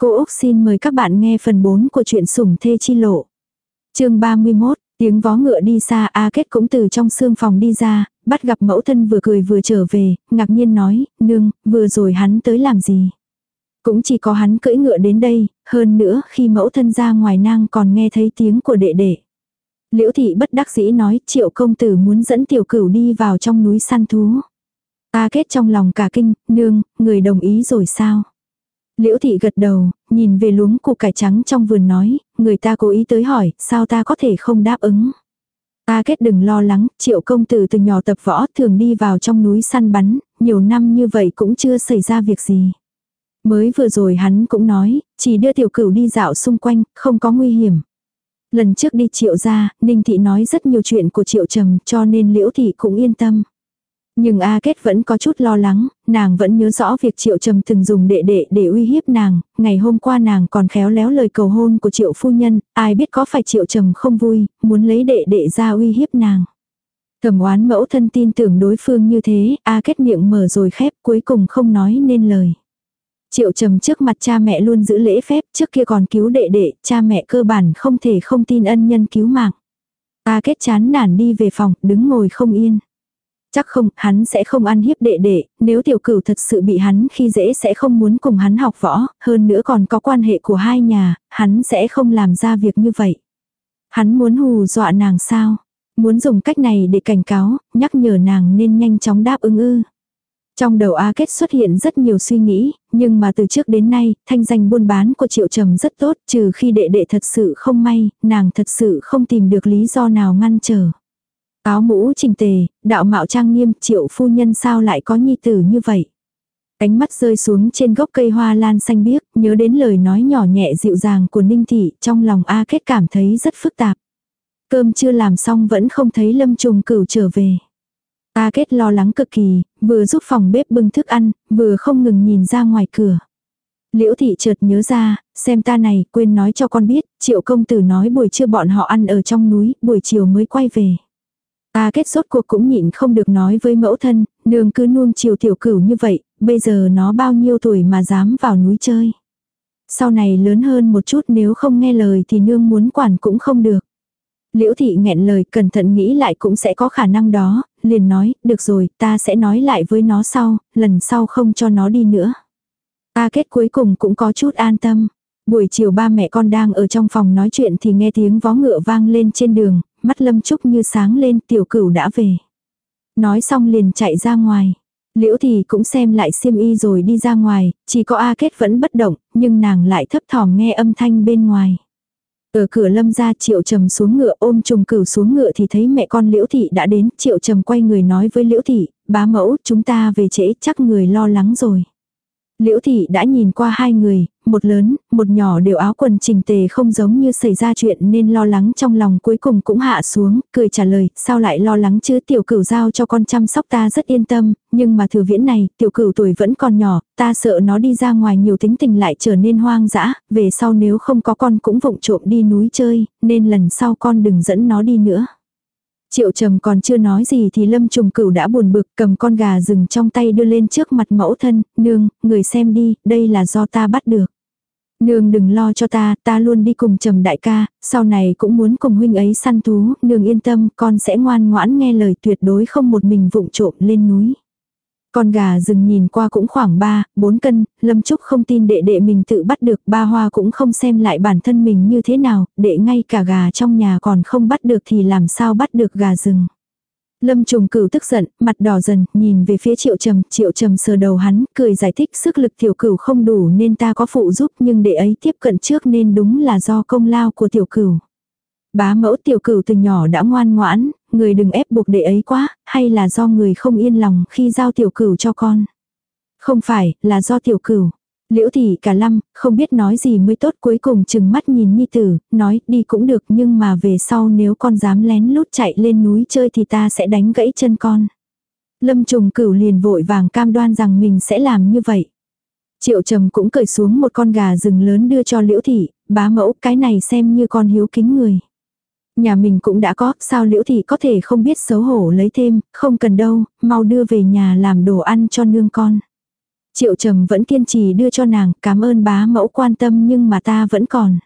Cô Úc xin mời các bạn nghe phần 4 của truyện sủng thê chi lộ. chương 31, tiếng vó ngựa đi xa A Kết cũng từ trong xương phòng đi ra, bắt gặp mẫu thân vừa cười vừa trở về, ngạc nhiên nói, nương, vừa rồi hắn tới làm gì. Cũng chỉ có hắn cưỡi ngựa đến đây, hơn nữa khi mẫu thân ra ngoài nang còn nghe thấy tiếng của đệ đệ. Liễu thị bất đắc dĩ nói triệu công tử muốn dẫn tiểu cửu đi vào trong núi săn thú. A kết trong lòng cả kinh, nương, người đồng ý rồi sao? Liễu thị gật đầu, nhìn về luống củ cải trắng trong vườn nói, người ta cố ý tới hỏi, sao ta có thể không đáp ứng. Ta kết đừng lo lắng, triệu công tử từ nhỏ tập võ thường đi vào trong núi săn bắn, nhiều năm như vậy cũng chưa xảy ra việc gì. Mới vừa rồi hắn cũng nói, chỉ đưa tiểu cửu đi dạo xung quanh, không có nguy hiểm. Lần trước đi triệu ra, Ninh Thị nói rất nhiều chuyện của triệu trầm cho nên Liễu Thị cũng yên tâm. Nhưng A Kết vẫn có chút lo lắng, nàng vẫn nhớ rõ việc Triệu Trầm từng dùng đệ đệ để uy hiếp nàng, ngày hôm qua nàng còn khéo léo lời cầu hôn của Triệu Phu Nhân, ai biết có phải Triệu Trầm không vui, muốn lấy đệ đệ ra uy hiếp nàng. Thẩm oán mẫu thân tin tưởng đối phương như thế, A Kết miệng mở rồi khép cuối cùng không nói nên lời. Triệu Trầm trước mặt cha mẹ luôn giữ lễ phép, trước kia còn cứu đệ đệ, cha mẹ cơ bản không thể không tin ân nhân cứu mạng. A Kết chán nản đi về phòng, đứng ngồi không yên. Chắc không, hắn sẽ không ăn hiếp đệ đệ, nếu tiểu cửu thật sự bị hắn khi dễ sẽ không muốn cùng hắn học võ, hơn nữa còn có quan hệ của hai nhà, hắn sẽ không làm ra việc như vậy. Hắn muốn hù dọa nàng sao? Muốn dùng cách này để cảnh cáo, nhắc nhở nàng nên nhanh chóng đáp ứng ư. Trong đầu A Kết xuất hiện rất nhiều suy nghĩ, nhưng mà từ trước đến nay, thanh danh buôn bán của Triệu Trầm rất tốt, trừ khi đệ đệ thật sự không may, nàng thật sự không tìm được lý do nào ngăn trở. Áo mũ trình tề, đạo mạo trang nghiêm, triệu phu nhân sao lại có nhi tử như vậy. Ánh mắt rơi xuống trên gốc cây hoa lan xanh biếc, nhớ đến lời nói nhỏ nhẹ dịu dàng của Ninh Thị, trong lòng A Kết cảm thấy rất phức tạp. Cơm chưa làm xong vẫn không thấy lâm trùng cửu trở về. A Kết lo lắng cực kỳ, vừa giúp phòng bếp bưng thức ăn, vừa không ngừng nhìn ra ngoài cửa. Liễu thị chợt nhớ ra, xem ta này, quên nói cho con biết, triệu công tử nói buổi trưa bọn họ ăn ở trong núi, buổi chiều mới quay về. A kết sốt cuộc cũng nhịn không được nói với mẫu thân, nương cứ nuông chiều tiểu cửu như vậy, bây giờ nó bao nhiêu tuổi mà dám vào núi chơi. Sau này lớn hơn một chút nếu không nghe lời thì nương muốn quản cũng không được. Liễu thị nghẹn lời cẩn thận nghĩ lại cũng sẽ có khả năng đó, liền nói, được rồi, ta sẽ nói lại với nó sau, lần sau không cho nó đi nữa. A kết cuối cùng cũng có chút an tâm. Buổi chiều ba mẹ con đang ở trong phòng nói chuyện thì nghe tiếng vó ngựa vang lên trên đường, mắt lâm trúc như sáng lên tiểu cửu đã về. Nói xong liền chạy ra ngoài. Liễu thì cũng xem lại xiêm y rồi đi ra ngoài, chỉ có A Kết vẫn bất động, nhưng nàng lại thấp thỏm nghe âm thanh bên ngoài. Ở cửa lâm ra triệu trầm xuống ngựa ôm trùng cửu xuống ngựa thì thấy mẹ con liễu thị đã đến, triệu trầm quay người nói với liễu thị, bá mẫu chúng ta về trễ chắc người lo lắng rồi. Liễu thị đã nhìn qua hai người, một lớn, một nhỏ đều áo quần chỉnh tề không giống như xảy ra chuyện nên lo lắng trong lòng cuối cùng cũng hạ xuống, cười trả lời, sao lại lo lắng chứ tiểu cửu giao cho con chăm sóc ta rất yên tâm, nhưng mà thừa viễn này, tiểu cửu tuổi vẫn còn nhỏ, ta sợ nó đi ra ngoài nhiều tính tình lại trở nên hoang dã, về sau nếu không có con cũng vụng trộm đi núi chơi, nên lần sau con đừng dẫn nó đi nữa. Triệu trầm còn chưa nói gì thì lâm trùng cửu đã buồn bực cầm con gà rừng trong tay đưa lên trước mặt mẫu thân, nương, người xem đi, đây là do ta bắt được. Nương đừng lo cho ta, ta luôn đi cùng trầm đại ca, sau này cũng muốn cùng huynh ấy săn thú, nương yên tâm, con sẽ ngoan ngoãn nghe lời tuyệt đối không một mình vụng trộm lên núi. Con gà rừng nhìn qua cũng khoảng 3, 4 cân, Lâm Trúc không tin đệ đệ mình tự bắt được, ba hoa cũng không xem lại bản thân mình như thế nào, đệ ngay cả gà trong nhà còn không bắt được thì làm sao bắt được gà rừng. Lâm trùng cửu tức giận, mặt đỏ dần, nhìn về phía triệu trầm, triệu trầm sờ đầu hắn, cười giải thích sức lực tiểu cửu không đủ nên ta có phụ giúp nhưng đệ ấy tiếp cận trước nên đúng là do công lao của tiểu cửu. Bá mẫu tiểu cửu từ nhỏ đã ngoan ngoãn, người đừng ép buộc đệ ấy quá, hay là do người không yên lòng khi giao tiểu cửu cho con. Không phải, là do tiểu cửu. Liễu thị cả lâm, không biết nói gì mới tốt cuối cùng chừng mắt nhìn Nhi Tử, nói đi cũng được nhưng mà về sau nếu con dám lén lút chạy lên núi chơi thì ta sẽ đánh gãy chân con. Lâm trùng cửu liền vội vàng cam đoan rằng mình sẽ làm như vậy. Triệu trầm cũng cởi xuống một con gà rừng lớn đưa cho liễu thị, bá mẫu cái này xem như con hiếu kính người. Nhà mình cũng đã có, sao liễu thị có thể không biết xấu hổ lấy thêm, không cần đâu, mau đưa về nhà làm đồ ăn cho nương con. Triệu trầm vẫn kiên trì đưa cho nàng, cảm ơn bá mẫu quan tâm nhưng mà ta vẫn còn.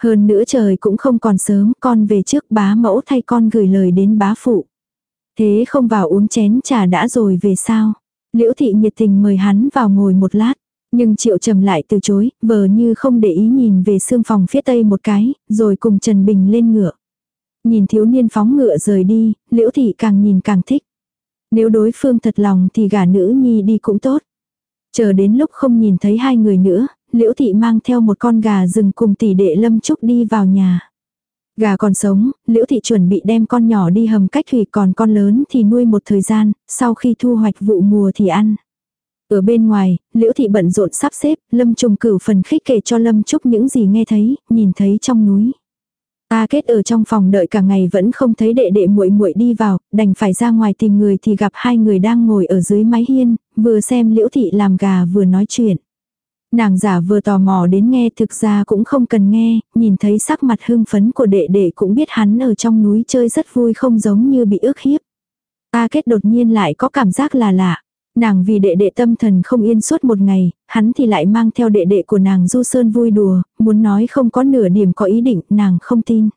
Hơn nữa trời cũng không còn sớm, con về trước bá mẫu thay con gửi lời đến bá phụ. Thế không vào uống chén trà đã rồi về sao? Liễu thị nhiệt tình mời hắn vào ngồi một lát. Nhưng triệu trầm lại từ chối, vờ như không để ý nhìn về xương phòng phía tây một cái, rồi cùng Trần Bình lên ngựa. Nhìn thiếu niên phóng ngựa rời đi, liễu thị càng nhìn càng thích. Nếu đối phương thật lòng thì gả nữ nhi đi cũng tốt. Chờ đến lúc không nhìn thấy hai người nữa, liễu thị mang theo một con gà rừng cùng tỷ đệ lâm trúc đi vào nhà. Gà còn sống, liễu thị chuẩn bị đem con nhỏ đi hầm cách thủy còn con lớn thì nuôi một thời gian, sau khi thu hoạch vụ mùa thì ăn. Ở bên ngoài, liễu thị bận rộn sắp xếp, lâm trùng cửu phần khích kể cho lâm trúc những gì nghe thấy, nhìn thấy trong núi. Ta kết ở trong phòng đợi cả ngày vẫn không thấy đệ đệ muội muội đi vào, đành phải ra ngoài tìm người thì gặp hai người đang ngồi ở dưới mái hiên, vừa xem liễu thị làm gà vừa nói chuyện. Nàng giả vừa tò mò đến nghe thực ra cũng không cần nghe, nhìn thấy sắc mặt hưng phấn của đệ đệ cũng biết hắn ở trong núi chơi rất vui không giống như bị ước hiếp. Ta kết đột nhiên lại có cảm giác là lạ. Nàng vì đệ đệ tâm thần không yên suốt một ngày, hắn thì lại mang theo đệ đệ của nàng du sơn vui đùa, muốn nói không có nửa điểm có ý định, nàng không tin.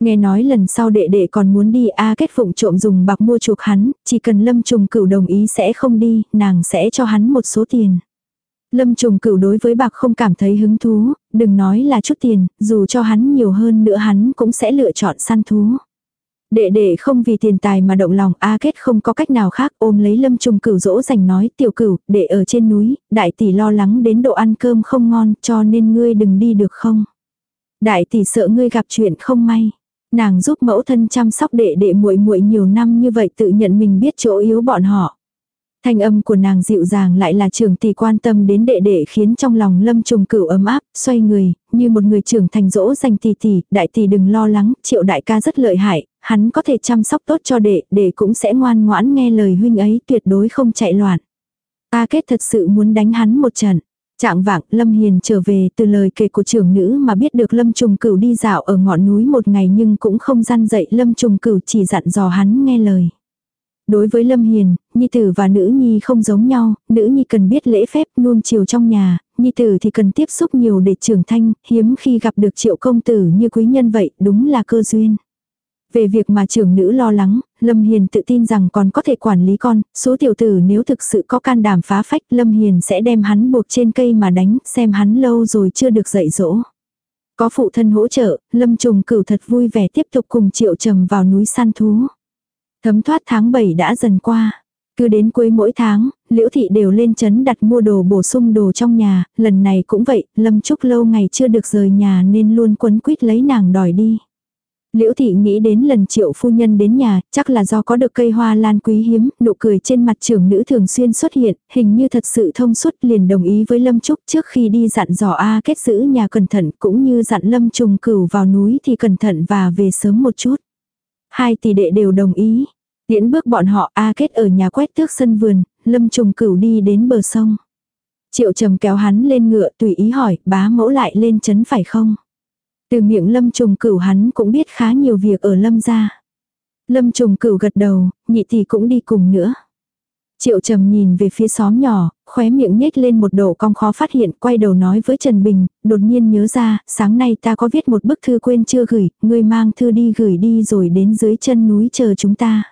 Nghe nói lần sau đệ đệ còn muốn đi A kết phụng trộm dùng bạc mua chuộc hắn, chỉ cần lâm trùng cửu đồng ý sẽ không đi, nàng sẽ cho hắn một số tiền. Lâm trùng cửu đối với bạc không cảm thấy hứng thú, đừng nói là chút tiền, dù cho hắn nhiều hơn nữa hắn cũng sẽ lựa chọn săn thú. Đệ đệ không vì tiền tài mà động lòng A kết không có cách nào khác ôm lấy lâm trùng cửu dỗ dành nói tiểu cửu, đệ ở trên núi, đại tỷ lo lắng đến độ ăn cơm không ngon cho nên ngươi đừng đi được không. Đại tỷ sợ ngươi gặp chuyện không may. Nàng giúp mẫu thân chăm sóc đệ đệ muội muội nhiều năm như vậy tự nhận mình biết chỗ yếu bọn họ. Thanh âm của nàng dịu dàng lại là trưởng tỷ quan tâm đến đệ đệ khiến trong lòng lâm trùng cửu ấm áp, xoay người, như một người trưởng thành dỗ dành tỷ tỷ, đại tỷ đừng lo lắng, triệu đại ca rất lợi hại, hắn có thể chăm sóc tốt cho đệ, đệ cũng sẽ ngoan ngoãn nghe lời huynh ấy tuyệt đối không chạy loạn. Ta kết thật sự muốn đánh hắn một trận. Trạng vạng Lâm Hiền trở về từ lời kể của trưởng nữ mà biết được Lâm Trùng Cửu đi dạo ở ngọn núi một ngày nhưng cũng không gian dậy Lâm Trùng Cửu chỉ dặn dò hắn nghe lời. Đối với Lâm Hiền, Nhi tử và nữ Nhi không giống nhau, nữ Nhi cần biết lễ phép nuông chiều trong nhà, Nhi tử thì cần tiếp xúc nhiều để trưởng thanh, hiếm khi gặp được triệu công tử như quý nhân vậy, đúng là cơ duyên. Về việc mà trưởng nữ lo lắng, Lâm Hiền tự tin rằng còn có thể quản lý con, số tiểu tử nếu thực sự có can đảm phá phách Lâm Hiền sẽ đem hắn buộc trên cây mà đánh, xem hắn lâu rồi chưa được dạy dỗ. Có phụ thân hỗ trợ, Lâm Trùng cửu thật vui vẻ tiếp tục cùng triệu trầm vào núi săn thú. Thấm thoát tháng 7 đã dần qua. Cứ đến cuối mỗi tháng, Liễu Thị đều lên chấn đặt mua đồ bổ sung đồ trong nhà, lần này cũng vậy, Lâm Trúc lâu ngày chưa được rời nhà nên luôn quấn quýt lấy nàng đòi đi. Liễu thị nghĩ đến lần triệu phu nhân đến nhà, chắc là do có được cây hoa lan quý hiếm, nụ cười trên mặt trưởng nữ thường xuyên xuất hiện, hình như thật sự thông suốt liền đồng ý với Lâm Trúc trước khi đi dặn dò A kết giữ nhà cẩn thận cũng như dặn Lâm trùng cửu vào núi thì cẩn thận và về sớm một chút. Hai tỷ đệ đều đồng ý. Tiễn bước bọn họ A kết ở nhà quét tước sân vườn, Lâm trùng cửu đi đến bờ sông. Triệu trầm kéo hắn lên ngựa tùy ý hỏi bá mẫu lại lên chấn phải không? Từ miệng lâm trùng cửu hắn cũng biết khá nhiều việc ở lâm gia. Lâm trùng cửu gật đầu, nhị thì cũng đi cùng nữa. Triệu trầm nhìn về phía xóm nhỏ, khóe miệng nhếch lên một độ cong khó phát hiện, quay đầu nói với Trần Bình, đột nhiên nhớ ra, sáng nay ta có viết một bức thư quên chưa gửi, ngươi mang thư đi gửi đi rồi đến dưới chân núi chờ chúng ta.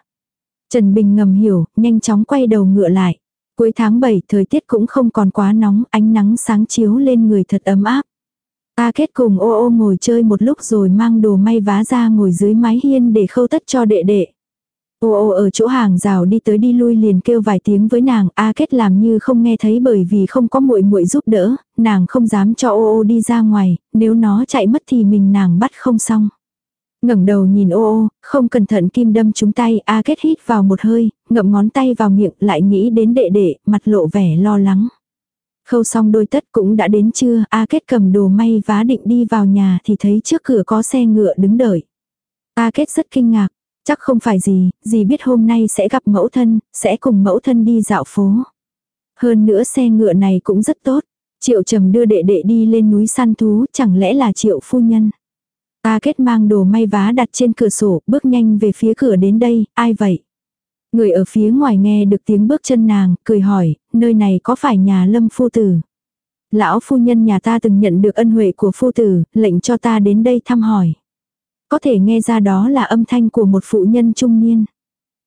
Trần Bình ngầm hiểu, nhanh chóng quay đầu ngựa lại. Cuối tháng 7 thời tiết cũng không còn quá nóng, ánh nắng sáng chiếu lên người thật ấm áp. A kết cùng ô ô ngồi chơi một lúc rồi mang đồ may vá ra ngồi dưới mái hiên để khâu tất cho đệ đệ. Ô ô ở chỗ hàng rào đi tới đi lui liền kêu vài tiếng với nàng, A kết làm như không nghe thấy bởi vì không có muội muội giúp đỡ, nàng không dám cho ô ô đi ra ngoài, nếu nó chạy mất thì mình nàng bắt không xong ngẩng đầu nhìn ô ô, không cẩn thận kim đâm trúng tay, A kết hít vào một hơi, ngậm ngón tay vào miệng lại nghĩ đến đệ đệ, mặt lộ vẻ lo lắng. Khâu xong đôi tất cũng đã đến trưa, A Kết cầm đồ may vá định đi vào nhà thì thấy trước cửa có xe ngựa đứng đợi. A Kết rất kinh ngạc, chắc không phải gì, gì biết hôm nay sẽ gặp mẫu thân, sẽ cùng mẫu thân đi dạo phố. Hơn nữa xe ngựa này cũng rất tốt. Triệu trầm đưa đệ đệ đi lên núi săn thú, chẳng lẽ là triệu phu nhân ta kết mang đồ may vá đặt trên cửa sổ, bước nhanh về phía cửa đến đây, ai vậy? Người ở phía ngoài nghe được tiếng bước chân nàng, cười hỏi, nơi này có phải nhà lâm phu tử? Lão phu nhân nhà ta từng nhận được ân huệ của phu tử, lệnh cho ta đến đây thăm hỏi. Có thể nghe ra đó là âm thanh của một phụ nhân trung niên.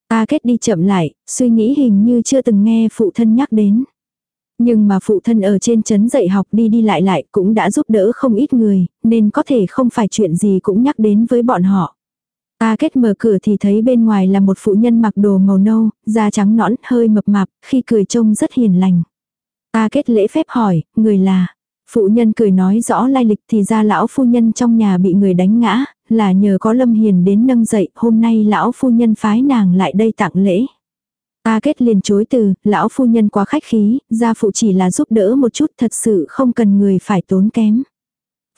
Ta kết đi chậm lại, suy nghĩ hình như chưa từng nghe phụ thân nhắc đến. Nhưng mà phụ thân ở trên trấn dạy học đi đi lại lại cũng đã giúp đỡ không ít người, nên có thể không phải chuyện gì cũng nhắc đến với bọn họ. Ta kết mở cửa thì thấy bên ngoài là một phụ nhân mặc đồ màu nâu, da trắng nõn, hơi mập mạp, khi cười trông rất hiền lành. Ta kết lễ phép hỏi, người là. Phụ nhân cười nói rõ lai lịch thì ra lão phu nhân trong nhà bị người đánh ngã, là nhờ có Lâm Hiền đến nâng dậy, hôm nay lão phu nhân phái nàng lại đây tặng lễ. A kết liền chối từ, lão phu nhân quá khách khí, gia phụ chỉ là giúp đỡ một chút thật sự không cần người phải tốn kém.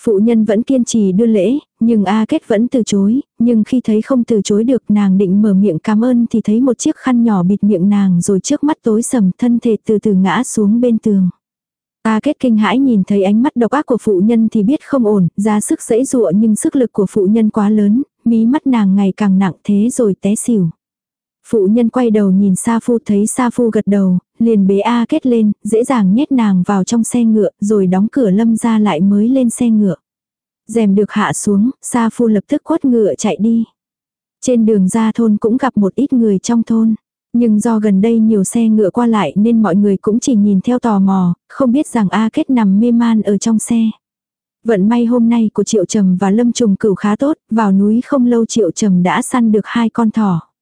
Phụ nhân vẫn kiên trì đưa lễ, nhưng A Kết vẫn từ chối, nhưng khi thấy không từ chối được nàng định mở miệng cảm ơn thì thấy một chiếc khăn nhỏ bịt miệng nàng rồi trước mắt tối sầm thân thể từ từ ngã xuống bên tường. A Kết kinh hãi nhìn thấy ánh mắt độc ác của phụ nhân thì biết không ổn, ra sức dẫy dụa nhưng sức lực của phụ nhân quá lớn, mí mắt nàng ngày càng nặng thế rồi té xỉu. Phụ nhân quay đầu nhìn Sa Phu thấy Sa Phu gật đầu, liền bế A kết lên, dễ dàng nhét nàng vào trong xe ngựa, rồi đóng cửa lâm ra lại mới lên xe ngựa. rèm được hạ xuống, Sa Phu lập tức quất ngựa chạy đi. Trên đường ra thôn cũng gặp một ít người trong thôn. Nhưng do gần đây nhiều xe ngựa qua lại nên mọi người cũng chỉ nhìn theo tò mò, không biết rằng A Kết nằm mê man ở trong xe. Vận may hôm nay của Triệu Trầm và Lâm Trùng Cửu khá tốt, vào núi không lâu Triệu Trầm đã săn được hai con thỏ.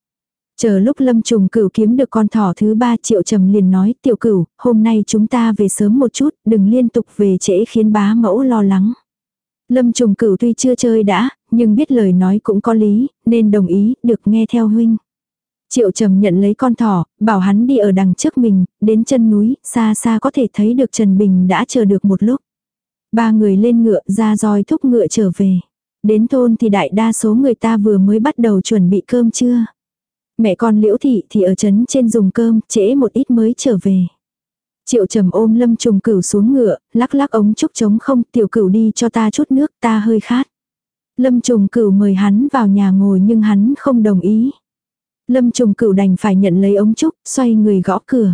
Chờ lúc lâm trùng cửu kiếm được con thỏ thứ ba triệu trầm liền nói tiểu cửu, hôm nay chúng ta về sớm một chút, đừng liên tục về trễ khiến bá mẫu lo lắng. Lâm trùng cửu tuy chưa chơi đã, nhưng biết lời nói cũng có lý, nên đồng ý, được nghe theo huynh. Triệu trầm nhận lấy con thỏ, bảo hắn đi ở đằng trước mình, đến chân núi, xa xa có thể thấy được Trần Bình đã chờ được một lúc. Ba người lên ngựa ra roi thúc ngựa trở về. Đến thôn thì đại đa số người ta vừa mới bắt đầu chuẩn bị cơm trưa. Mẹ con liễu thị thì ở trấn trên dùng cơm, trễ một ít mới trở về. Triệu trầm ôm lâm trùng cửu xuống ngựa, lắc lắc ống trúc trống không, tiểu cửu đi cho ta chút nước, ta hơi khát. Lâm trùng cửu mời hắn vào nhà ngồi nhưng hắn không đồng ý. Lâm trùng cửu đành phải nhận lấy ống trúc, xoay người gõ cửa.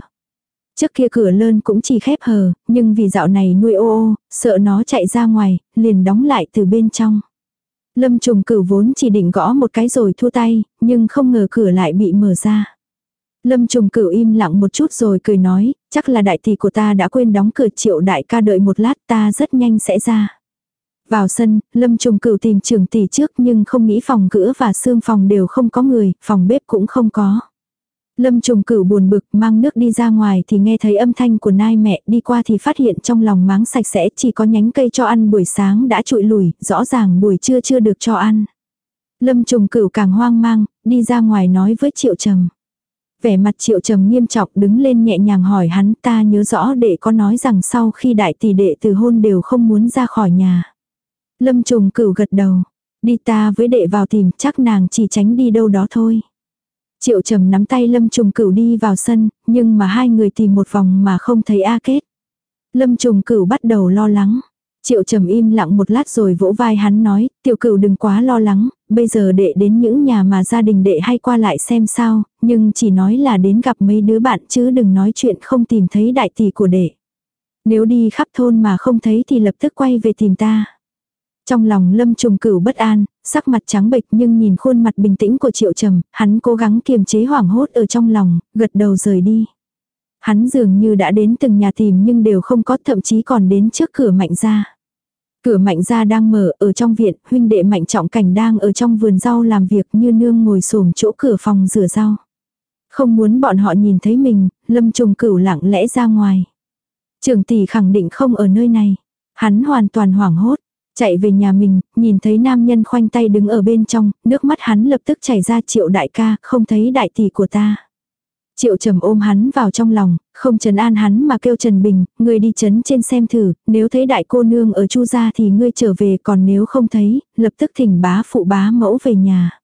Trước kia cửa lơn cũng chỉ khép hờ, nhưng vì dạo này nuôi ô ô, sợ nó chạy ra ngoài, liền đóng lại từ bên trong. Lâm trùng cửu vốn chỉ định gõ một cái rồi thua tay, nhưng không ngờ cửa lại bị mở ra. Lâm trùng cửu im lặng một chút rồi cười nói, chắc là đại tỷ của ta đã quên đóng cửa triệu đại ca đợi một lát ta rất nhanh sẽ ra. Vào sân, Lâm trùng cửu tìm trường tỷ trước nhưng không nghĩ phòng cửa và xương phòng đều không có người, phòng bếp cũng không có. Lâm trùng cửu buồn bực mang nước đi ra ngoài thì nghe thấy âm thanh của nai mẹ đi qua thì phát hiện trong lòng máng sạch sẽ chỉ có nhánh cây cho ăn buổi sáng đã trụi lùi, rõ ràng buổi trưa chưa được cho ăn. Lâm trùng cửu càng hoang mang, đi ra ngoài nói với triệu trầm. Vẻ mặt triệu trầm nghiêm trọng đứng lên nhẹ nhàng hỏi hắn ta nhớ rõ để có nói rằng sau khi đại tỷ đệ từ hôn đều không muốn ra khỏi nhà. Lâm trùng cửu gật đầu, đi ta với đệ vào tìm chắc nàng chỉ tránh đi đâu đó thôi. Triệu trầm nắm tay Lâm Trùng Cửu đi vào sân, nhưng mà hai người tìm một vòng mà không thấy A Kết. Lâm Trùng Cửu bắt đầu lo lắng. Triệu trầm im lặng một lát rồi vỗ vai hắn nói, tiểu cửu đừng quá lo lắng, bây giờ đệ đến những nhà mà gia đình đệ hay qua lại xem sao, nhưng chỉ nói là đến gặp mấy đứa bạn chứ đừng nói chuyện không tìm thấy đại tỷ của đệ. Nếu đi khắp thôn mà không thấy thì lập tức quay về tìm ta. Trong lòng lâm trùng cửu bất an, sắc mặt trắng bệch nhưng nhìn khuôn mặt bình tĩnh của triệu trầm, hắn cố gắng kiềm chế hoảng hốt ở trong lòng, gật đầu rời đi. Hắn dường như đã đến từng nhà tìm nhưng đều không có thậm chí còn đến trước cửa mạnh ra. Cửa mạnh ra đang mở ở trong viện, huynh đệ mạnh trọng cảnh đang ở trong vườn rau làm việc như nương ngồi xổm chỗ cửa phòng rửa rau. Không muốn bọn họ nhìn thấy mình, lâm trùng cửu lặng lẽ ra ngoài. Trường tỷ khẳng định không ở nơi này. Hắn hoàn toàn hoảng hốt, Chạy về nhà mình, nhìn thấy nam nhân khoanh tay đứng ở bên trong, nước mắt hắn lập tức chảy ra triệu đại ca, không thấy đại tỷ của ta. Triệu trầm ôm hắn vào trong lòng, không trấn an hắn mà kêu Trần Bình, ngươi đi chấn trên xem thử, nếu thấy đại cô nương ở chu gia thì ngươi trở về còn nếu không thấy, lập tức thỉnh bá phụ bá mẫu về nhà.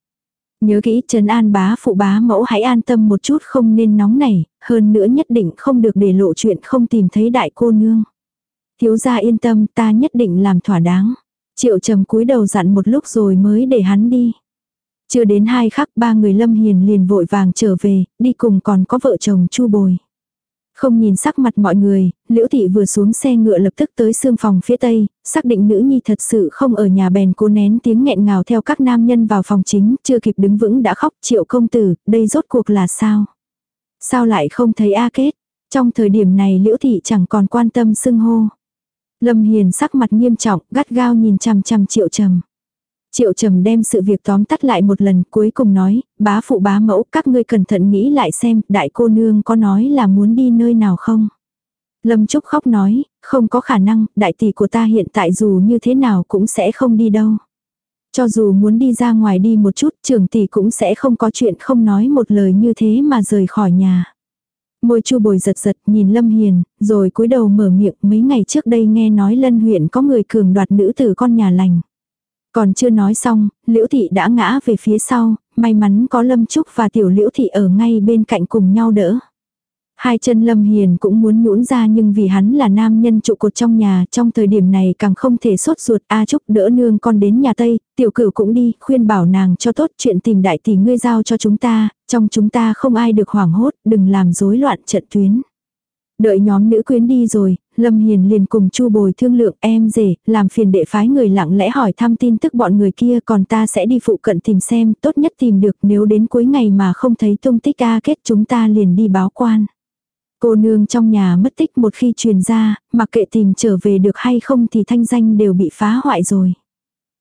Nhớ kỹ trấn an bá phụ bá mẫu hãy an tâm một chút không nên nóng nảy, hơn nữa nhất định không được để lộ chuyện không tìm thấy đại cô nương. Thiếu gia yên tâm ta nhất định làm thỏa đáng. Triệu trầm cúi đầu dặn một lúc rồi mới để hắn đi. Chưa đến hai khắc ba người Lâm Hiền liền vội vàng trở về, đi cùng còn có vợ chồng Chu Bồi. Không nhìn sắc mặt mọi người, Liễu Thị vừa xuống xe ngựa lập tức tới xương phòng phía tây, xác định nữ nhi thật sự không ở nhà bèn cố nén tiếng nghẹn ngào theo các nam nhân vào phòng chính, chưa kịp đứng vững đã khóc triệu công tử, đây rốt cuộc là sao? Sao lại không thấy A kết? Trong thời điểm này Liễu Thị chẳng còn quan tâm xưng hô. Lâm Hiền sắc mặt nghiêm trọng, gắt gao nhìn chằm chằm triệu trầm. Triệu trầm đem sự việc tóm tắt lại một lần cuối cùng nói, bá phụ bá mẫu các ngươi cẩn thận nghĩ lại xem đại cô nương có nói là muốn đi nơi nào không. Lâm Trúc khóc nói, không có khả năng, đại tỷ của ta hiện tại dù như thế nào cũng sẽ không đi đâu. Cho dù muốn đi ra ngoài đi một chút trưởng tỷ cũng sẽ không có chuyện không nói một lời như thế mà rời khỏi nhà. Môi chu bồi giật giật nhìn Lâm Hiền, rồi cúi đầu mở miệng mấy ngày trước đây nghe nói lân huyện có người cường đoạt nữ tử con nhà lành. Còn chưa nói xong, liễu thị đã ngã về phía sau, may mắn có Lâm Trúc và tiểu liễu thị ở ngay bên cạnh cùng nhau đỡ. Hai chân Lâm Hiền cũng muốn nhũn ra nhưng vì hắn là nam nhân trụ cột trong nhà, trong thời điểm này càng không thể sốt ruột. A Trúc đỡ nương con đến nhà Tây, tiểu cửu cũng đi, khuyên bảo nàng cho tốt chuyện tìm đại tỷ ngươi giao cho chúng ta, trong chúng ta không ai được hoảng hốt, đừng làm rối loạn trận tuyến. Đợi nhóm nữ quyến đi rồi, Lâm Hiền liền cùng Chu Bồi thương lượng em rể, làm phiền đệ phái người lặng lẽ hỏi thăm tin tức bọn người kia còn ta sẽ đi phụ cận tìm xem, tốt nhất tìm được nếu đến cuối ngày mà không thấy tung tích A kết chúng ta liền đi báo quan. Cô nương trong nhà mất tích một khi truyền ra, mặc kệ tìm trở về được hay không thì thanh danh đều bị phá hoại rồi.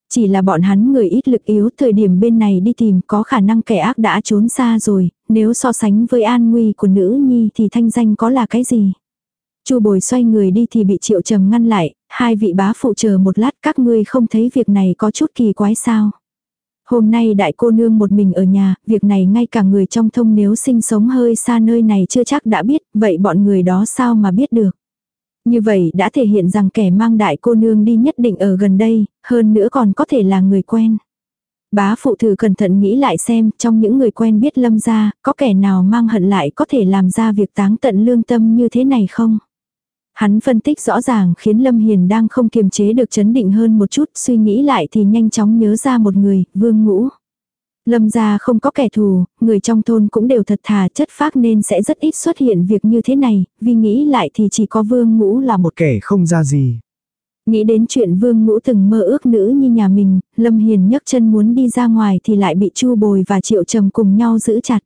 Chỉ là bọn hắn người ít lực yếu thời điểm bên này đi tìm có khả năng kẻ ác đã trốn xa rồi, nếu so sánh với an nguy của nữ nhi thì thanh danh có là cái gì. Chu bồi xoay người đi thì bị triệu trầm ngăn lại, hai vị bá phụ chờ một lát các ngươi không thấy việc này có chút kỳ quái sao. Hôm nay đại cô nương một mình ở nhà, việc này ngay cả người trong thông nếu sinh sống hơi xa nơi này chưa chắc đã biết, vậy bọn người đó sao mà biết được. Như vậy đã thể hiện rằng kẻ mang đại cô nương đi nhất định ở gần đây, hơn nữa còn có thể là người quen. Bá phụ thử cẩn thận nghĩ lại xem, trong những người quen biết lâm gia, có kẻ nào mang hận lại có thể làm ra việc táng tận lương tâm như thế này không? Hắn phân tích rõ ràng khiến Lâm Hiền đang không kiềm chế được chấn định hơn một chút, suy nghĩ lại thì nhanh chóng nhớ ra một người, Vương Ngũ. Lâm gia không có kẻ thù, người trong thôn cũng đều thật thà chất phác nên sẽ rất ít xuất hiện việc như thế này, vì nghĩ lại thì chỉ có Vương Ngũ là một kẻ không ra gì. Nghĩ đến chuyện Vương Ngũ từng mơ ước nữ như nhà mình, Lâm Hiền nhấc chân muốn đi ra ngoài thì lại bị Chu Bồi và Triệu Trầm cùng nhau giữ chặt.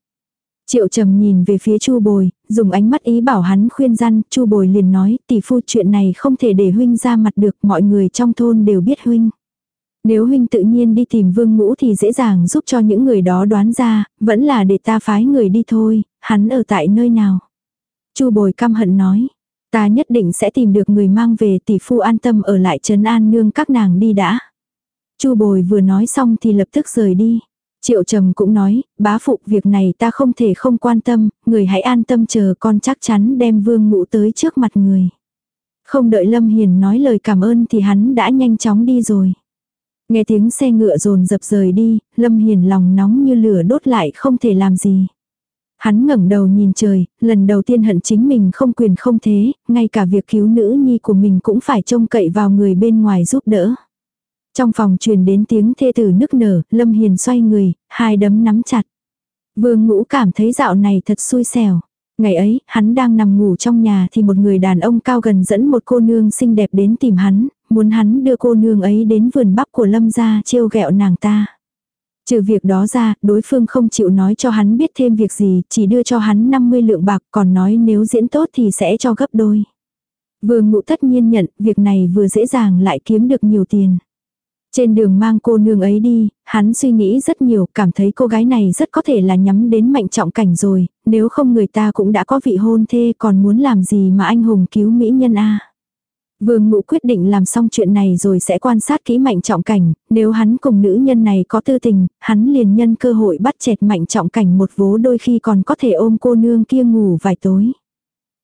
Triệu Trầm nhìn về phía Chu Bồi, dùng ánh mắt ý bảo hắn khuyên răn, Chu Bồi liền nói, tỷ phu chuyện này không thể để huynh ra mặt được, mọi người trong thôn đều biết huynh. Nếu huynh tự nhiên đi tìm vương ngũ thì dễ dàng giúp cho những người đó đoán ra, vẫn là để ta phái người đi thôi, hắn ở tại nơi nào. Chu bồi căm hận nói, ta nhất định sẽ tìm được người mang về tỷ phu an tâm ở lại trấn an nương các nàng đi đã. Chu bồi vừa nói xong thì lập tức rời đi. Triệu trầm cũng nói, bá phụ việc này ta không thể không quan tâm, người hãy an tâm chờ con chắc chắn đem vương ngũ tới trước mặt người. Không đợi Lâm Hiền nói lời cảm ơn thì hắn đã nhanh chóng đi rồi. Nghe tiếng xe ngựa rồn dập rời đi, Lâm Hiền lòng nóng như lửa đốt lại không thể làm gì. Hắn ngẩng đầu nhìn trời, lần đầu tiên hận chính mình không quyền không thế, ngay cả việc cứu nữ nhi của mình cũng phải trông cậy vào người bên ngoài giúp đỡ. Trong phòng truyền đến tiếng thê tử nức nở, Lâm Hiền xoay người, hai đấm nắm chặt. Vương ngũ cảm thấy dạo này thật xui xẻo. Ngày ấy, hắn đang nằm ngủ trong nhà thì một người đàn ông cao gần dẫn một cô nương xinh đẹp đến tìm hắn, muốn hắn đưa cô nương ấy đến vườn bắp của lâm gia trêu ghẹo nàng ta. Trừ việc đó ra, đối phương không chịu nói cho hắn biết thêm việc gì, chỉ đưa cho hắn 50 lượng bạc còn nói nếu diễn tốt thì sẽ cho gấp đôi. Vương ngũ tất nhiên nhận, việc này vừa dễ dàng lại kiếm được nhiều tiền. Trên đường mang cô nương ấy đi, hắn suy nghĩ rất nhiều, cảm thấy cô gái này rất có thể là nhắm đến mạnh trọng cảnh rồi, nếu không người ta cũng đã có vị hôn thê còn muốn làm gì mà anh hùng cứu mỹ nhân a Vương ngũ quyết định làm xong chuyện này rồi sẽ quan sát kỹ mạnh trọng cảnh, nếu hắn cùng nữ nhân này có tư tình, hắn liền nhân cơ hội bắt chẹt mạnh trọng cảnh một vố đôi khi còn có thể ôm cô nương kia ngủ vài tối.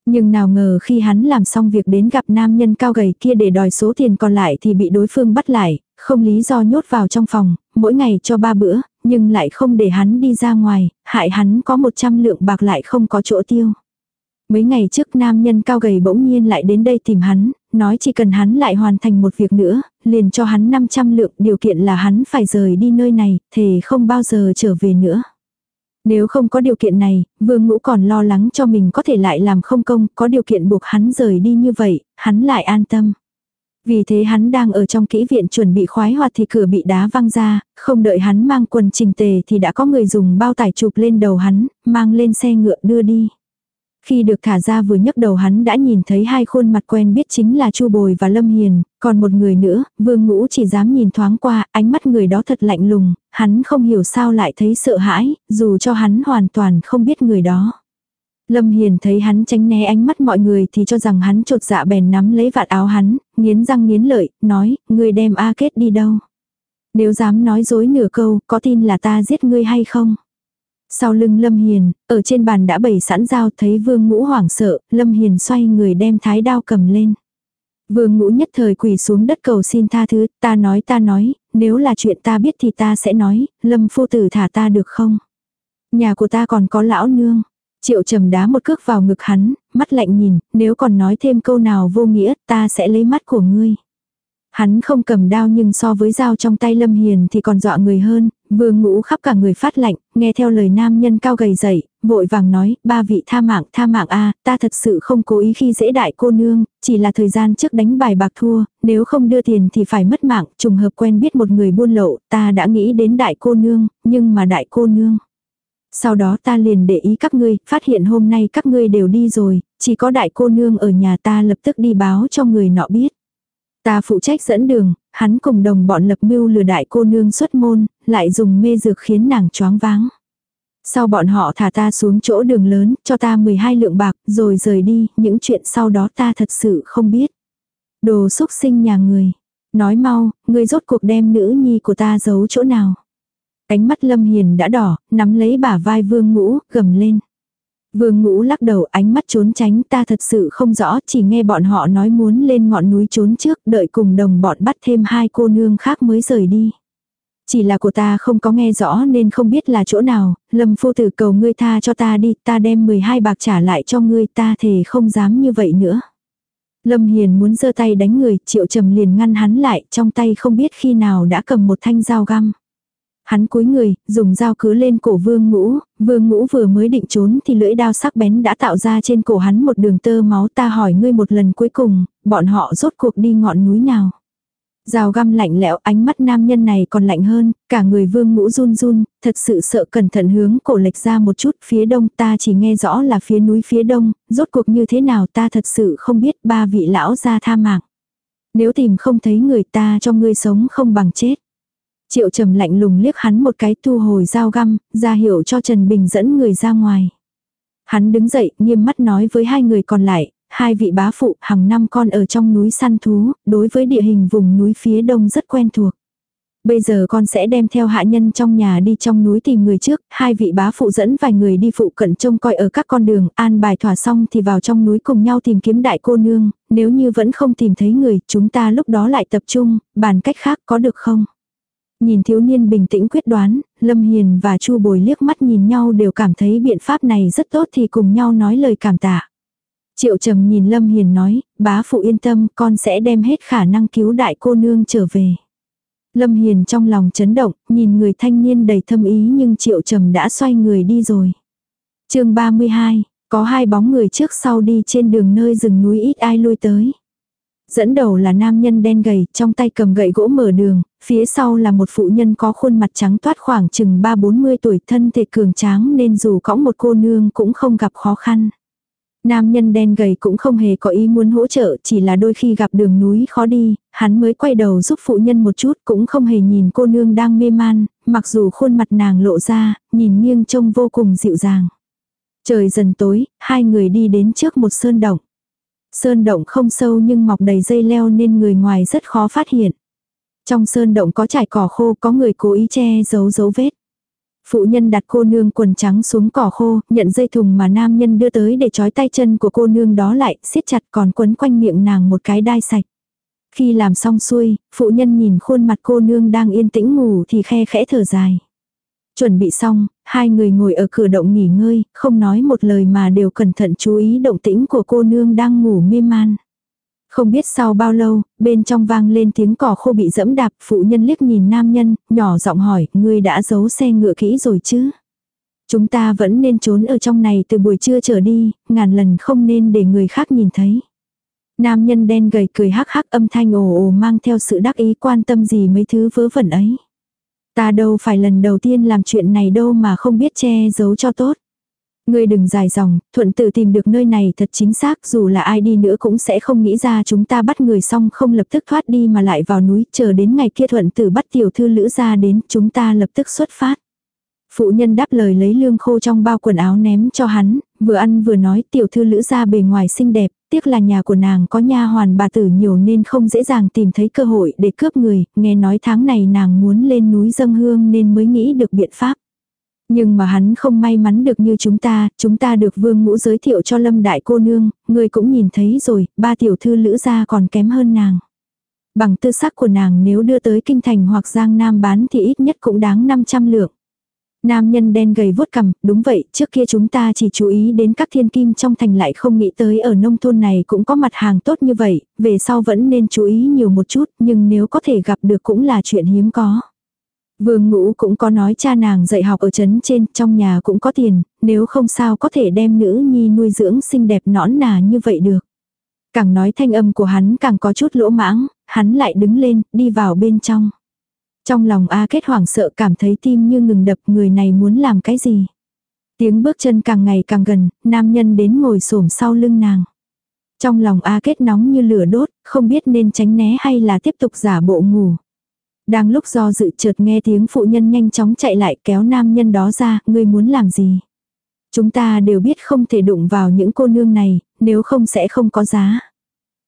Nhưng nào ngờ khi hắn làm xong việc đến gặp nam nhân cao gầy kia để đòi số tiền còn lại thì bị đối phương bắt lại, không lý do nhốt vào trong phòng, mỗi ngày cho ba bữa, nhưng lại không để hắn đi ra ngoài, hại hắn có 100 lượng bạc lại không có chỗ tiêu. Mấy ngày trước nam nhân cao gầy bỗng nhiên lại đến đây tìm hắn, nói chỉ cần hắn lại hoàn thành một việc nữa, liền cho hắn 500 lượng, điều kiện là hắn phải rời đi nơi này, thề không bao giờ trở về nữa. Nếu không có điều kiện này, vương ngũ còn lo lắng cho mình có thể lại làm không công, có điều kiện buộc hắn rời đi như vậy, hắn lại an tâm. Vì thế hắn đang ở trong kỹ viện chuẩn bị khoái hoạt thì cửa bị đá văng ra, không đợi hắn mang quần trình tề thì đã có người dùng bao tải chụp lên đầu hắn, mang lên xe ngựa đưa đi. Khi được thả ra vừa nhấc đầu hắn đã nhìn thấy hai khuôn mặt quen biết chính là Chu Bồi và Lâm Hiền, còn một người nữa, Vương Ngũ chỉ dám nhìn thoáng qua, ánh mắt người đó thật lạnh lùng, hắn không hiểu sao lại thấy sợ hãi, dù cho hắn hoàn toàn không biết người đó. Lâm Hiền thấy hắn tránh né ánh mắt mọi người thì cho rằng hắn trột dạ bèn nắm lấy vạt áo hắn, nghiến răng nghiến lợi, nói, ngươi đem A Kết đi đâu? Nếu dám nói dối nửa câu, có tin là ta giết ngươi hay không? Sau lưng Lâm Hiền, ở trên bàn đã bày sẵn dao thấy vương ngũ hoảng sợ, Lâm Hiền xoay người đem thái đao cầm lên. Vương ngũ nhất thời quỳ xuống đất cầu xin tha thứ, ta nói ta nói, nếu là chuyện ta biết thì ta sẽ nói, Lâm phu tử thả ta được không? Nhà của ta còn có lão nương. Triệu trầm đá một cước vào ngực hắn, mắt lạnh nhìn, nếu còn nói thêm câu nào vô nghĩa, ta sẽ lấy mắt của ngươi. Hắn không cầm đao nhưng so với dao trong tay Lâm Hiền thì còn dọa người hơn, vừa ngũ khắp cả người phát lạnh, nghe theo lời nam nhân cao gầy dậy, vội vàng nói, ba vị tha mạng tha mạng a ta thật sự không cố ý khi dễ đại cô nương, chỉ là thời gian trước đánh bài bạc thua, nếu không đưa tiền thì phải mất mạng, trùng hợp quen biết một người buôn lậu, ta đã nghĩ đến đại cô nương, nhưng mà đại cô nương. Sau đó ta liền để ý các ngươi, phát hiện hôm nay các ngươi đều đi rồi, chỉ có đại cô nương ở nhà ta lập tức đi báo cho người nọ biết. Ta phụ trách dẫn đường, hắn cùng đồng bọn lập mưu lừa đại cô nương xuất môn, lại dùng mê dược khiến nàng choáng váng. Sau bọn họ thả ta xuống chỗ đường lớn, cho ta 12 lượng bạc, rồi rời đi, những chuyện sau đó ta thật sự không biết. Đồ xúc sinh nhà người. Nói mau, ngươi rốt cuộc đem nữ nhi của ta giấu chỗ nào. Cánh mắt Lâm Hiền đã đỏ, nắm lấy bả vai vương ngũ, gầm lên. Vương ngũ lắc đầu ánh mắt trốn tránh ta thật sự không rõ, chỉ nghe bọn họ nói muốn lên ngọn núi trốn trước, đợi cùng đồng bọn bắt thêm hai cô nương khác mới rời đi. Chỉ là của ta không có nghe rõ nên không biết là chỗ nào, lâm phu tử cầu ngươi tha cho ta đi, ta đem 12 bạc trả lại cho ngươi, ta thề không dám như vậy nữa. Lâm Hiền muốn giơ tay đánh người, triệu trầm liền ngăn hắn lại, trong tay không biết khi nào đã cầm một thanh dao găm. Hắn cúi người, dùng dao cứ lên cổ vương ngũ, vương ngũ vừa mới định trốn thì lưỡi đao sắc bén đã tạo ra trên cổ hắn một đường tơ máu ta hỏi ngươi một lần cuối cùng, bọn họ rốt cuộc đi ngọn núi nào. Rào găm lạnh lẽo ánh mắt nam nhân này còn lạnh hơn, cả người vương ngũ run run, thật sự sợ cẩn thận hướng cổ lệch ra một chút phía đông ta chỉ nghe rõ là phía núi phía đông, rốt cuộc như thế nào ta thật sự không biết ba vị lão ra tha mạng. Nếu tìm không thấy người ta cho ngươi sống không bằng chết. Triệu trầm lạnh lùng liếc hắn một cái thu hồi dao găm, ra hiệu cho Trần Bình dẫn người ra ngoài. Hắn đứng dậy, nghiêm mắt nói với hai người còn lại, hai vị bá phụ hàng năm con ở trong núi săn thú, đối với địa hình vùng núi phía đông rất quen thuộc. Bây giờ con sẽ đem theo hạ nhân trong nhà đi trong núi tìm người trước, hai vị bá phụ dẫn vài người đi phụ cận trông coi ở các con đường, an bài thỏa xong thì vào trong núi cùng nhau tìm kiếm đại cô nương, nếu như vẫn không tìm thấy người, chúng ta lúc đó lại tập trung, bàn cách khác có được không? Nhìn thiếu niên bình tĩnh quyết đoán, Lâm Hiền và Chu Bồi liếc mắt nhìn nhau đều cảm thấy biện pháp này rất tốt thì cùng nhau nói lời cảm tạ. Triệu trầm nhìn Lâm Hiền nói, bá phụ yên tâm con sẽ đem hết khả năng cứu đại cô nương trở về. Lâm Hiền trong lòng chấn động, nhìn người thanh niên đầy thâm ý nhưng triệu trầm đã xoay người đi rồi. chương 32, có hai bóng người trước sau đi trên đường nơi rừng núi ít ai lui tới. Dẫn đầu là nam nhân đen gầy, trong tay cầm gậy gỗ mở đường, phía sau là một phụ nhân có khuôn mặt trắng toát khoảng chừng 3-40 tuổi thân thể cường tráng nên dù cõng một cô nương cũng không gặp khó khăn. Nam nhân đen gầy cũng không hề có ý muốn hỗ trợ, chỉ là đôi khi gặp đường núi khó đi, hắn mới quay đầu giúp phụ nhân một chút, cũng không hề nhìn cô nương đang mê man, mặc dù khuôn mặt nàng lộ ra, nhìn nghiêng trông vô cùng dịu dàng. Trời dần tối, hai người đi đến trước một sơn động. Sơn động không sâu nhưng mọc đầy dây leo nên người ngoài rất khó phát hiện. Trong sơn động có trải cỏ khô có người cố ý che giấu dấu vết. Phụ nhân đặt cô nương quần trắng xuống cỏ khô, nhận dây thùng mà nam nhân đưa tới để trói tay chân của cô nương đó lại, siết chặt còn quấn quanh miệng nàng một cái đai sạch. Khi làm xong xuôi, phụ nhân nhìn khuôn mặt cô nương đang yên tĩnh ngủ thì khe khẽ thở dài. Chuẩn bị xong, hai người ngồi ở cửa động nghỉ ngơi, không nói một lời mà đều cẩn thận chú ý động tĩnh của cô nương đang ngủ mê man. Không biết sau bao lâu, bên trong vang lên tiếng cỏ khô bị dẫm đạp, phụ nhân liếc nhìn nam nhân, nhỏ giọng hỏi, ngươi đã giấu xe ngựa kỹ rồi chứ? Chúng ta vẫn nên trốn ở trong này từ buổi trưa trở đi, ngàn lần không nên để người khác nhìn thấy. Nam nhân đen gầy cười hắc hắc âm thanh ồ ồ mang theo sự đắc ý quan tâm gì mấy thứ vớ vẩn ấy. Ta đâu phải lần đầu tiên làm chuyện này đâu mà không biết che giấu cho tốt. Ngươi đừng dài dòng, thuận tự tìm được nơi này thật chính xác dù là ai đi nữa cũng sẽ không nghĩ ra chúng ta bắt người xong không lập tức thoát đi mà lại vào núi chờ đến ngày kia thuận tự bắt tiểu thư lữ ra đến chúng ta lập tức xuất phát. Phụ nhân đáp lời lấy lương khô trong bao quần áo ném cho hắn, vừa ăn vừa nói tiểu thư lữ ra bề ngoài xinh đẹp, tiếc là nhà của nàng có nha hoàn bà tử nhiều nên không dễ dàng tìm thấy cơ hội để cướp người, nghe nói tháng này nàng muốn lên núi dâng hương nên mới nghĩ được biện pháp. Nhưng mà hắn không may mắn được như chúng ta, chúng ta được vương ngũ giới thiệu cho lâm đại cô nương, người cũng nhìn thấy rồi, ba tiểu thư lữ gia còn kém hơn nàng. Bằng tư sắc của nàng nếu đưa tới kinh thành hoặc giang nam bán thì ít nhất cũng đáng 500 lượng. Nam nhân đen gầy vuốt cằm, đúng vậy, trước kia chúng ta chỉ chú ý đến các thiên kim trong thành lại không nghĩ tới ở nông thôn này cũng có mặt hàng tốt như vậy, về sau vẫn nên chú ý nhiều một chút, nhưng nếu có thể gặp được cũng là chuyện hiếm có. Vương ngũ cũng có nói cha nàng dạy học ở trấn trên, trong nhà cũng có tiền, nếu không sao có thể đem nữ nhi nuôi dưỡng xinh đẹp nõn nà như vậy được. Càng nói thanh âm của hắn càng có chút lỗ mãng, hắn lại đứng lên, đi vào bên trong. Trong lòng A Kết hoảng sợ cảm thấy tim như ngừng đập người này muốn làm cái gì. Tiếng bước chân càng ngày càng gần, nam nhân đến ngồi xổm sau lưng nàng. Trong lòng A Kết nóng như lửa đốt, không biết nên tránh né hay là tiếp tục giả bộ ngủ. Đang lúc do dự chợt nghe tiếng phụ nhân nhanh chóng chạy lại kéo nam nhân đó ra, ngươi muốn làm gì? Chúng ta đều biết không thể đụng vào những cô nương này, nếu không sẽ không có giá.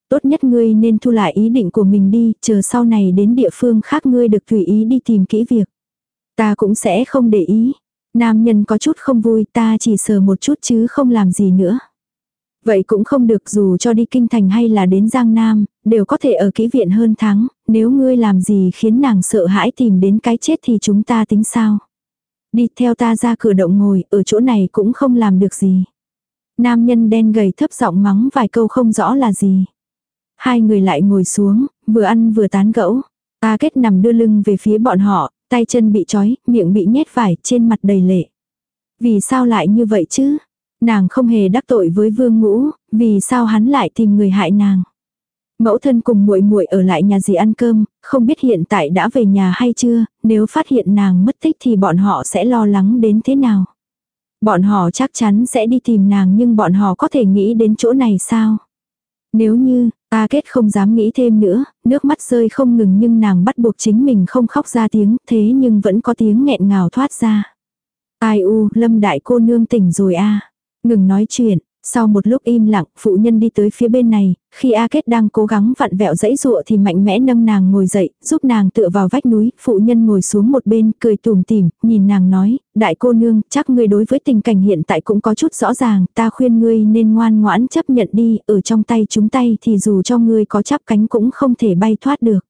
Tốt nhất ngươi nên thu lại ý định của mình đi, chờ sau này đến địa phương khác ngươi được tùy ý đi tìm kỹ việc. Ta cũng sẽ không để ý. Nam nhân có chút không vui, ta chỉ sờ một chút chứ không làm gì nữa. Vậy cũng không được dù cho đi kinh thành hay là đến Giang Nam, đều có thể ở kỹ viện hơn tháng, nếu ngươi làm gì khiến nàng sợ hãi tìm đến cái chết thì chúng ta tính sao. Đi theo ta ra cửa động ngồi, ở chỗ này cũng không làm được gì. Nam nhân đen gầy thấp giọng mắng vài câu không rõ là gì. Hai người lại ngồi xuống, vừa ăn vừa tán gẫu. Ta kết nằm đưa lưng về phía bọn họ, tay chân bị trói, miệng bị nhét vải, trên mặt đầy lệ. Vì sao lại như vậy chứ? Nàng không hề đắc tội với vương ngũ, vì sao hắn lại tìm người hại nàng? Mẫu thân cùng muội muội ở lại nhà gì ăn cơm, không biết hiện tại đã về nhà hay chưa, nếu phát hiện nàng mất tích thì bọn họ sẽ lo lắng đến thế nào. Bọn họ chắc chắn sẽ đi tìm nàng nhưng bọn họ có thể nghĩ đến chỗ này sao? Nếu như, A kết không dám nghĩ thêm nữa, nước mắt rơi không ngừng nhưng nàng bắt buộc chính mình không khóc ra tiếng, thế nhưng vẫn có tiếng nghẹn ngào thoát ra. Ai u, lâm đại cô nương tỉnh rồi a Ngừng nói chuyện, sau một lúc im lặng, phụ nhân đi tới phía bên này, khi A Kết đang cố gắng vặn vẹo dãy dụa thì mạnh mẽ nâng nàng ngồi dậy, giúp nàng tựa vào vách núi, phụ nhân ngồi xuống một bên, cười tủm tỉm, nhìn nàng nói, đại cô nương, chắc ngươi đối với tình cảnh hiện tại cũng có chút rõ ràng, ta khuyên ngươi nên ngoan ngoãn chấp nhận đi, ở trong tay chúng tay thì dù cho ngươi có chắp cánh cũng không thể bay thoát được.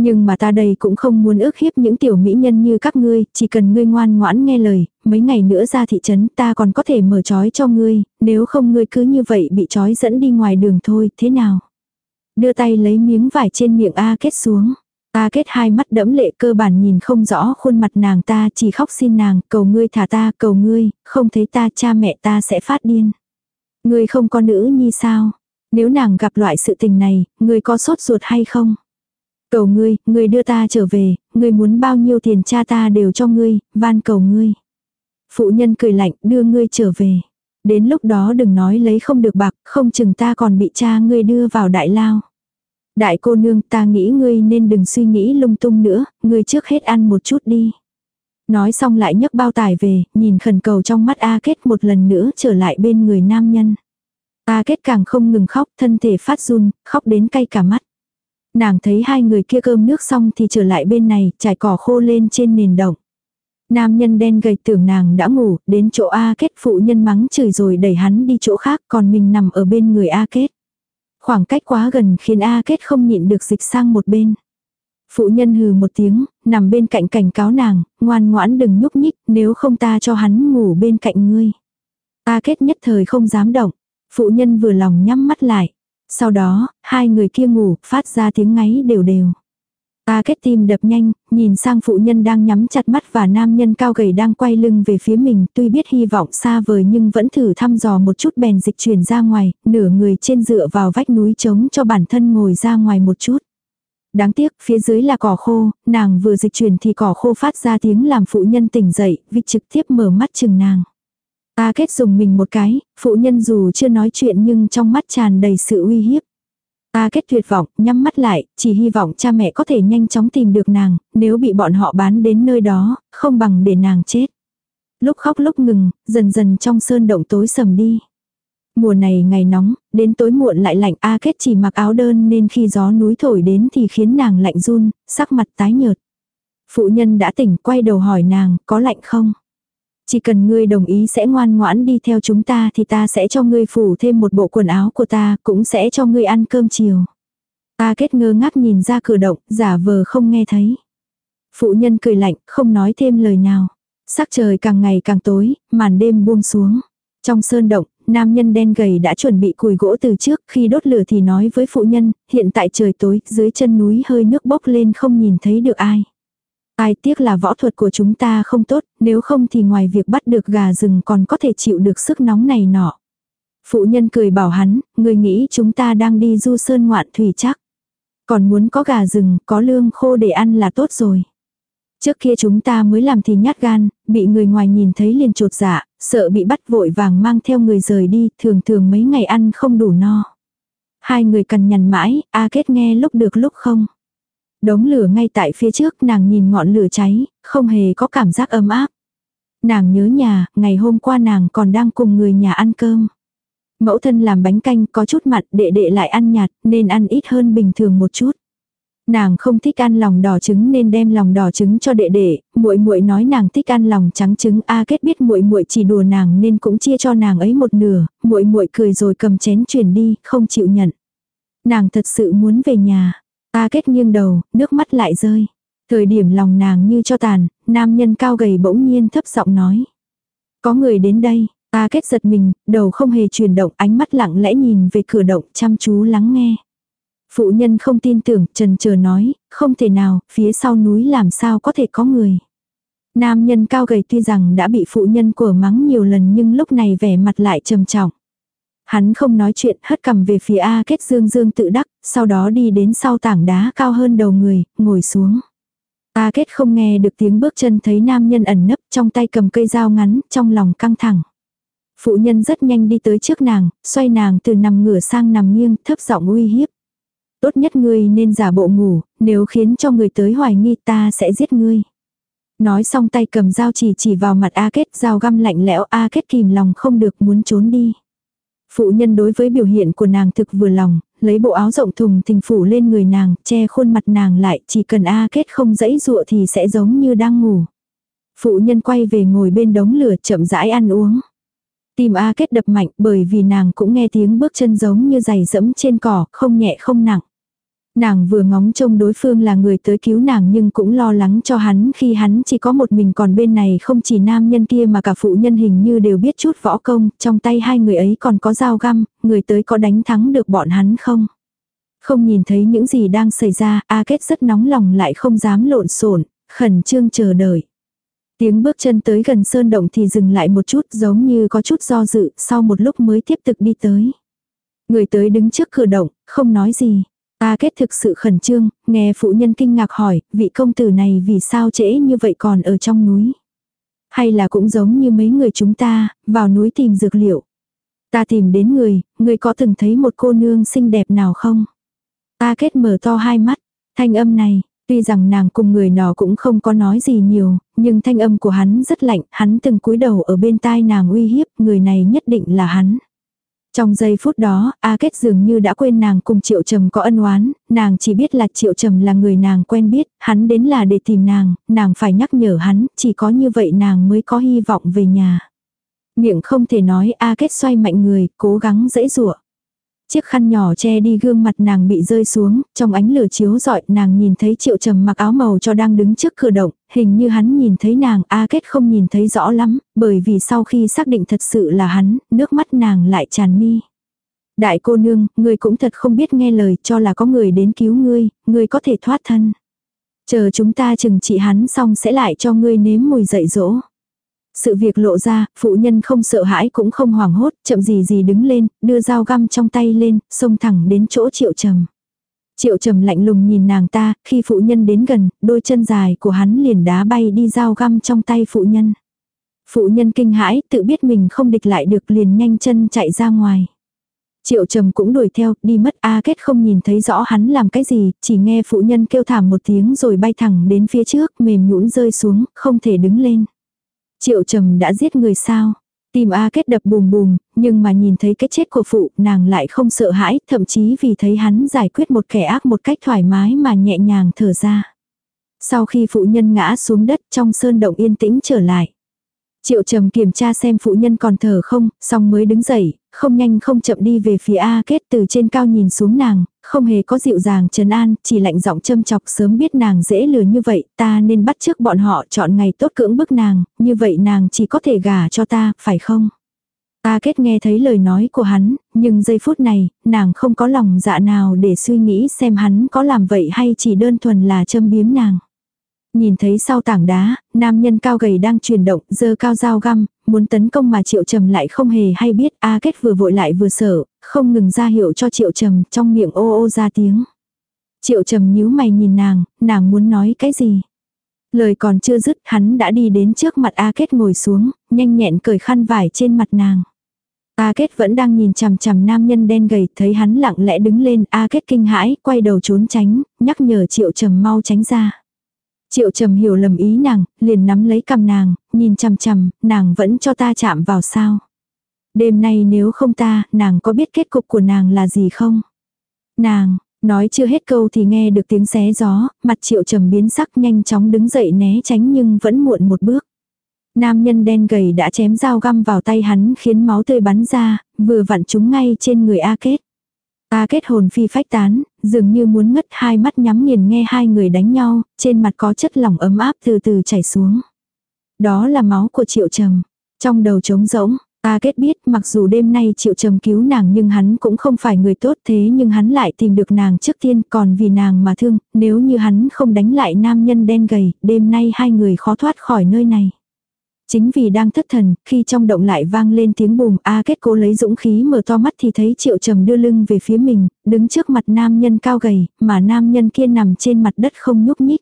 Nhưng mà ta đây cũng không muốn ước hiếp những tiểu mỹ nhân như các ngươi, chỉ cần ngươi ngoan ngoãn nghe lời, mấy ngày nữa ra thị trấn ta còn có thể mở trói cho ngươi, nếu không ngươi cứ như vậy bị trói dẫn đi ngoài đường thôi, thế nào? Đưa tay lấy miếng vải trên miệng A kết xuống. A kết hai mắt đẫm lệ cơ bản nhìn không rõ khuôn mặt nàng ta chỉ khóc xin nàng, cầu ngươi thả ta, cầu ngươi, không thấy ta cha mẹ ta sẽ phát điên. Ngươi không có nữ nhi sao? Nếu nàng gặp loại sự tình này, ngươi có sốt ruột hay không? Cầu ngươi, ngươi đưa ta trở về, ngươi muốn bao nhiêu tiền cha ta đều cho ngươi, van cầu ngươi. Phụ nhân cười lạnh, đưa ngươi trở về. Đến lúc đó đừng nói lấy không được bạc, không chừng ta còn bị cha ngươi đưa vào đại lao. Đại cô nương ta nghĩ ngươi nên đừng suy nghĩ lung tung nữa, ngươi trước hết ăn một chút đi. Nói xong lại nhấc bao tải về, nhìn khẩn cầu trong mắt A Kết một lần nữa trở lại bên người nam nhân. A Kết càng không ngừng khóc, thân thể phát run, khóc đến cay cả mắt. Nàng thấy hai người kia cơm nước xong thì trở lại bên này, trải cỏ khô lên trên nền động. Nam nhân đen gầy tưởng nàng đã ngủ, đến chỗ A kết phụ nhân mắng chửi rồi đẩy hắn đi chỗ khác còn mình nằm ở bên người A kết. Khoảng cách quá gần khiến A kết không nhịn được dịch sang một bên. Phụ nhân hừ một tiếng, nằm bên cạnh cảnh cáo nàng, ngoan ngoãn đừng nhúc nhích, nếu không ta cho hắn ngủ bên cạnh ngươi. A kết nhất thời không dám động. Phụ nhân vừa lòng nhắm mắt lại. Sau đó, hai người kia ngủ, phát ra tiếng ngáy đều đều. ta kết tim đập nhanh, nhìn sang phụ nhân đang nhắm chặt mắt và nam nhân cao gầy đang quay lưng về phía mình, tuy biết hy vọng xa vời nhưng vẫn thử thăm dò một chút bèn dịch chuyển ra ngoài, nửa người trên dựa vào vách núi trống cho bản thân ngồi ra ngoài một chút. Đáng tiếc, phía dưới là cỏ khô, nàng vừa dịch chuyển thì cỏ khô phát ra tiếng làm phụ nhân tỉnh dậy, vịt trực tiếp mở mắt chừng nàng. A kết dùng mình một cái, phụ nhân dù chưa nói chuyện nhưng trong mắt tràn đầy sự uy hiếp. A kết tuyệt vọng, nhắm mắt lại, chỉ hy vọng cha mẹ có thể nhanh chóng tìm được nàng, nếu bị bọn họ bán đến nơi đó, không bằng để nàng chết. Lúc khóc lúc ngừng, dần dần trong sơn động tối sầm đi. Mùa này ngày nóng, đến tối muộn lại lạnh A kết chỉ mặc áo đơn nên khi gió núi thổi đến thì khiến nàng lạnh run, sắc mặt tái nhợt. Phụ nhân đã tỉnh quay đầu hỏi nàng, có lạnh không? Chỉ cần ngươi đồng ý sẽ ngoan ngoãn đi theo chúng ta thì ta sẽ cho ngươi phủ thêm một bộ quần áo của ta, cũng sẽ cho ngươi ăn cơm chiều. Ta kết ngơ ngác nhìn ra cửa động, giả vờ không nghe thấy. Phụ nhân cười lạnh, không nói thêm lời nào. Sắc trời càng ngày càng tối, màn đêm buông xuống. Trong sơn động, nam nhân đen gầy đã chuẩn bị cùi gỗ từ trước, khi đốt lửa thì nói với phụ nhân, hiện tại trời tối, dưới chân núi hơi nước bốc lên không nhìn thấy được ai. Ai tiếc là võ thuật của chúng ta không tốt, nếu không thì ngoài việc bắt được gà rừng còn có thể chịu được sức nóng này nọ. Phụ nhân cười bảo hắn, người nghĩ chúng ta đang đi du sơn ngoạn thủy chắc. Còn muốn có gà rừng, có lương khô để ăn là tốt rồi. Trước kia chúng ta mới làm thì nhát gan, bị người ngoài nhìn thấy liền trột dạ, sợ bị bắt vội vàng mang theo người rời đi, thường thường mấy ngày ăn không đủ no. Hai người cần nhằn mãi, A Kết nghe lúc được lúc không. Đống lửa ngay tại phía trước nàng nhìn ngọn lửa cháy, không hề có cảm giác ấm áp. Nàng nhớ nhà, ngày hôm qua nàng còn đang cùng người nhà ăn cơm. Mẫu thân làm bánh canh có chút mặn, đệ đệ lại ăn nhạt, nên ăn ít hơn bình thường một chút. Nàng không thích ăn lòng đỏ trứng nên đem lòng đỏ trứng cho đệ đệ, muội muội nói nàng thích ăn lòng trắng trứng, a kết biết muội muội chỉ đùa nàng nên cũng chia cho nàng ấy một nửa, muội muội cười rồi cầm chén chuyển đi, không chịu nhận. Nàng thật sự muốn về nhà, A kết nghiêng đầu, nước mắt lại rơi. Thời điểm lòng nàng như cho tàn, nam nhân cao gầy bỗng nhiên thấp giọng nói. Có người đến đây, A kết giật mình, đầu không hề chuyển động, ánh mắt lặng lẽ nhìn về cửa động chăm chú lắng nghe. Phụ nhân không tin tưởng, trần chờ nói, không thể nào, phía sau núi làm sao có thể có người. Nam nhân cao gầy tuy rằng đã bị phụ nhân của mắng nhiều lần nhưng lúc này vẻ mặt lại trầm trọng. Hắn không nói chuyện hất cầm về phía A kết dương dương tự đắc, sau đó đi đến sau tảng đá cao hơn đầu người, ngồi xuống. A kết không nghe được tiếng bước chân thấy nam nhân ẩn nấp trong tay cầm cây dao ngắn, trong lòng căng thẳng. Phụ nhân rất nhanh đi tới trước nàng, xoay nàng từ nằm ngửa sang nằm nghiêng, thấp giọng uy hiếp. Tốt nhất ngươi nên giả bộ ngủ, nếu khiến cho người tới hoài nghi ta sẽ giết ngươi. Nói xong tay cầm dao chỉ chỉ vào mặt A kết, dao găm lạnh lẽo A kết kìm lòng không được muốn trốn đi. Phụ nhân đối với biểu hiện của nàng thực vừa lòng, lấy bộ áo rộng thùng thình phủ lên người nàng, che khuôn mặt nàng lại, chỉ cần A kết không dãy dụa thì sẽ giống như đang ngủ. Phụ nhân quay về ngồi bên đống lửa chậm rãi ăn uống. Tim A kết đập mạnh bởi vì nàng cũng nghe tiếng bước chân giống như giày dẫm trên cỏ, không nhẹ không nặng. Nàng vừa ngóng trông đối phương là người tới cứu nàng nhưng cũng lo lắng cho hắn khi hắn chỉ có một mình còn bên này không chỉ nam nhân kia mà cả phụ nhân hình như đều biết chút võ công, trong tay hai người ấy còn có dao găm, người tới có đánh thắng được bọn hắn không? Không nhìn thấy những gì đang xảy ra, A Kết rất nóng lòng lại không dám lộn xộn, khẩn trương chờ đợi. Tiếng bước chân tới gần sơn động thì dừng lại một chút giống như có chút do dự, sau một lúc mới tiếp tục đi tới. Người tới đứng trước cửa động, không nói gì, A kết thực sự khẩn trương, nghe phụ nhân kinh ngạc hỏi, vị công tử này vì sao trễ như vậy còn ở trong núi. Hay là cũng giống như mấy người chúng ta, vào núi tìm dược liệu. Ta tìm đến người, người có từng thấy một cô nương xinh đẹp nào không? A kết mở to hai mắt, thanh âm này, tuy rằng nàng cùng người nọ cũng không có nói gì nhiều, nhưng thanh âm của hắn rất lạnh, hắn từng cúi đầu ở bên tai nàng uy hiếp, người này nhất định là hắn. Trong giây phút đó, A Kết dường như đã quên nàng cùng Triệu Trầm có ân oán, nàng chỉ biết là Triệu Trầm là người nàng quen biết, hắn đến là để tìm nàng, nàng phải nhắc nhở hắn, chỉ có như vậy nàng mới có hy vọng về nhà. Miệng không thể nói A Kết xoay mạnh người, cố gắng dễ dụa. Chiếc khăn nhỏ che đi gương mặt nàng bị rơi xuống, trong ánh lửa chiếu rọi nàng nhìn thấy triệu trầm mặc áo màu cho đang đứng trước cửa động, hình như hắn nhìn thấy nàng A kết không nhìn thấy rõ lắm, bởi vì sau khi xác định thật sự là hắn, nước mắt nàng lại tràn mi. Đại cô nương, ngươi cũng thật không biết nghe lời cho là có người đến cứu ngươi, ngươi có thể thoát thân. Chờ chúng ta chừng trị hắn xong sẽ lại cho ngươi nếm mùi dậy dỗ. Sự việc lộ ra, phụ nhân không sợ hãi cũng không hoảng hốt, chậm gì gì đứng lên, đưa dao găm trong tay lên, xông thẳng đến chỗ triệu trầm. Triệu trầm lạnh lùng nhìn nàng ta, khi phụ nhân đến gần, đôi chân dài của hắn liền đá bay đi dao găm trong tay phụ nhân. Phụ nhân kinh hãi, tự biết mình không địch lại được liền nhanh chân chạy ra ngoài. Triệu trầm cũng đuổi theo, đi mất A kết không nhìn thấy rõ hắn làm cái gì, chỉ nghe phụ nhân kêu thảm một tiếng rồi bay thẳng đến phía trước, mềm nhũn rơi xuống, không thể đứng lên. Triệu trầm đã giết người sao? Tim A kết đập bùm bùm, nhưng mà nhìn thấy cái chết của phụ, nàng lại không sợ hãi, thậm chí vì thấy hắn giải quyết một kẻ ác một cách thoải mái mà nhẹ nhàng thở ra. Sau khi phụ nhân ngã xuống đất trong sơn động yên tĩnh trở lại. Triệu trầm kiểm tra xem phụ nhân còn thở không, xong mới đứng dậy, không nhanh không chậm đi về phía A kết từ trên cao nhìn xuống nàng, không hề có dịu dàng trấn an, chỉ lạnh giọng châm chọc sớm biết nàng dễ lừa như vậy, ta nên bắt trước bọn họ chọn ngày tốt cưỡng bức nàng, như vậy nàng chỉ có thể gả cho ta, phải không? A kết nghe thấy lời nói của hắn, nhưng giây phút này, nàng không có lòng dạ nào để suy nghĩ xem hắn có làm vậy hay chỉ đơn thuần là châm biếm nàng. Nhìn thấy sau tảng đá, nam nhân cao gầy đang chuyển động, giơ cao dao găm, muốn tấn công mà triệu trầm lại không hề hay biết, A kết vừa vội lại vừa sợ, không ngừng ra hiệu cho triệu trầm, trong miệng ô ô ra tiếng. Triệu trầm nhíu mày nhìn nàng, nàng muốn nói cái gì? Lời còn chưa dứt, hắn đã đi đến trước mặt A kết ngồi xuống, nhanh nhẹn cởi khăn vải trên mặt nàng. A kết vẫn đang nhìn chằm chằm nam nhân đen gầy, thấy hắn lặng lẽ đứng lên, A kết kinh hãi, quay đầu trốn tránh, nhắc nhở triệu trầm mau tránh ra. Triệu trầm hiểu lầm ý nàng, liền nắm lấy cầm nàng, nhìn chằm chằm, nàng vẫn cho ta chạm vào sao. Đêm nay nếu không ta, nàng có biết kết cục của nàng là gì không? Nàng, nói chưa hết câu thì nghe được tiếng xé gió, mặt triệu trầm biến sắc nhanh chóng đứng dậy né tránh nhưng vẫn muộn một bước. Nam nhân đen gầy đã chém dao găm vào tay hắn khiến máu tươi bắn ra, vừa vặn chúng ngay trên người A Kết. A Kết hồn phi phách tán, dường như muốn ngất hai mắt nhắm nghiền nghe hai người đánh nhau, trên mặt có chất lỏng ấm áp từ từ chảy xuống. Đó là máu của Triệu Trầm. Trong đầu trống rỗng, ta Kết biết mặc dù đêm nay Triệu Trầm cứu nàng nhưng hắn cũng không phải người tốt thế nhưng hắn lại tìm được nàng trước tiên còn vì nàng mà thương, nếu như hắn không đánh lại nam nhân đen gầy, đêm nay hai người khó thoát khỏi nơi này. Chính vì đang thất thần, khi trong động lại vang lên tiếng bùm, A kết cố lấy dũng khí mở to mắt thì thấy triệu trầm đưa lưng về phía mình, đứng trước mặt nam nhân cao gầy, mà nam nhân kia nằm trên mặt đất không nhúc nhích.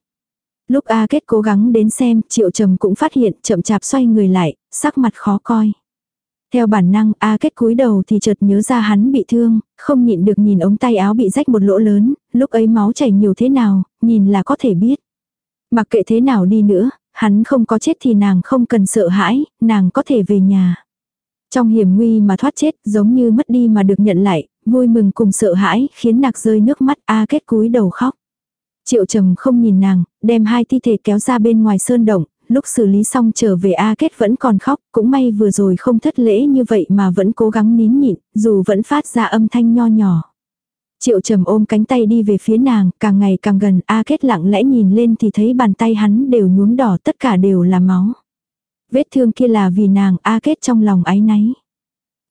Lúc A kết cố gắng đến xem, triệu trầm cũng phát hiện chậm chạp xoay người lại, sắc mặt khó coi. Theo bản năng A kết cúi đầu thì chợt nhớ ra hắn bị thương, không nhịn được nhìn ống tay áo bị rách một lỗ lớn, lúc ấy máu chảy nhiều thế nào, nhìn là có thể biết. Mặc kệ thế nào đi nữa, hắn không có chết thì nàng không cần sợ hãi, nàng có thể về nhà. Trong hiểm nguy mà thoát chết giống như mất đi mà được nhận lại, vui mừng cùng sợ hãi khiến nạc rơi nước mắt A kết cúi đầu khóc. Triệu trầm không nhìn nàng, đem hai thi thể kéo ra bên ngoài sơn động, lúc xử lý xong trở về A kết vẫn còn khóc, cũng may vừa rồi không thất lễ như vậy mà vẫn cố gắng nín nhịn, dù vẫn phát ra âm thanh nho nhỏ. Triệu trầm ôm cánh tay đi về phía nàng, càng ngày càng gần, A kết lặng lẽ nhìn lên thì thấy bàn tay hắn đều nhuốm đỏ tất cả đều là máu. Vết thương kia là vì nàng A kết trong lòng ái náy.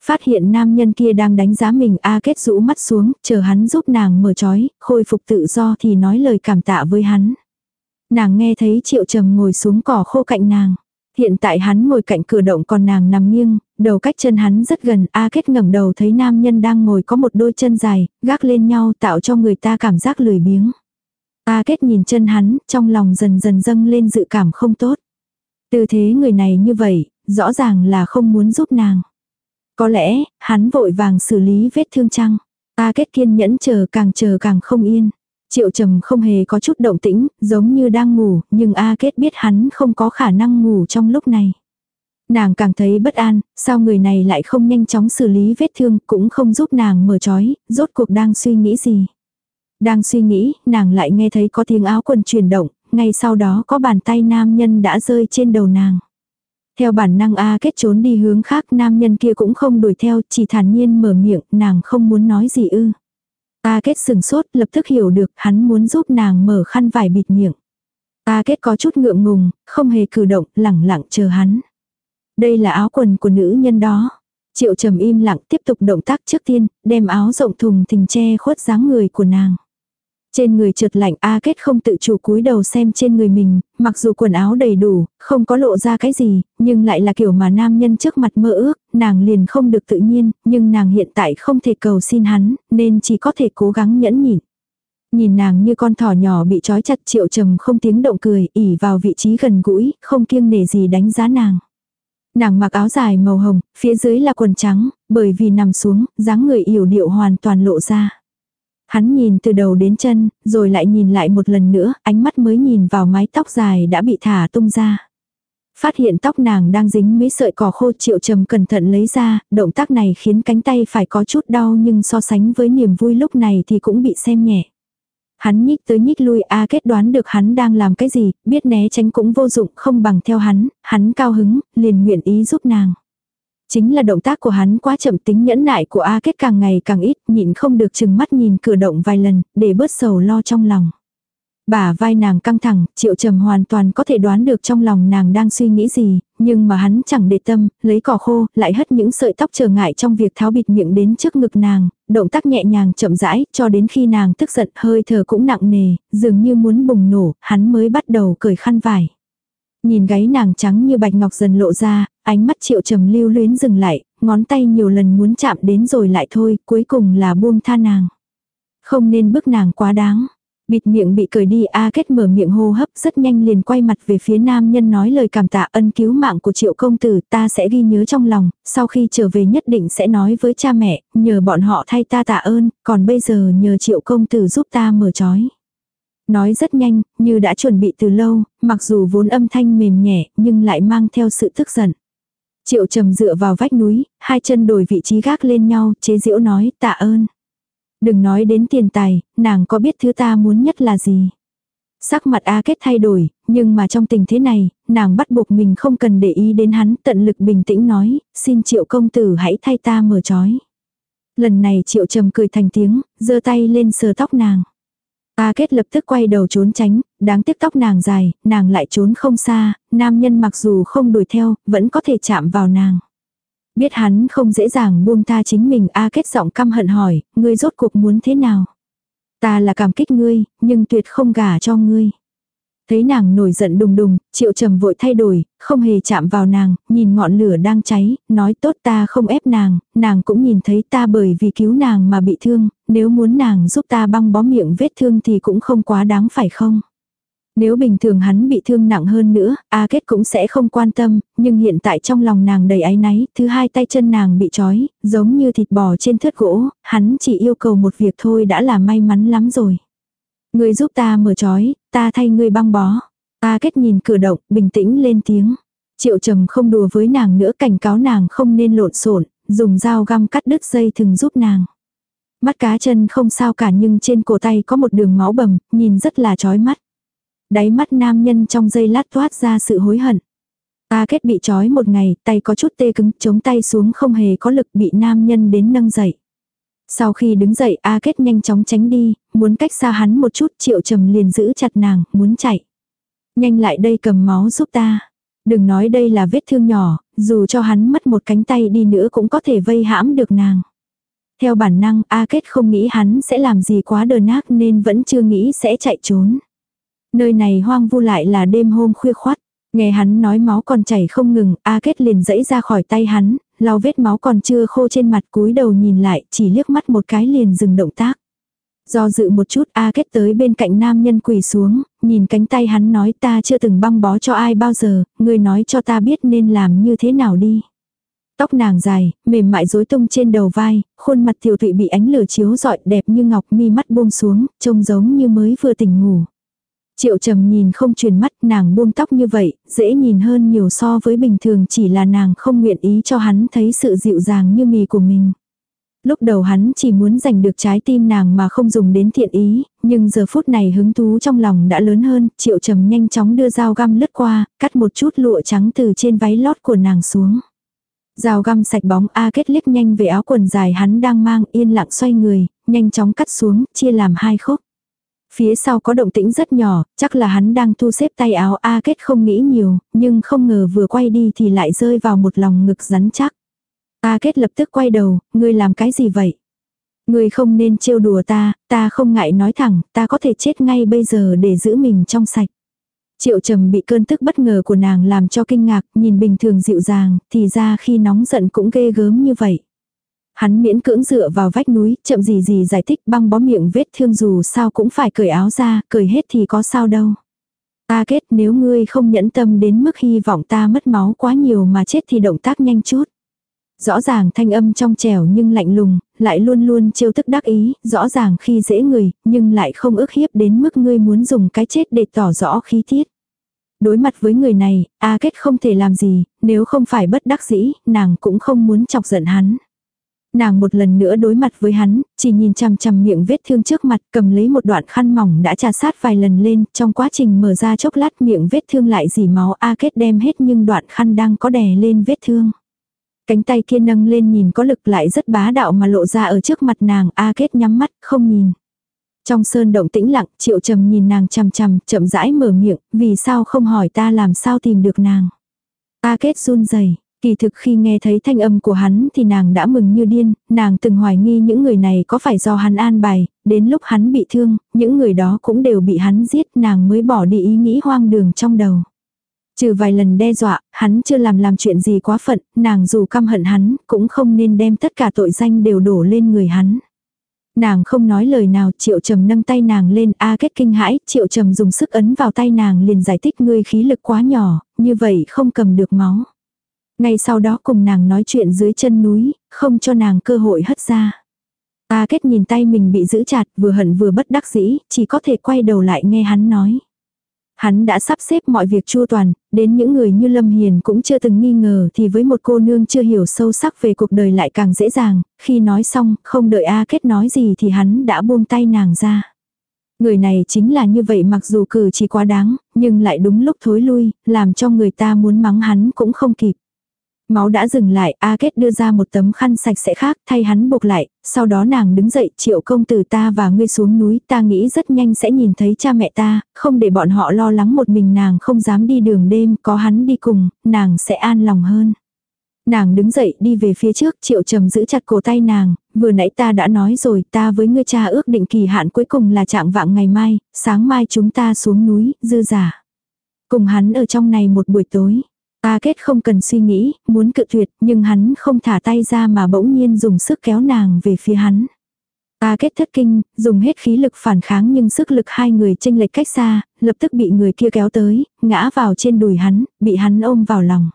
Phát hiện nam nhân kia đang đánh giá mình A kết rũ mắt xuống, chờ hắn giúp nàng mở trói, khôi phục tự do thì nói lời cảm tạ với hắn. Nàng nghe thấy triệu trầm ngồi xuống cỏ khô cạnh nàng. Hiện tại hắn ngồi cạnh cửa động còn nàng nằm nghiêng, đầu cách chân hắn rất gần, A Kết ngẩng đầu thấy nam nhân đang ngồi có một đôi chân dài, gác lên nhau tạo cho người ta cảm giác lười biếng. A Kết nhìn chân hắn, trong lòng dần dần dâng lên dự cảm không tốt. Tư thế người này như vậy, rõ ràng là không muốn giúp nàng. Có lẽ, hắn vội vàng xử lý vết thương chăng. A Kết kiên nhẫn chờ càng chờ càng không yên. Triệu trầm không hề có chút động tĩnh, giống như đang ngủ, nhưng A Kết biết hắn không có khả năng ngủ trong lúc này. Nàng càng thấy bất an, sao người này lại không nhanh chóng xử lý vết thương, cũng không giúp nàng mở trói, rốt cuộc đang suy nghĩ gì. Đang suy nghĩ, nàng lại nghe thấy có tiếng áo quần chuyển động, ngay sau đó có bàn tay nam nhân đã rơi trên đầu nàng. Theo bản năng A kết trốn đi hướng khác nam nhân kia cũng không đuổi theo, chỉ thản nhiên mở miệng, nàng không muốn nói gì ư. Ta kết sừng sốt, lập tức hiểu được hắn muốn giúp nàng mở khăn vải bịt miệng. Ta kết có chút ngượng ngùng, không hề cử động, lẳng lặng chờ hắn. Đây là áo quần của nữ nhân đó. Triệu trầm im lặng tiếp tục động tác trước tiên, đem áo rộng thùng thình che khuất dáng người của nàng. Trên người trượt lạnh A Kết không tự chủ cúi đầu xem trên người mình, mặc dù quần áo đầy đủ, không có lộ ra cái gì, nhưng lại là kiểu mà nam nhân trước mặt mơ ước, nàng liền không được tự nhiên, nhưng nàng hiện tại không thể cầu xin hắn, nên chỉ có thể cố gắng nhẫn nhịn. Nhìn nàng như con thỏ nhỏ bị trói chặt triệu trầm không tiếng động cười, ỉ vào vị trí gần gũi, không kiêng nể gì đánh giá nàng. Nàng mặc áo dài màu hồng, phía dưới là quần trắng, bởi vì nằm xuống, dáng người yểu điệu hoàn toàn lộ ra. Hắn nhìn từ đầu đến chân, rồi lại nhìn lại một lần nữa, ánh mắt mới nhìn vào mái tóc dài đã bị thả tung ra. Phát hiện tóc nàng đang dính mấy sợi cỏ khô triệu trầm cẩn thận lấy ra, động tác này khiến cánh tay phải có chút đau nhưng so sánh với niềm vui lúc này thì cũng bị xem nhẹ. Hắn nhích tới nhích lui A kết đoán được hắn đang làm cái gì, biết né tránh cũng vô dụng không bằng theo hắn, hắn cao hứng, liền nguyện ý giúp nàng. Chính là động tác của hắn quá chậm tính nhẫn nại của A kết càng ngày càng ít, nhịn không được chừng mắt nhìn cửa động vài lần, để bớt sầu lo trong lòng. Bả vai nàng căng thẳng, triệu trầm hoàn toàn có thể đoán được trong lòng nàng đang suy nghĩ gì, nhưng mà hắn chẳng để tâm, lấy cỏ khô, lại hất những sợi tóc trở ngại trong việc tháo bịt miệng đến trước ngực nàng, động tác nhẹ nhàng chậm rãi, cho đến khi nàng tức giận hơi thở cũng nặng nề, dường như muốn bùng nổ, hắn mới bắt đầu cởi khăn vải. Nhìn gáy nàng trắng như bạch ngọc dần lộ ra, ánh mắt triệu trầm lưu luyến dừng lại, ngón tay nhiều lần muốn chạm đến rồi lại thôi, cuối cùng là buông tha nàng. Không nên bức nàng quá đáng. Bịt miệng bị cởi đi A kết mở miệng hô hấp rất nhanh liền quay mặt về phía nam nhân nói lời cảm tạ ân cứu mạng của triệu công tử ta sẽ ghi nhớ trong lòng, sau khi trở về nhất định sẽ nói với cha mẹ, nhờ bọn họ thay ta tạ ơn, còn bây giờ nhờ triệu công tử giúp ta mở trói. Nói rất nhanh, như đã chuẩn bị từ lâu, mặc dù vốn âm thanh mềm nhẹ nhưng lại mang theo sự tức giận. Triệu trầm dựa vào vách núi, hai chân đổi vị trí gác lên nhau, chế diễu nói tạ ơn. Đừng nói đến tiền tài, nàng có biết thứ ta muốn nhất là gì. Sắc mặt A kết thay đổi, nhưng mà trong tình thế này, nàng bắt buộc mình không cần để ý đến hắn tận lực bình tĩnh nói, xin triệu công tử hãy thay ta mở trói. Lần này triệu trầm cười thành tiếng, giơ tay lên sờ tóc nàng. A kết lập tức quay đầu trốn tránh, đáng tiếc tóc nàng dài, nàng lại trốn không xa, nam nhân mặc dù không đuổi theo, vẫn có thể chạm vào nàng. Biết hắn không dễ dàng buông tha chính mình A kết giọng căm hận hỏi, ngươi rốt cuộc muốn thế nào? Ta là cảm kích ngươi, nhưng tuyệt không gả cho ngươi. Thấy nàng nổi giận đùng đùng, triệu trầm vội thay đổi, không hề chạm vào nàng, nhìn ngọn lửa đang cháy, nói tốt ta không ép nàng, nàng cũng nhìn thấy ta bởi vì cứu nàng mà bị thương, nếu muốn nàng giúp ta băng bó miệng vết thương thì cũng không quá đáng phải không? Nếu bình thường hắn bị thương nặng hơn nữa, A Kết cũng sẽ không quan tâm, nhưng hiện tại trong lòng nàng đầy áy náy, thứ hai tay chân nàng bị trói, giống như thịt bò trên thớt gỗ, hắn chỉ yêu cầu một việc thôi đã là may mắn lắm rồi. Người giúp ta mở trói, ta thay ngươi băng bó. A Kết nhìn cửa động, bình tĩnh lên tiếng. Triệu trầm không đùa với nàng nữa cảnh cáo nàng không nên lộn xộn dùng dao găm cắt đứt dây thừng giúp nàng. Mắt cá chân không sao cả nhưng trên cổ tay có một đường máu bầm, nhìn rất là chói mắt. Đáy mắt nam nhân trong giây lát thoát ra sự hối hận. Ta kết bị trói một ngày, tay có chút tê cứng, chống tay xuống không hề có lực bị nam nhân đến nâng dậy. Sau khi đứng dậy A kết nhanh chóng tránh đi, muốn cách xa hắn một chút triệu trầm liền giữ chặt nàng, muốn chạy. Nhanh lại đây cầm máu giúp ta. Đừng nói đây là vết thương nhỏ, dù cho hắn mất một cánh tay đi nữa cũng có thể vây hãm được nàng. Theo bản năng A kết không nghĩ hắn sẽ làm gì quá đờ nát nên vẫn chưa nghĩ sẽ chạy trốn. Nơi này hoang vu lại là đêm hôm khuya khoát. Nghe hắn nói máu còn chảy không ngừng, A Kết liền dẫy ra khỏi tay hắn, lau vết máu còn chưa khô trên mặt cúi đầu nhìn lại, chỉ liếc mắt một cái liền dừng động tác. Do dự một chút A Kết tới bên cạnh nam nhân quỳ xuống, nhìn cánh tay hắn nói ta chưa từng băng bó cho ai bao giờ, người nói cho ta biết nên làm như thế nào đi. Tóc nàng dài, mềm mại rối tung trên đầu vai, khuôn mặt tiểu thụy bị ánh lửa chiếu rọi đẹp như ngọc mi mắt buông xuống, trông giống như mới vừa tỉnh ngủ. Triệu trầm nhìn không truyền mắt nàng buông tóc như vậy, dễ nhìn hơn nhiều so với bình thường chỉ là nàng không nguyện ý cho hắn thấy sự dịu dàng như mì của mình. Lúc đầu hắn chỉ muốn giành được trái tim nàng mà không dùng đến thiện ý, nhưng giờ phút này hứng thú trong lòng đã lớn hơn, triệu trầm nhanh chóng đưa dao găm lướt qua, cắt một chút lụa trắng từ trên váy lót của nàng xuống. Dao găm sạch bóng A kết liếc nhanh về áo quần dài hắn đang mang yên lặng xoay người, nhanh chóng cắt xuống, chia làm hai khúc. Phía sau có động tĩnh rất nhỏ, chắc là hắn đang thu xếp tay áo A kết không nghĩ nhiều, nhưng không ngờ vừa quay đi thì lại rơi vào một lòng ngực rắn chắc. A kết lập tức quay đầu, ngươi làm cái gì vậy? Ngươi không nên trêu đùa ta, ta không ngại nói thẳng, ta có thể chết ngay bây giờ để giữ mình trong sạch. Triệu trầm bị cơn tức bất ngờ của nàng làm cho kinh ngạc, nhìn bình thường dịu dàng, thì ra khi nóng giận cũng ghê gớm như vậy. Hắn miễn cưỡng dựa vào vách núi, chậm gì gì giải thích băng bó miệng vết thương dù sao cũng phải cởi áo ra, cởi hết thì có sao đâu. Ta kết nếu ngươi không nhẫn tâm đến mức hy vọng ta mất máu quá nhiều mà chết thì động tác nhanh chút. Rõ ràng thanh âm trong trẻo nhưng lạnh lùng, lại luôn luôn trêu tức đắc ý, rõ ràng khi dễ người, nhưng lại không ức hiếp đến mức ngươi muốn dùng cái chết để tỏ rõ khí tiết. Đối mặt với người này, A Kết không thể làm gì, nếu không phải bất đắc dĩ, nàng cũng không muốn chọc giận hắn. Nàng một lần nữa đối mặt với hắn, chỉ nhìn chằm chằm miệng vết thương trước mặt, cầm lấy một đoạn khăn mỏng đã trà sát vài lần lên, trong quá trình mở ra chốc lát miệng vết thương lại dỉ máu A Kết đem hết nhưng đoạn khăn đang có đè lên vết thương. Cánh tay kia nâng lên nhìn có lực lại rất bá đạo mà lộ ra ở trước mặt nàng, A Kết nhắm mắt, không nhìn. Trong sơn động tĩnh lặng, triệu trầm nhìn nàng chằm chằm, chậm rãi mở miệng, vì sao không hỏi ta làm sao tìm được nàng. A Kết run rẩy Kỳ thực khi nghe thấy thanh âm của hắn thì nàng đã mừng như điên, nàng từng hoài nghi những người này có phải do hắn an bài, đến lúc hắn bị thương, những người đó cũng đều bị hắn giết, nàng mới bỏ đi ý nghĩ hoang đường trong đầu. Trừ vài lần đe dọa, hắn chưa làm làm chuyện gì quá phận, nàng dù căm hận hắn, cũng không nên đem tất cả tội danh đều đổ lên người hắn. Nàng không nói lời nào, triệu trầm nâng tay nàng lên, a kết kinh hãi, triệu trầm dùng sức ấn vào tay nàng liền giải thích ngươi khí lực quá nhỏ, như vậy không cầm được máu. Ngay sau đó cùng nàng nói chuyện dưới chân núi, không cho nàng cơ hội hất ra. A kết nhìn tay mình bị giữ chặt, vừa hận vừa bất đắc dĩ, chỉ có thể quay đầu lại nghe hắn nói. Hắn đã sắp xếp mọi việc chu toàn, đến những người như Lâm Hiền cũng chưa từng nghi ngờ thì với một cô nương chưa hiểu sâu sắc về cuộc đời lại càng dễ dàng, khi nói xong, không đợi A Kết nói gì thì hắn đã buông tay nàng ra. Người này chính là như vậy mặc dù cử chỉ quá đáng, nhưng lại đúng lúc thối lui, làm cho người ta muốn mắng hắn cũng không kịp. Máu đã dừng lại, A Kết đưa ra một tấm khăn sạch sẽ khác, thay hắn buộc lại, sau đó nàng đứng dậy, triệu công tử ta và ngươi xuống núi, ta nghĩ rất nhanh sẽ nhìn thấy cha mẹ ta, không để bọn họ lo lắng một mình nàng không dám đi đường đêm, có hắn đi cùng, nàng sẽ an lòng hơn. Nàng đứng dậy đi về phía trước, triệu trầm giữ chặt cổ tay nàng, vừa nãy ta đã nói rồi, ta với ngươi cha ước định kỳ hạn cuối cùng là trạng vạng ngày mai, sáng mai chúng ta xuống núi, dư giả. Cùng hắn ở trong này một buổi tối. A kết không cần suy nghĩ, muốn cự tuyệt, nhưng hắn không thả tay ra mà bỗng nhiên dùng sức kéo nàng về phía hắn. A kết thất kinh, dùng hết khí lực phản kháng nhưng sức lực hai người chênh lệch cách xa, lập tức bị người kia kéo tới, ngã vào trên đùi hắn, bị hắn ôm vào lòng.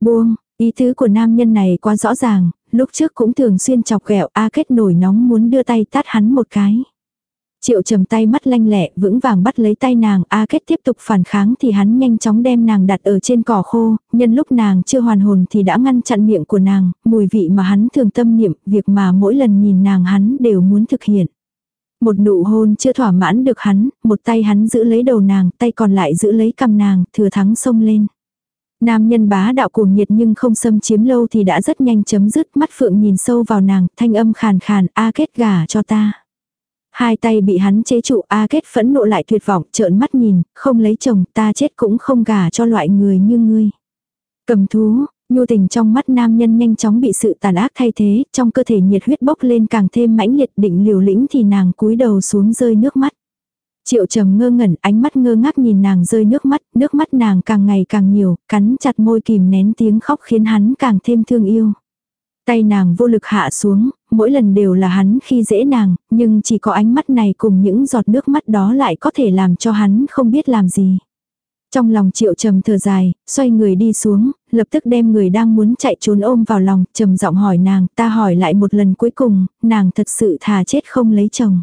Buông, ý tứ của nam nhân này quá rõ ràng, lúc trước cũng thường xuyên chọc ghẹo A kết nổi nóng muốn đưa tay tát hắn một cái. Triệu trầm tay mắt lanh lẹ, vững vàng bắt lấy tay nàng, A Kết tiếp tục phản kháng thì hắn nhanh chóng đem nàng đặt ở trên cỏ khô, nhân lúc nàng chưa hoàn hồn thì đã ngăn chặn miệng của nàng, mùi vị mà hắn thường tâm niệm, việc mà mỗi lần nhìn nàng hắn đều muốn thực hiện. Một nụ hôn chưa thỏa mãn được hắn, một tay hắn giữ lấy đầu nàng, tay còn lại giữ lấy cầm nàng, thừa thắng xông lên. Nam nhân bá đạo cuồng nhiệt nhưng không xâm chiếm lâu thì đã rất nhanh chấm dứt mắt phượng nhìn sâu vào nàng, thanh âm khàn khàn, A Kết gả cho ta. Hai tay bị hắn chế trụ A kết phẫn nộ lại tuyệt vọng trợn mắt nhìn, không lấy chồng ta chết cũng không gả cho loại người như ngươi. Cầm thú, nhu tình trong mắt nam nhân nhanh chóng bị sự tàn ác thay thế, trong cơ thể nhiệt huyết bốc lên càng thêm mãnh liệt định liều lĩnh thì nàng cúi đầu xuống rơi nước mắt. Triệu trầm ngơ ngẩn ánh mắt ngơ ngác nhìn nàng rơi nước mắt, nước mắt nàng càng ngày càng nhiều, cắn chặt môi kìm nén tiếng khóc khiến hắn càng thêm thương yêu. Tay nàng vô lực hạ xuống, mỗi lần đều là hắn khi dễ nàng, nhưng chỉ có ánh mắt này cùng những giọt nước mắt đó lại có thể làm cho hắn không biết làm gì. Trong lòng triệu trầm thở dài, xoay người đi xuống, lập tức đem người đang muốn chạy trốn ôm vào lòng, trầm giọng hỏi nàng, ta hỏi lại một lần cuối cùng, nàng thật sự thà chết không lấy chồng.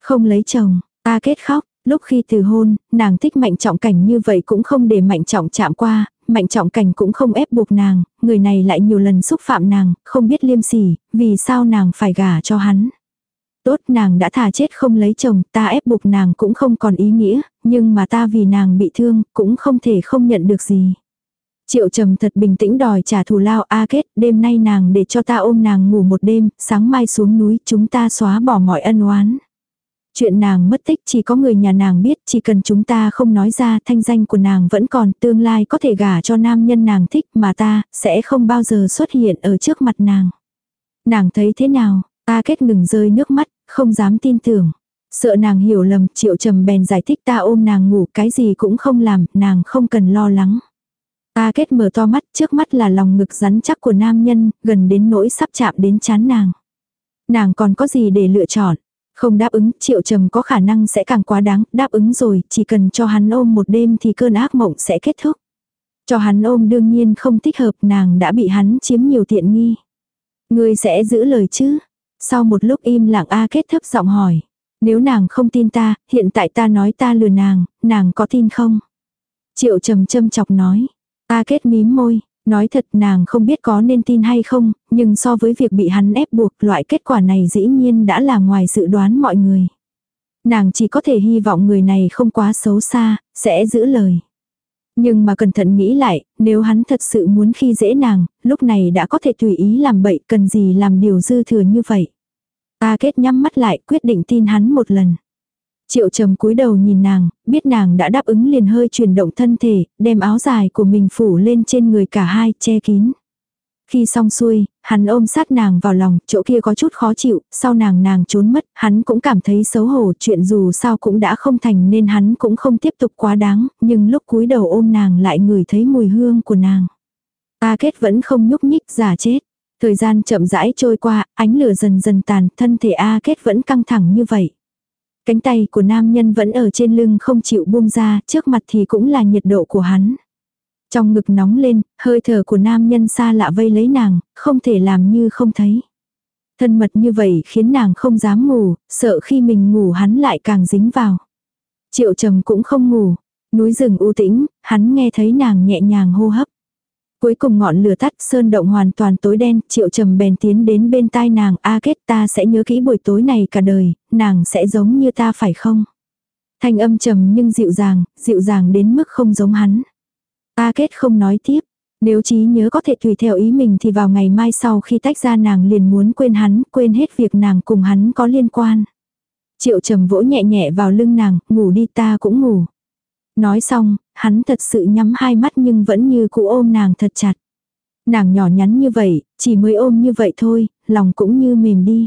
Không lấy chồng, ta kết khóc, lúc khi từ hôn, nàng thích mạnh trọng cảnh như vậy cũng không để mạnh trọng chạm qua, mạnh trọng cảnh cũng không ép buộc nàng, người này lại nhiều lần xúc phạm nàng, không biết liêm sỉ, vì sao nàng phải gả cho hắn. Tốt nàng đã thà chết không lấy chồng, ta ép buộc nàng cũng không còn ý nghĩa, nhưng mà ta vì nàng bị thương, cũng không thể không nhận được gì. Triệu trầm thật bình tĩnh đòi trả thù lao A kết, đêm nay nàng để cho ta ôm nàng ngủ một đêm, sáng mai xuống núi chúng ta xóa bỏ mọi ân oán. Chuyện nàng mất tích chỉ có người nhà nàng biết, chỉ cần chúng ta không nói ra thanh danh của nàng vẫn còn, tương lai có thể gả cho nam nhân nàng thích mà ta, sẽ không bao giờ xuất hiện ở trước mặt nàng. Nàng thấy thế nào, ta kết ngừng rơi nước mắt, không dám tin tưởng. Sợ nàng hiểu lầm, triệu trầm bèn giải thích ta ôm nàng ngủ cái gì cũng không làm, nàng không cần lo lắng. Ta kết mở to mắt, trước mắt là lòng ngực rắn chắc của nam nhân, gần đến nỗi sắp chạm đến chán nàng. Nàng còn có gì để lựa chọn? Không đáp ứng, triệu trầm có khả năng sẽ càng quá đáng, đáp ứng rồi, chỉ cần cho hắn ôm một đêm thì cơn ác mộng sẽ kết thúc. Cho hắn ôm đương nhiên không thích hợp, nàng đã bị hắn chiếm nhiều tiện nghi. Ngươi sẽ giữ lời chứ? Sau một lúc im lặng A kết thấp giọng hỏi. Nếu nàng không tin ta, hiện tại ta nói ta lừa nàng, nàng có tin không? Triệu trầm châm chọc nói. A kết mím môi, nói thật nàng không biết có nên tin hay không, nhưng so với việc bị hắn ép buộc loại kết quả này dĩ nhiên đã là ngoài dự đoán mọi người. Nàng chỉ có thể hy vọng người này không quá xấu xa, sẽ giữ lời. Nhưng mà cẩn thận nghĩ lại, nếu hắn thật sự muốn khi dễ nàng, lúc này đã có thể tùy ý làm bậy cần gì làm điều dư thừa như vậy. Ta kết nhắm mắt lại quyết định tin hắn một lần. Triệu trầm cúi đầu nhìn nàng, biết nàng đã đáp ứng liền hơi chuyển động thân thể, đem áo dài của mình phủ lên trên người cả hai, che kín. Khi xong xuôi, hắn ôm sát nàng vào lòng, chỗ kia có chút khó chịu, sau nàng nàng trốn mất, hắn cũng cảm thấy xấu hổ, chuyện dù sao cũng đã không thành nên hắn cũng không tiếp tục quá đáng, nhưng lúc cúi đầu ôm nàng lại ngửi thấy mùi hương của nàng. Ta kết vẫn không nhúc nhích, giả chết. Thời gian chậm rãi trôi qua, ánh lửa dần dần tàn, thân thể A kết vẫn căng thẳng như vậy. Cánh tay của nam nhân vẫn ở trên lưng không chịu buông ra, trước mặt thì cũng là nhiệt độ của hắn. Trong ngực nóng lên, hơi thở của nam nhân xa lạ vây lấy nàng, không thể làm như không thấy. Thân mật như vậy khiến nàng không dám ngủ, sợ khi mình ngủ hắn lại càng dính vào. Triệu trầm cũng không ngủ. Núi rừng u tĩnh, hắn nghe thấy nàng nhẹ nhàng hô hấp. Cuối cùng ngọn lửa tắt, sơn động hoàn toàn tối đen, triệu trầm bèn tiến đến bên tai nàng, a kết ta sẽ nhớ kỹ buổi tối này cả đời, nàng sẽ giống như ta phải không? Thanh âm trầm nhưng dịu dàng, dịu dàng đến mức không giống hắn. A kết không nói tiếp. Nếu trí nhớ có thể tùy theo ý mình thì vào ngày mai sau khi tách ra nàng liền muốn quên hắn, quên hết việc nàng cùng hắn có liên quan. Triệu trầm vỗ nhẹ nhẹ vào lưng nàng, ngủ đi ta cũng ngủ. Nói xong, hắn thật sự nhắm hai mắt nhưng vẫn như cũ ôm nàng thật chặt. Nàng nhỏ nhắn như vậy, chỉ mới ôm như vậy thôi, lòng cũng như mềm đi.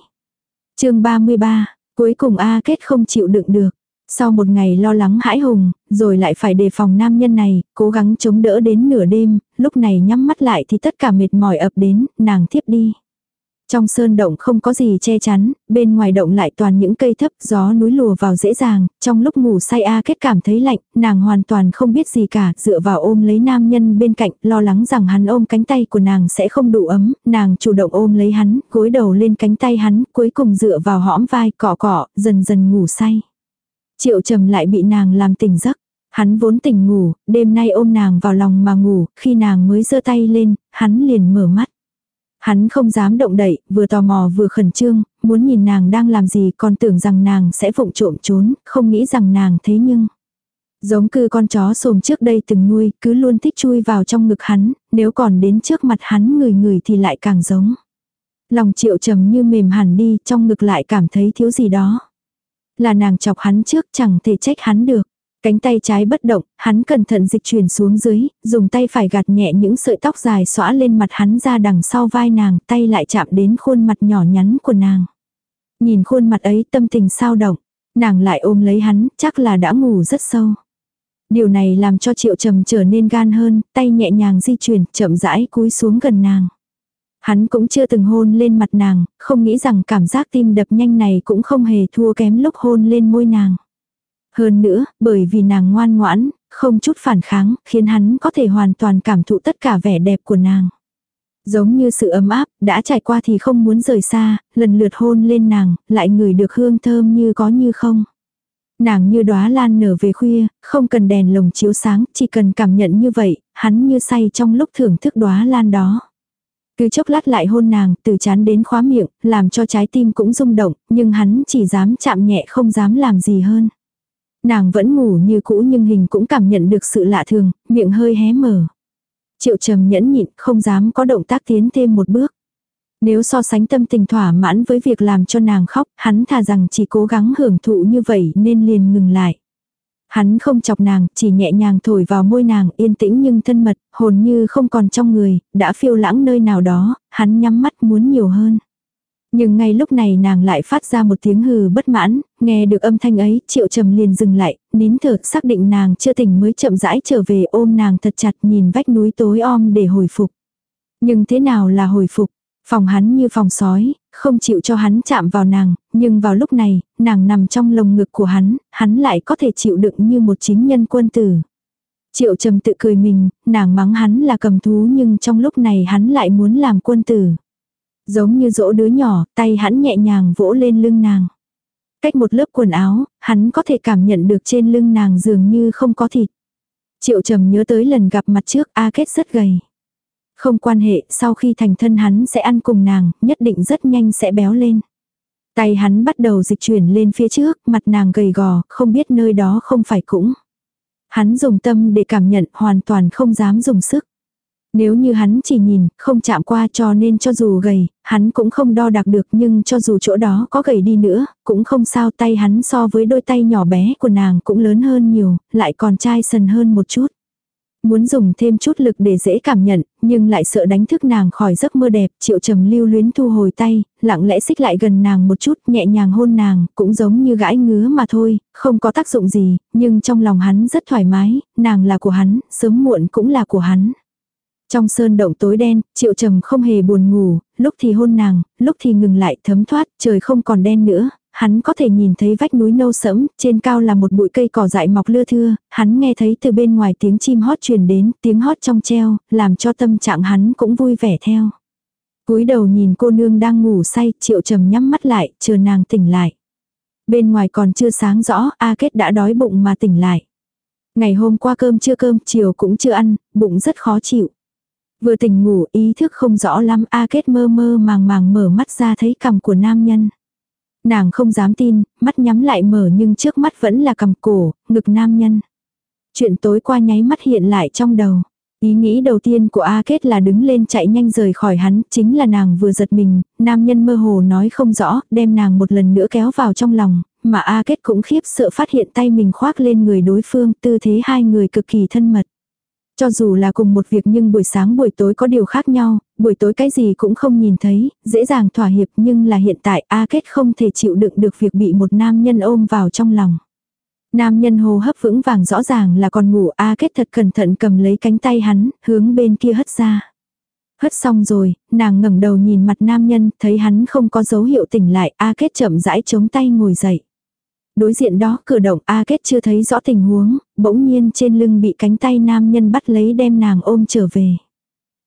chương 33, cuối cùng A kết không chịu đựng được. Sau một ngày lo lắng hãi hùng, rồi lại phải đề phòng nam nhân này, cố gắng chống đỡ đến nửa đêm, lúc này nhắm mắt lại thì tất cả mệt mỏi ập đến, nàng thiếp đi. Trong sơn động không có gì che chắn, bên ngoài động lại toàn những cây thấp, gió núi lùa vào dễ dàng, trong lúc ngủ say A kết cảm thấy lạnh, nàng hoàn toàn không biết gì cả, dựa vào ôm lấy nam nhân bên cạnh, lo lắng rằng hắn ôm cánh tay của nàng sẽ không đủ ấm, nàng chủ động ôm lấy hắn, gối đầu lên cánh tay hắn, cuối cùng dựa vào hõm vai cọ cọ, dần dần ngủ say. Triệu trầm lại bị nàng làm tỉnh giấc. Hắn vốn tỉnh ngủ, đêm nay ôm nàng vào lòng mà ngủ, khi nàng mới giơ tay lên, hắn liền mở mắt. Hắn không dám động đậy, vừa tò mò vừa khẩn trương, muốn nhìn nàng đang làm gì còn tưởng rằng nàng sẽ vụng trộm trốn, không nghĩ rằng nàng thế nhưng. Giống cư con chó sồm trước đây từng nuôi, cứ luôn thích chui vào trong ngực hắn, nếu còn đến trước mặt hắn người người thì lại càng giống. Lòng triệu trầm như mềm hẳn đi, trong ngực lại cảm thấy thiếu gì đó. Là nàng chọc hắn trước chẳng thể trách hắn được. Cánh tay trái bất động, hắn cẩn thận dịch chuyển xuống dưới, dùng tay phải gạt nhẹ những sợi tóc dài xõa lên mặt hắn ra đằng sau vai nàng, tay lại chạm đến khuôn mặt nhỏ nhắn của nàng. Nhìn khuôn mặt ấy tâm tình sao động, nàng lại ôm lấy hắn, chắc là đã ngủ rất sâu. Điều này làm cho triệu trầm trở nên gan hơn, tay nhẹ nhàng di chuyển, chậm rãi cúi xuống gần nàng. Hắn cũng chưa từng hôn lên mặt nàng, không nghĩ rằng cảm giác tim đập nhanh này cũng không hề thua kém lúc hôn lên môi nàng. Hơn nữa, bởi vì nàng ngoan ngoãn, không chút phản kháng, khiến hắn có thể hoàn toàn cảm thụ tất cả vẻ đẹp của nàng. Giống như sự ấm áp, đã trải qua thì không muốn rời xa, lần lượt hôn lên nàng, lại ngửi được hương thơm như có như không. Nàng như đóa lan nở về khuya, không cần đèn lồng chiếu sáng, chỉ cần cảm nhận như vậy, hắn như say trong lúc thưởng thức đóa lan đó. Cứ chốc lát lại hôn nàng, từ chán đến khóa miệng, làm cho trái tim cũng rung động, nhưng hắn chỉ dám chạm nhẹ không dám làm gì hơn. Nàng vẫn ngủ như cũ nhưng hình cũng cảm nhận được sự lạ thường, miệng hơi hé mở. Triệu trầm nhẫn nhịn, không dám có động tác tiến thêm một bước. Nếu so sánh tâm tình thỏa mãn với việc làm cho nàng khóc, hắn thà rằng chỉ cố gắng hưởng thụ như vậy nên liền ngừng lại. Hắn không chọc nàng, chỉ nhẹ nhàng thổi vào môi nàng, yên tĩnh nhưng thân mật, hồn như không còn trong người, đã phiêu lãng nơi nào đó, hắn nhắm mắt muốn nhiều hơn. Nhưng ngay lúc này nàng lại phát ra một tiếng hừ bất mãn, nghe được âm thanh ấy, triệu trầm liền dừng lại, nín thở xác định nàng chưa tỉnh mới chậm rãi trở về ôm nàng thật chặt nhìn vách núi tối om để hồi phục. Nhưng thế nào là hồi phục? Phòng hắn như phòng sói, không chịu cho hắn chạm vào nàng, nhưng vào lúc này, nàng nằm trong lồng ngực của hắn, hắn lại có thể chịu đựng như một chính nhân quân tử. Triệu trầm tự cười mình, nàng mắng hắn là cầm thú nhưng trong lúc này hắn lại muốn làm quân tử. Giống như dỗ đứa nhỏ, tay hắn nhẹ nhàng vỗ lên lưng nàng. Cách một lớp quần áo, hắn có thể cảm nhận được trên lưng nàng dường như không có thịt. Triệu trầm nhớ tới lần gặp mặt trước A Kết rất gầy. Không quan hệ, sau khi thành thân hắn sẽ ăn cùng nàng, nhất định rất nhanh sẽ béo lên. Tay hắn bắt đầu dịch chuyển lên phía trước, mặt nàng gầy gò, không biết nơi đó không phải cũng. Hắn dùng tâm để cảm nhận, hoàn toàn không dám dùng sức. Nếu như hắn chỉ nhìn, không chạm qua cho nên cho dù gầy, hắn cũng không đo đạc được nhưng cho dù chỗ đó có gầy đi nữa, cũng không sao tay hắn so với đôi tay nhỏ bé của nàng cũng lớn hơn nhiều, lại còn chai sần hơn một chút. Muốn dùng thêm chút lực để dễ cảm nhận, nhưng lại sợ đánh thức nàng khỏi giấc mơ đẹp, triệu trầm lưu luyến thu hồi tay, lặng lẽ xích lại gần nàng một chút, nhẹ nhàng hôn nàng, cũng giống như gãi ngứa mà thôi, không có tác dụng gì, nhưng trong lòng hắn rất thoải mái, nàng là của hắn, sớm muộn cũng là của hắn. Trong sơn động tối đen, triệu trầm không hề buồn ngủ, lúc thì hôn nàng, lúc thì ngừng lại thấm thoát, trời không còn đen nữa, hắn có thể nhìn thấy vách núi nâu sẫm, trên cao là một bụi cây cỏ dại mọc lưa thưa, hắn nghe thấy từ bên ngoài tiếng chim hót truyền đến, tiếng hót trong treo, làm cho tâm trạng hắn cũng vui vẻ theo. cúi đầu nhìn cô nương đang ngủ say, triệu trầm nhắm mắt lại, chờ nàng tỉnh lại. Bên ngoài còn chưa sáng rõ, A Kết đã đói bụng mà tỉnh lại. Ngày hôm qua cơm chưa cơm, chiều cũng chưa ăn, bụng rất khó chịu. Vừa tỉnh ngủ ý thức không rõ lắm A Kết mơ mơ màng màng mở mắt ra thấy cằm của nam nhân. Nàng không dám tin, mắt nhắm lại mở nhưng trước mắt vẫn là cằm cổ, ngực nam nhân. Chuyện tối qua nháy mắt hiện lại trong đầu. Ý nghĩ đầu tiên của A Kết là đứng lên chạy nhanh rời khỏi hắn, chính là nàng vừa giật mình, nam nhân mơ hồ nói không rõ, đem nàng một lần nữa kéo vào trong lòng, mà A Kết cũng khiếp sợ phát hiện tay mình khoác lên người đối phương, tư thế hai người cực kỳ thân mật. Cho dù là cùng một việc nhưng buổi sáng buổi tối có điều khác nhau, buổi tối cái gì cũng không nhìn thấy, dễ dàng thỏa hiệp nhưng là hiện tại A Kết không thể chịu đựng được việc bị một nam nhân ôm vào trong lòng. Nam nhân hô hấp vững vàng rõ ràng là còn ngủ A Kết thật cẩn thận cầm lấy cánh tay hắn, hướng bên kia hất ra. Hất xong rồi, nàng ngẩng đầu nhìn mặt nam nhân, thấy hắn không có dấu hiệu tỉnh lại, A Kết chậm rãi chống tay ngồi dậy. Đối diện đó cửa động A Kết chưa thấy rõ tình huống, bỗng nhiên trên lưng bị cánh tay nam nhân bắt lấy đem nàng ôm trở về.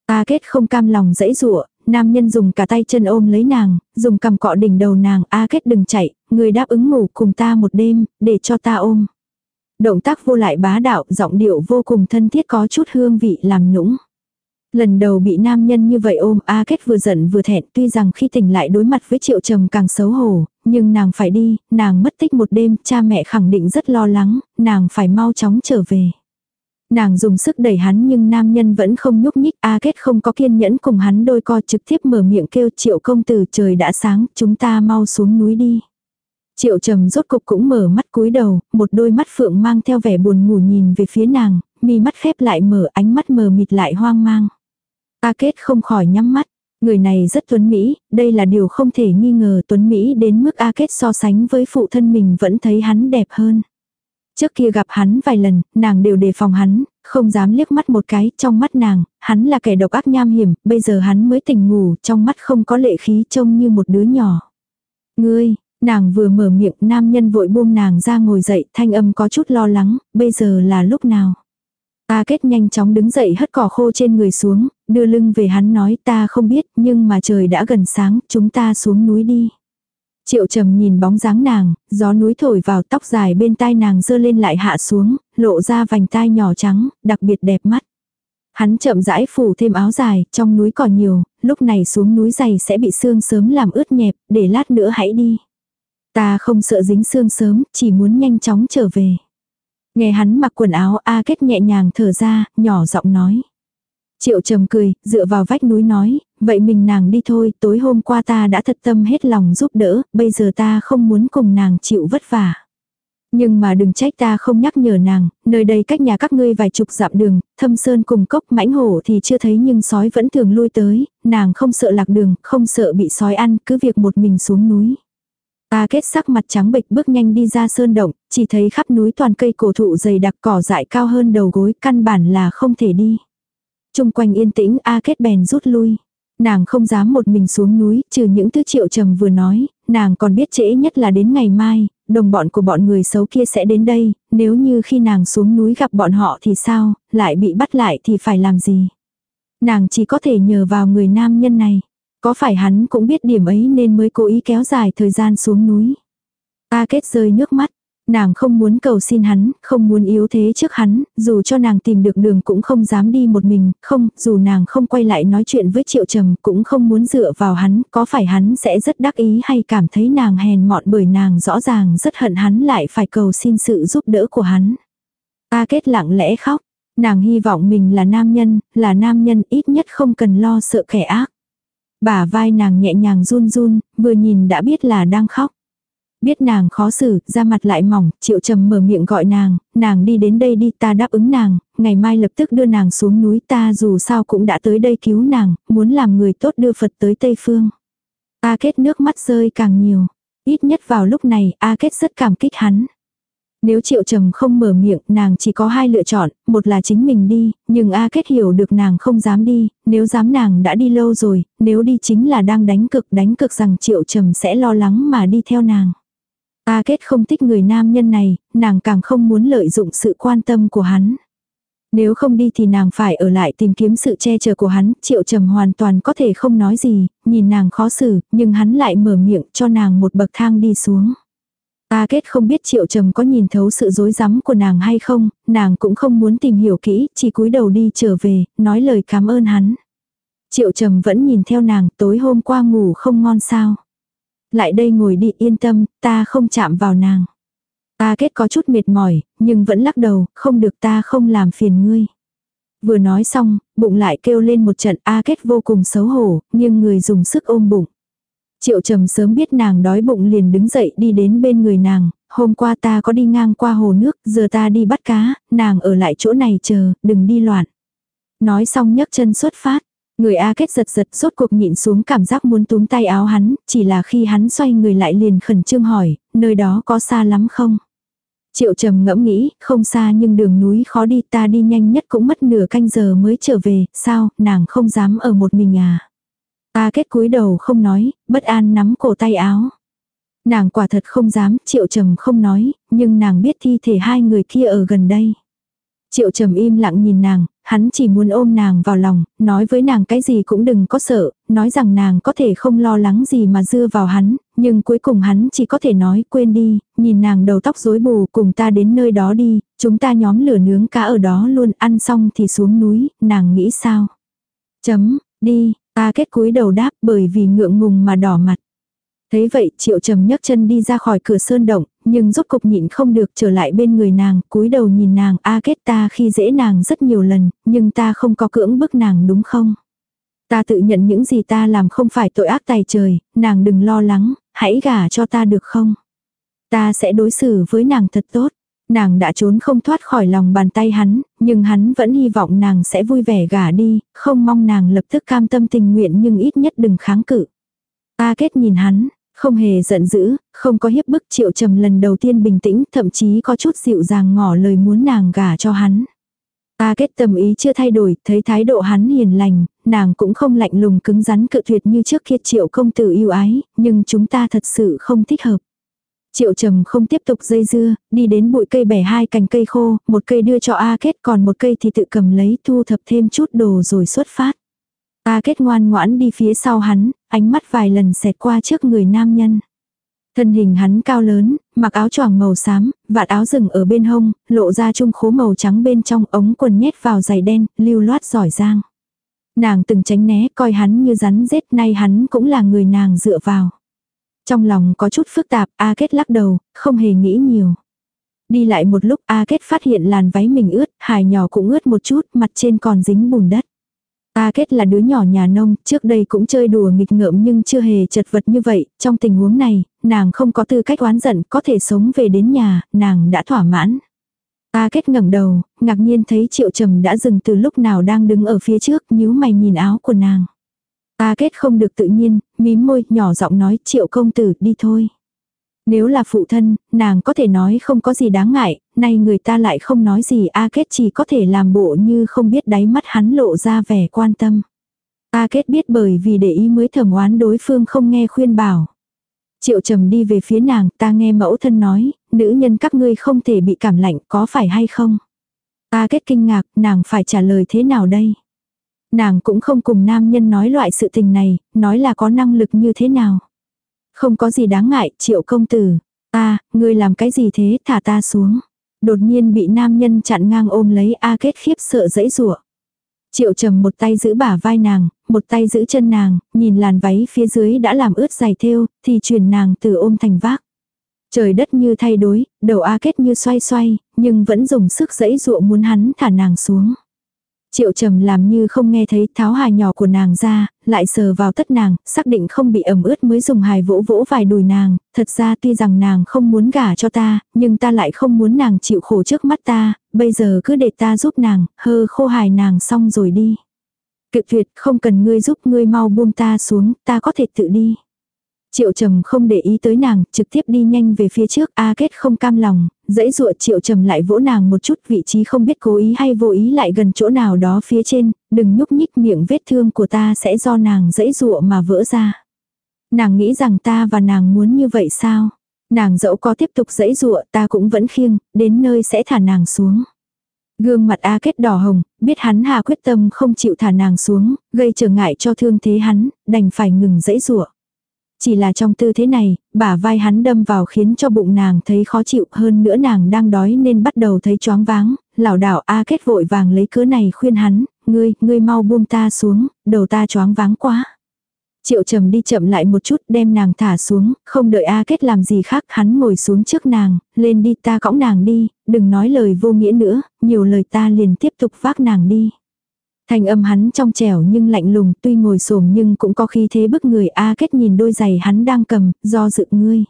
A Kết không cam lòng dãy rụa, nam nhân dùng cả tay chân ôm lấy nàng, dùng cầm cọ đỉnh đầu nàng, A Kết đừng chạy, người đáp ứng ngủ cùng ta một đêm, để cho ta ôm. Động tác vô lại bá đạo, giọng điệu vô cùng thân thiết có chút hương vị làm nũng. Lần đầu bị nam nhân như vậy ôm A Kết vừa giận vừa thẹn tuy rằng khi tỉnh lại đối mặt với triệu trầm càng xấu hổ, nhưng nàng phải đi, nàng mất tích một đêm, cha mẹ khẳng định rất lo lắng, nàng phải mau chóng trở về. Nàng dùng sức đẩy hắn nhưng nam nhân vẫn không nhúc nhích, A Kết không có kiên nhẫn cùng hắn đôi co trực tiếp mở miệng kêu triệu công tử trời đã sáng, chúng ta mau xuống núi đi. Triệu trầm rốt cục cũng mở mắt cúi đầu, một đôi mắt phượng mang theo vẻ buồn ngủ nhìn về phía nàng, mi mắt khép lại mở ánh mắt mờ mịt lại hoang mang. A Kết không khỏi nhắm mắt. Người này rất tuấn Mỹ, đây là điều không thể nghi ngờ tuấn Mỹ đến mức A Kết so sánh với phụ thân mình vẫn thấy hắn đẹp hơn. Trước kia gặp hắn vài lần, nàng đều đề phòng hắn, không dám liếc mắt một cái, trong mắt nàng, hắn là kẻ độc ác nham hiểm, bây giờ hắn mới tỉnh ngủ, trong mắt không có lệ khí trông như một đứa nhỏ. Ngươi, nàng vừa mở miệng, nam nhân vội buông nàng ra ngồi dậy, thanh âm có chút lo lắng, bây giờ là lúc nào. A kết nhanh chóng đứng dậy hất cỏ khô trên người xuống, đưa lưng về hắn nói ta không biết nhưng mà trời đã gần sáng, chúng ta xuống núi đi. Triệu trầm nhìn bóng dáng nàng, gió núi thổi vào tóc dài bên tai nàng dơ lên lại hạ xuống, lộ ra vành tai nhỏ trắng, đặc biệt đẹp mắt. Hắn chậm rãi phủ thêm áo dài, trong núi còn nhiều, lúc này xuống núi dày sẽ bị sương sớm làm ướt nhẹp, để lát nữa hãy đi. Ta không sợ dính sương sớm, chỉ muốn nhanh chóng trở về. Nghe hắn mặc quần áo A Kết nhẹ nhàng thở ra, nhỏ giọng nói. Triệu trầm cười, dựa vào vách núi nói, vậy mình nàng đi thôi, tối hôm qua ta đã thật tâm hết lòng giúp đỡ, bây giờ ta không muốn cùng nàng chịu vất vả. Nhưng mà đừng trách ta không nhắc nhở nàng, nơi đây cách nhà các ngươi vài chục dặm đường, thâm sơn cùng cốc mãnh hổ thì chưa thấy nhưng sói vẫn thường lui tới, nàng không sợ lạc đường, không sợ bị sói ăn, cứ việc một mình xuống núi. Ta kết sắc mặt trắng bệch bước nhanh đi ra sơn động, chỉ thấy khắp núi toàn cây cổ thụ dày đặc cỏ dại cao hơn đầu gối, căn bản là không thể đi. Trung quanh yên tĩnh A kết bèn rút lui. Nàng không dám một mình xuống núi, trừ những thứ triệu trầm vừa nói, nàng còn biết trễ nhất là đến ngày mai, đồng bọn của bọn người xấu kia sẽ đến đây, nếu như khi nàng xuống núi gặp bọn họ thì sao, lại bị bắt lại thì phải làm gì. Nàng chỉ có thể nhờ vào người nam nhân này. Có phải hắn cũng biết điểm ấy nên mới cố ý kéo dài thời gian xuống núi. Ta kết rơi nước mắt. Nàng không muốn cầu xin hắn, không muốn yếu thế trước hắn, dù cho nàng tìm được đường cũng không dám đi một mình, không, dù nàng không quay lại nói chuyện với triệu trầm cũng không muốn dựa vào hắn, có phải hắn sẽ rất đắc ý hay cảm thấy nàng hèn mọn bởi nàng rõ ràng rất hận hắn lại phải cầu xin sự giúp đỡ của hắn. Ta kết lặng lẽ khóc, nàng hy vọng mình là nam nhân, là nam nhân ít nhất không cần lo sợ kẻ ác. Bả vai nàng nhẹ nhàng run run, vừa nhìn đã biết là đang khóc. Biết nàng khó xử, ra mặt lại mỏng, triệu trầm mở miệng gọi nàng, nàng đi đến đây đi ta đáp ứng nàng, ngày mai lập tức đưa nàng xuống núi ta dù sao cũng đã tới đây cứu nàng, muốn làm người tốt đưa Phật tới Tây Phương. A kết nước mắt rơi càng nhiều. Ít nhất vào lúc này A kết rất cảm kích hắn. Nếu triệu trầm không mở miệng, nàng chỉ có hai lựa chọn, một là chính mình đi, nhưng A Kết hiểu được nàng không dám đi, nếu dám nàng đã đi lâu rồi, nếu đi chính là đang đánh cực, đánh cực rằng triệu trầm sẽ lo lắng mà đi theo nàng. A Kết không thích người nam nhân này, nàng càng không muốn lợi dụng sự quan tâm của hắn. Nếu không đi thì nàng phải ở lại tìm kiếm sự che chở của hắn, triệu trầm hoàn toàn có thể không nói gì, nhìn nàng khó xử, nhưng hắn lại mở miệng cho nàng một bậc thang đi xuống. A kết không biết triệu trầm có nhìn thấu sự dối rắm của nàng hay không, nàng cũng không muốn tìm hiểu kỹ, chỉ cúi đầu đi trở về, nói lời cảm ơn hắn. Triệu trầm vẫn nhìn theo nàng, tối hôm qua ngủ không ngon sao. Lại đây ngồi đi yên tâm, ta không chạm vào nàng. A kết có chút mệt mỏi, nhưng vẫn lắc đầu, không được ta không làm phiền ngươi. Vừa nói xong, bụng lại kêu lên một trận A kết vô cùng xấu hổ, nhưng người dùng sức ôm bụng. Triệu trầm sớm biết nàng đói bụng liền đứng dậy đi đến bên người nàng, hôm qua ta có đi ngang qua hồ nước, giờ ta đi bắt cá, nàng ở lại chỗ này chờ, đừng đi loạn. Nói xong nhấc chân xuất phát, người A kết giật giật rốt cuộc nhịn xuống cảm giác muốn túm tay áo hắn, chỉ là khi hắn xoay người lại liền khẩn trương hỏi, nơi đó có xa lắm không? Triệu trầm ngẫm nghĩ, không xa nhưng đường núi khó đi ta đi nhanh nhất cũng mất nửa canh giờ mới trở về, sao, nàng không dám ở một mình à? Ta kết cúi đầu không nói, bất an nắm cổ tay áo. Nàng quả thật không dám, triệu trầm không nói, nhưng nàng biết thi thể hai người kia ở gần đây. Triệu trầm im lặng nhìn nàng, hắn chỉ muốn ôm nàng vào lòng, nói với nàng cái gì cũng đừng có sợ, nói rằng nàng có thể không lo lắng gì mà dưa vào hắn, nhưng cuối cùng hắn chỉ có thể nói quên đi, nhìn nàng đầu tóc rối bù cùng ta đến nơi đó đi, chúng ta nhóm lửa nướng cá ở đó luôn ăn xong thì xuống núi, nàng nghĩ sao? Chấm, đi, Ta kết cúi đầu đáp bởi vì ngượng ngùng mà đỏ mặt. Thấy vậy triệu trầm nhấc chân đi ra khỏi cửa sơn động, nhưng rốt cục nhịn không được trở lại bên người nàng, cúi đầu nhìn nàng a kết ta khi dễ nàng rất nhiều lần, nhưng ta không có cưỡng bức nàng đúng không? Ta tự nhận những gì ta làm không phải tội ác tài trời, nàng đừng lo lắng, hãy gả cho ta được không? Ta sẽ đối xử với nàng thật tốt. Nàng đã trốn không thoát khỏi lòng bàn tay hắn, nhưng hắn vẫn hy vọng nàng sẽ vui vẻ gả đi, không mong nàng lập tức cam tâm tình nguyện nhưng ít nhất đừng kháng cự. Ta kết nhìn hắn, không hề giận dữ, không có hiếp bức triệu trầm lần đầu tiên bình tĩnh, thậm chí có chút dịu dàng ngỏ lời muốn nàng gả cho hắn. Ta kết tâm ý chưa thay đổi, thấy thái độ hắn hiền lành, nàng cũng không lạnh lùng cứng rắn cự tuyệt như trước kia triệu công tử yêu ái, nhưng chúng ta thật sự không thích hợp. Triệu trầm không tiếp tục dây dưa, đi đến bụi cây bẻ hai cành cây khô, một cây đưa cho A kết còn một cây thì tự cầm lấy thu thập thêm chút đồ rồi xuất phát. A kết ngoan ngoãn đi phía sau hắn, ánh mắt vài lần xẹt qua trước người nam nhân. Thân hình hắn cao lớn, mặc áo choàng màu xám, vạt áo rừng ở bên hông, lộ ra trung khố màu trắng bên trong ống quần nhét vào giày đen, lưu loát giỏi giang. Nàng từng tránh né, coi hắn như rắn rết, nay hắn cũng là người nàng dựa vào. Trong lòng có chút phức tạp, A Kết lắc đầu, không hề nghĩ nhiều. Đi lại một lúc A Kết phát hiện làn váy mình ướt, hài nhỏ cũng ướt một chút, mặt trên còn dính bùn đất. A kết là đứa nhỏ nhà nông, trước đây cũng chơi đùa nghịch ngợm nhưng chưa hề chật vật như vậy, trong tình huống này, nàng không có tư cách oán giận, có thể sống về đến nhà, nàng đã thỏa mãn. A kết ngẩng đầu, ngạc nhiên thấy triệu trầm đã dừng từ lúc nào đang đứng ở phía trước, nhíu mày nhìn áo của nàng. Ta kết không được tự nhiên, mím môi, nhỏ giọng nói triệu công tử đi thôi. Nếu là phụ thân, nàng có thể nói không có gì đáng ngại, nay người ta lại không nói gì A Kết chỉ có thể làm bộ như không biết đáy mắt hắn lộ ra vẻ quan tâm. A Kết biết bởi vì để ý mới thầm oán đối phương không nghe khuyên bảo. Triệu trầm đi về phía nàng, ta nghe mẫu thân nói, nữ nhân các ngươi không thể bị cảm lạnh, có phải hay không? A Kết kinh ngạc, nàng phải trả lời thế nào đây? Nàng cũng không cùng nam nhân nói loại sự tình này, nói là có năng lực như thế nào. Không có gì đáng ngại, triệu công tử. Ta, ngươi làm cái gì thế, thả ta xuống. Đột nhiên bị nam nhân chặn ngang ôm lấy A kết khiếp sợ dãy rủa Triệu trầm một tay giữ bả vai nàng, một tay giữ chân nàng, nhìn làn váy phía dưới đã làm ướt dài thêu, thì truyền nàng từ ôm thành vác. Trời đất như thay đổi, đầu A kết như xoay xoay, nhưng vẫn dùng sức dãy dụa muốn hắn thả nàng xuống. Triệu trầm làm như không nghe thấy tháo hài nhỏ của nàng ra, lại sờ vào tất nàng, xác định không bị ẩm ướt mới dùng hài vỗ vỗ vài đùi nàng, thật ra tuy rằng nàng không muốn gả cho ta, nhưng ta lại không muốn nàng chịu khổ trước mắt ta, bây giờ cứ để ta giúp nàng, hơ khô hài nàng xong rồi đi. Cự tuyệt không cần ngươi giúp ngươi mau buông ta xuống, ta có thể tự đi. Triệu trầm không để ý tới nàng, trực tiếp đi nhanh về phía trước, A kết không cam lòng, dãy dụa triệu trầm lại vỗ nàng một chút vị trí không biết cố ý hay vô ý lại gần chỗ nào đó phía trên, đừng nhúc nhích miệng vết thương của ta sẽ do nàng dãy dụa mà vỡ ra. Nàng nghĩ rằng ta và nàng muốn như vậy sao? Nàng dẫu có tiếp tục dãy dụa ta cũng vẫn khiêng, đến nơi sẽ thả nàng xuống. Gương mặt A kết đỏ hồng, biết hắn hà quyết tâm không chịu thả nàng xuống, gây trở ngại cho thương thế hắn, đành phải ngừng dãy dụa chỉ là trong tư thế này, bả vai hắn đâm vào khiến cho bụng nàng thấy khó chịu hơn nữa nàng đang đói nên bắt đầu thấy choáng váng, lảo đảo A kết vội vàng lấy cớ này khuyên hắn, ngươi, ngươi mau buông ta xuống, đầu ta choáng váng quá. Triệu trầm đi chậm lại một chút đem nàng thả xuống, không đợi A kết làm gì khác hắn ngồi xuống trước nàng, lên đi ta cõng nàng đi, đừng nói lời vô nghĩa nữa, nhiều lời ta liền tiếp tục vác nàng đi. Thanh âm hắn trong trẻo nhưng lạnh lùng, tuy ngồi xổm nhưng cũng có khí thế bức người A kết nhìn đôi giày hắn đang cầm, do dự ngươi.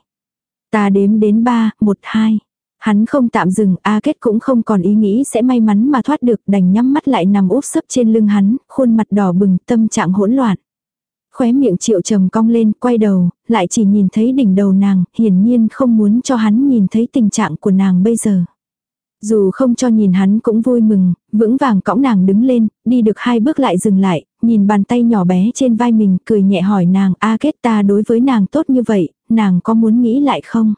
Ta đếm đến ba, một, hai. Hắn không tạm dừng, A kết cũng không còn ý nghĩ sẽ may mắn mà thoát được, đành nhắm mắt lại nằm úp sấp trên lưng hắn, khuôn mặt đỏ bừng, tâm trạng hỗn loạn. Khóe miệng triệu trầm cong lên, quay đầu, lại chỉ nhìn thấy đỉnh đầu nàng, hiển nhiên không muốn cho hắn nhìn thấy tình trạng của nàng bây giờ. Dù không cho nhìn hắn cũng vui mừng, vững vàng cõng nàng đứng lên, đi được hai bước lại dừng lại, nhìn bàn tay nhỏ bé trên vai mình, cười nhẹ hỏi nàng, A kết ta đối với nàng tốt như vậy, nàng có muốn nghĩ lại không?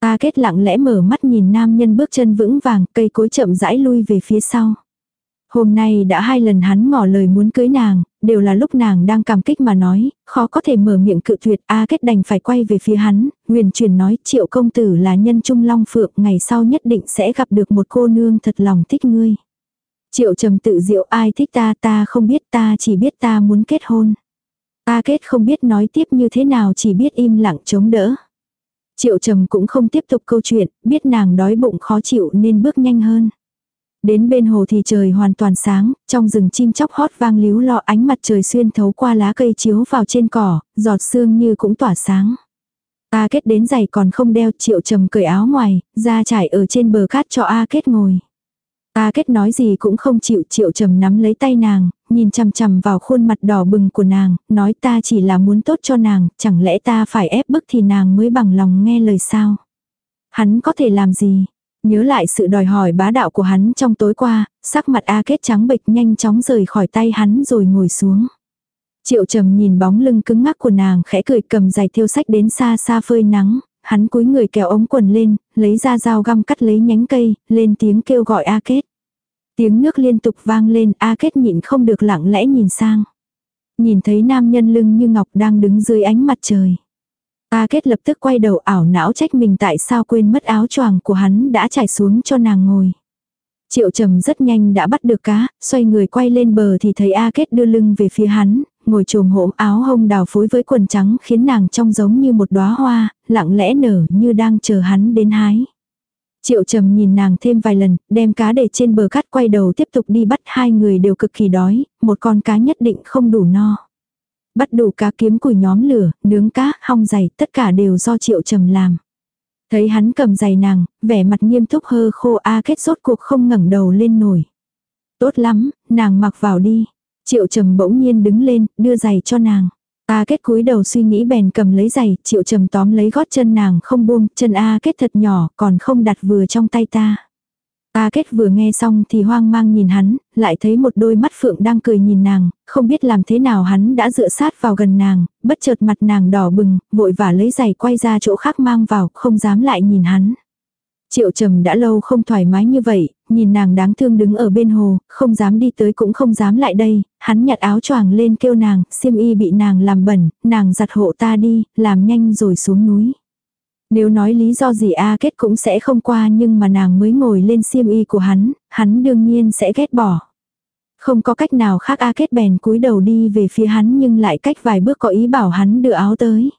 A kết lặng lẽ mở mắt nhìn nam nhân bước chân vững vàng, cây cối chậm rãi lui về phía sau. Hôm nay đã hai lần hắn ngỏ lời muốn cưới nàng, đều là lúc nàng đang cảm kích mà nói, khó có thể mở miệng cự tuyệt A kết đành phải quay về phía hắn, nguyền truyền nói triệu công tử là nhân trung long phượng, ngày sau nhất định sẽ gặp được một cô nương thật lòng thích ngươi. Triệu trầm tự diệu ai thích ta ta không biết ta chỉ biết ta muốn kết hôn. A kết không biết nói tiếp như thế nào chỉ biết im lặng chống đỡ. Triệu trầm cũng không tiếp tục câu chuyện, biết nàng đói bụng khó chịu nên bước nhanh hơn. Đến bên hồ thì trời hoàn toàn sáng, trong rừng chim chóc hót vang líu lo ánh mặt trời xuyên thấu qua lá cây chiếu vào trên cỏ, giọt sương như cũng tỏa sáng. A kết đến giày còn không đeo triệu trầm cởi áo ngoài, ra trải ở trên bờ cát cho A kết ngồi. A kết nói gì cũng không chịu triệu trầm nắm lấy tay nàng, nhìn chằm chằm vào khuôn mặt đỏ bừng của nàng, nói ta chỉ là muốn tốt cho nàng, chẳng lẽ ta phải ép bức thì nàng mới bằng lòng nghe lời sao. Hắn có thể làm gì, Nhớ lại sự đòi hỏi bá đạo của hắn trong tối qua, sắc mặt A kết trắng bệch nhanh chóng rời khỏi tay hắn rồi ngồi xuống. Triệu trầm nhìn bóng lưng cứng ngắc của nàng khẽ cười cầm giày thiêu sách đến xa xa phơi nắng, hắn cúi người kéo ống quần lên, lấy ra dao găm cắt lấy nhánh cây, lên tiếng kêu gọi A kết. Tiếng nước liên tục vang lên, A kết nhịn không được lặng lẽ nhìn sang. Nhìn thấy nam nhân lưng như ngọc đang đứng dưới ánh mặt trời. A kết lập tức quay đầu ảo não trách mình tại sao quên mất áo choàng của hắn đã trải xuống cho nàng ngồi. Triệu trầm rất nhanh đã bắt được cá, xoay người quay lên bờ thì thấy A kết đưa lưng về phía hắn, ngồi trồm hổm áo hông đào phối với quần trắng khiến nàng trông giống như một đóa hoa, lặng lẽ nở như đang chờ hắn đến hái. Triệu trầm nhìn nàng thêm vài lần, đem cá để trên bờ cát quay đầu tiếp tục đi bắt hai người đều cực kỳ đói, một con cá nhất định không đủ no. Bắt đủ cá kiếm củi nhóm lửa, nướng cá, hong giày tất cả đều do triệu trầm làm. Thấy hắn cầm giày nàng, vẻ mặt nghiêm túc hơ khô a kết rốt cuộc không ngẩng đầu lên nổi. Tốt lắm, nàng mặc vào đi. Triệu trầm bỗng nhiên đứng lên, đưa giày cho nàng. A kết cúi đầu suy nghĩ bèn cầm lấy giày, triệu trầm tóm lấy gót chân nàng không buông, chân A kết thật nhỏ, còn không đặt vừa trong tay ta. A kết vừa nghe xong thì hoang mang nhìn hắn, lại thấy một đôi mắt phượng đang cười nhìn nàng, không biết làm thế nào hắn đã dựa sát vào gần nàng, bất chợt mặt nàng đỏ bừng, vội vả lấy giày quay ra chỗ khác mang vào, không dám lại nhìn hắn. Triệu trầm đã lâu không thoải mái như vậy, nhìn nàng đáng thương đứng ở bên hồ, không dám đi tới cũng không dám lại đây, hắn nhặt áo choàng lên kêu nàng, xiêm y bị nàng làm bẩn, nàng giặt hộ ta đi, làm nhanh rồi xuống núi. Nếu nói lý do gì A kết cũng sẽ không qua nhưng mà nàng mới ngồi lên xiêm y của hắn, hắn đương nhiên sẽ ghét bỏ. Không có cách nào khác A kết bèn cúi đầu đi về phía hắn nhưng lại cách vài bước có ý bảo hắn đưa áo tới.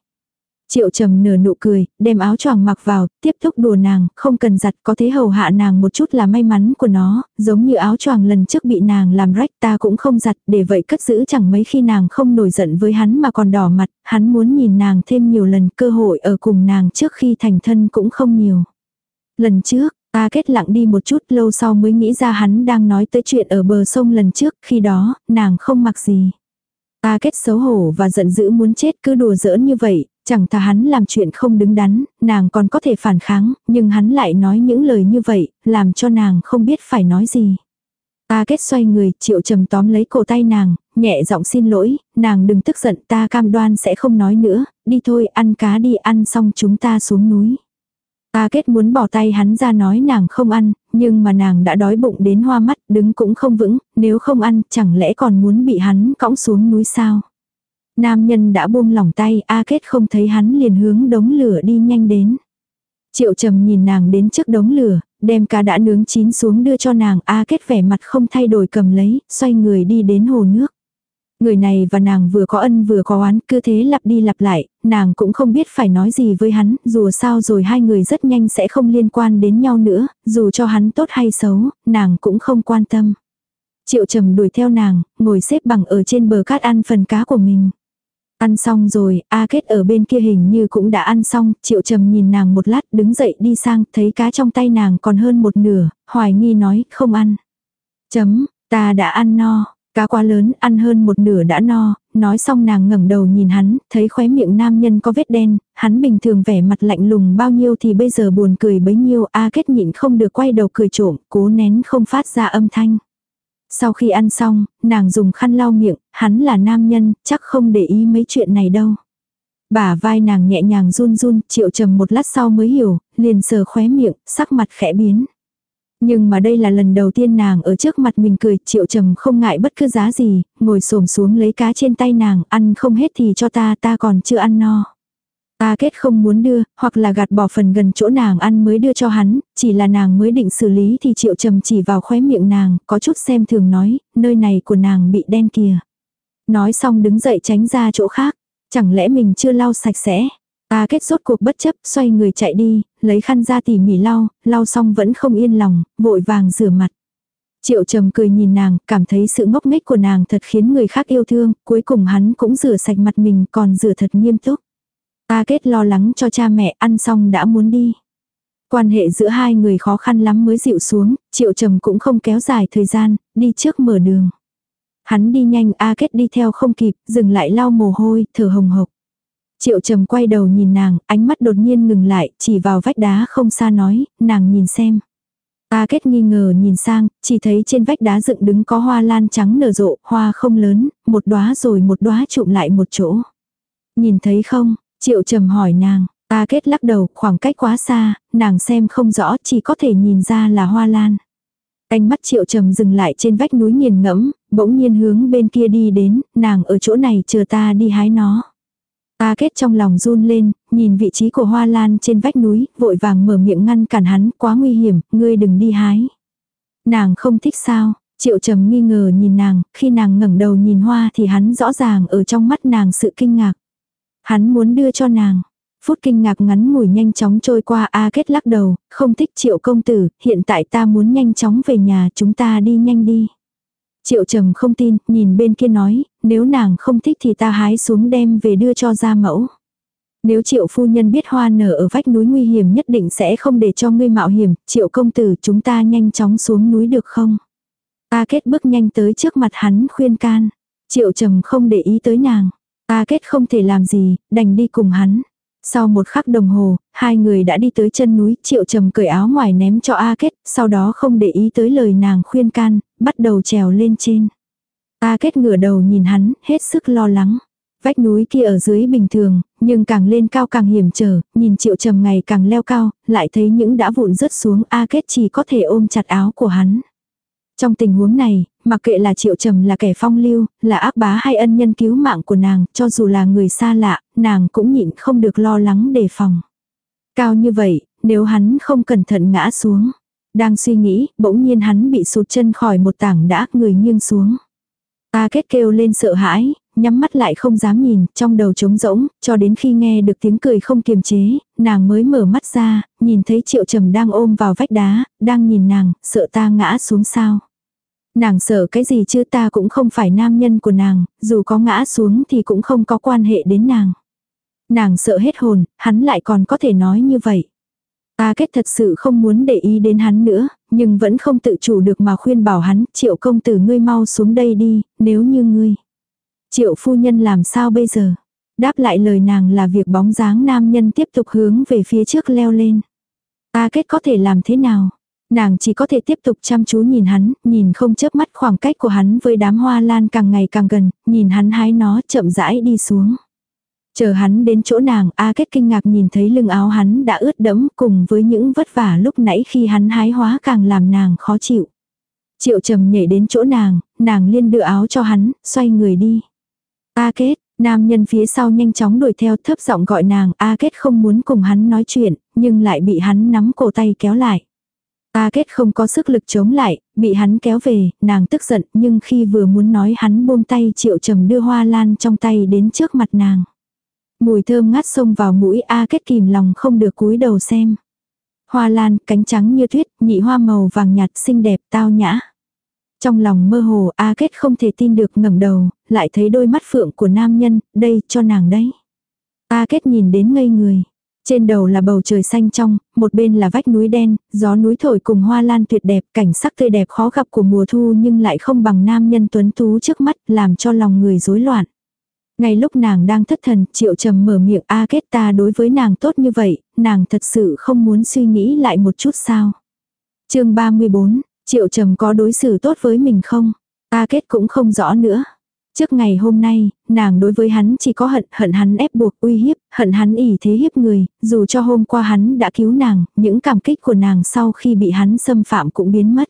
Triệu trầm nửa nụ cười, đem áo choàng mặc vào, tiếp tục đùa nàng, không cần giặt có thế hầu hạ nàng một chút là may mắn của nó, giống như áo choàng lần trước bị nàng làm rách ta cũng không giặt, để vậy cất giữ chẳng mấy khi nàng không nổi giận với hắn mà còn đỏ mặt, hắn muốn nhìn nàng thêm nhiều lần, cơ hội ở cùng nàng trước khi thành thân cũng không nhiều. Lần trước, ta kết lặng đi một chút lâu sau mới nghĩ ra hắn đang nói tới chuyện ở bờ sông lần trước, khi đó, nàng không mặc gì. Ta kết xấu hổ và giận dữ muốn chết cứ đùa giỡn như vậy, Chẳng thà hắn làm chuyện không đứng đắn, nàng còn có thể phản kháng, nhưng hắn lại nói những lời như vậy, làm cho nàng không biết phải nói gì. Ta kết xoay người, triệu trầm tóm lấy cổ tay nàng, nhẹ giọng xin lỗi, nàng đừng tức giận ta cam đoan sẽ không nói nữa, đi thôi ăn cá đi ăn xong chúng ta xuống núi. Ta kết muốn bỏ tay hắn ra nói nàng không ăn, nhưng mà nàng đã đói bụng đến hoa mắt, đứng cũng không vững, nếu không ăn chẳng lẽ còn muốn bị hắn cõng xuống núi sao. Nam nhân đã buông lỏng tay, A Kết không thấy hắn liền hướng đống lửa đi nhanh đến. Triệu trầm nhìn nàng đến trước đống lửa, đem cá đã nướng chín xuống đưa cho nàng, A Kết vẻ mặt không thay đổi cầm lấy, xoay người đi đến hồ nước. Người này và nàng vừa có ân vừa có oán, cứ thế lặp đi lặp lại, nàng cũng không biết phải nói gì với hắn, dù sao rồi hai người rất nhanh sẽ không liên quan đến nhau nữa, dù cho hắn tốt hay xấu, nàng cũng không quan tâm. Triệu trầm đuổi theo nàng, ngồi xếp bằng ở trên bờ cát ăn phần cá của mình. Ăn xong rồi, A Kết ở bên kia hình như cũng đã ăn xong, Triệu Trầm nhìn nàng một lát đứng dậy đi sang, thấy cá trong tay nàng còn hơn một nửa, hoài nghi nói, không ăn. Chấm, ta đã ăn no, cá quá lớn, ăn hơn một nửa đã no, nói xong nàng ngẩng đầu nhìn hắn, thấy khóe miệng nam nhân có vết đen, hắn bình thường vẻ mặt lạnh lùng bao nhiêu thì bây giờ buồn cười bấy nhiêu, A Kết nhịn không được quay đầu cười trộm, cố nén không phát ra âm thanh. Sau khi ăn xong, nàng dùng khăn lau miệng, hắn là nam nhân, chắc không để ý mấy chuyện này đâu. Bả vai nàng nhẹ nhàng run run, triệu trầm một lát sau mới hiểu, liền sờ khóe miệng, sắc mặt khẽ biến. Nhưng mà đây là lần đầu tiên nàng ở trước mặt mình cười, triệu trầm không ngại bất cứ giá gì, ngồi xổm xuống lấy cá trên tay nàng, ăn không hết thì cho ta, ta còn chưa ăn no. Ta kết không muốn đưa, hoặc là gạt bỏ phần gần chỗ nàng ăn mới đưa cho hắn, chỉ là nàng mới định xử lý thì triệu trầm chỉ vào khóe miệng nàng, có chút xem thường nói, nơi này của nàng bị đen kìa. Nói xong đứng dậy tránh ra chỗ khác, chẳng lẽ mình chưa lau sạch sẽ. Ta kết rốt cuộc bất chấp, xoay người chạy đi, lấy khăn ra tỉ mỉ lau, lau xong vẫn không yên lòng, vội vàng rửa mặt. Triệu trầm cười nhìn nàng, cảm thấy sự ngốc nghếch của nàng thật khiến người khác yêu thương, cuối cùng hắn cũng rửa sạch mặt mình còn rửa thật nghiêm túc. A kết lo lắng cho cha mẹ ăn xong đã muốn đi. Quan hệ giữa hai người khó khăn lắm mới dịu xuống, triệu trầm cũng không kéo dài thời gian, đi trước mở đường. Hắn đi nhanh A kết đi theo không kịp, dừng lại lau mồ hôi, thở hồng hộc. Triệu trầm quay đầu nhìn nàng, ánh mắt đột nhiên ngừng lại, chỉ vào vách đá không xa nói, nàng nhìn xem. A kết nghi ngờ nhìn sang, chỉ thấy trên vách đá dựng đứng có hoa lan trắng nở rộ, hoa không lớn, một đóa rồi một đóa trụm lại một chỗ. Nhìn thấy không, Triệu trầm hỏi nàng, ta kết lắc đầu, khoảng cách quá xa, nàng xem không rõ, chỉ có thể nhìn ra là hoa lan. Ánh mắt triệu trầm dừng lại trên vách núi nghiền ngẫm, bỗng nhiên hướng bên kia đi đến, nàng ở chỗ này chờ ta đi hái nó. Ta kết trong lòng run lên, nhìn vị trí của hoa lan trên vách núi, vội vàng mở miệng ngăn cản hắn, quá nguy hiểm, ngươi đừng đi hái. Nàng không thích sao, triệu trầm nghi ngờ nhìn nàng, khi nàng ngẩng đầu nhìn hoa thì hắn rõ ràng ở trong mắt nàng sự kinh ngạc. Hắn muốn đưa cho nàng. Phút kinh ngạc ngắn ngủi nhanh chóng trôi qua A kết lắc đầu, không thích triệu công tử, hiện tại ta muốn nhanh chóng về nhà chúng ta đi nhanh đi. Triệu trầm không tin, nhìn bên kia nói, nếu nàng không thích thì ta hái xuống đem về đưa cho gia mẫu. Nếu triệu phu nhân biết hoa nở ở vách núi nguy hiểm nhất định sẽ không để cho ngươi mạo hiểm, triệu công tử chúng ta nhanh chóng xuống núi được không? Ta kết bước nhanh tới trước mặt hắn khuyên can. Triệu trầm không để ý tới nàng. A kết không thể làm gì, đành đi cùng hắn. Sau một khắc đồng hồ, hai người đã đi tới chân núi, triệu trầm cởi áo ngoài ném cho A kết, sau đó không để ý tới lời nàng khuyên can, bắt đầu trèo lên trên. A kết ngửa đầu nhìn hắn, hết sức lo lắng. Vách núi kia ở dưới bình thường, nhưng càng lên cao càng hiểm trở, nhìn triệu trầm ngày càng leo cao, lại thấy những đã vụn rớt xuống A kết chỉ có thể ôm chặt áo của hắn. Trong tình huống này, mặc kệ là triệu trầm là kẻ phong lưu, là ác bá hay ân nhân cứu mạng của nàng, cho dù là người xa lạ, nàng cũng nhịn không được lo lắng đề phòng. Cao như vậy, nếu hắn không cẩn thận ngã xuống. Đang suy nghĩ, bỗng nhiên hắn bị sụt chân khỏi một tảng đã người nghiêng xuống. Ta kết kêu lên sợ hãi, nhắm mắt lại không dám nhìn, trong đầu trống rỗng, cho đến khi nghe được tiếng cười không kiềm chế, nàng mới mở mắt ra, nhìn thấy triệu trầm đang ôm vào vách đá, đang nhìn nàng, sợ ta ngã xuống sao. Nàng sợ cái gì chứ ta cũng không phải nam nhân của nàng, dù có ngã xuống thì cũng không có quan hệ đến nàng. Nàng sợ hết hồn, hắn lại còn có thể nói như vậy. Ta kết thật sự không muốn để ý đến hắn nữa, nhưng vẫn không tự chủ được mà khuyên bảo hắn, triệu công tử ngươi mau xuống đây đi, nếu như ngươi. Triệu phu nhân làm sao bây giờ? Đáp lại lời nàng là việc bóng dáng nam nhân tiếp tục hướng về phía trước leo lên. Ta kết có thể làm thế nào? Nàng chỉ có thể tiếp tục chăm chú nhìn hắn, nhìn không chớp mắt khoảng cách của hắn với đám hoa lan càng ngày càng gần, nhìn hắn hái nó chậm rãi đi xuống. Chờ hắn đến chỗ nàng, A Kết kinh ngạc nhìn thấy lưng áo hắn đã ướt đẫm cùng với những vất vả lúc nãy khi hắn hái hóa càng làm nàng khó chịu. Triệu trầm nhảy đến chỗ nàng, nàng liên đưa áo cho hắn, xoay người đi. A Kết, nam nhân phía sau nhanh chóng đuổi theo thấp giọng gọi nàng, A Kết không muốn cùng hắn nói chuyện, nhưng lại bị hắn nắm cổ tay kéo lại. A Kết không có sức lực chống lại, bị hắn kéo về, nàng tức giận, nhưng khi vừa muốn nói hắn buông tay triệu trầm đưa hoa lan trong tay đến trước mặt nàng. Mùi thơm ngát xông vào mũi A Kết kìm lòng không được cúi đầu xem. Hoa lan, cánh trắng như tuyết, nhị hoa màu vàng nhạt xinh đẹp tao nhã. Trong lòng mơ hồ A Kết không thể tin được ngẩng đầu, lại thấy đôi mắt phượng của nam nhân, đây cho nàng đấy. A Kết nhìn đến ngây người. Trên đầu là bầu trời xanh trong, một bên là vách núi đen, gió núi thổi cùng hoa lan tuyệt đẹp, cảnh sắc tươi đẹp khó gặp của mùa thu nhưng lại không bằng nam nhân tuấn tú trước mắt, làm cho lòng người rối loạn. Ngay lúc nàng đang thất thần, triệu trầm mở miệng A kết ta đối với nàng tốt như vậy, nàng thật sự không muốn suy nghĩ lại một chút sao. chương 34, triệu trầm có đối xử tốt với mình không? ta kết cũng không rõ nữa. Trước ngày hôm nay, nàng đối với hắn chỉ có hận, hận hắn ép buộc, uy hiếp, hận hắn ỉ thế hiếp người, dù cho hôm qua hắn đã cứu nàng, những cảm kích của nàng sau khi bị hắn xâm phạm cũng biến mất.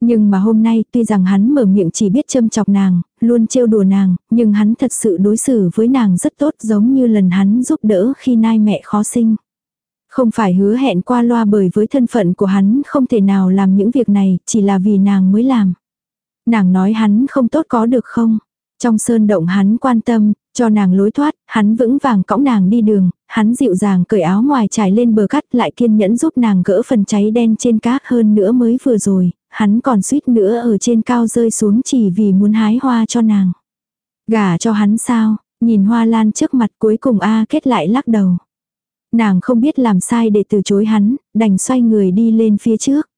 Nhưng mà hôm nay tuy rằng hắn mở miệng chỉ biết châm chọc nàng, luôn trêu đùa nàng, nhưng hắn thật sự đối xử với nàng rất tốt giống như lần hắn giúp đỡ khi nai mẹ khó sinh. Không phải hứa hẹn qua loa bởi với thân phận của hắn không thể nào làm những việc này, chỉ là vì nàng mới làm. Nàng nói hắn không tốt có được không? Trong sơn động hắn quan tâm, cho nàng lối thoát, hắn vững vàng cõng nàng đi đường, hắn dịu dàng cởi áo ngoài trải lên bờ cắt lại kiên nhẫn giúp nàng gỡ phần cháy đen trên cát hơn nữa mới vừa rồi, hắn còn suýt nữa ở trên cao rơi xuống chỉ vì muốn hái hoa cho nàng. Gả cho hắn sao, nhìn hoa lan trước mặt cuối cùng A kết lại lắc đầu. Nàng không biết làm sai để từ chối hắn, đành xoay người đi lên phía trước.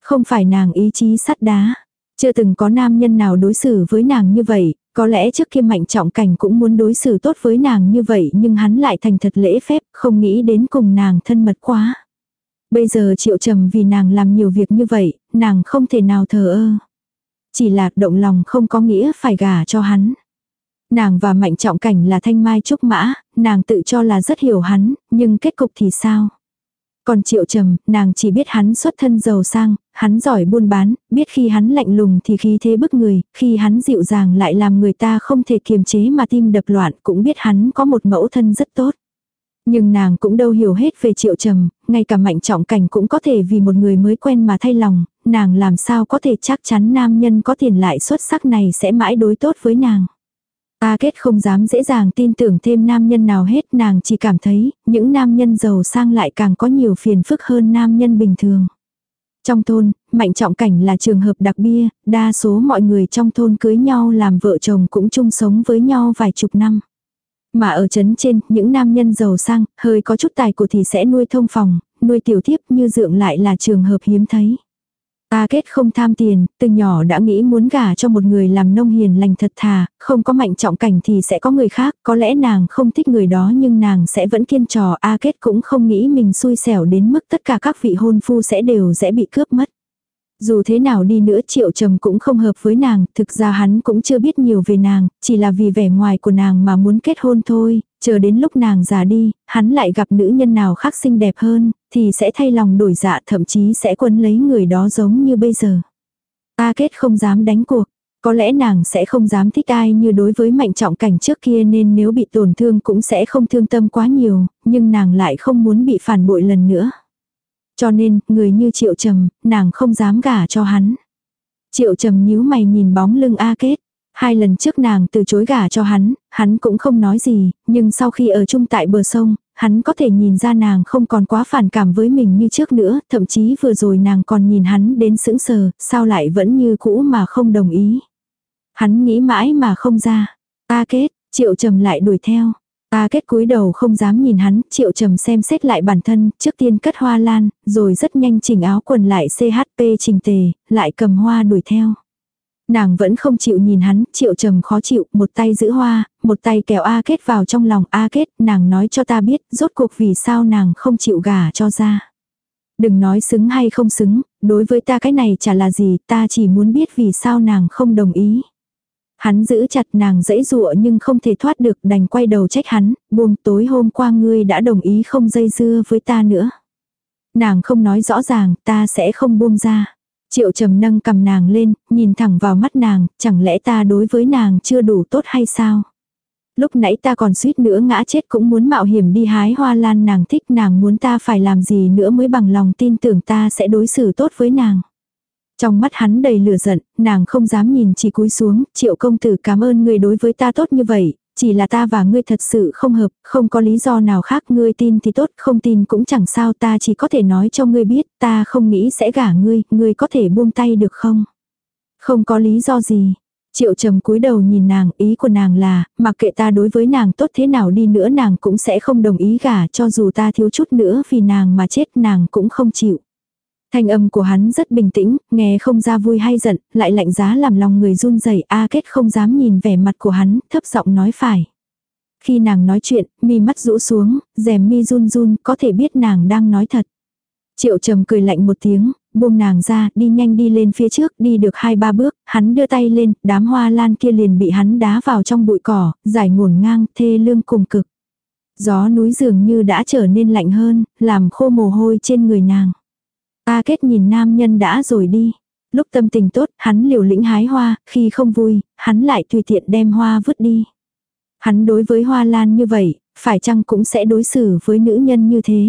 Không phải nàng ý chí sắt đá. Chưa từng có nam nhân nào đối xử với nàng như vậy, có lẽ trước kia mạnh trọng cảnh cũng muốn đối xử tốt với nàng như vậy nhưng hắn lại thành thật lễ phép, không nghĩ đến cùng nàng thân mật quá. Bây giờ triệu trầm vì nàng làm nhiều việc như vậy, nàng không thể nào thờ ơ. Chỉ là động lòng không có nghĩa phải gả cho hắn. Nàng và mạnh trọng cảnh là thanh mai trúc mã, nàng tự cho là rất hiểu hắn, nhưng kết cục thì sao? Còn triệu trầm, nàng chỉ biết hắn xuất thân giàu sang, hắn giỏi buôn bán, biết khi hắn lạnh lùng thì khí thế bức người, khi hắn dịu dàng lại làm người ta không thể kiềm chế mà tim đập loạn, cũng biết hắn có một mẫu thân rất tốt. Nhưng nàng cũng đâu hiểu hết về triệu trầm, ngay cả mạnh trọng cảnh cũng có thể vì một người mới quen mà thay lòng, nàng làm sao có thể chắc chắn nam nhân có tiền lại xuất sắc này sẽ mãi đối tốt với nàng. A kết không dám dễ dàng tin tưởng thêm nam nhân nào hết nàng chỉ cảm thấy những nam nhân giàu sang lại càng có nhiều phiền phức hơn nam nhân bình thường. Trong thôn, mạnh trọng cảnh là trường hợp đặc bia, đa số mọi người trong thôn cưới nhau làm vợ chồng cũng chung sống với nhau vài chục năm. Mà ở trấn trên, những nam nhân giàu sang, hơi có chút tài của thì sẽ nuôi thông phòng, nuôi tiểu thiếp như dượng lại là trường hợp hiếm thấy. Ta kết không tham tiền, từ nhỏ đã nghĩ muốn gả cho một người làm nông hiền lành thật thà, không có mạnh trọng cảnh thì sẽ có người khác, có lẽ nàng không thích người đó nhưng nàng sẽ vẫn kiên trò A kết cũng không nghĩ mình xui xẻo đến mức tất cả các vị hôn phu sẽ đều sẽ bị cướp mất. Dù thế nào đi nữa triệu trầm cũng không hợp với nàng, thực ra hắn cũng chưa biết nhiều về nàng, chỉ là vì vẻ ngoài của nàng mà muốn kết hôn thôi, chờ đến lúc nàng già đi, hắn lại gặp nữ nhân nào khác xinh đẹp hơn, thì sẽ thay lòng đổi dạ thậm chí sẽ quấn lấy người đó giống như bây giờ. A kết không dám đánh cuộc, có lẽ nàng sẽ không dám thích ai như đối với mạnh trọng cảnh trước kia nên nếu bị tổn thương cũng sẽ không thương tâm quá nhiều, nhưng nàng lại không muốn bị phản bội lần nữa. Cho nên, người như triệu trầm, nàng không dám gả cho hắn. Triệu trầm nhíu mày nhìn bóng lưng A kết. Hai lần trước nàng từ chối gả cho hắn, hắn cũng không nói gì, nhưng sau khi ở chung tại bờ sông, hắn có thể nhìn ra nàng không còn quá phản cảm với mình như trước nữa, thậm chí vừa rồi nàng còn nhìn hắn đến sững sờ, sao lại vẫn như cũ mà không đồng ý. Hắn nghĩ mãi mà không ra. ta kết, triệu trầm lại đuổi theo. Ta kết cúi đầu không dám nhìn hắn, triệu trầm xem xét lại bản thân, trước tiên cất hoa lan, rồi rất nhanh chỉnh áo quần lại CHP trình tề, lại cầm hoa đuổi theo. Nàng vẫn không chịu nhìn hắn, triệu trầm khó chịu, một tay giữ hoa, một tay kéo A kết vào trong lòng A kết, nàng nói cho ta biết, rốt cuộc vì sao nàng không chịu gả cho ra. Đừng nói xứng hay không xứng, đối với ta cái này chả là gì, ta chỉ muốn biết vì sao nàng không đồng ý. Hắn giữ chặt nàng dãy dụa nhưng không thể thoát được đành quay đầu trách hắn, buông tối hôm qua ngươi đã đồng ý không dây dưa với ta nữa. Nàng không nói rõ ràng, ta sẽ không buông ra. Triệu trầm nâng cầm nàng lên, nhìn thẳng vào mắt nàng, chẳng lẽ ta đối với nàng chưa đủ tốt hay sao? Lúc nãy ta còn suýt nữa ngã chết cũng muốn mạo hiểm đi hái hoa lan nàng thích nàng muốn ta phải làm gì nữa mới bằng lòng tin tưởng ta sẽ đối xử tốt với nàng. Trong mắt hắn đầy lửa giận, nàng không dám nhìn chỉ cúi xuống, triệu công tử cảm ơn người đối với ta tốt như vậy, chỉ là ta và ngươi thật sự không hợp, không có lý do nào khác ngươi tin thì tốt, không tin cũng chẳng sao ta chỉ có thể nói cho ngươi biết, ta không nghĩ sẽ gả ngươi, ngươi có thể buông tay được không? Không có lý do gì. Triệu trầm cúi đầu nhìn nàng, ý của nàng là, mặc kệ ta đối với nàng tốt thế nào đi nữa nàng cũng sẽ không đồng ý gả cho dù ta thiếu chút nữa vì nàng mà chết nàng cũng không chịu. Thanh âm của hắn rất bình tĩnh, nghe không ra vui hay giận, lại lạnh giá làm lòng người run rẩy. A Kết không dám nhìn vẻ mặt của hắn, thấp giọng nói phải. Khi nàng nói chuyện, mi mắt rũ xuống, rèm mi run run, có thể biết nàng đang nói thật. Triệu trầm cười lạnh một tiếng, buông nàng ra, đi nhanh đi lên phía trước, đi được hai ba bước, hắn đưa tay lên, đám hoa lan kia liền bị hắn đá vào trong bụi cỏ, giải ngổn ngang, thê lương cùng cực. Gió núi dường như đã trở nên lạnh hơn, làm khô mồ hôi trên người nàng. A kết nhìn nam nhân đã rồi đi. Lúc tâm tình tốt, hắn liều lĩnh hái hoa, khi không vui, hắn lại tùy tiện đem hoa vứt đi. Hắn đối với hoa lan như vậy, phải chăng cũng sẽ đối xử với nữ nhân như thế.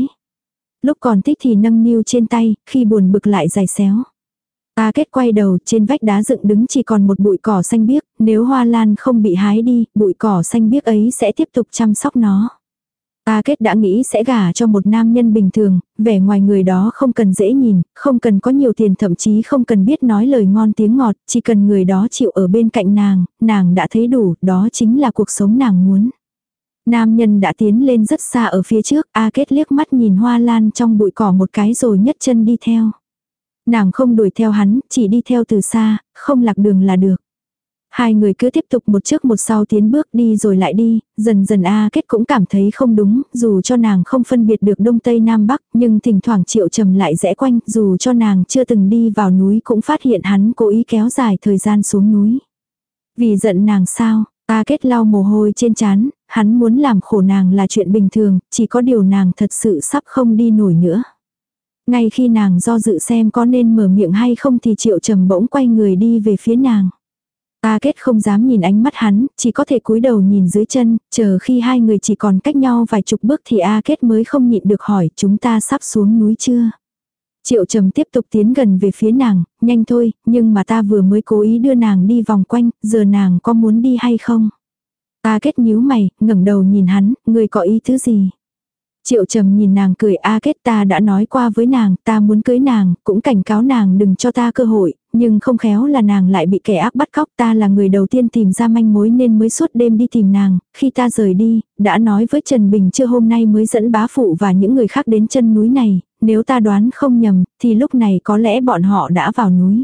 Lúc còn thích thì nâng niu trên tay, khi buồn bực lại dài xéo. A kết quay đầu, trên vách đá dựng đứng chỉ còn một bụi cỏ xanh biếc, nếu hoa lan không bị hái đi, bụi cỏ xanh biếc ấy sẽ tiếp tục chăm sóc nó. A kết đã nghĩ sẽ gả cho một nam nhân bình thường, vẻ ngoài người đó không cần dễ nhìn, không cần có nhiều tiền thậm chí không cần biết nói lời ngon tiếng ngọt, chỉ cần người đó chịu ở bên cạnh nàng, nàng đã thấy đủ, đó chính là cuộc sống nàng muốn. Nam nhân đã tiến lên rất xa ở phía trước, A kết liếc mắt nhìn hoa lan trong bụi cỏ một cái rồi nhất chân đi theo. Nàng không đuổi theo hắn, chỉ đi theo từ xa, không lạc đường là được. Hai người cứ tiếp tục một trước một sau tiến bước đi rồi lại đi, dần dần A kết cũng cảm thấy không đúng, dù cho nàng không phân biệt được đông tây nam bắc, nhưng thỉnh thoảng triệu trầm lại rẽ quanh, dù cho nàng chưa từng đi vào núi cũng phát hiện hắn cố ý kéo dài thời gian xuống núi. Vì giận nàng sao, A kết lau mồ hôi trên chán hắn muốn làm khổ nàng là chuyện bình thường, chỉ có điều nàng thật sự sắp không đi nổi nữa. Ngay khi nàng do dự xem có nên mở miệng hay không thì triệu trầm bỗng quay người đi về phía nàng. A kết không dám nhìn ánh mắt hắn, chỉ có thể cúi đầu nhìn dưới chân, chờ khi hai người chỉ còn cách nhau vài chục bước thì A kết mới không nhịn được hỏi chúng ta sắp xuống núi chưa. Triệu trầm tiếp tục tiến gần về phía nàng, nhanh thôi, nhưng mà ta vừa mới cố ý đưa nàng đi vòng quanh, giờ nàng có muốn đi hay không? A kết nhíu mày, ngẩng đầu nhìn hắn, ngươi có ý thứ gì? Triệu trầm nhìn nàng cười a kết ta đã nói qua với nàng, ta muốn cưới nàng, cũng cảnh cáo nàng đừng cho ta cơ hội, nhưng không khéo là nàng lại bị kẻ ác bắt cóc ta là người đầu tiên tìm ra manh mối nên mới suốt đêm đi tìm nàng, khi ta rời đi, đã nói với Trần Bình chưa hôm nay mới dẫn bá phụ và những người khác đến chân núi này, nếu ta đoán không nhầm, thì lúc này có lẽ bọn họ đã vào núi.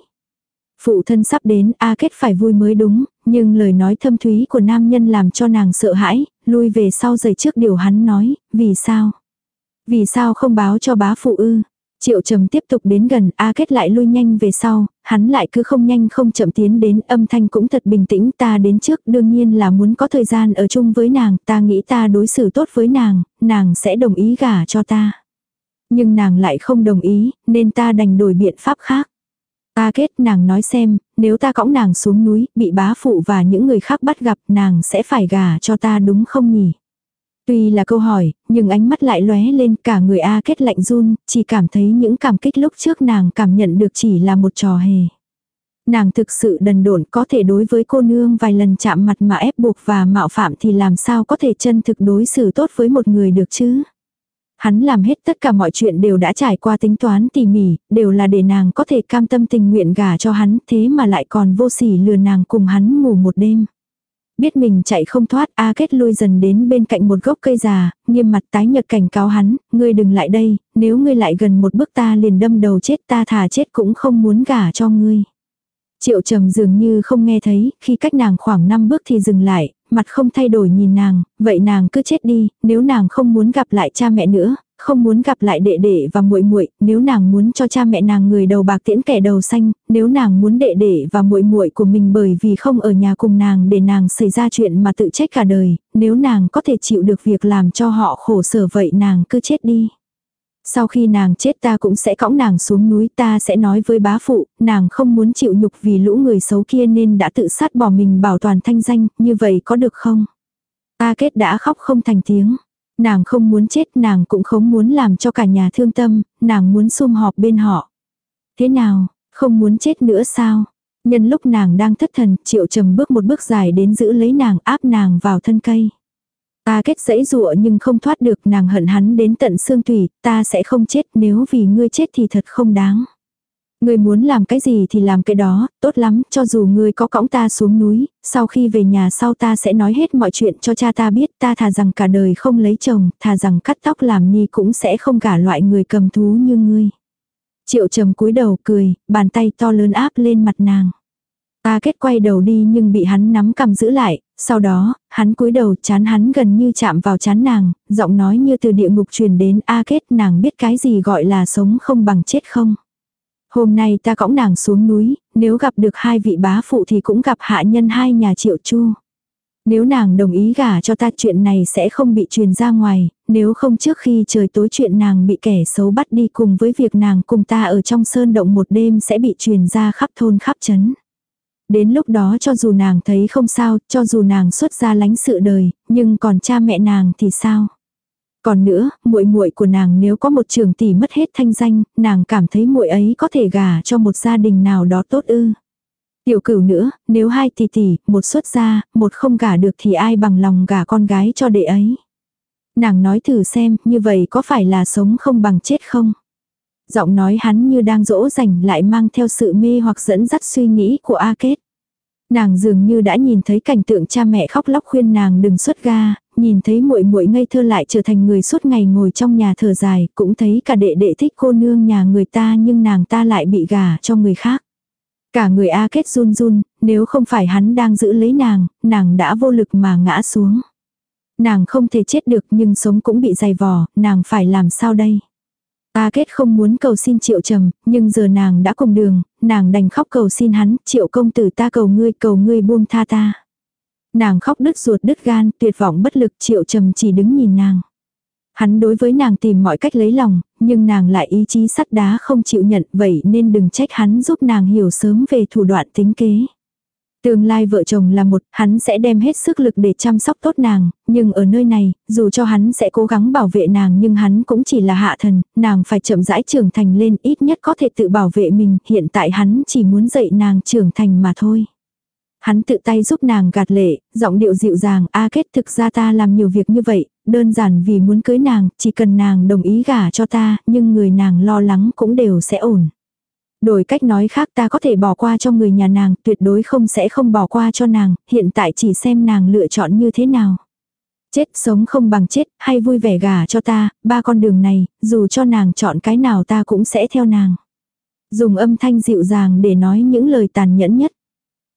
Phụ thân sắp đến, A Kết phải vui mới đúng, nhưng lời nói thâm thúy của nam nhân làm cho nàng sợ hãi, lui về sau giày trước điều hắn nói, vì sao? Vì sao không báo cho bá phụ ư? Triệu trầm tiếp tục đến gần, A Kết lại lui nhanh về sau, hắn lại cứ không nhanh không chậm tiến đến, âm thanh cũng thật bình tĩnh, ta đến trước đương nhiên là muốn có thời gian ở chung với nàng, ta nghĩ ta đối xử tốt với nàng, nàng sẽ đồng ý gả cho ta. Nhưng nàng lại không đồng ý, nên ta đành đổi biện pháp khác. Ta kết nàng nói xem, nếu ta cõng nàng xuống núi, bị bá phụ và những người khác bắt gặp nàng sẽ phải gả cho ta đúng không nhỉ? Tuy là câu hỏi, nhưng ánh mắt lại lóe lên cả người A kết lạnh run, chỉ cảm thấy những cảm kích lúc trước nàng cảm nhận được chỉ là một trò hề. Nàng thực sự đần độn có thể đối với cô nương vài lần chạm mặt mà ép buộc và mạo phạm thì làm sao có thể chân thực đối xử tốt với một người được chứ? Hắn làm hết tất cả mọi chuyện đều đã trải qua tính toán tỉ mỉ, đều là để nàng có thể cam tâm tình nguyện gả cho hắn, thế mà lại còn vô sỉ lừa nàng cùng hắn ngủ một đêm. Biết mình chạy không thoát, A Kết lui dần đến bên cạnh một gốc cây già, nghiêm mặt tái nhật cảnh cáo hắn, ngươi đừng lại đây, nếu ngươi lại gần một bước ta liền đâm đầu chết ta thà chết cũng không muốn gả cho ngươi. Triệu trầm dường như không nghe thấy, khi cách nàng khoảng 5 bước thì dừng lại, mặt không thay đổi nhìn nàng, vậy nàng cứ chết đi, nếu nàng không muốn gặp lại cha mẹ nữa, không muốn gặp lại đệ đệ và muội muội, nếu nàng muốn cho cha mẹ nàng người đầu bạc tiễn kẻ đầu xanh, nếu nàng muốn đệ đệ và muội muội của mình bởi vì không ở nhà cùng nàng để nàng xảy ra chuyện mà tự trách cả đời, nếu nàng có thể chịu được việc làm cho họ khổ sở vậy nàng cứ chết đi. Sau khi nàng chết ta cũng sẽ cõng nàng xuống núi ta sẽ nói với bá phụ, nàng không muốn chịu nhục vì lũ người xấu kia nên đã tự sát bỏ mình bảo toàn thanh danh, như vậy có được không? a kết đã khóc không thành tiếng. Nàng không muốn chết, nàng cũng không muốn làm cho cả nhà thương tâm, nàng muốn sum họp bên họ. Thế nào, không muốn chết nữa sao? Nhân lúc nàng đang thất thần, triệu trầm bước một bước dài đến giữ lấy nàng áp nàng vào thân cây. Ta kết dãy dụa nhưng không thoát được nàng hận hắn đến tận xương tủy, ta sẽ không chết nếu vì ngươi chết thì thật không đáng. Ngươi muốn làm cái gì thì làm cái đó, tốt lắm, cho dù ngươi có cõng ta xuống núi, sau khi về nhà sau ta sẽ nói hết mọi chuyện cho cha ta biết, ta thà rằng cả đời không lấy chồng, thà rằng cắt tóc làm ni cũng sẽ không cả loại người cầm thú như ngươi. Triệu trầm cúi đầu cười, bàn tay to lớn áp lên mặt nàng. Ta kết quay đầu đi nhưng bị hắn nắm cầm giữ lại, sau đó, hắn cúi đầu chán hắn gần như chạm vào chán nàng, giọng nói như từ địa ngục truyền đến A kết nàng biết cái gì gọi là sống không bằng chết không. Hôm nay ta cõng nàng xuống núi, nếu gặp được hai vị bá phụ thì cũng gặp hạ nhân hai nhà triệu chu. Nếu nàng đồng ý gả cho ta chuyện này sẽ không bị truyền ra ngoài, nếu không trước khi trời tối chuyện nàng bị kẻ xấu bắt đi cùng với việc nàng cùng ta ở trong sơn động một đêm sẽ bị truyền ra khắp thôn khắp chấn. Đến lúc đó cho dù nàng thấy không sao, cho dù nàng xuất ra lánh sự đời, nhưng còn cha mẹ nàng thì sao? Còn nữa, muội muội của nàng nếu có một trường tỷ mất hết thanh danh, nàng cảm thấy muội ấy có thể gả cho một gia đình nào đó tốt ư? Tiểu cửu nữa, nếu hai tỷ tỷ, một xuất gia, một không gả được thì ai bằng lòng gả con gái cho đệ ấy? Nàng nói thử xem, như vậy có phải là sống không bằng chết không? Giọng nói hắn như đang dỗ dành lại mang theo sự mê hoặc dẫn dắt suy nghĩ của A Kết. Nàng dường như đã nhìn thấy cảnh tượng cha mẹ khóc lóc khuyên nàng đừng xuất ga, nhìn thấy muội muội ngây thơ lại trở thành người suốt ngày ngồi trong nhà thở dài, cũng thấy cả đệ đệ thích cô nương nhà người ta nhưng nàng ta lại bị gả cho người khác. Cả người A Kết run run, nếu không phải hắn đang giữ lấy nàng, nàng đã vô lực mà ngã xuống. Nàng không thể chết được nhưng sống cũng bị dày vò, nàng phải làm sao đây? A kết không muốn cầu xin triệu trầm, nhưng giờ nàng đã cùng đường, nàng đành khóc cầu xin hắn, triệu công tử ta cầu ngươi, cầu ngươi buông tha ta. Nàng khóc đứt ruột đứt gan, tuyệt vọng bất lực, triệu trầm chỉ đứng nhìn nàng. Hắn đối với nàng tìm mọi cách lấy lòng, nhưng nàng lại ý chí sắt đá không chịu nhận, vậy nên đừng trách hắn giúp nàng hiểu sớm về thủ đoạn tính kế. Tương lai vợ chồng là một, hắn sẽ đem hết sức lực để chăm sóc tốt nàng, nhưng ở nơi này, dù cho hắn sẽ cố gắng bảo vệ nàng nhưng hắn cũng chỉ là hạ thần, nàng phải chậm rãi trưởng thành lên ít nhất có thể tự bảo vệ mình, hiện tại hắn chỉ muốn dạy nàng trưởng thành mà thôi. Hắn tự tay giúp nàng gạt lệ, giọng điệu dịu dàng, a kết thực ra ta làm nhiều việc như vậy, đơn giản vì muốn cưới nàng, chỉ cần nàng đồng ý gả cho ta, nhưng người nàng lo lắng cũng đều sẽ ổn. Đổi cách nói khác ta có thể bỏ qua cho người nhà nàng, tuyệt đối không sẽ không bỏ qua cho nàng, hiện tại chỉ xem nàng lựa chọn như thế nào. Chết sống không bằng chết, hay vui vẻ gả cho ta, ba con đường này, dù cho nàng chọn cái nào ta cũng sẽ theo nàng. Dùng âm thanh dịu dàng để nói những lời tàn nhẫn nhất.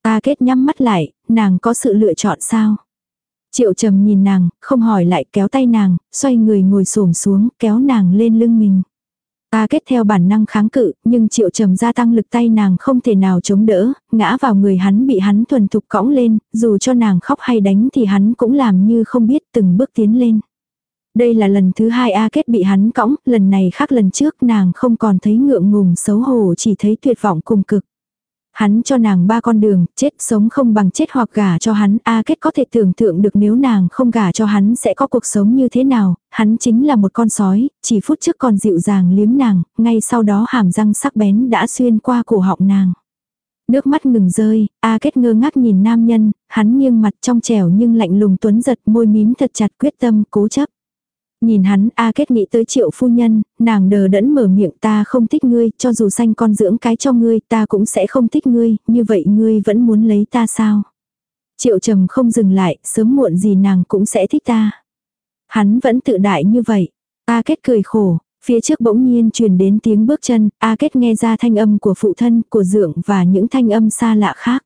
Ta kết nhắm mắt lại, nàng có sự lựa chọn sao? Triệu trầm nhìn nàng, không hỏi lại kéo tay nàng, xoay người ngồi xổm xuống, kéo nàng lên lưng mình. Ta kết theo bản năng kháng cự, nhưng triệu trầm gia tăng lực tay nàng không thể nào chống đỡ, ngã vào người hắn bị hắn thuần thục cõng lên, dù cho nàng khóc hay đánh thì hắn cũng làm như không biết từng bước tiến lên. Đây là lần thứ hai A kết bị hắn cõng, lần này khác lần trước nàng không còn thấy ngượng ngùng xấu hổ chỉ thấy tuyệt vọng cùng cực. Hắn cho nàng ba con đường, chết sống không bằng chết hoặc gả cho hắn, A Kết có thể tưởng tượng được nếu nàng không gả cho hắn sẽ có cuộc sống như thế nào, hắn chính là một con sói, chỉ phút trước còn dịu dàng liếm nàng, ngay sau đó hàm răng sắc bén đã xuyên qua cổ họng nàng. Nước mắt ngừng rơi, A Kết ngơ ngác nhìn nam nhân, hắn nghiêng mặt trong trẻo nhưng lạnh lùng tuấn giật môi mím thật chặt quyết tâm cố chấp. Nhìn hắn A Kết nghĩ tới triệu phu nhân, nàng đờ đẫn mở miệng ta không thích ngươi, cho dù sanh con dưỡng cái cho ngươi ta cũng sẽ không thích ngươi, như vậy ngươi vẫn muốn lấy ta sao? Triệu trầm không dừng lại, sớm muộn gì nàng cũng sẽ thích ta. Hắn vẫn tự đại như vậy. A Kết cười khổ, phía trước bỗng nhiên truyền đến tiếng bước chân, A Kết nghe ra thanh âm của phụ thân, của dưỡng và những thanh âm xa lạ khác.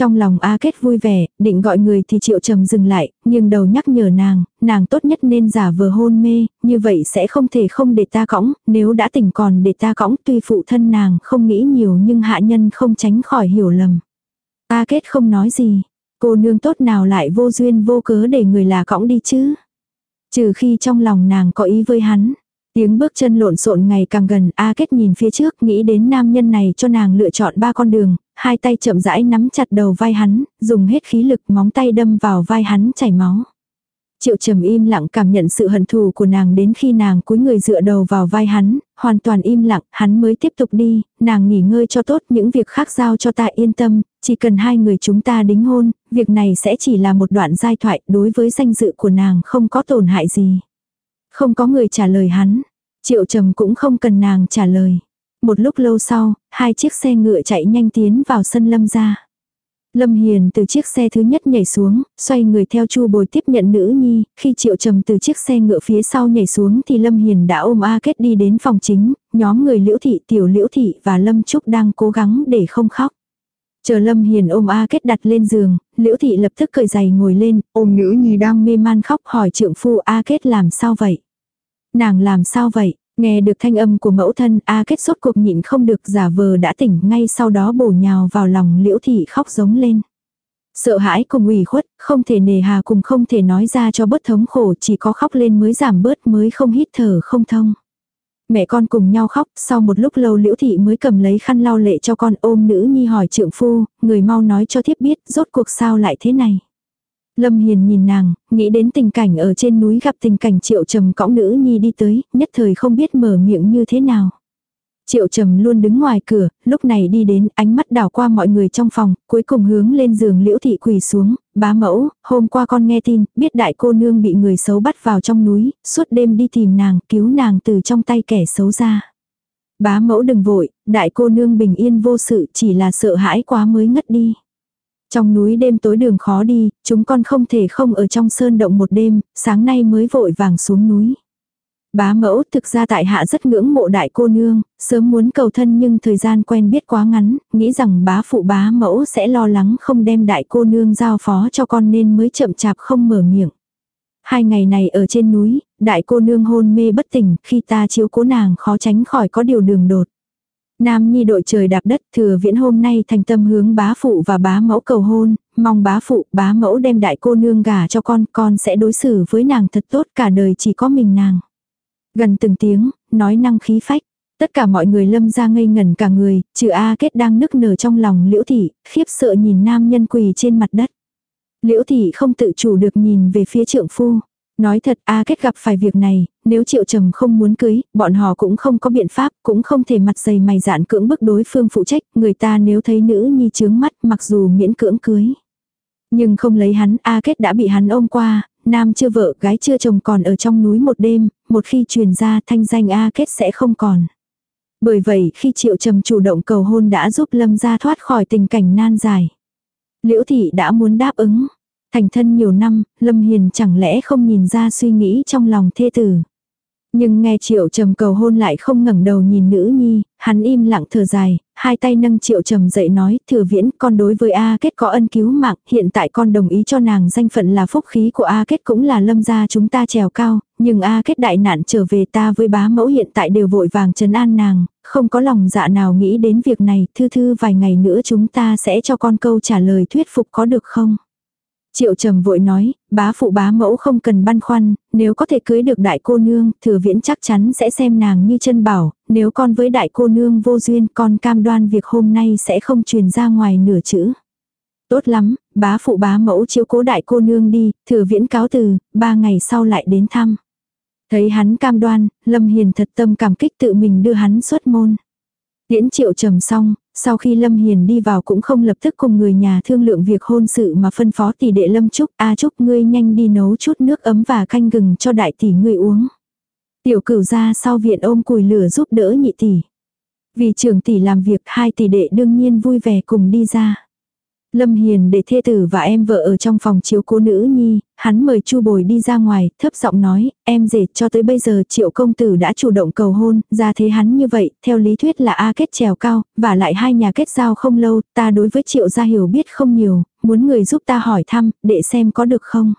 Trong lòng A Kết vui vẻ, định gọi người thì Triệu Trầm dừng lại, nhưng đầu nhắc nhở nàng, nàng tốt nhất nên giả vờ hôn mê, như vậy sẽ không thể không để ta cõng, nếu đã tỉnh còn để ta cõng tuy phụ thân nàng không nghĩ nhiều nhưng hạ nhân không tránh khỏi hiểu lầm. A Kết không nói gì, cô nương tốt nào lại vô duyên vô cớ để người là cõng đi chứ. Trừ khi trong lòng nàng có ý với hắn. Tiếng bước chân lộn xộn ngày càng gần, A Kết nhìn phía trước, nghĩ đến nam nhân này cho nàng lựa chọn ba con đường, hai tay chậm rãi nắm chặt đầu vai hắn, dùng hết khí lực móng tay đâm vào vai hắn chảy máu. Triệu trầm im lặng cảm nhận sự hận thù của nàng đến khi nàng cúi người dựa đầu vào vai hắn, hoàn toàn im lặng, hắn mới tiếp tục đi, nàng nghỉ ngơi cho tốt những việc khác giao cho ta yên tâm, chỉ cần hai người chúng ta đính hôn, việc này sẽ chỉ là một đoạn giai thoại đối với danh dự của nàng không có tổn hại gì. Không có người trả lời hắn. Triệu trầm cũng không cần nàng trả lời. Một lúc lâu sau, hai chiếc xe ngựa chạy nhanh tiến vào sân lâm ra. Lâm Hiền từ chiếc xe thứ nhất nhảy xuống, xoay người theo Chu Bồi tiếp nhận nữ nhi, khi Triệu Trầm từ chiếc xe ngựa phía sau nhảy xuống thì Lâm Hiền đã ôm A Kết đi đến phòng chính, nhóm người Liễu Thị, Tiểu Liễu Thị và Lâm Trúc đang cố gắng để không khóc. Chờ Lâm Hiền ôm A Kết đặt lên giường, Liễu Thị lập tức cởi giày ngồi lên, ôm nữ nhi đang mê man khóc hỏi trượng phu A Kết làm sao vậy. Nàng làm sao vậy? Nghe được thanh âm của mẫu thân A Kết sốt cuộc nhịn không được giả vờ đã tỉnh ngay sau đó bổ nhào vào lòng Liễu Thị khóc giống lên. Sợ hãi cùng ủy khuất, không thể nề hà cùng không thể nói ra cho bớt thống khổ chỉ có khóc lên mới giảm bớt mới không hít thở không thông. Mẹ con cùng nhau khóc, sau một lúc lâu liễu thị mới cầm lấy khăn lau lệ cho con ôm nữ nhi hỏi trượng phu, người mau nói cho thiếp biết rốt cuộc sao lại thế này. Lâm Hiền nhìn nàng, nghĩ đến tình cảnh ở trên núi gặp tình cảnh triệu trầm cõng nữ nhi đi tới, nhất thời không biết mở miệng như thế nào. Triệu trầm luôn đứng ngoài cửa, lúc này đi đến, ánh mắt đảo qua mọi người trong phòng, cuối cùng hướng lên giường liễu thị quỳ xuống, bá mẫu, hôm qua con nghe tin, biết đại cô nương bị người xấu bắt vào trong núi, suốt đêm đi tìm nàng, cứu nàng từ trong tay kẻ xấu ra. Bá mẫu đừng vội, đại cô nương bình yên vô sự chỉ là sợ hãi quá mới ngất đi. Trong núi đêm tối đường khó đi, chúng con không thể không ở trong sơn động một đêm, sáng nay mới vội vàng xuống núi. Bá mẫu thực ra tại hạ rất ngưỡng mộ đại cô nương, sớm muốn cầu thân nhưng thời gian quen biết quá ngắn, nghĩ rằng bá phụ bá mẫu sẽ lo lắng không đem đại cô nương giao phó cho con nên mới chậm chạp không mở miệng. Hai ngày này ở trên núi, đại cô nương hôn mê bất tỉnh, khi ta chiếu cố nàng khó tránh khỏi có điều đường đột. Nam Nhi đội trời đạp đất thừa viễn hôm nay thành tâm hướng bá phụ và bá mẫu cầu hôn, mong bá phụ bá mẫu đem đại cô nương gả cho con, con sẽ đối xử với nàng thật tốt cả đời chỉ có mình nàng. Gần từng tiếng, nói năng khí phách. Tất cả mọi người lâm ra ngây ngẩn cả người, trừ A kết đang nức nở trong lòng liễu thị, khiếp sợ nhìn nam nhân quỳ trên mặt đất. Liễu thị không tự chủ được nhìn về phía trượng phu. Nói thật A kết gặp phải việc này, nếu triệu trầm không muốn cưới, bọn họ cũng không có biện pháp, cũng không thể mặt dày mày dạn cưỡng bức đối phương phụ trách, người ta nếu thấy nữ nhi chướng mắt mặc dù miễn cưỡng cưới. Nhưng không lấy hắn, A kết đã bị hắn ôm qua, nam chưa vợ, gái chưa chồng còn ở trong núi một đêm, một khi truyền ra thanh danh A kết sẽ không còn. Bởi vậy khi triệu trầm chủ động cầu hôn đã giúp lâm gia thoát khỏi tình cảnh nan dài. Liễu thị đã muốn đáp ứng. Thành thân nhiều năm, Lâm Hiền chẳng lẽ không nhìn ra suy nghĩ trong lòng thê tử. Nhưng nghe triệu trầm cầu hôn lại không ngẩng đầu nhìn nữ nhi, hắn im lặng thở dài, hai tay nâng triệu trầm dậy nói, thừa viễn, con đối với A kết có ân cứu mạng, hiện tại con đồng ý cho nàng danh phận là phúc khí của A kết cũng là lâm gia chúng ta trèo cao, nhưng A kết đại nạn trở về ta với bá mẫu hiện tại đều vội vàng trấn an nàng, không có lòng dạ nào nghĩ đến việc này, thư thư vài ngày nữa chúng ta sẽ cho con câu trả lời thuyết phục có được không? Triệu trầm vội nói, bá phụ bá mẫu không cần băn khoăn, nếu có thể cưới được đại cô nương, thừa viễn chắc chắn sẽ xem nàng như chân bảo, nếu con với đại cô nương vô duyên con cam đoan việc hôm nay sẽ không truyền ra ngoài nửa chữ. Tốt lắm, bá phụ bá mẫu chiếu cố đại cô nương đi, thừa viễn cáo từ, ba ngày sau lại đến thăm. Thấy hắn cam đoan, Lâm Hiền thật tâm cảm kích tự mình đưa hắn xuất môn. Tiễn triệu trầm xong, sau khi Lâm Hiền đi vào cũng không lập tức cùng người nhà thương lượng việc hôn sự mà phân phó tỷ đệ Lâm Trúc, A Trúc ngươi nhanh đi nấu chút nước ấm và canh gừng cho đại tỷ ngươi uống. Tiểu cửu ra sau viện ôm cùi lửa giúp đỡ nhị tỷ. Vì trưởng tỷ làm việc hai tỷ đệ đương nhiên vui vẻ cùng đi ra. Lâm Hiền để thê tử và em vợ ở trong phòng chiếu cô nữ nhi, hắn mời Chu Bồi đi ra ngoài, thấp giọng nói, em rể cho tới bây giờ triệu công tử đã chủ động cầu hôn, ra thế hắn như vậy, theo lý thuyết là A kết trèo cao, và lại hai nhà kết giao không lâu, ta đối với triệu gia hiểu biết không nhiều, muốn người giúp ta hỏi thăm, để xem có được không.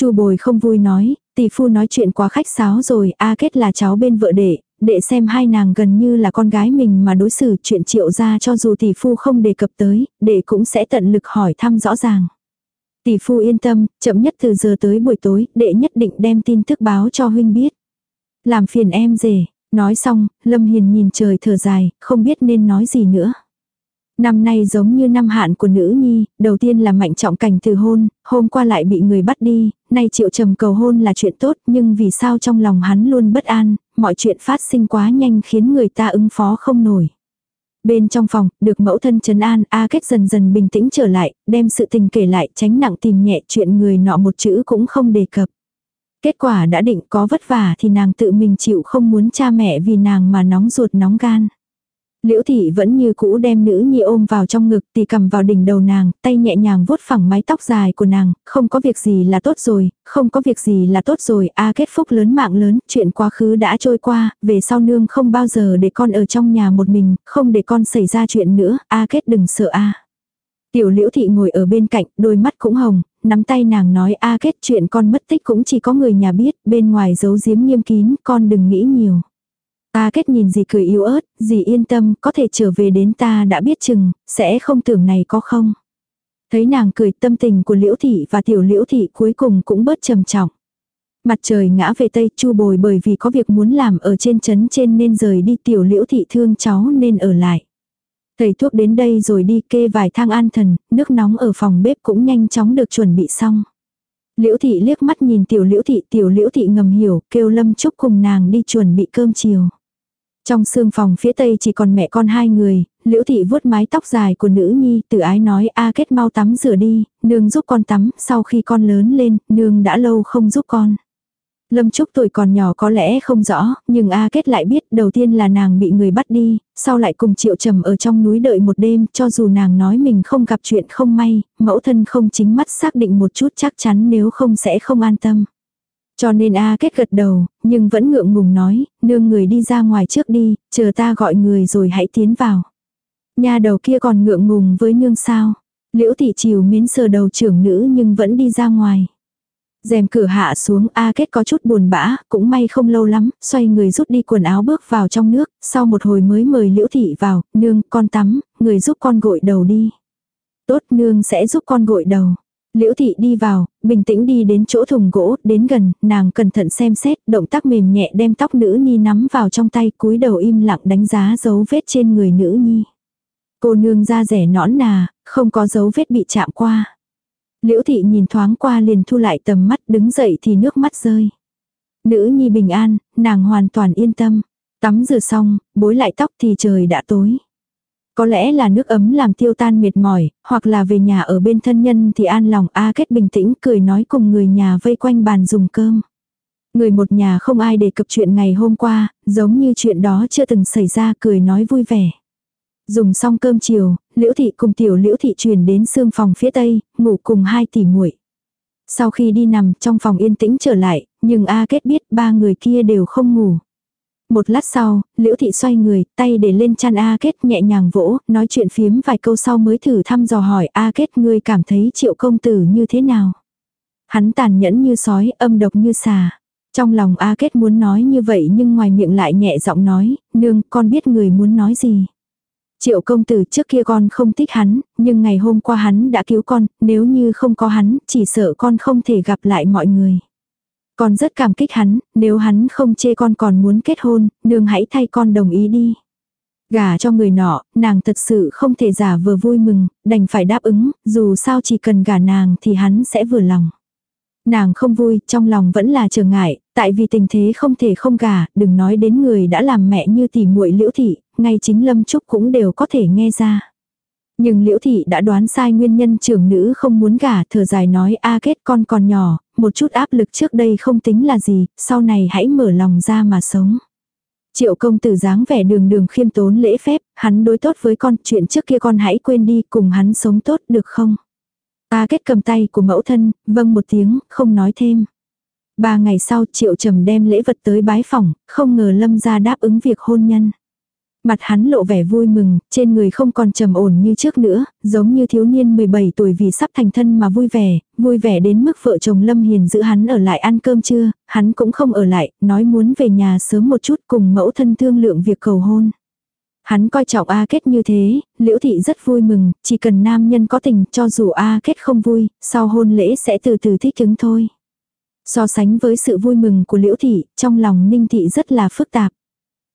Chu Bồi không vui nói, tỷ phu nói chuyện quá khách sáo rồi, A kết là cháu bên vợ đệ, để xem hai nàng gần như là con gái mình mà đối xử chuyện triệu ra cho dù tỷ phu không đề cập tới, đệ cũng sẽ tận lực hỏi thăm rõ ràng. Tỷ phu yên tâm, chậm nhất từ giờ tới buổi tối, đệ nhất định đem tin tức báo cho huynh biết. Làm phiền em rể, nói xong, Lâm Hiền nhìn trời thở dài, không biết nên nói gì nữa. Năm nay giống như năm hạn của nữ nhi, đầu tiên là mạnh trọng cảnh từ hôn, hôm qua lại bị người bắt đi, nay triệu trầm cầu hôn là chuyện tốt nhưng vì sao trong lòng hắn luôn bất an, mọi chuyện phát sinh quá nhanh khiến người ta ứng phó không nổi. Bên trong phòng, được mẫu thân trấn an, A Kết dần dần bình tĩnh trở lại, đem sự tình kể lại, tránh nặng tìm nhẹ chuyện người nọ một chữ cũng không đề cập. Kết quả đã định có vất vả thì nàng tự mình chịu không muốn cha mẹ vì nàng mà nóng ruột nóng gan. Liễu thị vẫn như cũ đem nữ nhi ôm vào trong ngực tì cầm vào đỉnh đầu nàng, tay nhẹ nhàng vuốt phẳng mái tóc dài của nàng, không có việc gì là tốt rồi, không có việc gì là tốt rồi, a kết phúc lớn mạng lớn, chuyện quá khứ đã trôi qua, về sau nương không bao giờ để con ở trong nhà một mình, không để con xảy ra chuyện nữa, a kết đừng sợ a. Tiểu liễu thị ngồi ở bên cạnh, đôi mắt cũng hồng, nắm tay nàng nói a kết chuyện con mất tích cũng chỉ có người nhà biết, bên ngoài giấu giếm nghiêm kín, con đừng nghĩ nhiều. Ta kết nhìn gì cười yếu ớt, gì yên tâm, có thể trở về đến ta đã biết chừng, sẽ không tưởng này có không. Thấy nàng cười tâm tình của liễu thị và tiểu liễu thị cuối cùng cũng bớt trầm trọng. Mặt trời ngã về tây chu bồi bởi vì có việc muốn làm ở trên chấn trên nên rời đi tiểu liễu thị thương cháu nên ở lại. Thầy thuốc đến đây rồi đi kê vài thang an thần, nước nóng ở phòng bếp cũng nhanh chóng được chuẩn bị xong. Liễu thị liếc mắt nhìn tiểu liễu thị tiểu liễu thị ngầm hiểu kêu lâm chúc cùng nàng đi chuẩn bị cơm chiều. Trong sương phòng phía tây chỉ còn mẹ con hai người, liễu thị vuốt mái tóc dài của nữ nhi, tự ái nói a kết mau tắm rửa đi, nương giúp con tắm, sau khi con lớn lên, nương đã lâu không giúp con. Lâm Trúc tuổi còn nhỏ có lẽ không rõ, nhưng A Kết lại biết đầu tiên là nàng bị người bắt đi, sau lại cùng Triệu Trầm ở trong núi đợi một đêm, cho dù nàng nói mình không gặp chuyện không may, mẫu thân không chính mắt xác định một chút chắc chắn nếu không sẽ không an tâm. Cho nên A kết gật đầu, nhưng vẫn ngượng ngùng nói, nương người đi ra ngoài trước đi, chờ ta gọi người rồi hãy tiến vào. Nhà đầu kia còn ngượng ngùng với nương sao. Liễu thị chiều miến sờ đầu trưởng nữ nhưng vẫn đi ra ngoài. rèm cửa hạ xuống A kết có chút buồn bã, cũng may không lâu lắm, xoay người rút đi quần áo bước vào trong nước, sau một hồi mới mời liễu thị vào, nương, con tắm, người giúp con gội đầu đi. Tốt nương sẽ giúp con gội đầu. Liễu thị đi vào, bình tĩnh đi đến chỗ thùng gỗ, đến gần, nàng cẩn thận xem xét, động tác mềm nhẹ đem tóc nữ nhi nắm vào trong tay, cúi đầu im lặng đánh giá dấu vết trên người nữ nhi. Cô nương da rẻ nõn nà, không có dấu vết bị chạm qua. Liễu thị nhìn thoáng qua liền thu lại tầm mắt đứng dậy thì nước mắt rơi. Nữ nhi bình an, nàng hoàn toàn yên tâm. Tắm rửa xong, bối lại tóc thì trời đã tối. Có lẽ là nước ấm làm tiêu tan mệt mỏi, hoặc là về nhà ở bên thân nhân thì an lòng A Kết bình tĩnh cười nói cùng người nhà vây quanh bàn dùng cơm. Người một nhà không ai đề cập chuyện ngày hôm qua, giống như chuyện đó chưa từng xảy ra cười nói vui vẻ. Dùng xong cơm chiều, Liễu Thị cùng tiểu Liễu Thị chuyển đến xương phòng phía tây, ngủ cùng hai tỷ muội. Sau khi đi nằm trong phòng yên tĩnh trở lại, nhưng A Kết biết ba người kia đều không ngủ. Một lát sau, Liễu Thị xoay người, tay để lên chăn A Kết nhẹ nhàng vỗ, nói chuyện phiếm vài câu sau mới thử thăm dò hỏi A Kết ngươi cảm thấy triệu công tử như thế nào. Hắn tàn nhẫn như sói, âm độc như xà. Trong lòng A Kết muốn nói như vậy nhưng ngoài miệng lại nhẹ giọng nói, nương con biết người muốn nói gì. Triệu công tử trước kia con không thích hắn, nhưng ngày hôm qua hắn đã cứu con, nếu như không có hắn, chỉ sợ con không thể gặp lại mọi người. Con rất cảm kích hắn, nếu hắn không chê con còn muốn kết hôn, nương hãy thay con đồng ý đi. Gả cho người nọ, nàng thật sự không thể giả vừa vui mừng, đành phải đáp ứng, dù sao chỉ cần gả nàng thì hắn sẽ vừa lòng. Nàng không vui, trong lòng vẫn là trở ngại, tại vì tình thế không thể không gả, đừng nói đến người đã làm mẹ như tỷ muội liễu thị, ngay chính lâm trúc cũng đều có thể nghe ra. Nhưng liễu thị đã đoán sai nguyên nhân trưởng nữ không muốn gả thở dài nói a kết con còn nhỏ, một chút áp lực trước đây không tính là gì, sau này hãy mở lòng ra mà sống. Triệu công tử dáng vẻ đường đường khiêm tốn lễ phép, hắn đối tốt với con, chuyện trước kia con hãy quên đi, cùng hắn sống tốt được không? A kết cầm tay của mẫu thân, vâng một tiếng, không nói thêm. Ba ngày sau triệu trầm đem lễ vật tới bái phòng, không ngờ lâm ra đáp ứng việc hôn nhân. Mặt hắn lộ vẻ vui mừng, trên người không còn trầm ổn như trước nữa, giống như thiếu niên 17 tuổi vì sắp thành thân mà vui vẻ, vui vẻ đến mức vợ chồng Lâm Hiền giữ hắn ở lại ăn cơm trưa, hắn cũng không ở lại, nói muốn về nhà sớm một chút cùng mẫu thân thương lượng việc cầu hôn. Hắn coi trọng A Kết như thế, Liễu Thị rất vui mừng, chỉ cần nam nhân có tình cho dù A Kết không vui, sau hôn lễ sẽ từ từ thích ứng thôi. So sánh với sự vui mừng của Liễu Thị, trong lòng Ninh Thị rất là phức tạp.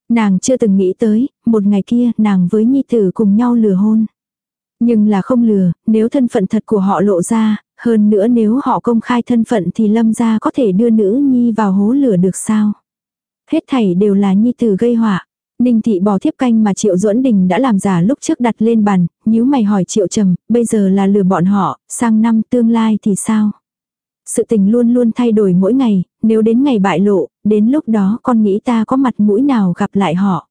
Nàng chưa từng nghĩ tới, một ngày kia nàng với Nhi Tử cùng nhau lừa hôn. Nhưng là không lừa, nếu thân phận thật của họ lộ ra, hơn nữa nếu họ công khai thân phận thì lâm gia có thể đưa nữ Nhi vào hố lửa được sao. Hết thảy đều là Nhi Tử gây họa. Ninh thị bỏ thiếp canh mà Triệu Duẫn Đình đã làm giả lúc trước đặt lên bàn, nhíu mày hỏi Triệu Trầm, bây giờ là lừa bọn họ, sang năm tương lai thì sao? Sự tình luôn luôn thay đổi mỗi ngày, nếu đến ngày bại lộ, đến lúc đó con nghĩ ta có mặt mũi nào gặp lại họ.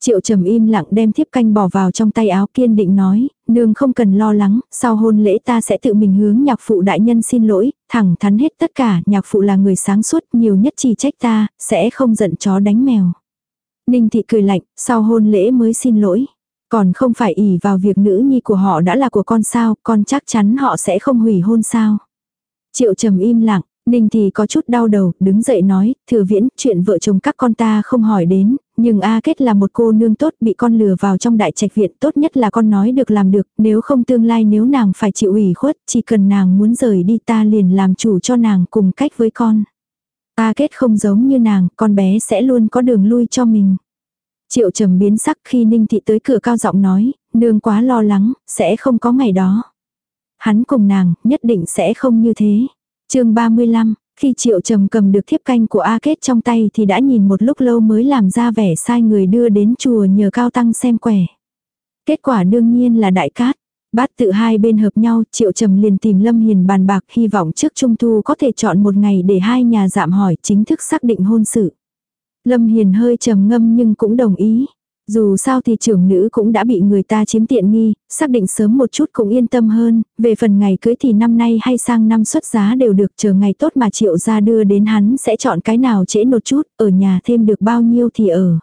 Triệu trầm im lặng đem thiếp canh bỏ vào trong tay áo kiên định nói, nương không cần lo lắng, sau hôn lễ ta sẽ tự mình hướng nhạc phụ đại nhân xin lỗi, thẳng thắn hết tất cả, nhạc phụ là người sáng suốt, nhiều nhất chỉ trách ta, sẽ không giận chó đánh mèo. Ninh thị cười lạnh, sau hôn lễ mới xin lỗi. Còn không phải ỉ vào việc nữ nhi của họ đã là của con sao, con chắc chắn họ sẽ không hủy hôn sao. Triệu trầm im lặng, Ninh thì có chút đau đầu, đứng dậy nói, thừa viễn, chuyện vợ chồng các con ta không hỏi đến, nhưng A Kết là một cô nương tốt bị con lừa vào trong đại trạch viện, tốt nhất là con nói được làm được, nếu không tương lai nếu nàng phải chịu ủy khuất, chỉ cần nàng muốn rời đi ta liền làm chủ cho nàng cùng cách với con. A Kết không giống như nàng, con bé sẽ luôn có đường lui cho mình. Triệu trầm biến sắc khi Ninh Thị tới cửa cao giọng nói, nương quá lo lắng, sẽ không có ngày đó. Hắn cùng nàng, nhất định sẽ không như thế. chương 35, khi Triệu Trầm cầm được thiếp canh của A Kết trong tay thì đã nhìn một lúc lâu mới làm ra vẻ sai người đưa đến chùa nhờ cao tăng xem quẻ. Kết quả đương nhiên là đại cát. Bát tự hai bên hợp nhau, Triệu Trầm liền tìm Lâm Hiền bàn bạc hy vọng trước Trung Thu có thể chọn một ngày để hai nhà dạm hỏi chính thức xác định hôn sự. Lâm Hiền hơi trầm ngâm nhưng cũng đồng ý. Dù sao thì trưởng nữ cũng đã bị người ta chiếm tiện nghi, xác định sớm một chút cũng yên tâm hơn, về phần ngày cưới thì năm nay hay sang năm xuất giá đều được chờ ngày tốt mà triệu ra đưa đến hắn sẽ chọn cái nào trễ một chút, ở nhà thêm được bao nhiêu thì ở.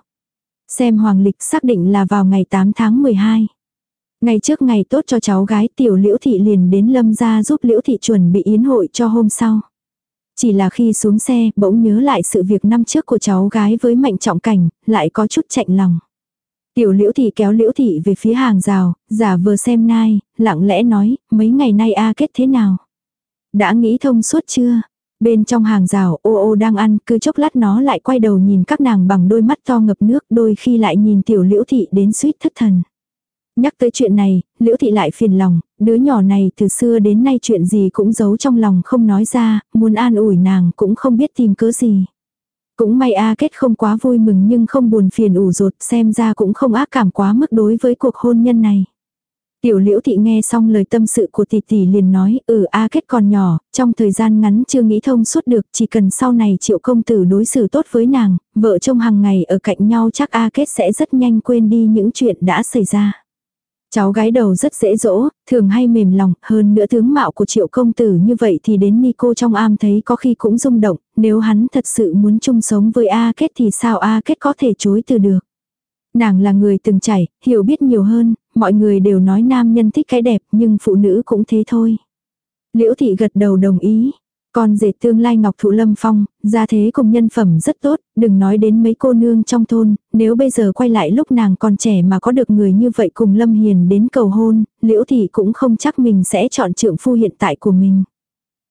Xem hoàng lịch xác định là vào ngày 8 tháng 12. Ngày trước ngày tốt cho cháu gái tiểu liễu thị liền đến lâm ra giúp liễu thị chuẩn bị yến hội cho hôm sau. Chỉ là khi xuống xe bỗng nhớ lại sự việc năm trước của cháu gái với mạnh trọng cảnh, lại có chút chạnh lòng. Tiểu liễu thị kéo liễu thị về phía hàng rào, giả vờ xem nai, lặng lẽ nói, mấy ngày nay A kết thế nào? Đã nghĩ thông suốt chưa? Bên trong hàng rào ô ô đang ăn, cứ chốc lát nó lại quay đầu nhìn các nàng bằng đôi mắt to ngập nước, đôi khi lại nhìn tiểu liễu thị đến suýt thất thần. Nhắc tới chuyện này, liễu thị lại phiền lòng, đứa nhỏ này từ xưa đến nay chuyện gì cũng giấu trong lòng không nói ra, muốn an ủi nàng cũng không biết tìm cớ gì. Cũng may A Kết không quá vui mừng nhưng không buồn phiền ủ rột xem ra cũng không ác cảm quá mức đối với cuộc hôn nhân này. Tiểu liễu thị nghe xong lời tâm sự của tỷ tỷ liền nói, ừ A Kết còn nhỏ, trong thời gian ngắn chưa nghĩ thông suốt được, chỉ cần sau này triệu công tử đối xử tốt với nàng, vợ chồng hàng ngày ở cạnh nhau chắc A Kết sẽ rất nhanh quên đi những chuyện đã xảy ra. Cháu gái đầu rất dễ dỗ, thường hay mềm lòng, hơn nữa tướng mạo của triệu công tử như vậy thì đến Nico trong am thấy có khi cũng rung động, nếu hắn thật sự muốn chung sống với A Kết thì sao A Kết có thể chối từ được. Nàng là người từng chảy, hiểu biết nhiều hơn, mọi người đều nói nam nhân thích cái đẹp nhưng phụ nữ cũng thế thôi. Liễu thị gật đầu đồng ý. Con rể tương lai Ngọc Thụ Lâm Phong, gia thế cùng nhân phẩm rất tốt, đừng nói đến mấy cô nương trong thôn, nếu bây giờ quay lại lúc nàng còn trẻ mà có được người như vậy cùng Lâm Hiền đến cầu hôn, liễu thị cũng không chắc mình sẽ chọn trượng phu hiện tại của mình.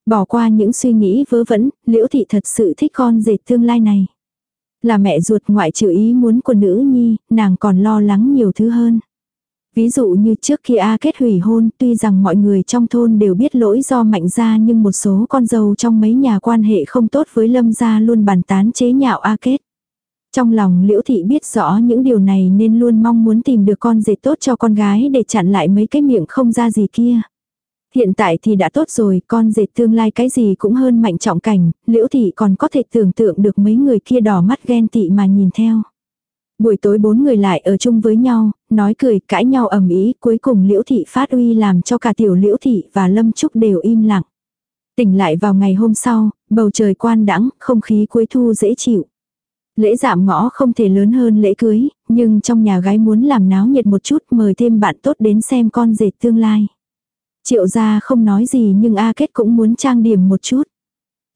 Bỏ qua những suy nghĩ vớ vẩn, liễu thị thật sự thích con rể tương lai này. Là mẹ ruột ngoại trừ ý muốn của nữ nhi, nàng còn lo lắng nhiều thứ hơn. Ví dụ như trước khi A kết hủy hôn, tuy rằng mọi người trong thôn đều biết lỗi do mạnh gia nhưng một số con dâu trong mấy nhà quan hệ không tốt với lâm gia luôn bàn tán chế nhạo A kết. Trong lòng liễu thị biết rõ những điều này nên luôn mong muốn tìm được con dệt tốt cho con gái để chặn lại mấy cái miệng không ra gì kia. Hiện tại thì đã tốt rồi, con dệt tương lai cái gì cũng hơn mạnh trọng cảnh, liễu thị còn có thể tưởng tượng được mấy người kia đỏ mắt ghen tị mà nhìn theo. Buổi tối bốn người lại ở chung với nhau, nói cười cãi nhau ầm ĩ cuối cùng liễu thị phát uy làm cho cả tiểu liễu thị và lâm trúc đều im lặng. Tỉnh lại vào ngày hôm sau, bầu trời quan đãng không khí cuối thu dễ chịu. Lễ giảm ngõ không thể lớn hơn lễ cưới, nhưng trong nhà gái muốn làm náo nhiệt một chút mời thêm bạn tốt đến xem con dệt tương lai. Triệu gia không nói gì nhưng A Kết cũng muốn trang điểm một chút.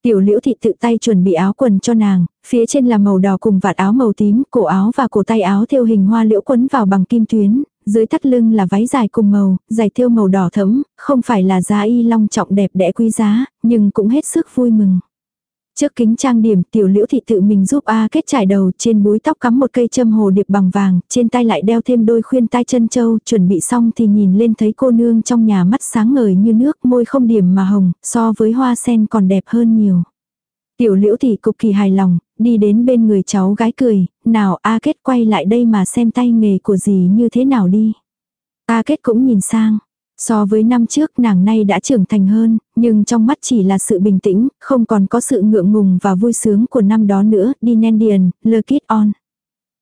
Tiểu liễu thị tự tay chuẩn bị áo quần cho nàng, phía trên là màu đỏ cùng vạt áo màu tím, cổ áo và cổ tay áo thêu hình hoa liễu quấn vào bằng kim tuyến, dưới thắt lưng là váy dài cùng màu, dài thêu màu đỏ thẫm, không phải là giá y long trọng đẹp đẽ quý giá, nhưng cũng hết sức vui mừng. Trước kính trang điểm tiểu liễu thị tự mình giúp A kết trải đầu trên búi tóc cắm một cây châm hồ điệp bằng vàng, trên tay lại đeo thêm đôi khuyên tai chân châu, chuẩn bị xong thì nhìn lên thấy cô nương trong nhà mắt sáng ngời như nước, môi không điểm mà hồng, so với hoa sen còn đẹp hơn nhiều. Tiểu liễu thị cực kỳ hài lòng, đi đến bên người cháu gái cười, nào A kết quay lại đây mà xem tay nghề của gì như thế nào đi. A kết cũng nhìn sang, So với năm trước nàng nay đã trưởng thành hơn, nhưng trong mắt chỉ là sự bình tĩnh, không còn có sự ngượng ngùng và vui sướng của năm đó nữa, đi Nendian, Le Kid On.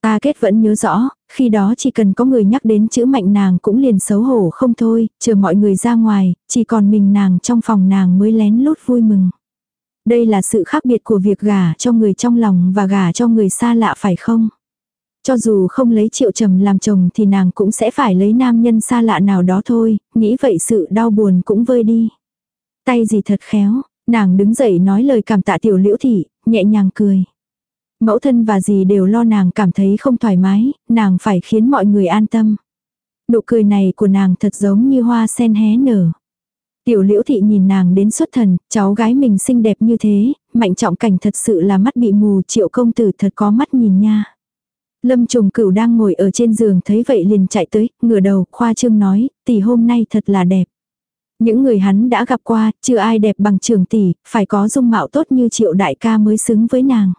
Ta kết vẫn nhớ rõ, khi đó chỉ cần có người nhắc đến chữ mạnh nàng cũng liền xấu hổ không thôi, chờ mọi người ra ngoài, chỉ còn mình nàng trong phòng nàng mới lén lút vui mừng. Đây là sự khác biệt của việc gả cho người trong lòng và gả cho người xa lạ phải không? Cho dù không lấy triệu trầm làm chồng thì nàng cũng sẽ phải lấy nam nhân xa lạ nào đó thôi, nghĩ vậy sự đau buồn cũng vơi đi. Tay gì thật khéo, nàng đứng dậy nói lời cảm tạ tiểu liễu thị, nhẹ nhàng cười. Mẫu thân và gì đều lo nàng cảm thấy không thoải mái, nàng phải khiến mọi người an tâm. Nụ cười này của nàng thật giống như hoa sen hé nở. Tiểu liễu thị nhìn nàng đến xuất thần, cháu gái mình xinh đẹp như thế, mạnh trọng cảnh thật sự là mắt bị mù triệu công tử thật có mắt nhìn nha. Lâm trùng cửu đang ngồi ở trên giường thấy vậy liền chạy tới, ngửa đầu, khoa trương nói, tỷ hôm nay thật là đẹp. Những người hắn đã gặp qua, chưa ai đẹp bằng trường tỷ, phải có dung mạo tốt như triệu đại ca mới xứng với nàng.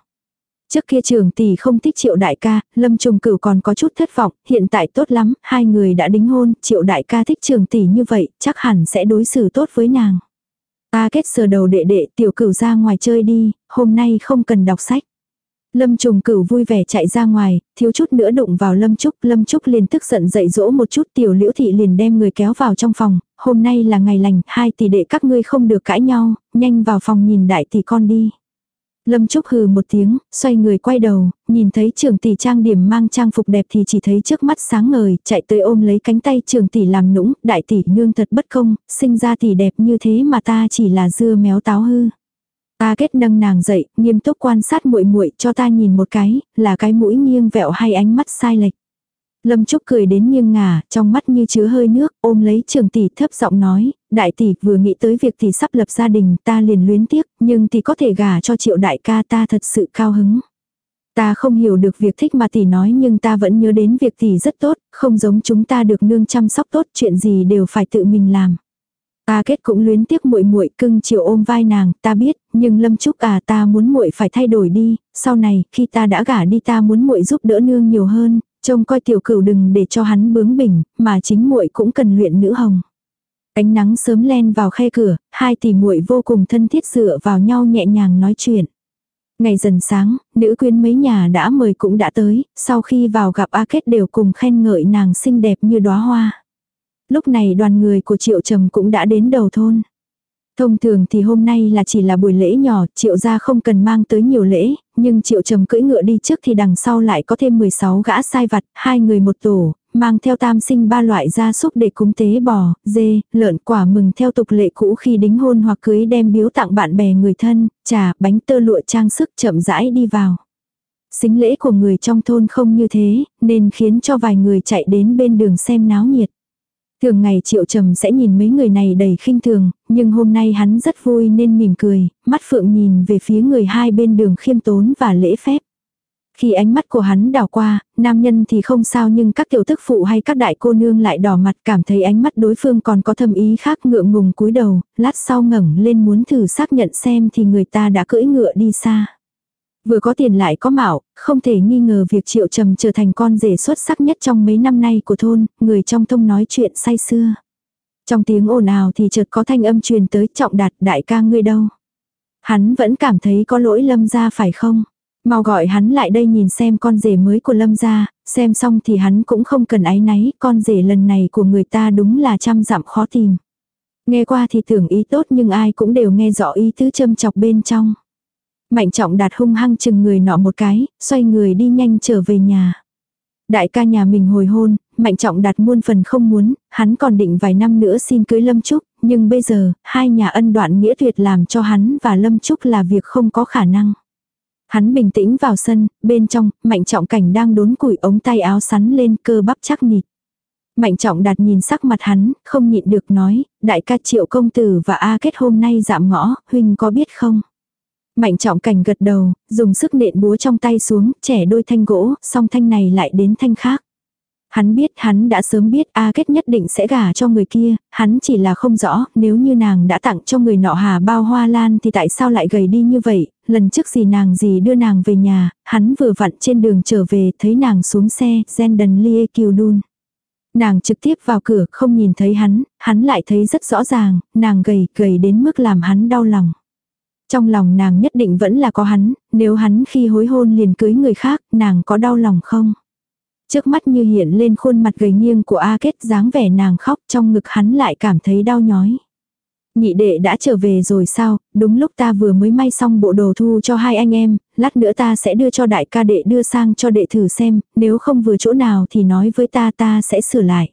Trước kia trường tỷ không thích triệu đại ca, lâm trùng cửu còn có chút thất vọng, hiện tại tốt lắm, hai người đã đính hôn, triệu đại ca thích trường tỷ như vậy, chắc hẳn sẽ đối xử tốt với nàng. Ta kết sờ đầu đệ đệ tiểu cửu ra ngoài chơi đi, hôm nay không cần đọc sách. Lâm trùng cửu vui vẻ chạy ra ngoài, thiếu chút nữa đụng vào Lâm Trúc. Lâm Trúc liền tức giận dậy dỗ một chút tiểu liễu thị liền đem người kéo vào trong phòng. Hôm nay là ngày lành, hai tỷ đệ các ngươi không được cãi nhau, nhanh vào phòng nhìn đại tỷ con đi. Lâm Trúc hừ một tiếng, xoay người quay đầu, nhìn thấy trường tỷ trang điểm mang trang phục đẹp thì chỉ thấy trước mắt sáng ngời, chạy tới ôm lấy cánh tay trường tỷ làm nũng, đại tỷ nương thật bất công, sinh ra tỷ đẹp như thế mà ta chỉ là dưa méo táo hư. Ta kết nâng nàng dậy, nghiêm túc quan sát muội muội cho ta nhìn một cái, là cái mũi nghiêng vẹo hay ánh mắt sai lệch. Lâm Trúc cười đến nghiêng ngả, trong mắt như chứa hơi nước, ôm lấy trường tỷ thấp giọng nói, đại tỷ vừa nghĩ tới việc tỷ sắp lập gia đình ta liền luyến tiếc, nhưng tỷ có thể gả cho triệu đại ca ta thật sự cao hứng. Ta không hiểu được việc thích mà tỷ nói nhưng ta vẫn nhớ đến việc tỷ rất tốt, không giống chúng ta được nương chăm sóc tốt, chuyện gì đều phải tự mình làm. Ta kết cũng luyến tiếc muội muội cưng chiều ôm vai nàng, ta biết, nhưng Lâm Trúc à ta muốn muội phải thay đổi đi, sau này, khi ta đã gả đi ta muốn muội giúp đỡ nương nhiều hơn, trông coi tiểu cửu đừng để cho hắn bướng bỉnh, mà chính muội cũng cần luyện nữ hồng. Ánh nắng sớm len vào khe cửa, hai tỷ muội vô cùng thân thiết dựa vào nhau nhẹ nhàng nói chuyện. Ngày dần sáng, nữ quyến mấy nhà đã mời cũng đã tới, sau khi vào gặp A Kết đều cùng khen ngợi nàng xinh đẹp như đóa hoa. Lúc này đoàn người của Triệu Trầm cũng đã đến đầu thôn. Thông thường thì hôm nay là chỉ là buổi lễ nhỏ, Triệu gia không cần mang tới nhiều lễ, nhưng Triệu Trầm cưỡi ngựa đi trước thì đằng sau lại có thêm 16 gã sai vặt, hai người một tổ, mang theo tam sinh ba loại gia súc để cúng tế bò, dê, lợn quả mừng theo tục lệ cũ khi đính hôn hoặc cưới đem biếu tặng bạn bè người thân, trà, bánh tơ lụa trang sức chậm rãi đi vào. Xính lễ của người trong thôn không như thế, nên khiến cho vài người chạy đến bên đường xem náo nhiệt. Thường ngày triệu trầm sẽ nhìn mấy người này đầy khinh thường, nhưng hôm nay hắn rất vui nên mỉm cười, mắt phượng nhìn về phía người hai bên đường khiêm tốn và lễ phép. Khi ánh mắt của hắn đảo qua, nam nhân thì không sao nhưng các tiểu thức phụ hay các đại cô nương lại đỏ mặt cảm thấy ánh mắt đối phương còn có thâm ý khác ngượng ngùng cúi đầu, lát sau ngẩng lên muốn thử xác nhận xem thì người ta đã cưỡi ngựa đi xa. Vừa có tiền lại có mạo, không thể nghi ngờ việc triệu trầm trở thành con rể xuất sắc nhất trong mấy năm nay của thôn, người trong thông nói chuyện say xưa. Trong tiếng ồn ào thì chợt có thanh âm truyền tới trọng đạt đại ca ngươi đâu. Hắn vẫn cảm thấy có lỗi lâm ra phải không? Mau gọi hắn lại đây nhìn xem con rể mới của lâm gia, xem xong thì hắn cũng không cần áy náy, con rể lần này của người ta đúng là trăm dặm khó tìm. Nghe qua thì tưởng ý tốt nhưng ai cũng đều nghe rõ ý tứ châm chọc bên trong. Mạnh trọng đạt hung hăng chừng người nọ một cái, xoay người đi nhanh trở về nhà. Đại ca nhà mình hồi hôn, mạnh trọng đạt muôn phần không muốn, hắn còn định vài năm nữa xin cưới Lâm Trúc, nhưng bây giờ, hai nhà ân đoạn nghĩa tuyệt làm cho hắn và Lâm Trúc là việc không có khả năng. Hắn bình tĩnh vào sân, bên trong, mạnh trọng cảnh đang đốn củi ống tay áo sắn lên cơ bắp chắc nịt. Mạnh trọng đạt nhìn sắc mặt hắn, không nhịn được nói, đại ca triệu công tử và A kết hôm nay giảm ngõ, huynh có biết không? Mạnh trọng cảnh gật đầu, dùng sức nện búa trong tay xuống, trẻ đôi thanh gỗ, song thanh này lại đến thanh khác. Hắn biết hắn đã sớm biết A kết nhất định sẽ gả cho người kia, hắn chỉ là không rõ, nếu như nàng đã tặng cho người nọ hà bao hoa lan thì tại sao lại gầy đi như vậy, lần trước gì nàng gì đưa nàng về nhà, hắn vừa vặn trên đường trở về thấy nàng xuống xe, Zenden Lie Kiều Đun. Nàng trực tiếp vào cửa không nhìn thấy hắn, hắn lại thấy rất rõ ràng, nàng gầy, gầy đến mức làm hắn đau lòng. Trong lòng nàng nhất định vẫn là có hắn, nếu hắn khi hối hôn liền cưới người khác, nàng có đau lòng không? Trước mắt như hiện lên khuôn mặt gầy nghiêng của A Kết dáng vẻ nàng khóc trong ngực hắn lại cảm thấy đau nhói. Nhị đệ đã trở về rồi sao, đúng lúc ta vừa mới may xong bộ đồ thu cho hai anh em, lát nữa ta sẽ đưa cho đại ca đệ đưa sang cho đệ thử xem, nếu không vừa chỗ nào thì nói với ta ta sẽ sửa lại.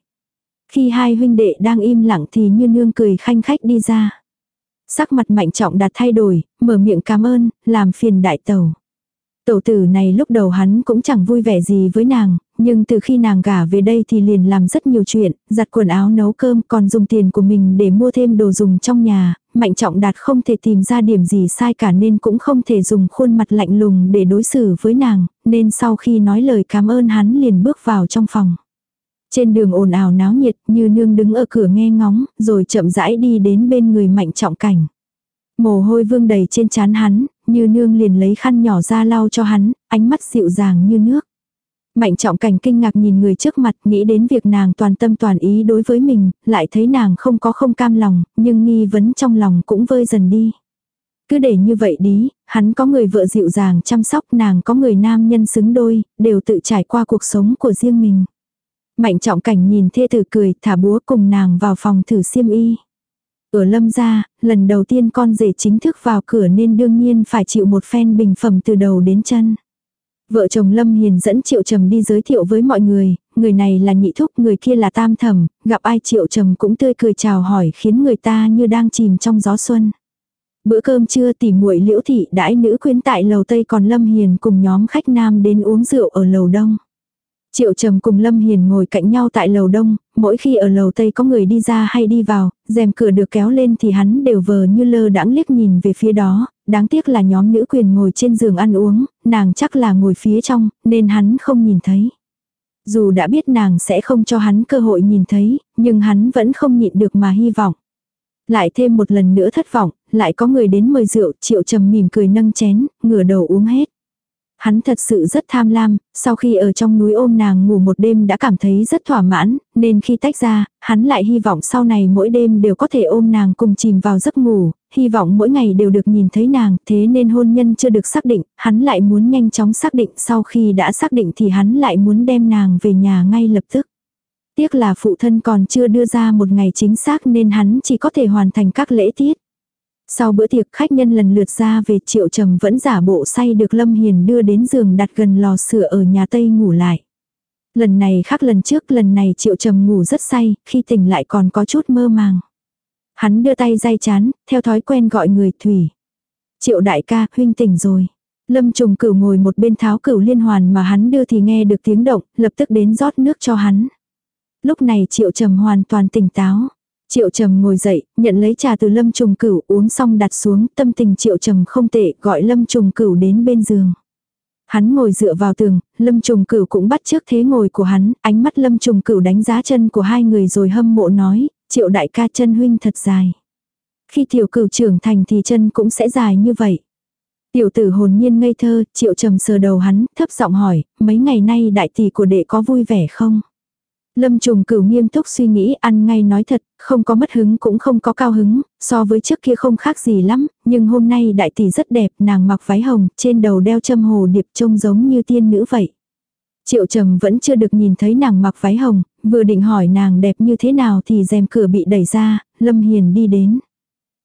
Khi hai huynh đệ đang im lặng thì như nương cười khanh khách đi ra. Sắc mặt mạnh trọng đạt thay đổi, mở miệng cảm ơn, làm phiền đại tàu. Tổ tử này lúc đầu hắn cũng chẳng vui vẻ gì với nàng, nhưng từ khi nàng gả về đây thì liền làm rất nhiều chuyện, giặt quần áo nấu cơm còn dùng tiền của mình để mua thêm đồ dùng trong nhà, mạnh trọng đạt không thể tìm ra điểm gì sai cả nên cũng không thể dùng khuôn mặt lạnh lùng để đối xử với nàng, nên sau khi nói lời cảm ơn hắn liền bước vào trong phòng. Trên đường ồn ào náo nhiệt như nương đứng ở cửa nghe ngóng, rồi chậm rãi đi đến bên người mạnh trọng cảnh. Mồ hôi vương đầy trên trán hắn, như nương liền lấy khăn nhỏ ra lau cho hắn, ánh mắt dịu dàng như nước. Mạnh trọng cảnh kinh ngạc nhìn người trước mặt nghĩ đến việc nàng toàn tâm toàn ý đối với mình, lại thấy nàng không có không cam lòng, nhưng nghi vấn trong lòng cũng vơi dần đi. Cứ để như vậy đi, hắn có người vợ dịu dàng chăm sóc nàng có người nam nhân xứng đôi, đều tự trải qua cuộc sống của riêng mình. Mạnh trọng cảnh nhìn thê tử cười thả búa cùng nàng vào phòng thử xiêm y. Ở lâm gia, lần đầu tiên con rể chính thức vào cửa nên đương nhiên phải chịu một phen bình phẩm từ đầu đến chân. Vợ chồng Lâm Hiền dẫn Triệu Trầm đi giới thiệu với mọi người, người này là nhị thúc, người kia là tam thẩm, gặp ai Triệu Trầm cũng tươi cười chào hỏi khiến người ta như đang chìm trong gió xuân. Bữa cơm trưa tỉ muội liễu thị đãi nữ quyến tại lầu Tây còn Lâm Hiền cùng nhóm khách nam đến uống rượu ở lầu Đông. Triệu Trầm cùng Lâm Hiền ngồi cạnh nhau tại lầu đông, mỗi khi ở lầu tây có người đi ra hay đi vào, rèm cửa được kéo lên thì hắn đều vờ như lơ đãng liếc nhìn về phía đó, đáng tiếc là nhóm nữ quyền ngồi trên giường ăn uống, nàng chắc là ngồi phía trong, nên hắn không nhìn thấy. Dù đã biết nàng sẽ không cho hắn cơ hội nhìn thấy, nhưng hắn vẫn không nhịn được mà hy vọng. Lại thêm một lần nữa thất vọng, lại có người đến mời rượu, triệu trầm mỉm cười nâng chén, ngửa đầu uống hết. Hắn thật sự rất tham lam, sau khi ở trong núi ôm nàng ngủ một đêm đã cảm thấy rất thỏa mãn, nên khi tách ra, hắn lại hy vọng sau này mỗi đêm đều có thể ôm nàng cùng chìm vào giấc ngủ, hy vọng mỗi ngày đều được nhìn thấy nàng, thế nên hôn nhân chưa được xác định, hắn lại muốn nhanh chóng xác định, sau khi đã xác định thì hắn lại muốn đem nàng về nhà ngay lập tức. Tiếc là phụ thân còn chưa đưa ra một ngày chính xác nên hắn chỉ có thể hoàn thành các lễ tiết. Sau bữa tiệc khách nhân lần lượt ra về triệu trầm vẫn giả bộ say được Lâm Hiền đưa đến giường đặt gần lò sửa ở nhà Tây ngủ lại. Lần này khác lần trước lần này triệu trầm ngủ rất say, khi tỉnh lại còn có chút mơ màng. Hắn đưa tay day chán, theo thói quen gọi người Thủy. Triệu đại ca, huynh tỉnh rồi. Lâm trùng cửu ngồi một bên tháo cửu liên hoàn mà hắn đưa thì nghe được tiếng động, lập tức đến rót nước cho hắn. Lúc này triệu trầm hoàn toàn tỉnh táo. Triệu trầm ngồi dậy, nhận lấy trà từ lâm trùng cửu uống xong đặt xuống, tâm tình triệu trầm không tệ, gọi lâm trùng cửu đến bên giường. Hắn ngồi dựa vào tường, lâm trùng cửu cũng bắt trước thế ngồi của hắn, ánh mắt lâm trùng cửu đánh giá chân của hai người rồi hâm mộ nói, triệu đại ca chân huynh thật dài. Khi tiểu cửu trưởng thành thì chân cũng sẽ dài như vậy. Tiểu tử hồn nhiên ngây thơ, triệu trầm sờ đầu hắn, thấp giọng hỏi, mấy ngày nay đại tỷ của đệ có vui vẻ không? Lâm trùng cửu nghiêm túc suy nghĩ ăn ngay nói thật, không có mất hứng cũng không có cao hứng, so với trước kia không khác gì lắm, nhưng hôm nay đại tỷ rất đẹp, nàng mặc váy hồng, trên đầu đeo châm hồ điệp trông giống như tiên nữ vậy. Triệu trầm vẫn chưa được nhìn thấy nàng mặc váy hồng, vừa định hỏi nàng đẹp như thế nào thì rèm cửa bị đẩy ra, Lâm Hiền đi đến.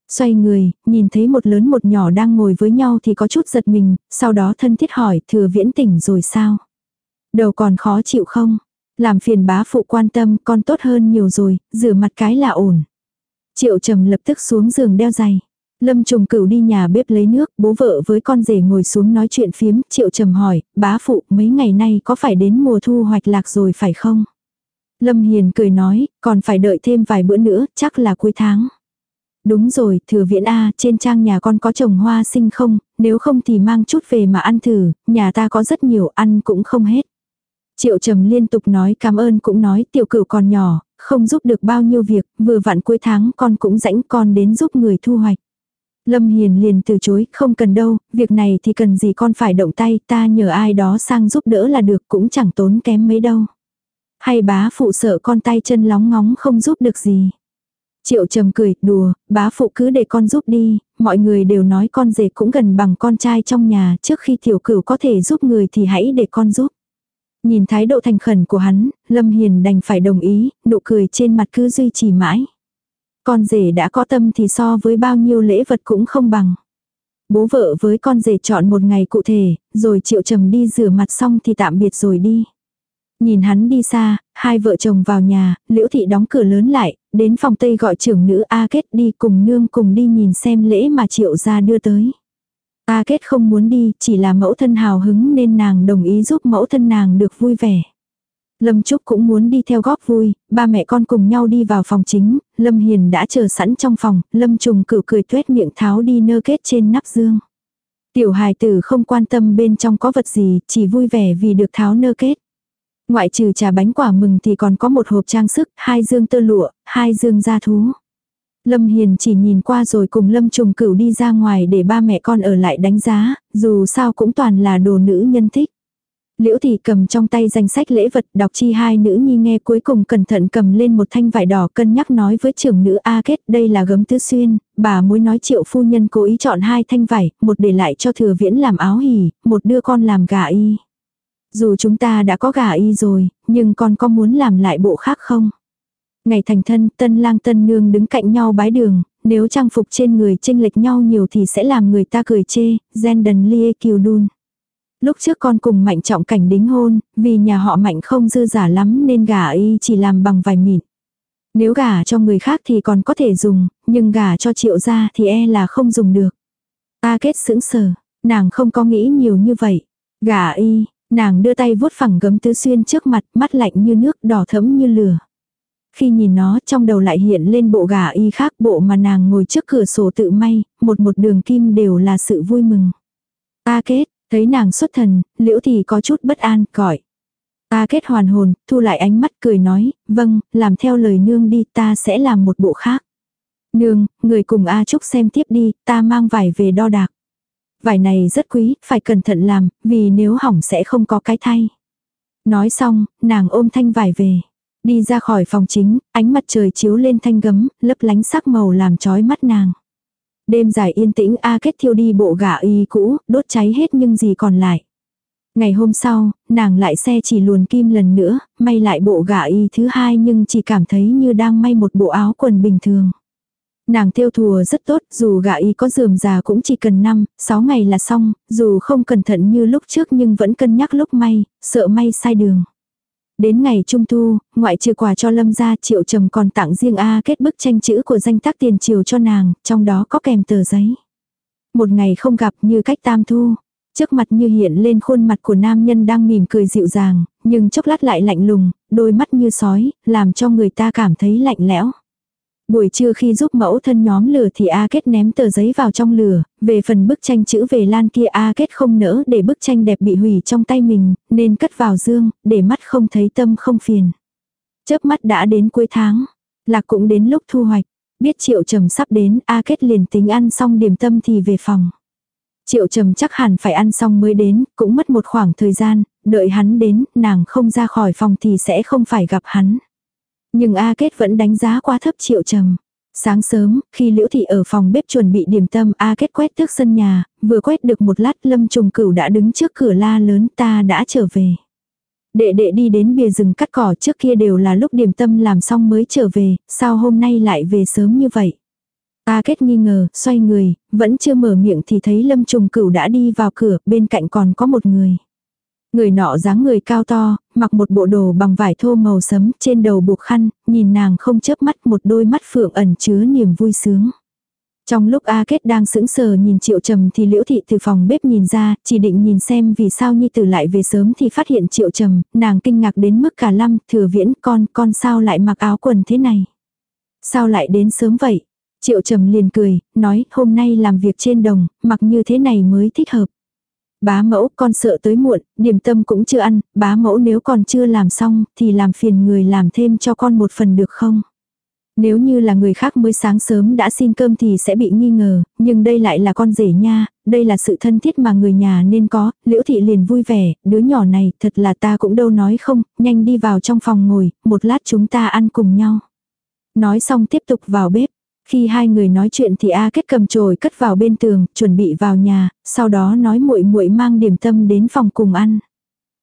Xoay người, nhìn thấy một lớn một nhỏ đang ngồi với nhau thì có chút giật mình, sau đó thân thiết hỏi thừa viễn tỉnh rồi sao? Đầu còn khó chịu không? Làm phiền bá phụ quan tâm con tốt hơn nhiều rồi, rửa mặt cái là ổn. Triệu trầm lập tức xuống giường đeo giày. Lâm trùng cửu đi nhà bếp lấy nước, bố vợ với con rể ngồi xuống nói chuyện phiếm, triệu trầm hỏi, bá phụ mấy ngày nay có phải đến mùa thu hoạch lạc rồi phải không? Lâm hiền cười nói, còn phải đợi thêm vài bữa nữa, chắc là cuối tháng. Đúng rồi, thừa viễn A, trên trang nhà con có trồng hoa sinh không, nếu không thì mang chút về mà ăn thử, nhà ta có rất nhiều, ăn cũng không hết. Triệu trầm liên tục nói cảm ơn cũng nói tiểu cửu còn nhỏ, không giúp được bao nhiêu việc, vừa vặn cuối tháng con cũng rãnh con đến giúp người thu hoạch. Lâm Hiền liền từ chối, không cần đâu, việc này thì cần gì con phải động tay, ta nhờ ai đó sang giúp đỡ là được cũng chẳng tốn kém mấy đâu. Hay bá phụ sợ con tay chân lóng ngóng không giúp được gì. Triệu trầm cười, đùa, bá phụ cứ để con giúp đi, mọi người đều nói con rể cũng gần bằng con trai trong nhà, trước khi tiểu cửu có thể giúp người thì hãy để con giúp. Nhìn thái độ thành khẩn của hắn, Lâm Hiền đành phải đồng ý, nụ cười trên mặt cứ duy trì mãi. Con rể đã có tâm thì so với bao nhiêu lễ vật cũng không bằng. Bố vợ với con rể chọn một ngày cụ thể, rồi triệu trầm đi rửa mặt xong thì tạm biệt rồi đi. Nhìn hắn đi xa, hai vợ chồng vào nhà, liễu thị đóng cửa lớn lại, đến phòng tây gọi trưởng nữ A Kết đi cùng nương cùng đi nhìn xem lễ mà triệu gia đưa tới. A Kết không muốn đi, chỉ là mẫu thân hào hứng nên nàng đồng ý giúp mẫu thân nàng được vui vẻ. Lâm Trúc cũng muốn đi theo góp vui, ba mẹ con cùng nhau đi vào phòng chính, Lâm Hiền đã chờ sẵn trong phòng, Lâm Trùng cử cười tuét miệng tháo đi nơ kết trên nắp dương. Tiểu hài tử không quan tâm bên trong có vật gì, chỉ vui vẻ vì được tháo nơ kết. Ngoại trừ trà bánh quả mừng thì còn có một hộp trang sức, hai dương tơ lụa, hai dương da thú. Lâm Hiền chỉ nhìn qua rồi cùng Lâm Trùng Cửu đi ra ngoài để ba mẹ con ở lại đánh giá, dù sao cũng toàn là đồ nữ nhân thích. Liễu Thị cầm trong tay danh sách lễ vật đọc chi hai nữ nhi nghe cuối cùng cẩn thận cầm lên một thanh vải đỏ cân nhắc nói với trưởng nữ A Kết đây là gấm tứ xuyên, bà mối nói triệu phu nhân cố ý chọn hai thanh vải, một để lại cho thừa viễn làm áo hỉ, một đưa con làm gà y. Dù chúng ta đã có gà y rồi, nhưng con có muốn làm lại bộ khác không? Ngày thành thân, tân lang tân nương đứng cạnh nhau bái đường, nếu trang phục trên người chênh lệch nhau nhiều thì sẽ làm người ta cười chê, gen đần lia kiều đun. Lúc trước con cùng mạnh trọng cảnh đính hôn, vì nhà họ mạnh không dư giả lắm nên gà y chỉ làm bằng vài mịn. Nếu gà cho người khác thì còn có thể dùng, nhưng gà cho triệu gia thì e là không dùng được. Ta kết sững sờ, nàng không có nghĩ nhiều như vậy. Gà y, nàng đưa tay vuốt phẳng gấm tứ xuyên trước mặt, mắt lạnh như nước đỏ thẫm như lửa. Khi nhìn nó trong đầu lại hiện lên bộ gà y khác bộ mà nàng ngồi trước cửa sổ tự may, một một đường kim đều là sự vui mừng. ta kết, thấy nàng xuất thần, liễu thì có chút bất an, gọi. ta kết hoàn hồn, thu lại ánh mắt cười nói, vâng, làm theo lời nương đi ta sẽ làm một bộ khác. Nương, người cùng A Trúc xem tiếp đi, ta mang vải về đo đạc. Vải này rất quý, phải cẩn thận làm, vì nếu hỏng sẽ không có cái thay. Nói xong, nàng ôm thanh vải về. Đi ra khỏi phòng chính, ánh mặt trời chiếu lên thanh gấm, lấp lánh sắc màu làm chói mắt nàng. Đêm dài yên tĩnh A kết thiêu đi bộ gà y cũ, đốt cháy hết nhưng gì còn lại. Ngày hôm sau, nàng lại xe chỉ luồn kim lần nữa, may lại bộ gà y thứ hai nhưng chỉ cảm thấy như đang may một bộ áo quần bình thường. Nàng theo thùa rất tốt, dù gà y có dườm già cũng chỉ cần 5, 6 ngày là xong, dù không cẩn thận như lúc trước nhưng vẫn cân nhắc lúc may, sợ may sai đường. Đến ngày trung thu, ngoại trừ quà cho lâm gia triệu trầm còn tặng riêng A kết bức tranh chữ của danh tác tiền triều cho nàng, trong đó có kèm tờ giấy. Một ngày không gặp như cách tam thu, trước mặt như hiện lên khuôn mặt của nam nhân đang mỉm cười dịu dàng, nhưng chốc lát lại lạnh lùng, đôi mắt như sói, làm cho người ta cảm thấy lạnh lẽo. Buổi trưa khi giúp mẫu thân nhóm lửa thì A Kết ném tờ giấy vào trong lửa, về phần bức tranh chữ về lan kia A Kết không nỡ để bức tranh đẹp bị hủy trong tay mình, nên cất vào dương, để mắt không thấy tâm không phiền. Chớp mắt đã đến cuối tháng, lạc cũng đến lúc thu hoạch, biết triệu trầm sắp đến A Kết liền tính ăn xong điểm tâm thì về phòng. Triệu trầm chắc hẳn phải ăn xong mới đến, cũng mất một khoảng thời gian, đợi hắn đến, nàng không ra khỏi phòng thì sẽ không phải gặp hắn. Nhưng A Kết vẫn đánh giá quá thấp triệu trầm. Sáng sớm, khi Liễu Thị ở phòng bếp chuẩn bị điểm tâm A Kết quét thước sân nhà, vừa quét được một lát Lâm Trùng Cửu đã đứng trước cửa la lớn ta đã trở về. Đệ đệ đi đến bìa rừng cắt cỏ trước kia đều là lúc điểm tâm làm xong mới trở về, sao hôm nay lại về sớm như vậy. A Kết nghi ngờ, xoay người, vẫn chưa mở miệng thì thấy Lâm Trùng Cửu đã đi vào cửa, bên cạnh còn có một người. Người nọ dáng người cao to, mặc một bộ đồ bằng vải thô màu sấm, trên đầu buộc khăn, nhìn nàng không chớp mắt một đôi mắt phượng ẩn chứa niềm vui sướng. Trong lúc A Kết đang sững sờ nhìn Triệu Trầm thì Liễu Thị từ phòng bếp nhìn ra, chỉ định nhìn xem vì sao Nhi Tử lại về sớm thì phát hiện Triệu Trầm, nàng kinh ngạc đến mức cả lâm thừa viễn con, con sao lại mặc áo quần thế này. Sao lại đến sớm vậy? Triệu Trầm liền cười, nói hôm nay làm việc trên đồng, mặc như thế này mới thích hợp. Bá mẫu con sợ tới muộn, điểm tâm cũng chưa ăn, bá mẫu nếu còn chưa làm xong thì làm phiền người làm thêm cho con một phần được không? Nếu như là người khác mới sáng sớm đã xin cơm thì sẽ bị nghi ngờ, nhưng đây lại là con rể nha, đây là sự thân thiết mà người nhà nên có, liễu thị liền vui vẻ, đứa nhỏ này thật là ta cũng đâu nói không, nhanh đi vào trong phòng ngồi, một lát chúng ta ăn cùng nhau. Nói xong tiếp tục vào bếp, khi hai người nói chuyện thì A Kết cầm chổi cất vào bên tường, chuẩn bị vào nhà, sau đó nói muội muội mang điểm tâm đến phòng cùng ăn.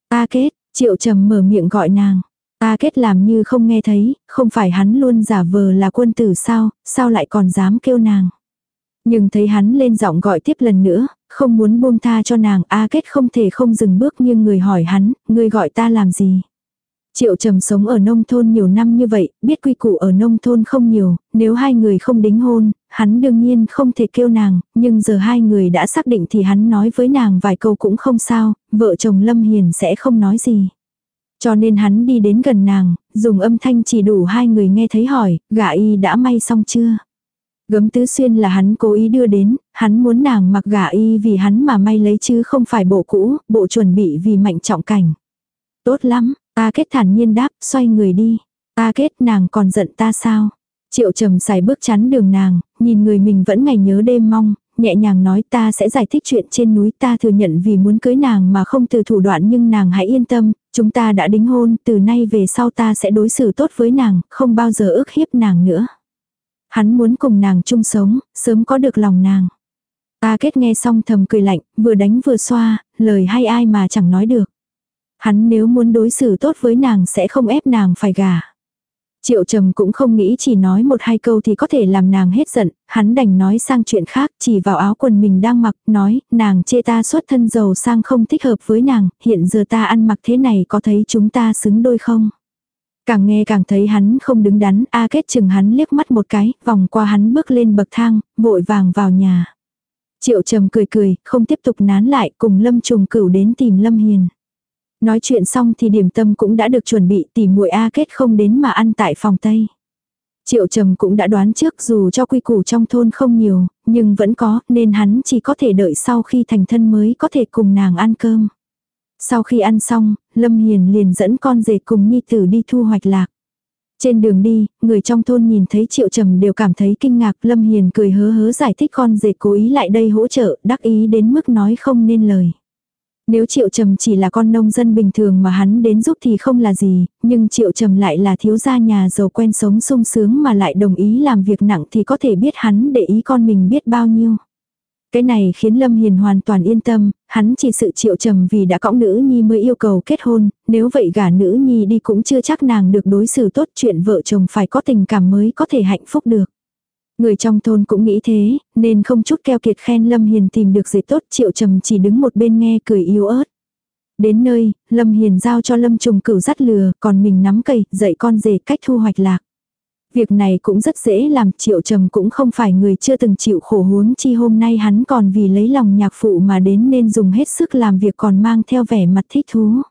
A Kết, Triệu Trầm mở miệng gọi nàng. A Kết làm như không nghe thấy, không phải hắn luôn giả vờ là quân tử sao, sao lại còn dám kêu nàng. Nhưng thấy hắn lên giọng gọi tiếp lần nữa, không muốn buông tha cho nàng, A Kết không thể không dừng bước nhưng người hỏi hắn, người gọi ta làm gì. Triệu trầm sống ở nông thôn nhiều năm như vậy, biết quy củ ở nông thôn không nhiều, nếu hai người không đính hôn, hắn đương nhiên không thể kêu nàng, nhưng giờ hai người đã xác định thì hắn nói với nàng vài câu cũng không sao, vợ chồng Lâm Hiền sẽ không nói gì. Cho nên hắn đi đến gần nàng, dùng âm thanh chỉ đủ hai người nghe thấy hỏi, gả y đã may xong chưa? Gấm tứ xuyên là hắn cố ý đưa đến, hắn muốn nàng mặc gả y vì hắn mà may lấy chứ không phải bộ cũ, bộ chuẩn bị vì mạnh trọng cảnh. Tốt lắm, Ta kết thản nhiên đáp, xoay người đi. Ta kết nàng còn giận ta sao? Triệu trầm xài bước chắn đường nàng, nhìn người mình vẫn ngày nhớ đêm mong, nhẹ nhàng nói ta sẽ giải thích chuyện trên núi ta thừa nhận vì muốn cưới nàng mà không từ thủ đoạn nhưng nàng hãy yên tâm, chúng ta đã đính hôn, từ nay về sau ta sẽ đối xử tốt với nàng, không bao giờ ước hiếp nàng nữa. Hắn muốn cùng nàng chung sống, sớm có được lòng nàng. Ta kết nghe xong thầm cười lạnh, vừa đánh vừa xoa, lời hay ai mà chẳng nói được. Hắn nếu muốn đối xử tốt với nàng sẽ không ép nàng phải gả. Triệu trầm cũng không nghĩ chỉ nói một hai câu thì có thể làm nàng hết giận, hắn đành nói sang chuyện khác chỉ vào áo quần mình đang mặc, nói, nàng chê ta xuất thân giàu sang không thích hợp với nàng, hiện giờ ta ăn mặc thế này có thấy chúng ta xứng đôi không? Càng nghe càng thấy hắn không đứng đắn, A kết chừng hắn liếc mắt một cái, vòng qua hắn bước lên bậc thang, vội vàng vào nhà. Triệu trầm cười cười, không tiếp tục nán lại, cùng lâm trùng cửu đến tìm lâm hiền. Nói chuyện xong thì điểm tâm cũng đã được chuẩn bị tỉ muội A kết không đến mà ăn tại phòng Tây. Triệu trầm cũng đã đoán trước dù cho quy củ trong thôn không nhiều, nhưng vẫn có, nên hắn chỉ có thể đợi sau khi thành thân mới có thể cùng nàng ăn cơm. Sau khi ăn xong, Lâm Hiền liền dẫn con rể cùng Nhi Tử đi thu hoạch lạc. Trên đường đi, người trong thôn nhìn thấy Triệu Trầm đều cảm thấy kinh ngạc. Lâm Hiền cười hớ hớ giải thích con rể cố ý lại đây hỗ trợ, đắc ý đến mức nói không nên lời. Nếu Triệu Trầm chỉ là con nông dân bình thường mà hắn đến giúp thì không là gì, nhưng Triệu Trầm lại là thiếu gia nhà giàu quen sống sung sướng mà lại đồng ý làm việc nặng thì có thể biết hắn để ý con mình biết bao nhiêu. Cái này khiến Lâm Hiền hoàn toàn yên tâm, hắn chỉ sự triệu trầm vì đã cõng nữ nhi mới yêu cầu kết hôn, nếu vậy gả nữ nhi đi cũng chưa chắc nàng được đối xử tốt chuyện vợ chồng phải có tình cảm mới có thể hạnh phúc được. Người trong thôn cũng nghĩ thế, nên không chút keo kiệt khen Lâm Hiền tìm được gì tốt triệu trầm chỉ đứng một bên nghe cười yếu ớt. Đến nơi, Lâm Hiền giao cho Lâm trùng cửu dắt lừa, còn mình nắm cây, dạy con rể cách thu hoạch lạc. Việc này cũng rất dễ làm, triệu trầm cũng không phải người chưa từng chịu khổ huống chi hôm nay hắn còn vì lấy lòng nhạc phụ mà đến nên dùng hết sức làm việc còn mang theo vẻ mặt thích thú.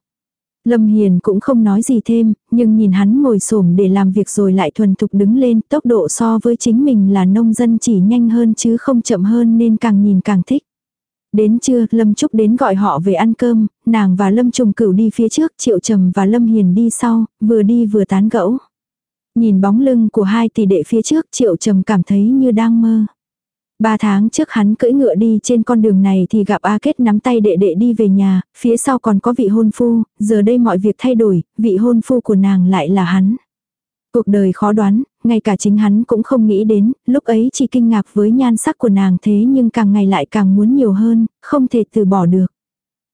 Lâm Hiền cũng không nói gì thêm, nhưng nhìn hắn ngồi xổm để làm việc rồi lại thuần thục đứng lên, tốc độ so với chính mình là nông dân chỉ nhanh hơn chứ không chậm hơn nên càng nhìn càng thích. Đến trưa, Lâm Trúc đến gọi họ về ăn cơm, nàng và Lâm Trùng Cửu đi phía trước, Triệu Trầm và Lâm Hiền đi sau, vừa đi vừa tán gẫu. Nhìn bóng lưng của hai tỷ đệ phía trước triệu trầm cảm thấy như đang mơ. Ba tháng trước hắn cưỡi ngựa đi trên con đường này thì gặp A Kết nắm tay đệ đệ đi về nhà, phía sau còn có vị hôn phu, giờ đây mọi việc thay đổi, vị hôn phu của nàng lại là hắn. Cuộc đời khó đoán, ngay cả chính hắn cũng không nghĩ đến, lúc ấy chỉ kinh ngạc với nhan sắc của nàng thế nhưng càng ngày lại càng muốn nhiều hơn, không thể từ bỏ được.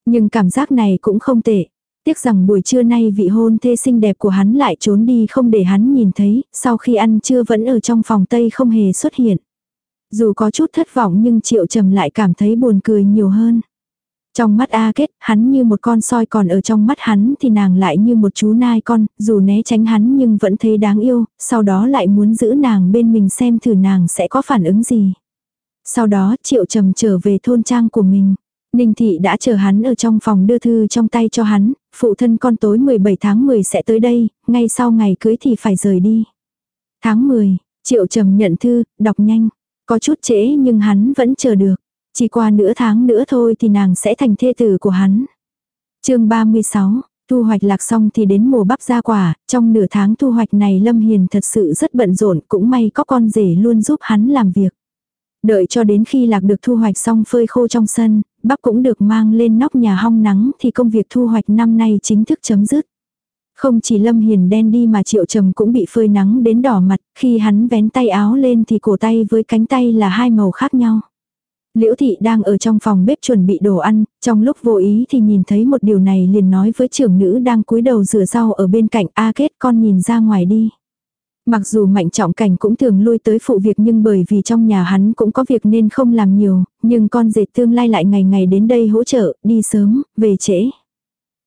Nhưng cảm giác này cũng không tệ, Tiếc rằng buổi trưa nay vị hôn thê xinh đẹp của hắn lại trốn đi không để hắn nhìn thấy, sau khi ăn trưa vẫn ở trong phòng Tây không hề xuất hiện. Dù có chút thất vọng nhưng Triệu Trầm lại cảm thấy buồn cười nhiều hơn. Trong mắt A Kết, hắn như một con soi còn ở trong mắt hắn thì nàng lại như một chú nai con, dù né tránh hắn nhưng vẫn thấy đáng yêu, sau đó lại muốn giữ nàng bên mình xem thử nàng sẽ có phản ứng gì. Sau đó Triệu Trầm trở về thôn trang của mình. Ninh Thị đã chờ hắn ở trong phòng đưa thư trong tay cho hắn, phụ thân con tối 17 tháng 10 sẽ tới đây, ngay sau ngày cưới thì phải rời đi. Tháng 10, Triệu Trầm nhận thư, đọc nhanh. Có chút trễ nhưng hắn vẫn chờ được. Chỉ qua nửa tháng nữa thôi thì nàng sẽ thành thê tử của hắn. chương 36, thu hoạch lạc xong thì đến mùa bắp ra quả, trong nửa tháng thu hoạch này Lâm Hiền thật sự rất bận rộn, cũng may có con rể luôn giúp hắn làm việc. Đợi cho đến khi lạc được thu hoạch xong phơi khô trong sân, bắp cũng được mang lên nóc nhà hong nắng thì công việc thu hoạch năm nay chính thức chấm dứt. Không chỉ Lâm Hiền đen đi mà Triệu Trầm cũng bị phơi nắng đến đỏ mặt, khi hắn vén tay áo lên thì cổ tay với cánh tay là hai màu khác nhau. Liễu thị đang ở trong phòng bếp chuẩn bị đồ ăn, trong lúc vô ý thì nhìn thấy một điều này liền nói với trưởng nữ đang cúi đầu rửa rau ở bên cạnh A kết con nhìn ra ngoài đi. Mặc dù mạnh trọng cảnh cũng thường lui tới phụ việc nhưng bởi vì trong nhà hắn cũng có việc nên không làm nhiều, nhưng con dệt tương lai lại ngày ngày đến đây hỗ trợ, đi sớm, về trễ.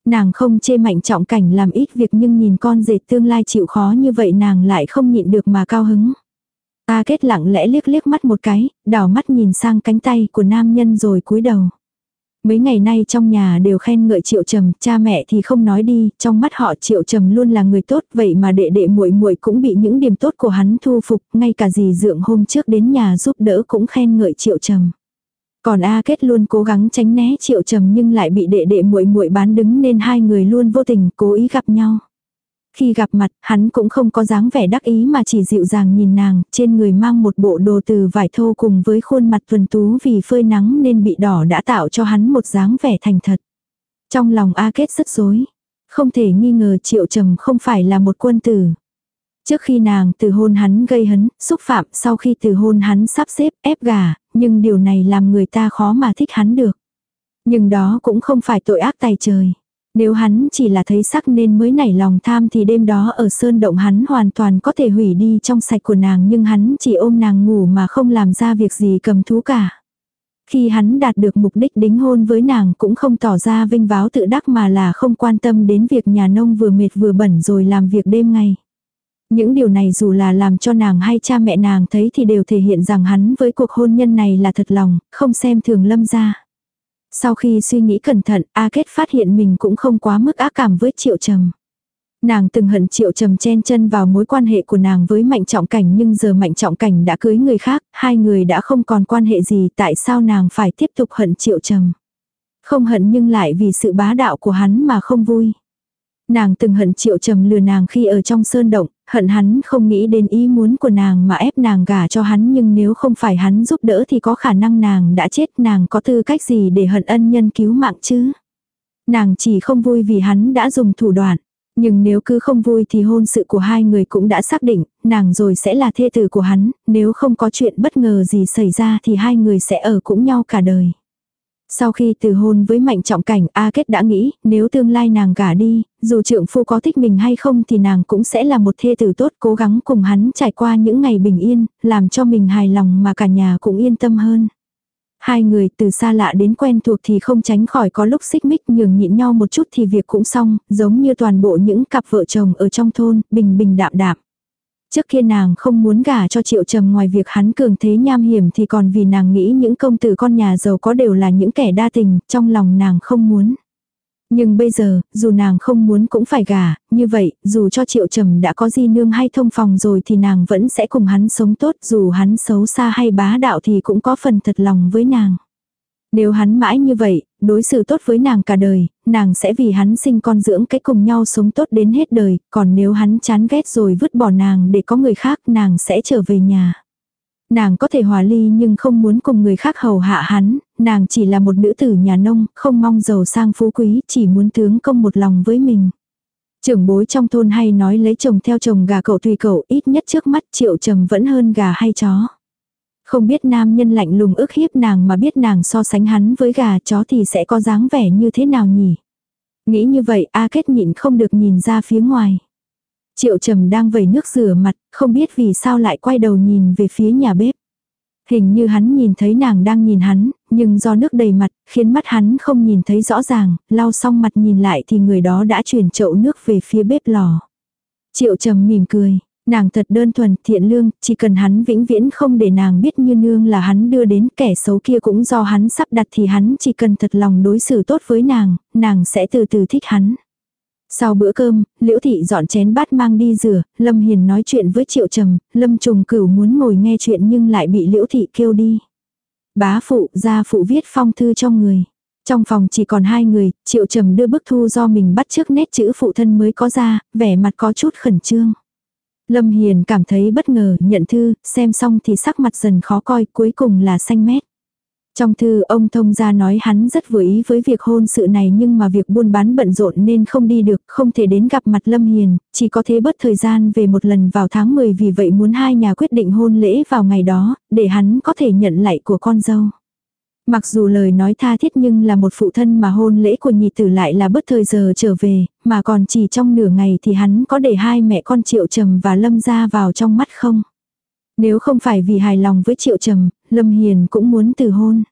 Nàng không chê mạnh trọng cảnh làm ít việc nhưng nhìn con dệt tương lai chịu khó như vậy nàng lại không nhịn được mà cao hứng. Ta kết lặng lẽ liếc liếc mắt một cái, đảo mắt nhìn sang cánh tay của nam nhân rồi cúi đầu. Mấy ngày nay trong nhà đều khen ngợi Triệu Trầm, cha mẹ thì không nói đi, trong mắt họ Triệu Trầm luôn là người tốt, vậy mà đệ đệ muội muội cũng bị những điểm tốt của hắn thu phục, ngay cả dì dượng hôm trước đến nhà giúp đỡ cũng khen ngợi Triệu Trầm. Còn A Kết luôn cố gắng tránh né Triệu Trầm nhưng lại bị đệ đệ muội muội bán đứng nên hai người luôn vô tình cố ý gặp nhau. Khi gặp mặt, hắn cũng không có dáng vẻ đắc ý mà chỉ dịu dàng nhìn nàng, trên người mang một bộ đồ từ vải thô cùng với khuôn mặt thuần tú vì phơi nắng nên bị đỏ đã tạo cho hắn một dáng vẻ thành thật. Trong lòng A Kết rất dối. Không thể nghi ngờ triệu trầm không phải là một quân tử. Trước khi nàng từ hôn hắn gây hấn, xúc phạm, sau khi từ hôn hắn sắp xếp, ép gà, nhưng điều này làm người ta khó mà thích hắn được. Nhưng đó cũng không phải tội ác tài trời. Nếu hắn chỉ là thấy sắc nên mới nảy lòng tham thì đêm đó ở sơn động hắn hoàn toàn có thể hủy đi trong sạch của nàng nhưng hắn chỉ ôm nàng ngủ mà không làm ra việc gì cầm thú cả. Khi hắn đạt được mục đích đính hôn với nàng cũng không tỏ ra vinh váo tự đắc mà là không quan tâm đến việc nhà nông vừa mệt vừa bẩn rồi làm việc đêm ngày. Những điều này dù là làm cho nàng hay cha mẹ nàng thấy thì đều thể hiện rằng hắn với cuộc hôn nhân này là thật lòng, không xem thường lâm gia. Sau khi suy nghĩ cẩn thận, A Kết phát hiện mình cũng không quá mức ác cảm với Triệu Trầm. Nàng từng hận triệu trầm chen chân vào mối quan hệ của nàng với mạnh trọng cảnh nhưng giờ mạnh trọng cảnh đã cưới người khác, hai người đã không còn quan hệ gì tại sao nàng phải tiếp tục hận triệu trầm. Không hận nhưng lại vì sự bá đạo của hắn mà không vui. Nàng từng hận triệu trầm lừa nàng khi ở trong sơn động, hận hắn không nghĩ đến ý muốn của nàng mà ép nàng gả cho hắn nhưng nếu không phải hắn giúp đỡ thì có khả năng nàng đã chết nàng có tư cách gì để hận ân nhân cứu mạng chứ. Nàng chỉ không vui vì hắn đã dùng thủ đoạn. Nhưng nếu cứ không vui thì hôn sự của hai người cũng đã xác định, nàng rồi sẽ là thê tử của hắn, nếu không có chuyện bất ngờ gì xảy ra thì hai người sẽ ở cũng nhau cả đời. Sau khi từ hôn với mạnh trọng cảnh A Kết đã nghĩ nếu tương lai nàng gả đi, dù trượng phu có thích mình hay không thì nàng cũng sẽ là một thê tử tốt cố gắng cùng hắn trải qua những ngày bình yên, làm cho mình hài lòng mà cả nhà cũng yên tâm hơn. Hai người từ xa lạ đến quen thuộc thì không tránh khỏi có lúc xích mích nhường nhịn nhau một chút thì việc cũng xong, giống như toàn bộ những cặp vợ chồng ở trong thôn, bình bình đạm đạm. Trước kia nàng không muốn gả cho triệu trầm ngoài việc hắn cường thế nham hiểm thì còn vì nàng nghĩ những công tử con nhà giàu có đều là những kẻ đa tình, trong lòng nàng không muốn. Nhưng bây giờ, dù nàng không muốn cũng phải gả, như vậy, dù cho triệu trầm đã có di nương hay thông phòng rồi thì nàng vẫn sẽ cùng hắn sống tốt, dù hắn xấu xa hay bá đạo thì cũng có phần thật lòng với nàng. Nếu hắn mãi như vậy, đối xử tốt với nàng cả đời, nàng sẽ vì hắn sinh con dưỡng cái cùng nhau sống tốt đến hết đời, còn nếu hắn chán ghét rồi vứt bỏ nàng để có người khác nàng sẽ trở về nhà. Nàng có thể hòa ly nhưng không muốn cùng người khác hầu hạ hắn, nàng chỉ là một nữ tử nhà nông, không mong giàu sang phú quý, chỉ muốn tướng công một lòng với mình. Trưởng bối trong thôn hay nói lấy chồng theo chồng gà cậu tùy cậu, ít nhất trước mắt triệu trầm vẫn hơn gà hay chó. Không biết nam nhân lạnh lùng ức hiếp nàng mà biết nàng so sánh hắn với gà chó thì sẽ có dáng vẻ như thế nào nhỉ? Nghĩ như vậy A Kết nhịn không được nhìn ra phía ngoài. Triệu trầm đang vẩy nước rửa mặt, không biết vì sao lại quay đầu nhìn về phía nhà bếp. Hình như hắn nhìn thấy nàng đang nhìn hắn, nhưng do nước đầy mặt, khiến mắt hắn không nhìn thấy rõ ràng, lau xong mặt nhìn lại thì người đó đã chuyển chậu nước về phía bếp lò. Triệu trầm mỉm cười, nàng thật đơn thuần, thiện lương, chỉ cần hắn vĩnh viễn không để nàng biết như nương là hắn đưa đến kẻ xấu kia cũng do hắn sắp đặt thì hắn chỉ cần thật lòng đối xử tốt với nàng, nàng sẽ từ từ thích hắn. Sau bữa cơm, Liễu Thị dọn chén bát mang đi rửa, Lâm Hiền nói chuyện với Triệu Trầm, Lâm Trùng Cửu muốn ngồi nghe chuyện nhưng lại bị Liễu Thị kêu đi. Bá phụ, gia phụ viết phong thư cho người. Trong phòng chỉ còn hai người, Triệu Trầm đưa bức thư do mình bắt trước nét chữ phụ thân mới có ra, vẻ mặt có chút khẩn trương. Lâm Hiền cảm thấy bất ngờ, nhận thư, xem xong thì sắc mặt dần khó coi, cuối cùng là xanh mét. Trong thư ông thông gia nói hắn rất vừa ý với việc hôn sự này nhưng mà việc buôn bán bận rộn nên không đi được, không thể đến gặp mặt Lâm Hiền, chỉ có thế bớt thời gian về một lần vào tháng 10 vì vậy muốn hai nhà quyết định hôn lễ vào ngày đó, để hắn có thể nhận lại của con dâu. Mặc dù lời nói tha thiết nhưng là một phụ thân mà hôn lễ của nhị tử lại là bất thời giờ trở về, mà còn chỉ trong nửa ngày thì hắn có để hai mẹ con triệu trầm và lâm ra vào trong mắt không? Nếu không phải vì hài lòng với triệu trầm, Lâm Hiền cũng muốn từ hôn.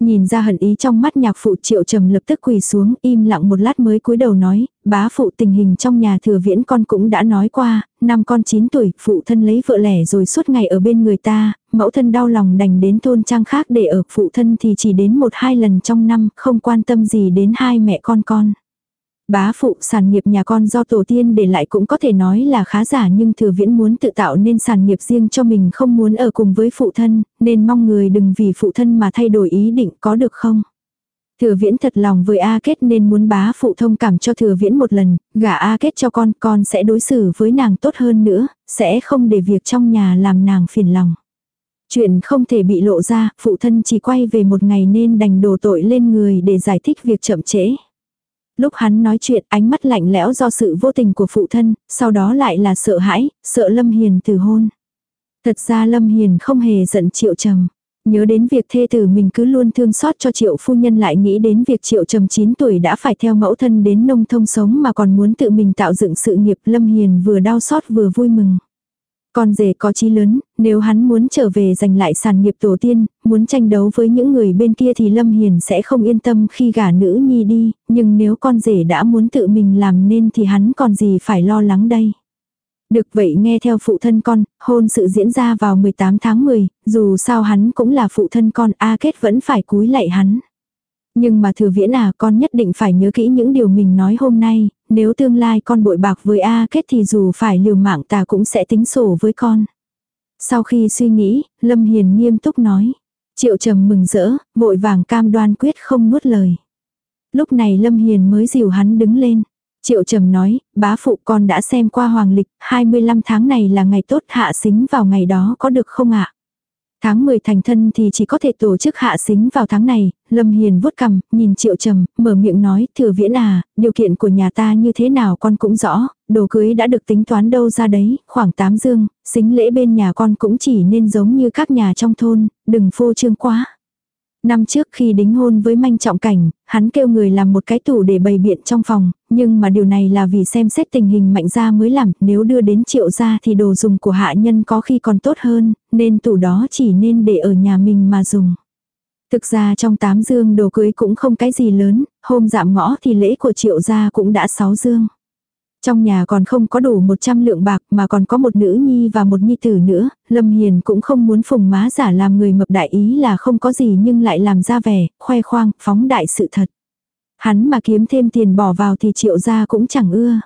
Nhìn ra hận ý trong mắt nhạc phụ triệu trầm lập tức quỳ xuống im lặng một lát mới cúi đầu nói, bá phụ tình hình trong nhà thừa viễn con cũng đã nói qua, năm con 9 tuổi, phụ thân lấy vợ lẻ rồi suốt ngày ở bên người ta, mẫu thân đau lòng đành đến thôn trang khác để ở, phụ thân thì chỉ đến một hai lần trong năm, không quan tâm gì đến hai mẹ con con. Bá phụ sản nghiệp nhà con do tổ tiên để lại cũng có thể nói là khá giả nhưng thừa viễn muốn tự tạo nên sản nghiệp riêng cho mình không muốn ở cùng với phụ thân, nên mong người đừng vì phụ thân mà thay đổi ý định có được không. Thừa viễn thật lòng với A Kết nên muốn bá phụ thông cảm cho thừa viễn một lần, gả A Kết cho con, con sẽ đối xử với nàng tốt hơn nữa, sẽ không để việc trong nhà làm nàng phiền lòng. Chuyện không thể bị lộ ra, phụ thân chỉ quay về một ngày nên đành đổ tội lên người để giải thích việc chậm trễ. Lúc hắn nói chuyện ánh mắt lạnh lẽo do sự vô tình của phụ thân, sau đó lại là sợ hãi, sợ Lâm Hiền từ hôn. Thật ra Lâm Hiền không hề giận triệu trầm. Nhớ đến việc thê tử mình cứ luôn thương xót cho triệu phu nhân lại nghĩ đến việc triệu trầm 9 tuổi đã phải theo mẫu thân đến nông thông sống mà còn muốn tự mình tạo dựng sự nghiệp Lâm Hiền vừa đau xót vừa vui mừng. Con rể có chí lớn, nếu hắn muốn trở về giành lại sản nghiệp tổ tiên, muốn tranh đấu với những người bên kia thì Lâm Hiền sẽ không yên tâm khi gả nữ nhi đi, nhưng nếu con rể đã muốn tự mình làm nên thì hắn còn gì phải lo lắng đây. Được vậy nghe theo phụ thân con, hôn sự diễn ra vào 18 tháng 10, dù sao hắn cũng là phụ thân con, A Kết vẫn phải cúi lạy hắn. Nhưng mà thừa viễn à con nhất định phải nhớ kỹ những điều mình nói hôm nay, nếu tương lai con bội bạc với A kết thì dù phải liều mạng ta cũng sẽ tính sổ với con. Sau khi suy nghĩ, Lâm Hiền nghiêm túc nói. Triệu trầm mừng rỡ, vội vàng cam đoan quyết không nuốt lời. Lúc này Lâm Hiền mới dìu hắn đứng lên. Triệu trầm nói, bá phụ con đã xem qua hoàng lịch, 25 tháng này là ngày tốt hạ xính vào ngày đó có được không ạ? Tháng 10 thành thân thì chỉ có thể tổ chức hạ xính vào tháng này, Lâm Hiền vuốt cằm, nhìn Triệu Trầm, mở miệng nói, thừa viễn à, điều kiện của nhà ta như thế nào con cũng rõ, đồ cưới đã được tính toán đâu ra đấy, khoảng 8 dương, xính lễ bên nhà con cũng chỉ nên giống như các nhà trong thôn, đừng phô trương quá. Năm trước khi đính hôn với manh trọng cảnh, hắn kêu người làm một cái tủ để bày biện trong phòng, nhưng mà điều này là vì xem xét tình hình mạnh gia mới làm, nếu đưa đến triệu gia thì đồ dùng của hạ nhân có khi còn tốt hơn, nên tủ đó chỉ nên để ở nhà mình mà dùng. Thực ra trong tám dương đồ cưới cũng không cái gì lớn, hôm dạm ngõ thì lễ của triệu gia cũng đã sáu dương. Trong nhà còn không có đủ 100 lượng bạc mà còn có một nữ nhi và một nhi tử nữa, Lâm Hiền cũng không muốn phùng má giả làm người mập đại ý là không có gì nhưng lại làm ra vẻ, khoe khoang, phóng đại sự thật. Hắn mà kiếm thêm tiền bỏ vào thì triệu gia cũng chẳng ưa.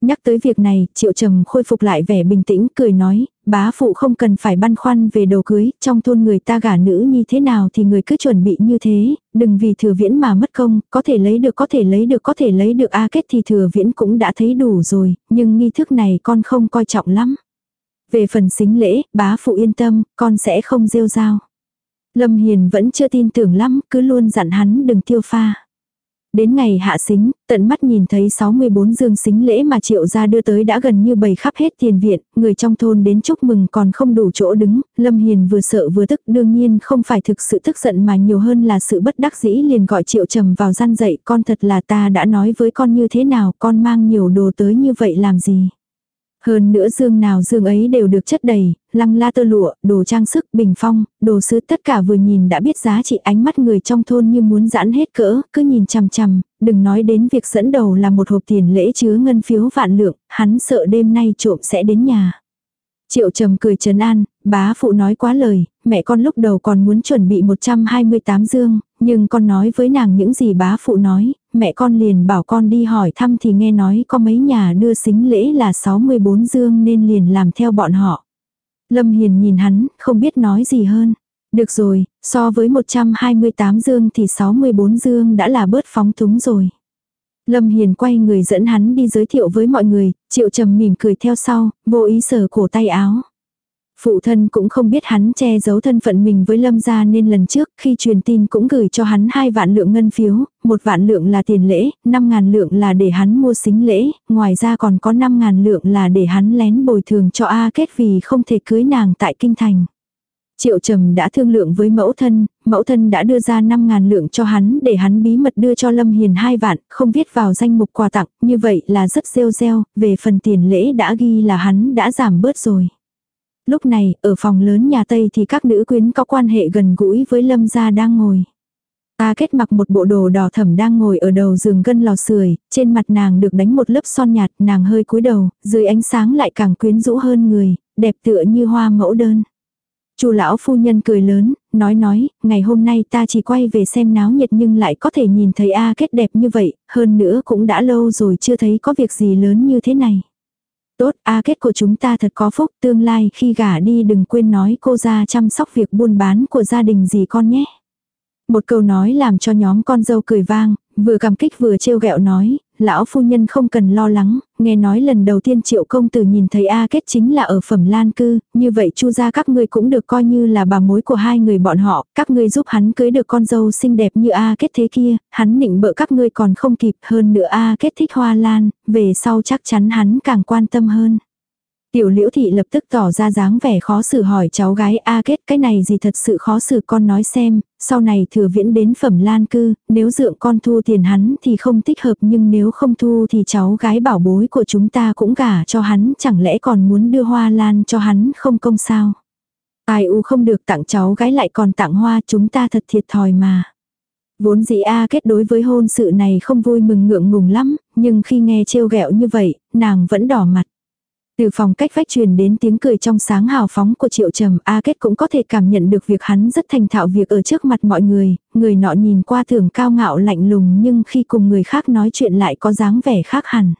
Nhắc tới việc này, triệu trầm khôi phục lại vẻ bình tĩnh, cười nói, bá phụ không cần phải băn khoăn về đồ cưới, trong thôn người ta gả nữ như thế nào thì người cứ chuẩn bị như thế, đừng vì thừa viễn mà mất công, có thể lấy được có thể lấy được có thể lấy được A kết thì thừa viễn cũng đã thấy đủ rồi, nhưng nghi thức này con không coi trọng lắm. Về phần xính lễ, bá phụ yên tâm, con sẽ không rêu rao. Lâm Hiền vẫn chưa tin tưởng lắm, cứ luôn dặn hắn đừng tiêu pha. Đến ngày hạ xính, tận mắt nhìn thấy 64 dương xính lễ mà triệu gia đưa tới đã gần như bầy khắp hết tiền viện, người trong thôn đến chúc mừng còn không đủ chỗ đứng, Lâm Hiền vừa sợ vừa tức đương nhiên không phải thực sự tức giận mà nhiều hơn là sự bất đắc dĩ liền gọi triệu trầm vào gian dậy con thật là ta đã nói với con như thế nào con mang nhiều đồ tới như vậy làm gì. Hơn nữa dương nào dương ấy đều được chất đầy, lăng la tơ lụa, đồ trang sức, bình phong, đồ sứ tất cả vừa nhìn đã biết giá trị ánh mắt người trong thôn như muốn giãn hết cỡ, cứ nhìn chằm chằm, đừng nói đến việc dẫn đầu là một hộp tiền lễ chứa ngân phiếu vạn lượng, hắn sợ đêm nay trộm sẽ đến nhà. Triệu trầm cười trấn an, bá phụ nói quá lời, mẹ con lúc đầu còn muốn chuẩn bị 128 dương, nhưng con nói với nàng những gì bá phụ nói, mẹ con liền bảo con đi hỏi thăm thì nghe nói có mấy nhà đưa xính lễ là 64 dương nên liền làm theo bọn họ. Lâm Hiền nhìn hắn, không biết nói gì hơn. Được rồi, so với 128 dương thì 64 dương đã là bớt phóng túng rồi. Lâm Hiền quay người dẫn hắn đi giới thiệu với mọi người, triệu trầm mỉm cười theo sau, vô ý sờ cổ tay áo. Phụ thân cũng không biết hắn che giấu thân phận mình với lâm gia nên lần trước khi truyền tin cũng gửi cho hắn hai vạn lượng ngân phiếu, một vạn lượng là tiền lễ, năm ngàn lượng là để hắn mua xính lễ, ngoài ra còn có năm ngàn lượng là để hắn lén bồi thường cho A kết vì không thể cưới nàng tại kinh thành. Triệu trầm đã thương lượng với mẫu thân, mẫu thân đã đưa ra 5.000 lượng cho hắn để hắn bí mật đưa cho Lâm Hiền hai vạn, không viết vào danh mục quà tặng, như vậy là rất rêu reo, về phần tiền lễ đã ghi là hắn đã giảm bớt rồi. Lúc này, ở phòng lớn nhà Tây thì các nữ quyến có quan hệ gần gũi với Lâm gia đang ngồi. Ta kết mặc một bộ đồ đỏ thẩm đang ngồi ở đầu giường gân lò sưởi, trên mặt nàng được đánh một lớp son nhạt, nàng hơi cúi đầu, dưới ánh sáng lại càng quyến rũ hơn người, đẹp tựa như hoa mẫu đơn. Chu lão phu nhân cười lớn, nói nói, ngày hôm nay ta chỉ quay về xem náo nhiệt nhưng lại có thể nhìn thấy A kết đẹp như vậy, hơn nữa cũng đã lâu rồi chưa thấy có việc gì lớn như thế này. Tốt, A kết của chúng ta thật có phúc, tương lai khi gả đi đừng quên nói cô ra chăm sóc việc buôn bán của gia đình gì con nhé. Một câu nói làm cho nhóm con dâu cười vang, vừa cảm kích vừa trêu ghẹo nói, lão phu nhân không cần lo lắng, nghe nói lần đầu tiên triệu công tử nhìn thấy A kết chính là ở phẩm lan cư, như vậy chu gia các ngươi cũng được coi như là bà mối của hai người bọn họ, các ngươi giúp hắn cưới được con dâu xinh đẹp như A kết thế kia, hắn nịnh bợ các ngươi còn không kịp hơn nữa A kết thích hoa lan, về sau chắc chắn hắn càng quan tâm hơn. Tiểu liễu thị lập tức tỏ ra dáng vẻ khó xử hỏi cháu gái A kết cái này gì thật sự khó xử con nói xem, sau này thừa viễn đến phẩm lan cư, nếu dượng con thu tiền hắn thì không thích hợp nhưng nếu không thu thì cháu gái bảo bối của chúng ta cũng gả cho hắn chẳng lẽ còn muốn đưa hoa lan cho hắn không công sao. Ai u không được tặng cháu gái lại còn tặng hoa chúng ta thật thiệt thòi mà. Vốn dĩ A kết đối với hôn sự này không vui mừng ngượng ngùng lắm, nhưng khi nghe trêu ghẹo như vậy, nàng vẫn đỏ mặt. Từ phòng cách vách truyền đến tiếng cười trong sáng hào phóng của triệu trầm A kết cũng có thể cảm nhận được việc hắn rất thành thạo việc ở trước mặt mọi người, người nọ nhìn qua thường cao ngạo lạnh lùng nhưng khi cùng người khác nói chuyện lại có dáng vẻ khác hẳn.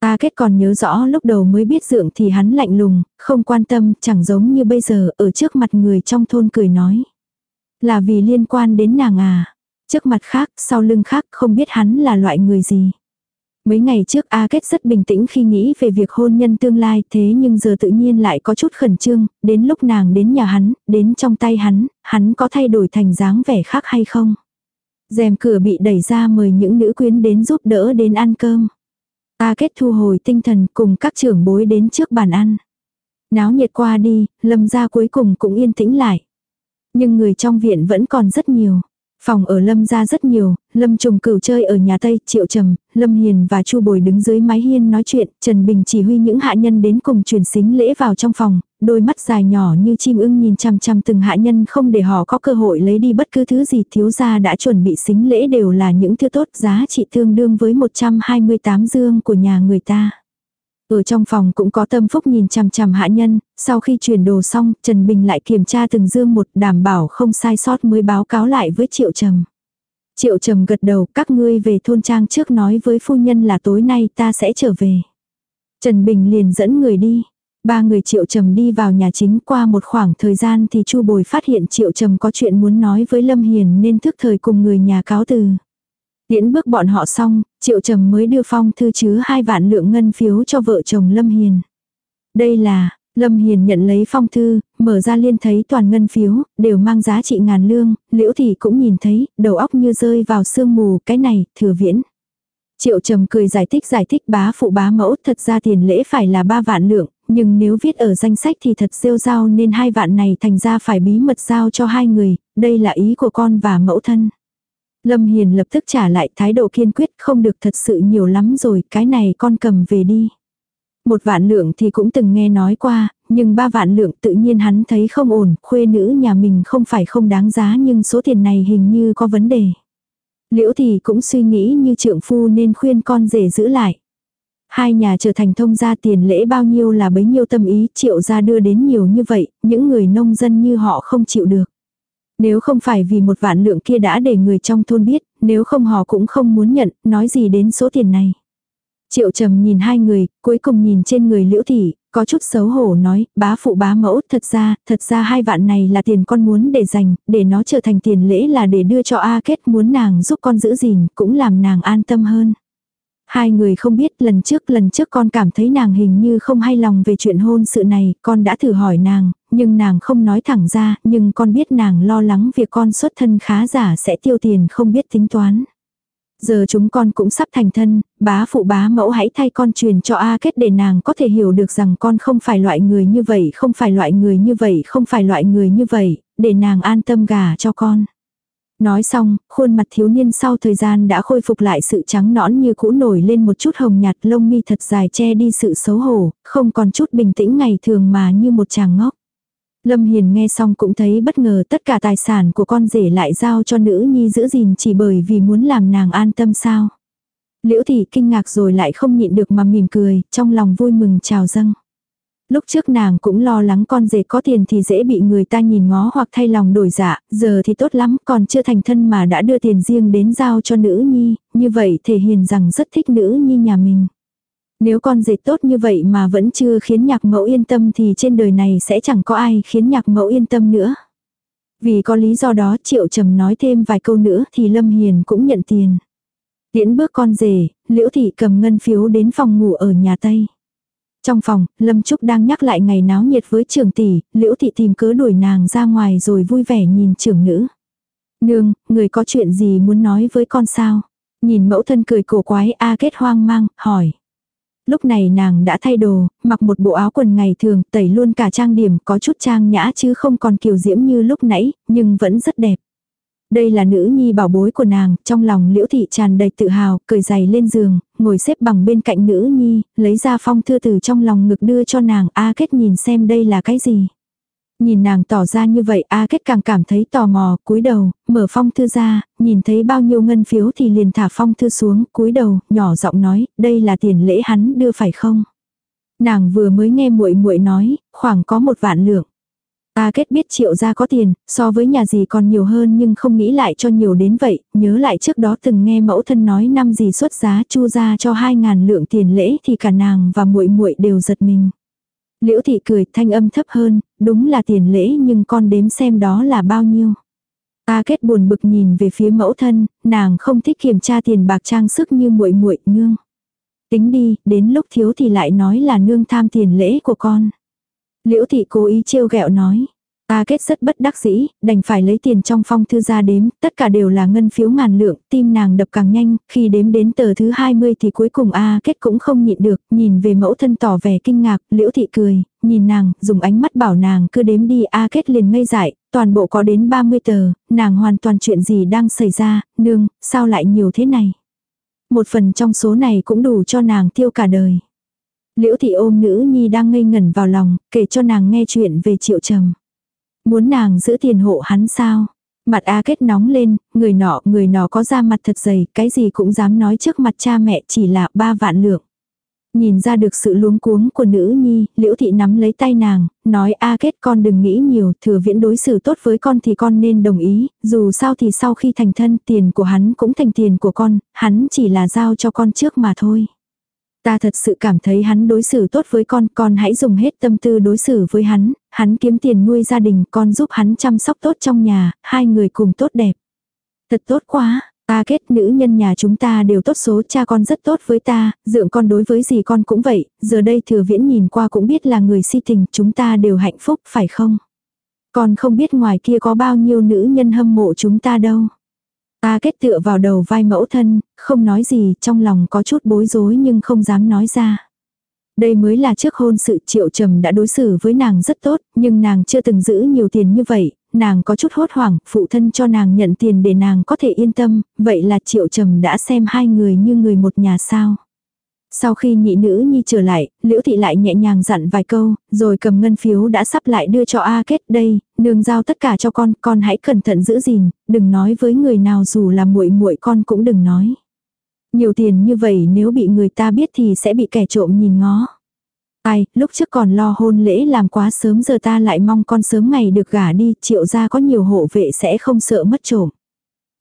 A kết còn nhớ rõ lúc đầu mới biết dượng thì hắn lạnh lùng, không quan tâm, chẳng giống như bây giờ ở trước mặt người trong thôn cười nói. Là vì liên quan đến nàng à. Trước mặt khác, sau lưng khác, không biết hắn là loại người gì. Mấy ngày trước A Kết rất bình tĩnh khi nghĩ về việc hôn nhân tương lai thế nhưng giờ tự nhiên lại có chút khẩn trương, đến lúc nàng đến nhà hắn, đến trong tay hắn, hắn có thay đổi thành dáng vẻ khác hay không? rèm cửa bị đẩy ra mời những nữ quyến đến giúp đỡ đến ăn cơm. A Kết thu hồi tinh thần cùng các trưởng bối đến trước bàn ăn. Náo nhiệt qua đi, lâm gia cuối cùng cũng yên tĩnh lại. Nhưng người trong viện vẫn còn rất nhiều. Phòng ở Lâm ra rất nhiều, Lâm trùng cửu chơi ở nhà Tây, Triệu Trầm, Lâm Hiền và Chu Bồi đứng dưới mái hiên nói chuyện, Trần Bình chỉ huy những hạ nhân đến cùng truyền xính lễ vào trong phòng, đôi mắt dài nhỏ như chim ưng nhìn chăm chăm từng hạ nhân không để họ có cơ hội lấy đi bất cứ thứ gì thiếu gia đã chuẩn bị xính lễ đều là những thứ tốt giá trị tương đương với 128 dương của nhà người ta. Ở trong phòng cũng có tâm phúc nhìn chằm chằm hạ nhân, sau khi chuyển đồ xong, Trần Bình lại kiểm tra từng dương một đảm bảo không sai sót mới báo cáo lại với Triệu Trầm. Triệu Trầm gật đầu, các ngươi về thôn trang trước nói với phu nhân là tối nay ta sẽ trở về. Trần Bình liền dẫn người đi. Ba người Triệu Trầm đi vào nhà chính qua một khoảng thời gian thì Chu Bồi phát hiện Triệu Trầm có chuyện muốn nói với Lâm Hiền nên thức thời cùng người nhà cáo từ. Tiễn bước bọn họ xong, Triệu Trầm mới đưa phong thư chứa hai vạn lượng ngân phiếu cho vợ chồng Lâm Hiền. Đây là, Lâm Hiền nhận lấy phong thư, mở ra liên thấy toàn ngân phiếu, đều mang giá trị ngàn lương, liễu thì cũng nhìn thấy, đầu óc như rơi vào sương mù, cái này, thừa viễn. Triệu trầm cười giải thích giải thích bá phụ bá mẫu, thật ra tiền lễ phải là ba vạn lượng, nhưng nếu viết ở danh sách thì thật rêu rao nên hai vạn này thành ra phải bí mật giao cho hai người, đây là ý của con và mẫu thân. Lâm Hiền lập tức trả lại thái độ kiên quyết không được thật sự nhiều lắm rồi, cái này con cầm về đi. Một vạn lượng thì cũng từng nghe nói qua, nhưng ba vạn lượng tự nhiên hắn thấy không ổn, khuê nữ nhà mình không phải không đáng giá nhưng số tiền này hình như có vấn đề. Liễu thì cũng suy nghĩ như trượng phu nên khuyên con rể giữ lại. Hai nhà trở thành thông gia tiền lễ bao nhiêu là bấy nhiêu tâm ý triệu gia đưa đến nhiều như vậy, những người nông dân như họ không chịu được. Nếu không phải vì một vạn lượng kia đã để người trong thôn biết, nếu không họ cũng không muốn nhận, nói gì đến số tiền này. Triệu trầm nhìn hai người, cuối cùng nhìn trên người liễu thị, có chút xấu hổ nói, bá phụ bá mẫu, thật ra, thật ra hai vạn này là tiền con muốn để dành, để nó trở thành tiền lễ là để đưa cho A kết muốn nàng giúp con giữ gìn, cũng làm nàng an tâm hơn. Hai người không biết lần trước lần trước con cảm thấy nàng hình như không hay lòng về chuyện hôn sự này, con đã thử hỏi nàng, nhưng nàng không nói thẳng ra, nhưng con biết nàng lo lắng việc con xuất thân khá giả sẽ tiêu tiền không biết tính toán. Giờ chúng con cũng sắp thành thân, bá phụ bá mẫu hãy thay con truyền cho A kết để nàng có thể hiểu được rằng con không phải loại người như vậy, không phải loại người như vậy, không phải loại người như vậy, để nàng an tâm gả cho con. Nói xong, khuôn mặt thiếu niên sau thời gian đã khôi phục lại sự trắng nõn như cũ nổi lên một chút hồng nhạt lông mi thật dài che đi sự xấu hổ, không còn chút bình tĩnh ngày thường mà như một chàng ngốc. Lâm Hiền nghe xong cũng thấy bất ngờ tất cả tài sản của con rể lại giao cho nữ nhi giữ gìn chỉ bởi vì muốn làm nàng an tâm sao. Liễu thị kinh ngạc rồi lại không nhịn được mà mỉm cười, trong lòng vui mừng chào dâng. Lúc trước nàng cũng lo lắng con rể có tiền thì dễ bị người ta nhìn ngó hoặc thay lòng đổi dạ, giờ thì tốt lắm, còn chưa thành thân mà đã đưa tiền riêng đến giao cho nữ nhi, như vậy thể hiện rằng rất thích nữ nhi nhà mình. Nếu con dệt tốt như vậy mà vẫn chưa khiến nhạc mẫu yên tâm thì trên đời này sẽ chẳng có ai khiến nhạc mẫu yên tâm nữa. Vì có lý do đó Triệu Trầm nói thêm vài câu nữa thì Lâm Hiền cũng nhận tiền. Tiễn bước con rể, Liễu Thị cầm ngân phiếu đến phòng ngủ ở nhà Tây. Trong phòng, Lâm Trúc đang nhắc lại ngày náo nhiệt với trưởng tỷ, Liễu Thị tìm cớ đuổi nàng ra ngoài rồi vui vẻ nhìn trưởng nữ. Nương, người có chuyện gì muốn nói với con sao? Nhìn mẫu thân cười cổ quái A kết hoang mang, hỏi. Lúc này nàng đã thay đồ, mặc một bộ áo quần ngày thường, tẩy luôn cả trang điểm, có chút trang nhã chứ không còn kiều diễm như lúc nãy, nhưng vẫn rất đẹp. Đây là nữ nhi bảo bối của nàng, trong lòng liễu thị tràn đầy tự hào, cởi giày lên giường, ngồi xếp bằng bên cạnh nữ nhi, lấy ra phong thư từ trong lòng ngực đưa cho nàng, A kết nhìn xem đây là cái gì. Nhìn nàng tỏ ra như vậy A kết càng cảm thấy tò mò, cúi đầu, mở phong thư ra, nhìn thấy bao nhiêu ngân phiếu thì liền thả phong thư xuống, cúi đầu, nhỏ giọng nói, đây là tiền lễ hắn đưa phải không? Nàng vừa mới nghe muội muội nói, khoảng có một vạn lượng. a kết biết triệu gia có tiền, so với nhà gì còn nhiều hơn nhưng không nghĩ lại cho nhiều đến vậy, nhớ lại trước đó từng nghe mẫu thân nói năm gì xuất giá chu ra cho hai ngàn lượng tiền lễ thì cả nàng và muội muội đều giật mình. Liễu thị cười thanh âm thấp hơn, đúng là tiền lễ nhưng con đếm xem đó là bao nhiêu. Ta kết buồn bực nhìn về phía mẫu thân, nàng không thích kiểm tra tiền bạc trang sức như muội muội nương. Tính đi, đến lúc thiếu thì lại nói là nương tham tiền lễ của con. Liễu thị cố ý trêu ghẹo nói. A kết rất bất đắc dĩ, đành phải lấy tiền trong phong thư ra đếm, tất cả đều là ngân phiếu ngàn lượng, tim nàng đập càng nhanh, khi đếm đến tờ thứ 20 thì cuối cùng A kết cũng không nhịn được, nhìn về mẫu thân tỏ vẻ kinh ngạc, liễu thị cười, nhìn nàng, dùng ánh mắt bảo nàng cứ đếm đi A kết liền ngây dại, toàn bộ có đến 30 tờ, nàng hoàn toàn chuyện gì đang xảy ra, nương, sao lại nhiều thế này. Một phần trong số này cũng đủ cho nàng tiêu cả đời. Liễu thị ôm nữ nhi đang ngây ngẩn vào lòng, kể cho nàng nghe chuyện về triệu trầm. Muốn nàng giữ tiền hộ hắn sao? Mặt A kết nóng lên, người nọ, người nọ có da mặt thật dày, cái gì cũng dám nói trước mặt cha mẹ chỉ là ba vạn lượng. Nhìn ra được sự luống cuống của nữ nhi, liễu thị nắm lấy tay nàng, nói A kết con đừng nghĩ nhiều, thừa viễn đối xử tốt với con thì con nên đồng ý, dù sao thì sau khi thành thân tiền của hắn cũng thành tiền của con, hắn chỉ là giao cho con trước mà thôi. Ta thật sự cảm thấy hắn đối xử tốt với con, con hãy dùng hết tâm tư đối xử với hắn, hắn kiếm tiền nuôi gia đình, con giúp hắn chăm sóc tốt trong nhà, hai người cùng tốt đẹp. Thật tốt quá, ta kết nữ nhân nhà chúng ta đều tốt số cha con rất tốt với ta, dượng con đối với gì con cũng vậy, giờ đây thừa viễn nhìn qua cũng biết là người si tình, chúng ta đều hạnh phúc, phải không? Con không biết ngoài kia có bao nhiêu nữ nhân hâm mộ chúng ta đâu. Ta kết tựa vào đầu vai mẫu thân, không nói gì, trong lòng có chút bối rối nhưng không dám nói ra. Đây mới là trước hôn sự triệu trầm đã đối xử với nàng rất tốt, nhưng nàng chưa từng giữ nhiều tiền như vậy, nàng có chút hốt hoảng, phụ thân cho nàng nhận tiền để nàng có thể yên tâm, vậy là triệu trầm đã xem hai người như người một nhà sao. Sau khi nhị nữ nhi trở lại, liễu thị lại nhẹ nhàng dặn vài câu, rồi cầm ngân phiếu đã sắp lại đưa cho A kết đây, nương giao tất cả cho con, con hãy cẩn thận giữ gìn, đừng nói với người nào dù là muội muội con cũng đừng nói. Nhiều tiền như vậy nếu bị người ta biết thì sẽ bị kẻ trộm nhìn ngó. Ai, lúc trước còn lo hôn lễ làm quá sớm giờ ta lại mong con sớm ngày được gả đi, triệu ra có nhiều hộ vệ sẽ không sợ mất trộm.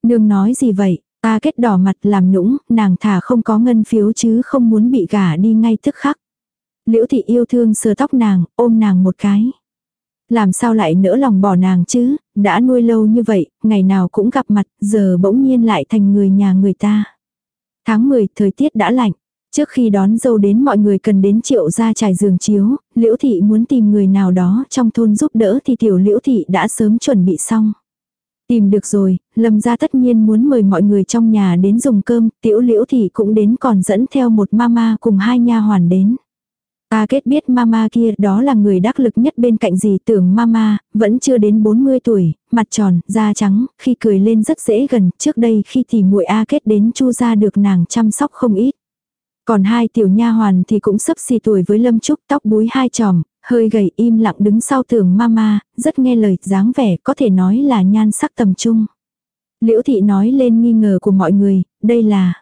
Nương nói gì vậy, ta kết đỏ mặt làm nũng, nàng thả không có ngân phiếu chứ không muốn bị gả đi ngay tức khắc. Liễu thị yêu thương sờ tóc nàng, ôm nàng một cái. Làm sao lại nỡ lòng bỏ nàng chứ, đã nuôi lâu như vậy, ngày nào cũng gặp mặt, giờ bỗng nhiên lại thành người nhà người ta. Tháng 10, thời tiết đã lạnh. Trước khi đón dâu đến mọi người cần đến triệu ra trải giường chiếu, liễu thị muốn tìm người nào đó trong thôn giúp đỡ thì tiểu liễu thị đã sớm chuẩn bị xong. Tìm được rồi, lâm gia tất nhiên muốn mời mọi người trong nhà đến dùng cơm, tiểu liễu thị cũng đến còn dẫn theo một mama cùng hai nha hoàn đến. Ta kết biết mama kia đó là người đắc lực nhất bên cạnh gì tưởng mama, vẫn chưa đến 40 tuổi, mặt tròn, da trắng, khi cười lên rất dễ gần, trước đây khi thì muội A kết đến chu ra được nàng chăm sóc không ít. Còn hai tiểu nha hoàn thì cũng sấp xì tuổi với Lâm Trúc tóc búi hai tròm, hơi gầy im lặng đứng sau tường mama, rất nghe lời, dáng vẻ có thể nói là nhan sắc tầm trung. Liễu thị nói lên nghi ngờ của mọi người, đây là...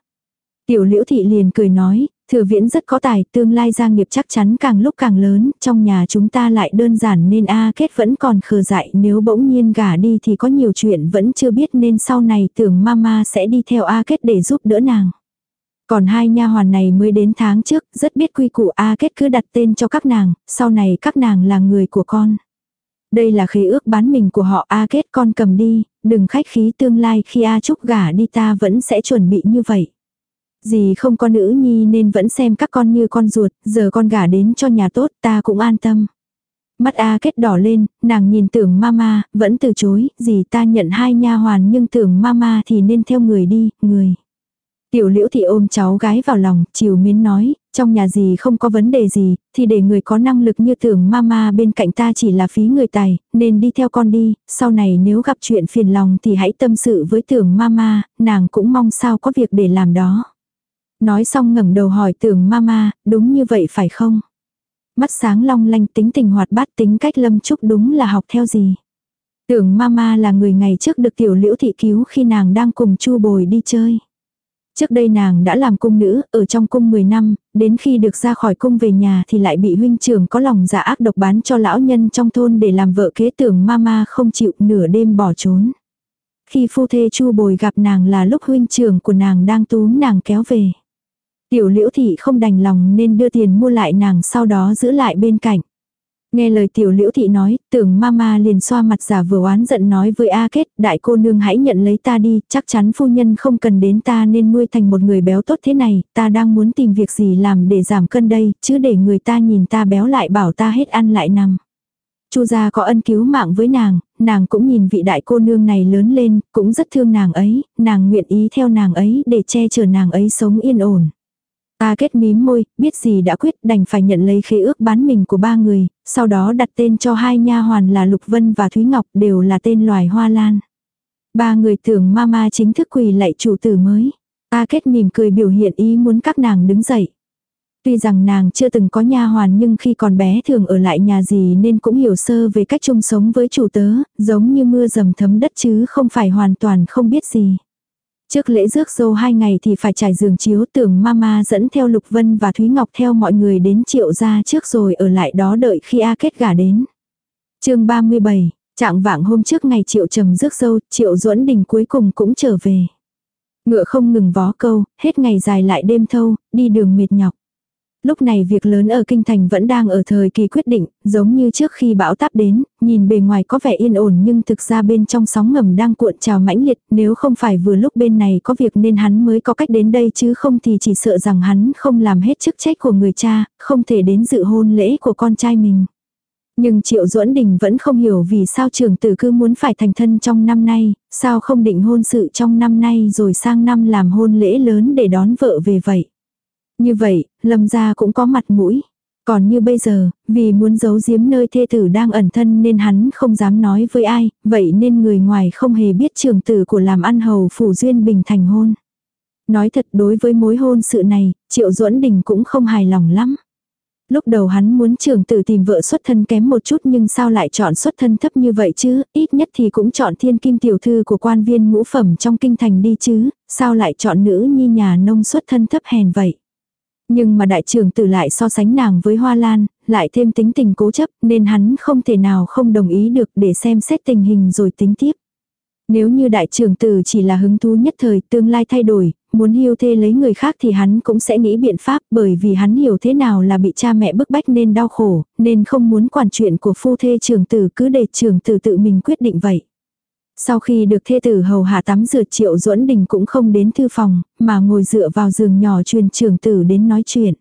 Tiểu liễu thị liền cười nói, thừa viễn rất có tài, tương lai gia nghiệp chắc chắn càng lúc càng lớn, trong nhà chúng ta lại đơn giản nên A kết vẫn còn khờ dại, nếu bỗng nhiên gả đi thì có nhiều chuyện vẫn chưa biết nên sau này tưởng mama sẽ đi theo A kết để giúp đỡ nàng. Còn hai nha hoàn này mới đến tháng trước, rất biết quy củ A kết cứ đặt tên cho các nàng, sau này các nàng là người của con. Đây là khế ước bán mình của họ A kết con cầm đi, đừng khách khí tương lai khi A Trúc gả đi ta vẫn sẽ chuẩn bị như vậy. Dì không có nữ nhi nên vẫn xem các con như con ruột, giờ con gả đến cho nhà tốt ta cũng an tâm. Mắt A kết đỏ lên, nàng nhìn tưởng mama, vẫn từ chối, dì ta nhận hai nha hoàn nhưng tưởng mama thì nên theo người đi, người. Tiểu liễu thị ôm cháu gái vào lòng, chiều miến nói, trong nhà gì không có vấn đề gì, thì để người có năng lực như tưởng mama bên cạnh ta chỉ là phí người tài, nên đi theo con đi, sau này nếu gặp chuyện phiền lòng thì hãy tâm sự với tưởng mama, nàng cũng mong sao có việc để làm đó. Nói xong ngẩng đầu hỏi tưởng mama, đúng như vậy phải không? Mắt sáng long lanh tính tình hoạt bát tính cách lâm trúc đúng là học theo gì? Tưởng mama là người ngày trước được tiểu liễu thị cứu khi nàng đang cùng chu bồi đi chơi. Trước đây nàng đã làm cung nữ, ở trong cung 10 năm, đến khi được ra khỏi cung về nhà thì lại bị huynh trưởng có lòng dạ ác độc bán cho lão nhân trong thôn để làm vợ kế tưởng mama không chịu nửa đêm bỏ trốn. Khi phu thê chu bồi gặp nàng là lúc huynh trưởng của nàng đang túm nàng kéo về. Tiểu liễu thị không đành lòng nên đưa tiền mua lại nàng sau đó giữ lại bên cạnh. Nghe lời tiểu liễu thị nói, tưởng mama liền xoa mặt giả vừa oán giận nói với A Kết, đại cô nương hãy nhận lấy ta đi, chắc chắn phu nhân không cần đến ta nên nuôi thành một người béo tốt thế này, ta đang muốn tìm việc gì làm để giảm cân đây, chứ để người ta nhìn ta béo lại bảo ta hết ăn lại nằm. Chu gia có ân cứu mạng với nàng, nàng cũng nhìn vị đại cô nương này lớn lên, cũng rất thương nàng ấy, nàng nguyện ý theo nàng ấy để che chở nàng ấy sống yên ổn. Ta kết mím môi, biết gì đã quyết đành phải nhận lấy khế ước bán mình của ba người, sau đó đặt tên cho hai nha hoàn là Lục Vân và Thúy Ngọc đều là tên loài hoa lan. Ba người tưởng mama chính thức quỳ lạy chủ tử mới. Ta kết mỉm cười biểu hiện ý muốn các nàng đứng dậy. Tuy rằng nàng chưa từng có nha hoàn nhưng khi còn bé thường ở lại nhà gì nên cũng hiểu sơ về cách chung sống với chủ tớ, giống như mưa dầm thấm đất chứ không phải hoàn toàn không biết gì. Trước lễ rước dâu hai ngày thì phải trải giường chiếu tưởng mama dẫn theo Lục Vân và Thúy Ngọc theo mọi người đến triệu gia trước rồi ở lại đó đợi khi A kết gả đến. chương 37, trạng vạng hôm trước ngày triệu trầm rước dâu, triệu duẫn đình cuối cùng cũng trở về. Ngựa không ngừng vó câu, hết ngày dài lại đêm thâu, đi đường mệt nhọc. Lúc này việc lớn ở kinh thành vẫn đang ở thời kỳ quyết định, giống như trước khi bão táp đến, nhìn bề ngoài có vẻ yên ổn nhưng thực ra bên trong sóng ngầm đang cuộn trào mãnh liệt, nếu không phải vừa lúc bên này có việc nên hắn mới có cách đến đây chứ không thì chỉ sợ rằng hắn không làm hết chức trách của người cha, không thể đến dự hôn lễ của con trai mình. Nhưng Triệu Duẫn Đình vẫn không hiểu vì sao trường tử cứ muốn phải thành thân trong năm nay, sao không định hôn sự trong năm nay rồi sang năm làm hôn lễ lớn để đón vợ về vậy. Như vậy, lâm gia cũng có mặt mũi. Còn như bây giờ, vì muốn giấu giếm nơi thê tử đang ẩn thân nên hắn không dám nói với ai, vậy nên người ngoài không hề biết trường tử của làm ăn hầu phủ duyên bình thành hôn. Nói thật đối với mối hôn sự này, Triệu Duẫn Đình cũng không hài lòng lắm. Lúc đầu hắn muốn trường tử tìm vợ xuất thân kém một chút nhưng sao lại chọn xuất thân thấp như vậy chứ, ít nhất thì cũng chọn thiên kim tiểu thư của quan viên ngũ phẩm trong kinh thành đi chứ, sao lại chọn nữ nhi nhà nông xuất thân thấp hèn vậy. Nhưng mà đại trưởng tử lại so sánh nàng với Hoa Lan, lại thêm tính tình cố chấp nên hắn không thể nào không đồng ý được để xem xét tình hình rồi tính tiếp. Nếu như đại trưởng tử chỉ là hứng thú nhất thời tương lai thay đổi, muốn hiêu thê lấy người khác thì hắn cũng sẽ nghĩ biện pháp bởi vì hắn hiểu thế nào là bị cha mẹ bức bách nên đau khổ, nên không muốn quản chuyện của phu thê trưởng tử cứ để trưởng tử tự mình quyết định vậy. Sau khi được thê tử hầu hạ tắm rửa triệu duẫn đình cũng không đến thư phòng, mà ngồi dựa vào giường nhỏ truyền trưởng tử đến nói chuyện.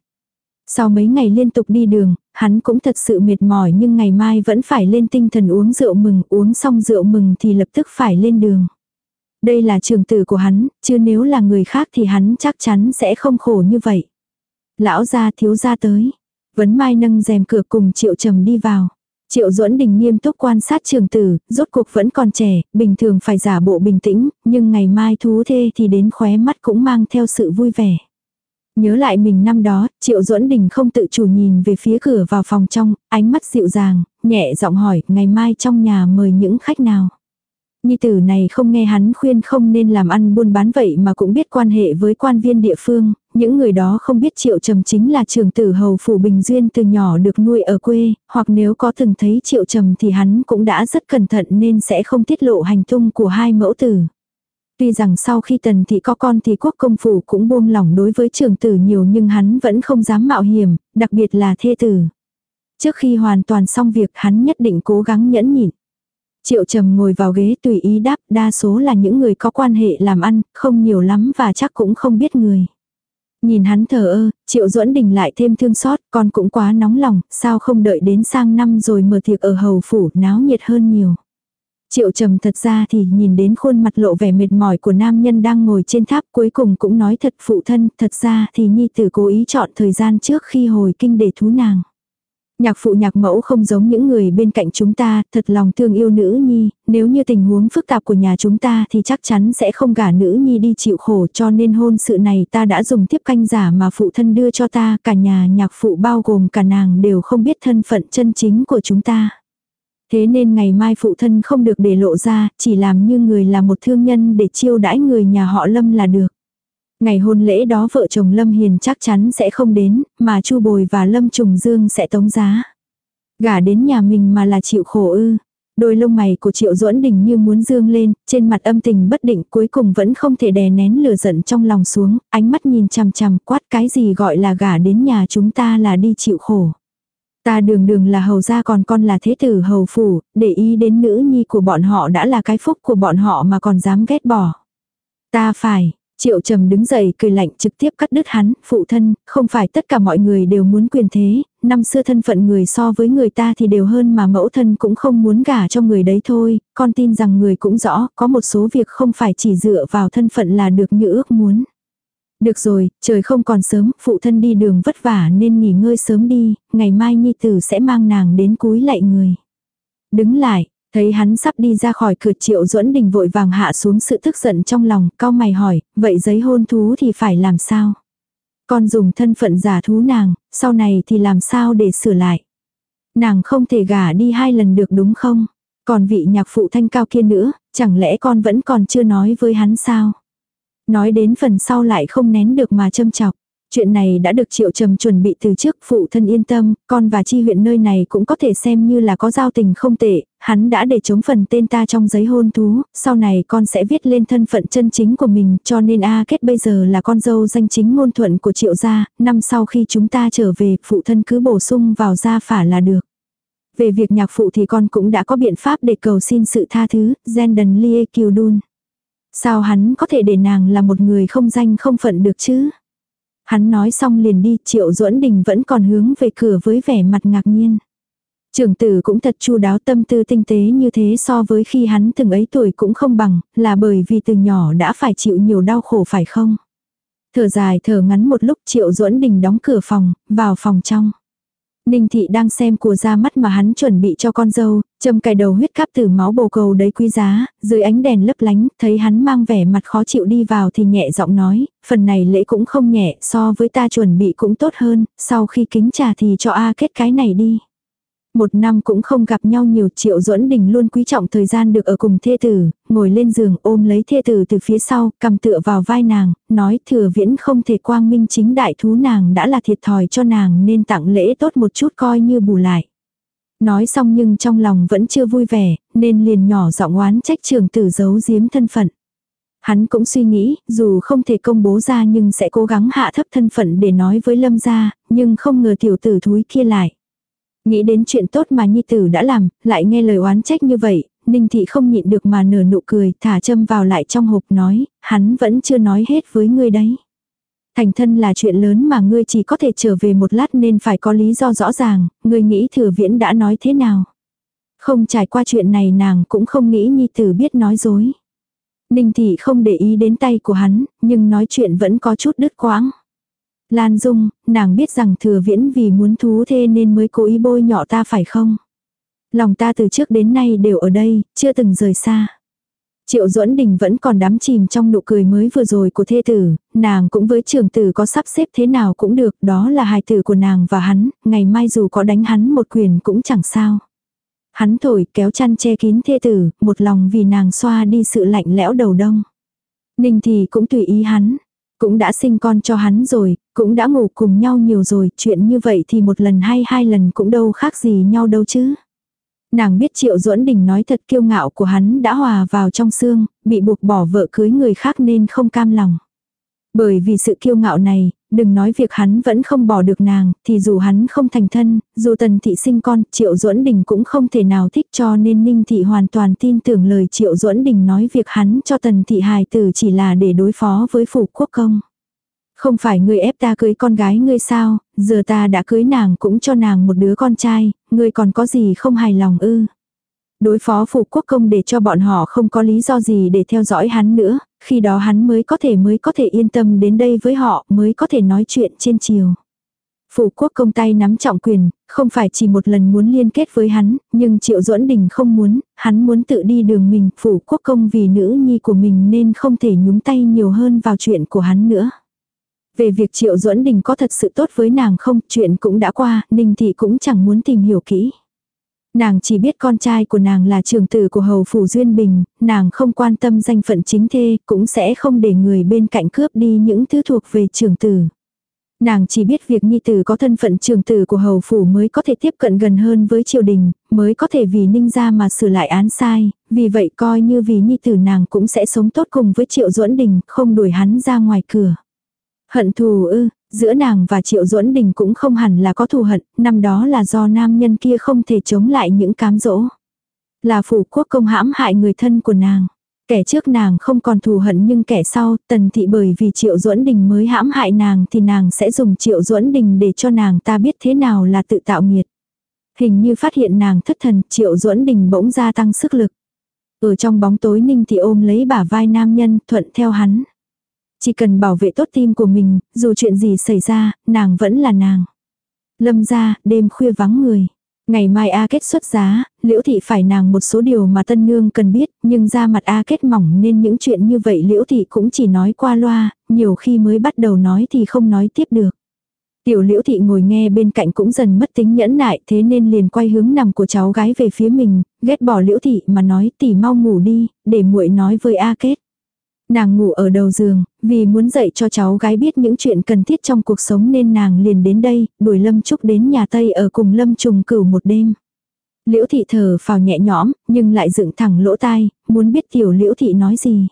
Sau mấy ngày liên tục đi đường, hắn cũng thật sự mệt mỏi nhưng ngày mai vẫn phải lên tinh thần uống rượu mừng, uống xong rượu mừng thì lập tức phải lên đường. Đây là trường tử của hắn, chứ nếu là người khác thì hắn chắc chắn sẽ không khổ như vậy. Lão gia thiếu gia tới. Vấn Mai nâng rèm cửa cùng Triệu Trầm đi vào. Triệu Duẫn Đình nghiêm túc quan sát trường tử, rốt cuộc vẫn còn trẻ, bình thường phải giả bộ bình tĩnh, nhưng ngày mai thú thê thì đến khóe mắt cũng mang theo sự vui vẻ. Nhớ lại mình năm đó, Triệu Duẫn Đình không tự chủ nhìn về phía cửa vào phòng trong, ánh mắt dịu dàng, nhẹ giọng hỏi, ngày mai trong nhà mời những khách nào. Nhi tử này không nghe hắn khuyên không nên làm ăn buôn bán vậy mà cũng biết quan hệ với quan viên địa phương, những người đó không biết triệu trầm chính là trường tử hầu phủ Bình Duyên từ nhỏ được nuôi ở quê, hoặc nếu có từng thấy triệu trầm thì hắn cũng đã rất cẩn thận nên sẽ không tiết lộ hành tung của hai mẫu tử. Tuy rằng sau khi tần thị có con thì quốc công phủ cũng buông lỏng đối với trường tử nhiều nhưng hắn vẫn không dám mạo hiểm, đặc biệt là thê tử. Trước khi hoàn toàn xong việc hắn nhất định cố gắng nhẫn nhịn. Triệu trầm ngồi vào ghế tùy ý đáp đa số là những người có quan hệ làm ăn, không nhiều lắm và chắc cũng không biết người. Nhìn hắn thờ ơ, triệu duẫn đình lại thêm thương xót, con cũng quá nóng lòng, sao không đợi đến sang năm rồi mở tiệc ở hầu phủ náo nhiệt hơn nhiều. Triệu trầm thật ra thì nhìn đến khuôn mặt lộ vẻ mệt mỏi của nam nhân đang ngồi trên tháp cuối cùng cũng nói thật phụ thân, thật ra thì nhi tử cố ý chọn thời gian trước khi hồi kinh để thú nàng. Nhạc phụ nhạc mẫu không giống những người bên cạnh chúng ta, thật lòng thương yêu nữ nhi, nếu như tình huống phức tạp của nhà chúng ta thì chắc chắn sẽ không gả nữ nhi đi chịu khổ cho nên hôn sự này ta đã dùng tiếp canh giả mà phụ thân đưa cho ta, cả nhà nhạc phụ bao gồm cả nàng đều không biết thân phận chân chính của chúng ta. Thế nên ngày mai phụ thân không được để lộ ra, chỉ làm như người là một thương nhân để chiêu đãi người nhà họ lâm là được. Ngày hôn lễ đó vợ chồng Lâm Hiền chắc chắn sẽ không đến, mà Chu Bồi và Lâm Trùng Dương sẽ tống giá. Gả đến nhà mình mà là chịu khổ ư. Đôi lông mày của Triệu Duẫn Đình như muốn dương lên, trên mặt âm tình bất định cuối cùng vẫn không thể đè nén lửa giận trong lòng xuống, ánh mắt nhìn chằm chằm quát cái gì gọi là gả đến nhà chúng ta là đi chịu khổ. Ta đường đường là hầu gia còn con là thế tử hầu phủ, để ý đến nữ nhi của bọn họ đã là cái phúc của bọn họ mà còn dám ghét bỏ. Ta phải, Triệu trầm đứng dậy cười lạnh trực tiếp cắt đứt hắn, phụ thân, không phải tất cả mọi người đều muốn quyền thế, năm xưa thân phận người so với người ta thì đều hơn mà mẫu thân cũng không muốn gả cho người đấy thôi, con tin rằng người cũng rõ, có một số việc không phải chỉ dựa vào thân phận là được như ước muốn. Được rồi, trời không còn sớm, phụ thân đi đường vất vả nên nghỉ ngơi sớm đi, ngày mai nhi tử sẽ mang nàng đến cúi lạy người. Đứng lại, thấy hắn sắp đi ra khỏi cửa triệu duẫn đình vội vàng hạ xuống sự tức giận trong lòng, cao mày hỏi, vậy giấy hôn thú thì phải làm sao? Con dùng thân phận giả thú nàng, sau này thì làm sao để sửa lại? Nàng không thể gả đi hai lần được đúng không? Còn vị nhạc phụ thanh cao kia nữa, chẳng lẽ con vẫn còn chưa nói với hắn sao? Nói đến phần sau lại không nén được mà châm chọc. Chuyện này đã được Triệu Trầm chuẩn bị từ trước, phụ thân yên tâm, con và chi huyện nơi này cũng có thể xem như là có giao tình không tệ, hắn đã để chống phần tên ta trong giấy hôn thú, sau này con sẽ viết lên thân phận chân chính của mình, cho nên A Kết bây giờ là con dâu danh chính ngôn thuận của Triệu gia, năm sau khi chúng ta trở về, phụ thân cứ bổ sung vào gia phả là được. Về việc nhạc phụ thì con cũng đã có biện pháp để cầu xin sự tha thứ, Zendon Lie Kiều Đun. Sao hắn có thể để nàng là một người không danh không phận được chứ? Hắn nói xong liền đi, Triệu Duẫn Đình vẫn còn hướng về cửa với vẻ mặt ngạc nhiên. Trưởng tử cũng thật chu đáo tâm tư tinh tế như thế so với khi hắn từng ấy tuổi cũng không bằng, là bởi vì từ nhỏ đã phải chịu nhiều đau khổ phải không? Thở dài thở ngắn một lúc Triệu Duẫn Đình đóng cửa phòng, vào phòng trong. Ninh thị đang xem của ra mắt mà hắn chuẩn bị cho con dâu, châm cài đầu huyết cáp từ máu bồ cầu đấy quý giá, dưới ánh đèn lấp lánh, thấy hắn mang vẻ mặt khó chịu đi vào thì nhẹ giọng nói, phần này lễ cũng không nhẹ, so với ta chuẩn bị cũng tốt hơn, sau khi kính trà thì cho A kết cái này đi. Một năm cũng không gặp nhau nhiều triệu duẫn đình luôn quý trọng thời gian được ở cùng thê tử, ngồi lên giường ôm lấy thê tử từ phía sau, cầm tựa vào vai nàng, nói thừa viễn không thể quang minh chính đại thú nàng đã là thiệt thòi cho nàng nên tặng lễ tốt một chút coi như bù lại. Nói xong nhưng trong lòng vẫn chưa vui vẻ, nên liền nhỏ giọng oán trách trường tử giấu giếm thân phận. Hắn cũng suy nghĩ, dù không thể công bố ra nhưng sẽ cố gắng hạ thấp thân phận để nói với lâm gia, nhưng không ngờ tiểu tử thúi kia lại. Nghĩ đến chuyện tốt mà Nhi Tử đã làm, lại nghe lời oán trách như vậy, Ninh Thị không nhịn được mà nở nụ cười, thả châm vào lại trong hộp nói, hắn vẫn chưa nói hết với ngươi đấy. Thành thân là chuyện lớn mà ngươi chỉ có thể trở về một lát nên phải có lý do rõ ràng, ngươi nghĩ thừa viễn đã nói thế nào. Không trải qua chuyện này nàng cũng không nghĩ Nhi Tử biết nói dối. Ninh Thị không để ý đến tay của hắn, nhưng nói chuyện vẫn có chút đứt quãng. Lan Dung, nàng biết rằng thừa viễn vì muốn thú thê nên mới cố ý bôi nhọ ta phải không? Lòng ta từ trước đến nay đều ở đây, chưa từng rời xa. Triệu duẫn đình vẫn còn đắm chìm trong nụ cười mới vừa rồi của thê tử, nàng cũng với trường tử có sắp xếp thế nào cũng được, đó là hài tử của nàng và hắn, ngày mai dù có đánh hắn một quyền cũng chẳng sao. Hắn thổi kéo chăn che kín thê tử, một lòng vì nàng xoa đi sự lạnh lẽo đầu đông. Ninh thì cũng tùy ý hắn, cũng đã sinh con cho hắn rồi, cũng đã ngủ cùng nhau nhiều rồi, chuyện như vậy thì một lần hay hai lần cũng đâu khác gì nhau đâu chứ. Nàng biết Triệu Duẫn Đình nói thật kiêu ngạo của hắn đã hòa vào trong xương, bị buộc bỏ vợ cưới người khác nên không cam lòng. Bởi vì sự kiêu ngạo này, đừng nói việc hắn vẫn không bỏ được nàng, thì dù hắn không thành thân, dù tần thị sinh con, Triệu Duẫn Đình cũng không thể nào thích cho nên Ninh thị hoàn toàn tin tưởng lời Triệu Duẫn Đình nói việc hắn cho tần thị hài tử chỉ là để đối phó với phủ quốc công. Không phải ngươi ép ta cưới con gái ngươi sao, giờ ta đã cưới nàng cũng cho nàng một đứa con trai, ngươi còn có gì không hài lòng ư. Đối phó phủ quốc công để cho bọn họ không có lý do gì để theo dõi hắn nữa, khi đó hắn mới có thể mới có thể yên tâm đến đây với họ, mới có thể nói chuyện trên chiều. Phủ quốc công tay nắm trọng quyền, không phải chỉ một lần muốn liên kết với hắn, nhưng Triệu Duẫn Đình không muốn, hắn muốn tự đi đường mình, phủ quốc công vì nữ nhi của mình nên không thể nhúng tay nhiều hơn vào chuyện của hắn nữa. Về việc Triệu Duẫn Đình có thật sự tốt với nàng không, chuyện cũng đã qua, Ninh Thị cũng chẳng muốn tìm hiểu kỹ. Nàng chỉ biết con trai của nàng là trường tử của hầu phủ Duyên Bình, nàng không quan tâm danh phận chính thê, cũng sẽ không để người bên cạnh cướp đi những thứ thuộc về trường tử. Nàng chỉ biết việc nhi tử có thân phận trường tử của hầu phủ mới có thể tiếp cận gần hơn với triều đình, mới có thể vì ninh ra mà sửa lại án sai, vì vậy coi như vì nhi tử nàng cũng sẽ sống tốt cùng với triệu duẫn đình, không đuổi hắn ra ngoài cửa. Hận thù ư, giữa nàng và triệu duẫn đình cũng không hẳn là có thù hận, năm đó là do nam nhân kia không thể chống lại những cám dỗ. Là phủ quốc công hãm hại người thân của nàng. Kẻ trước nàng không còn thù hận nhưng kẻ sau, tần thị bởi vì triệu duẫn đình mới hãm hại nàng thì nàng sẽ dùng triệu duẫn đình để cho nàng ta biết thế nào là tự tạo nghiệt. Hình như phát hiện nàng thất thần, triệu duẫn đình bỗng gia tăng sức lực. Ở trong bóng tối ninh thì ôm lấy bả vai nam nhân, thuận theo hắn. Chỉ cần bảo vệ tốt tim của mình, dù chuyện gì xảy ra, nàng vẫn là nàng. Lâm ra, đêm khuya vắng người. Ngày mai A kết xuất giá, liễu thị phải nàng một số điều mà tân nương cần biết, nhưng ra mặt A kết mỏng nên những chuyện như vậy liễu thị cũng chỉ nói qua loa, nhiều khi mới bắt đầu nói thì không nói tiếp được. Tiểu liễu thị ngồi nghe bên cạnh cũng dần mất tính nhẫn nại thế nên liền quay hướng nằm của cháu gái về phía mình, ghét bỏ liễu thị mà nói tỷ mau ngủ đi, để muội nói với A kết. Nàng ngủ ở đầu giường, vì muốn dạy cho cháu gái biết những chuyện cần thiết trong cuộc sống nên nàng liền đến đây, đuổi Lâm Trúc đến nhà Tây ở cùng Lâm Trùng cửu một đêm. Liễu thị thở phào nhẹ nhõm, nhưng lại dựng thẳng lỗ tai, muốn biết tiểu liễu thị nói gì.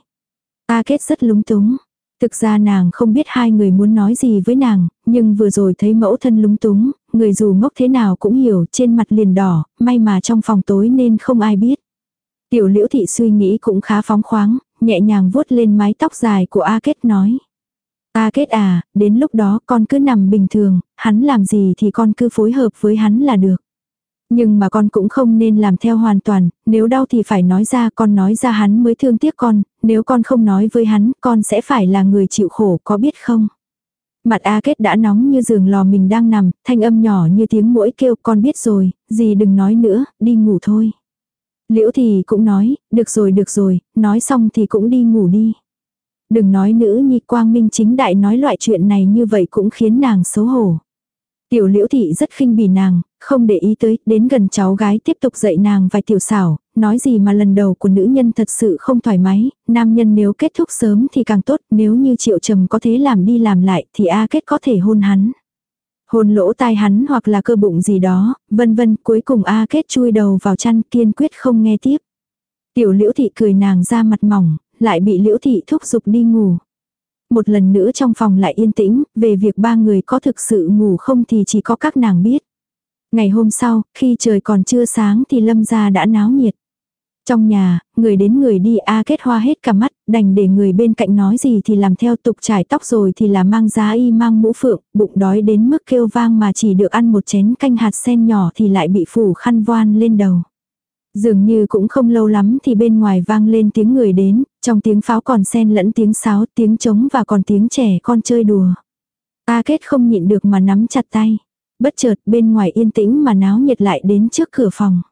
A kết rất lúng túng. Thực ra nàng không biết hai người muốn nói gì với nàng, nhưng vừa rồi thấy mẫu thân lúng túng, người dù ngốc thế nào cũng hiểu trên mặt liền đỏ, may mà trong phòng tối nên không ai biết. Tiểu liễu thị suy nghĩ cũng khá phóng khoáng, nhẹ nhàng vuốt lên mái tóc dài của A Kết nói. A Kết à, đến lúc đó con cứ nằm bình thường, hắn làm gì thì con cứ phối hợp với hắn là được. Nhưng mà con cũng không nên làm theo hoàn toàn, nếu đau thì phải nói ra con nói ra hắn mới thương tiếc con, nếu con không nói với hắn con sẽ phải là người chịu khổ có biết không. Mặt A Kết đã nóng như giường lò mình đang nằm, thanh âm nhỏ như tiếng mũi kêu con biết rồi, gì đừng nói nữa, đi ngủ thôi. Liễu thì cũng nói, được rồi được rồi, nói xong thì cũng đi ngủ đi. Đừng nói nữ nhi quang minh chính đại nói loại chuyện này như vậy cũng khiến nàng xấu hổ. Tiểu liễu thị rất khinh bỉ nàng, không để ý tới, đến gần cháu gái tiếp tục dạy nàng vài tiểu xảo, nói gì mà lần đầu của nữ nhân thật sự không thoải mái, nam nhân nếu kết thúc sớm thì càng tốt, nếu như triệu trầm có thế làm đi làm lại thì A kết có thể hôn hắn. Hôn lỗ tai hắn hoặc là cơ bụng gì đó, vân vân, cuối cùng A kết chui đầu vào chăn kiên quyết không nghe tiếp. Tiểu liễu thị cười nàng ra mặt mỏng, lại bị liễu thị thúc giục đi ngủ. Một lần nữa trong phòng lại yên tĩnh, về việc ba người có thực sự ngủ không thì chỉ có các nàng biết. Ngày hôm sau, khi trời còn chưa sáng thì lâm gia đã náo nhiệt. Trong nhà, người đến người đi a kết hoa hết cả mắt, đành để người bên cạnh nói gì thì làm theo tục trải tóc rồi thì là mang giá y mang mũ phượng, bụng đói đến mức kêu vang mà chỉ được ăn một chén canh hạt sen nhỏ thì lại bị phủ khăn voan lên đầu. Dường như cũng không lâu lắm thì bên ngoài vang lên tiếng người đến, trong tiếng pháo còn sen lẫn tiếng sáo, tiếng trống và còn tiếng trẻ con chơi đùa. A kết không nhịn được mà nắm chặt tay. Bất chợt bên ngoài yên tĩnh mà náo nhiệt lại đến trước cửa phòng.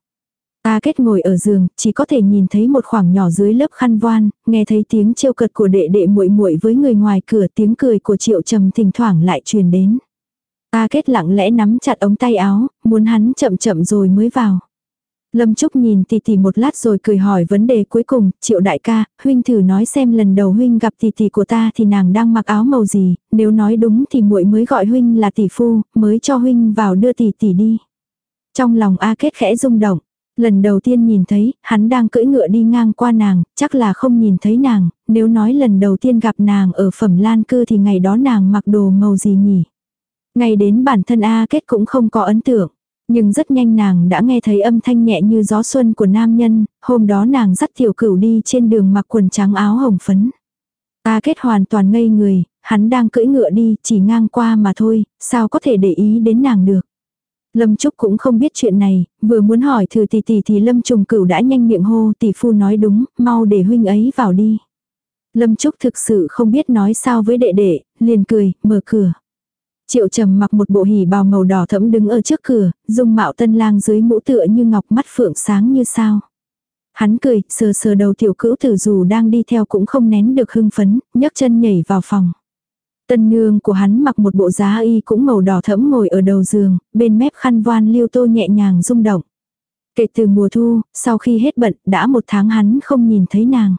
A kết ngồi ở giường, chỉ có thể nhìn thấy một khoảng nhỏ dưới lớp khăn voan, nghe thấy tiếng trêu cợt của đệ đệ muội muội với người ngoài cửa, tiếng cười của Triệu Trầm thỉnh thoảng lại truyền đến. A kết lặng lẽ nắm chặt ống tay áo, muốn hắn chậm chậm rồi mới vào. Lâm Trúc nhìn tỷ tỷ một lát rồi cười hỏi vấn đề cuối cùng, triệu đại ca, huynh thử nói xem lần đầu huynh gặp tỷ tỷ của ta thì nàng đang mặc áo màu gì, nếu nói đúng thì muội mới gọi huynh là tỷ phu, mới cho huynh vào đưa tỷ tỷ đi. Trong lòng A kết khẽ rung động, lần đầu tiên nhìn thấy, hắn đang cưỡi ngựa đi ngang qua nàng, chắc là không nhìn thấy nàng, nếu nói lần đầu tiên gặp nàng ở phẩm lan cư thì ngày đó nàng mặc đồ màu gì nhỉ. Ngày đến bản thân A kết cũng không có ấn tượng. Nhưng rất nhanh nàng đã nghe thấy âm thanh nhẹ như gió xuân của nam nhân, hôm đó nàng dắt tiểu cửu đi trên đường mặc quần trắng áo hồng phấn. a kết hoàn toàn ngây người, hắn đang cưỡi ngựa đi, chỉ ngang qua mà thôi, sao có thể để ý đến nàng được. Lâm Trúc cũng không biết chuyện này, vừa muốn hỏi thử tỷ tỷ thì Lâm Trùng Cửu đã nhanh miệng hô tỷ phu nói đúng, mau để huynh ấy vào đi. Lâm Trúc thực sự không biết nói sao với đệ đệ, liền cười, mở cửa. Triệu trầm mặc một bộ hỉ bào màu đỏ thẫm đứng ở trước cửa, dung mạo tân lang dưới mũ tựa như ngọc mắt phượng sáng như sao. Hắn cười, sờ sờ đầu tiểu cữu tử dù đang đi theo cũng không nén được hưng phấn, nhấc chân nhảy vào phòng. Tân nương của hắn mặc một bộ giá y cũng màu đỏ thẫm ngồi ở đầu giường, bên mép khăn voan liêu tô nhẹ nhàng rung động. Kể từ mùa thu, sau khi hết bận, đã một tháng hắn không nhìn thấy nàng.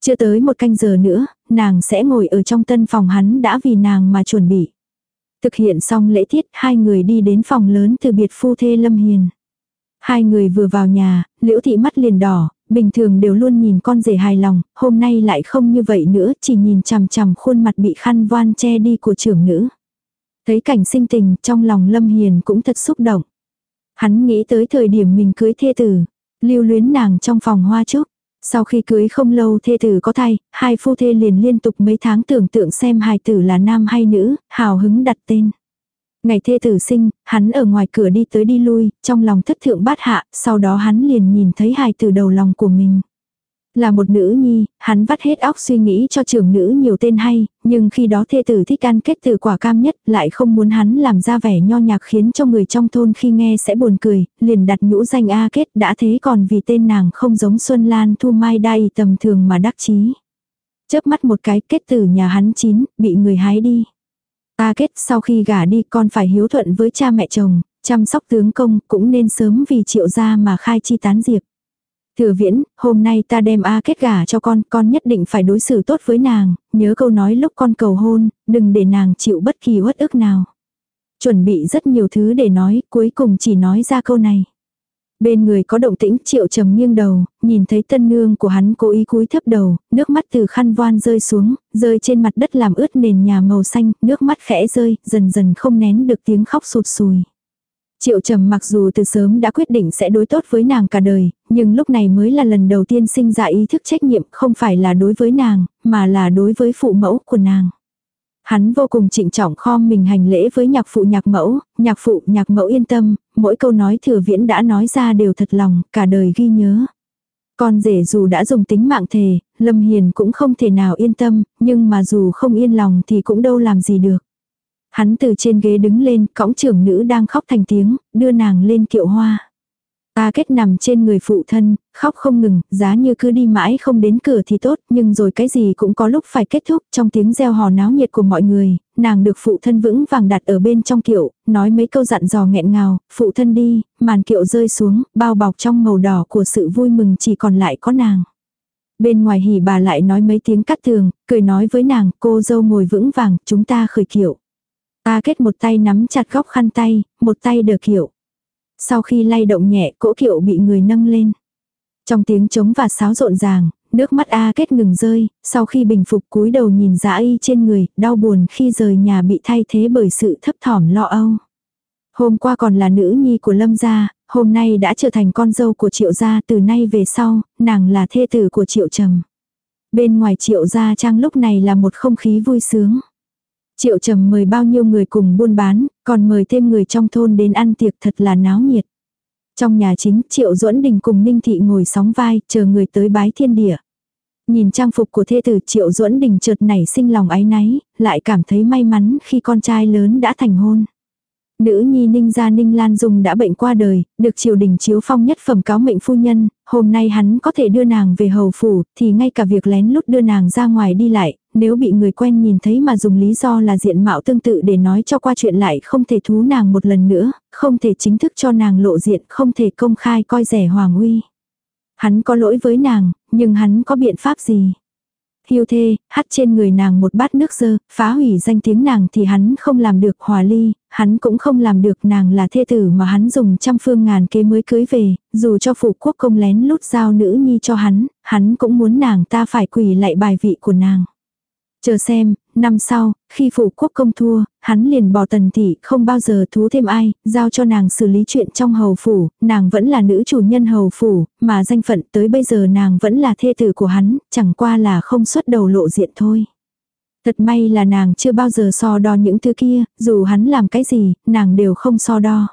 Chưa tới một canh giờ nữa, nàng sẽ ngồi ở trong tân phòng hắn đã vì nàng mà chuẩn bị. Thực hiện xong lễ tiết, hai người đi đến phòng lớn từ biệt phu thê Lâm Hiền. Hai người vừa vào nhà, liễu thị mắt liền đỏ, bình thường đều luôn nhìn con rể hài lòng, hôm nay lại không như vậy nữa, chỉ nhìn chằm chằm khuôn mặt bị khăn voan che đi của trưởng nữ. Thấy cảnh sinh tình, trong lòng Lâm Hiền cũng thật xúc động. Hắn nghĩ tới thời điểm mình cưới thê tử, lưu luyến nàng trong phòng hoa trúc. Sau khi cưới không lâu thê tử có thai, hai phu thê liền liên tục mấy tháng tưởng tượng xem hài tử là nam hay nữ, hào hứng đặt tên. Ngày thê tử sinh, hắn ở ngoài cửa đi tới đi lui, trong lòng thất thượng bát hạ, sau đó hắn liền nhìn thấy hài tử đầu lòng của mình. Là một nữ nhi, hắn vắt hết óc suy nghĩ cho trưởng nữ nhiều tên hay, nhưng khi đó thê tử thích ăn kết từ quả cam nhất lại không muốn hắn làm ra vẻ nho nhạc khiến cho người trong thôn khi nghe sẽ buồn cười, liền đặt nhũ danh A kết đã thế còn vì tên nàng không giống Xuân Lan Thu Mai đai tầm thường mà đắc chí. Chớp mắt một cái kết tử nhà hắn chín, bị người hái đi. A kết sau khi gả đi con phải hiếu thuận với cha mẹ chồng, chăm sóc tướng công cũng nên sớm vì triệu gia mà khai chi tán diệp. Thừa viễn, hôm nay ta đem A kết gả cho con, con nhất định phải đối xử tốt với nàng, nhớ câu nói lúc con cầu hôn, đừng để nàng chịu bất kỳ uất ức nào. Chuẩn bị rất nhiều thứ để nói, cuối cùng chỉ nói ra câu này. Bên người có động tĩnh triệu trầm nghiêng đầu, nhìn thấy tân nương của hắn cố ý cúi thấp đầu, nước mắt từ khăn voan rơi xuống, rơi trên mặt đất làm ướt nền nhà màu xanh, nước mắt khẽ rơi, dần dần không nén được tiếng khóc sụt sùi. Triệu trầm mặc dù từ sớm đã quyết định sẽ đối tốt với nàng cả đời, nhưng lúc này mới là lần đầu tiên sinh ra ý thức trách nhiệm không phải là đối với nàng, mà là đối với phụ mẫu của nàng. Hắn vô cùng trịnh trọng khom mình hành lễ với nhạc phụ nhạc mẫu, nhạc phụ nhạc mẫu yên tâm, mỗi câu nói thừa viễn đã nói ra đều thật lòng, cả đời ghi nhớ. Con rể dù đã dùng tính mạng thề, Lâm Hiền cũng không thể nào yên tâm, nhưng mà dù không yên lòng thì cũng đâu làm gì được. Hắn từ trên ghế đứng lên, cõng trưởng nữ đang khóc thành tiếng, đưa nàng lên kiệu hoa. Ta kết nằm trên người phụ thân, khóc không ngừng, giá như cứ đi mãi không đến cửa thì tốt, nhưng rồi cái gì cũng có lúc phải kết thúc trong tiếng reo hò náo nhiệt của mọi người, nàng được phụ thân vững vàng đặt ở bên trong kiệu, nói mấy câu dặn dò nghẹn ngào, phụ thân đi, màn kiệu rơi xuống, bao bọc trong màu đỏ của sự vui mừng chỉ còn lại có nàng. Bên ngoài hỉ bà lại nói mấy tiếng cắt tường, cười nói với nàng, cô dâu ngồi vững vàng, chúng ta khởi kiệu. Ta kết một tay nắm chặt góc khăn tay, một tay đờ kiệu. Sau khi lay động nhẹ, cỗ kiệu bị người nâng lên. Trong tiếng trống và sáo rộn ràng, nước mắt A kết ngừng rơi, sau khi bình phục cúi đầu nhìn dã y trên người, đau buồn khi rời nhà bị thay thế bởi sự thấp thỏm lo âu. Hôm qua còn là nữ nhi của Lâm gia, hôm nay đã trở thành con dâu của Triệu gia, từ nay về sau, nàng là thê tử của Triệu Trầm. Bên ngoài Triệu gia trang lúc này là một không khí vui sướng. Triệu trầm mời bao nhiêu người cùng buôn bán, còn mời thêm người trong thôn đến ăn tiệc thật là náo nhiệt. Trong nhà chính, Triệu duẫn Đình cùng Ninh Thị ngồi sóng vai, chờ người tới bái thiên địa. Nhìn trang phục của thê tử Triệu duẫn Đình chợt nảy sinh lòng ái náy, lại cảm thấy may mắn khi con trai lớn đã thành hôn. Nữ nhi ninh gia ninh lan Dung đã bệnh qua đời, được triều đình chiếu phong nhất phẩm cáo mệnh phu nhân, hôm nay hắn có thể đưa nàng về hầu phủ, thì ngay cả việc lén lút đưa nàng ra ngoài đi lại, nếu bị người quen nhìn thấy mà dùng lý do là diện mạo tương tự để nói cho qua chuyện lại không thể thú nàng một lần nữa, không thể chính thức cho nàng lộ diện, không thể công khai coi rẻ hoàng uy. Hắn có lỗi với nàng, nhưng hắn có biện pháp gì? Hiu thê, hắt trên người nàng một bát nước dơ, phá hủy danh tiếng nàng thì hắn không làm được hòa ly, hắn cũng không làm được nàng là thê tử mà hắn dùng trăm phương ngàn kế mới cưới về, dù cho phụ quốc công lén lút giao nữ nhi cho hắn, hắn cũng muốn nàng ta phải quỳ lại bài vị của nàng. Chờ xem, năm sau, khi phủ quốc công thua, hắn liền bỏ tần thị không bao giờ thú thêm ai, giao cho nàng xử lý chuyện trong hầu phủ, nàng vẫn là nữ chủ nhân hầu phủ, mà danh phận tới bây giờ nàng vẫn là thê tử của hắn, chẳng qua là không xuất đầu lộ diện thôi. Thật may là nàng chưa bao giờ so đo những thứ kia, dù hắn làm cái gì, nàng đều không so đo.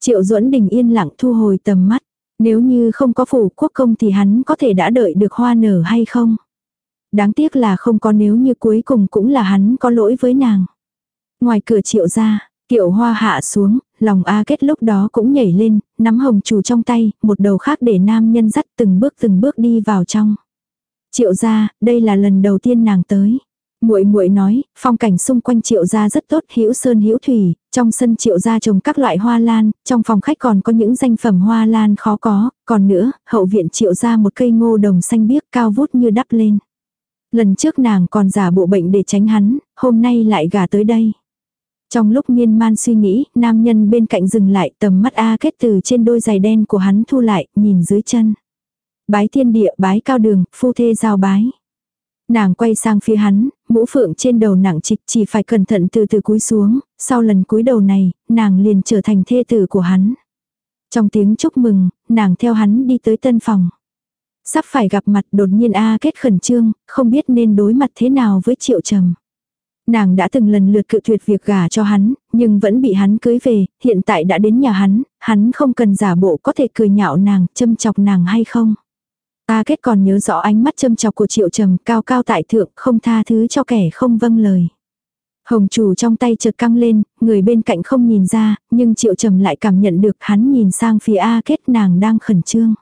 Triệu duẫn đình yên lặng thu hồi tầm mắt, nếu như không có phủ quốc công thì hắn có thể đã đợi được hoa nở hay không? Đáng tiếc là không có nếu như cuối cùng cũng là hắn có lỗi với nàng. Ngoài cửa triệu ra, kiệu hoa hạ xuống, lòng A kết lúc đó cũng nhảy lên, nắm hồng chủ trong tay, một đầu khác để nam nhân dắt từng bước từng bước đi vào trong. Triệu ra, đây là lần đầu tiên nàng tới. Muội muội nói, phong cảnh xung quanh triệu gia rất tốt, hữu sơn hữu thủy, trong sân triệu gia trồng các loại hoa lan, trong phòng khách còn có những danh phẩm hoa lan khó có, còn nữa, hậu viện triệu gia một cây ngô đồng xanh biếc cao vút như đắp lên. Lần trước nàng còn giả bộ bệnh để tránh hắn, hôm nay lại gả tới đây. Trong lúc miên man suy nghĩ, nam nhân bên cạnh dừng lại tầm mắt A kết từ trên đôi giày đen của hắn thu lại, nhìn dưới chân. Bái thiên địa, bái cao đường, phu thê giao bái. Nàng quay sang phía hắn, mũ phượng trên đầu nặng trịch chỉ phải cẩn thận từ từ cúi xuống, sau lần cúi đầu này, nàng liền trở thành thê tử của hắn. Trong tiếng chúc mừng, nàng theo hắn đi tới tân phòng. Sắp phải gặp mặt đột nhiên A kết khẩn trương, không biết nên đối mặt thế nào với triệu trầm. Nàng đã từng lần lượt cự tuyệt việc gả cho hắn, nhưng vẫn bị hắn cưới về, hiện tại đã đến nhà hắn, hắn không cần giả bộ có thể cười nhạo nàng, châm chọc nàng hay không. A kết còn nhớ rõ ánh mắt châm chọc của triệu trầm cao cao tại thượng không tha thứ cho kẻ không vâng lời. Hồng chủ trong tay chợt căng lên, người bên cạnh không nhìn ra, nhưng triệu trầm lại cảm nhận được hắn nhìn sang phía A kết nàng đang khẩn trương.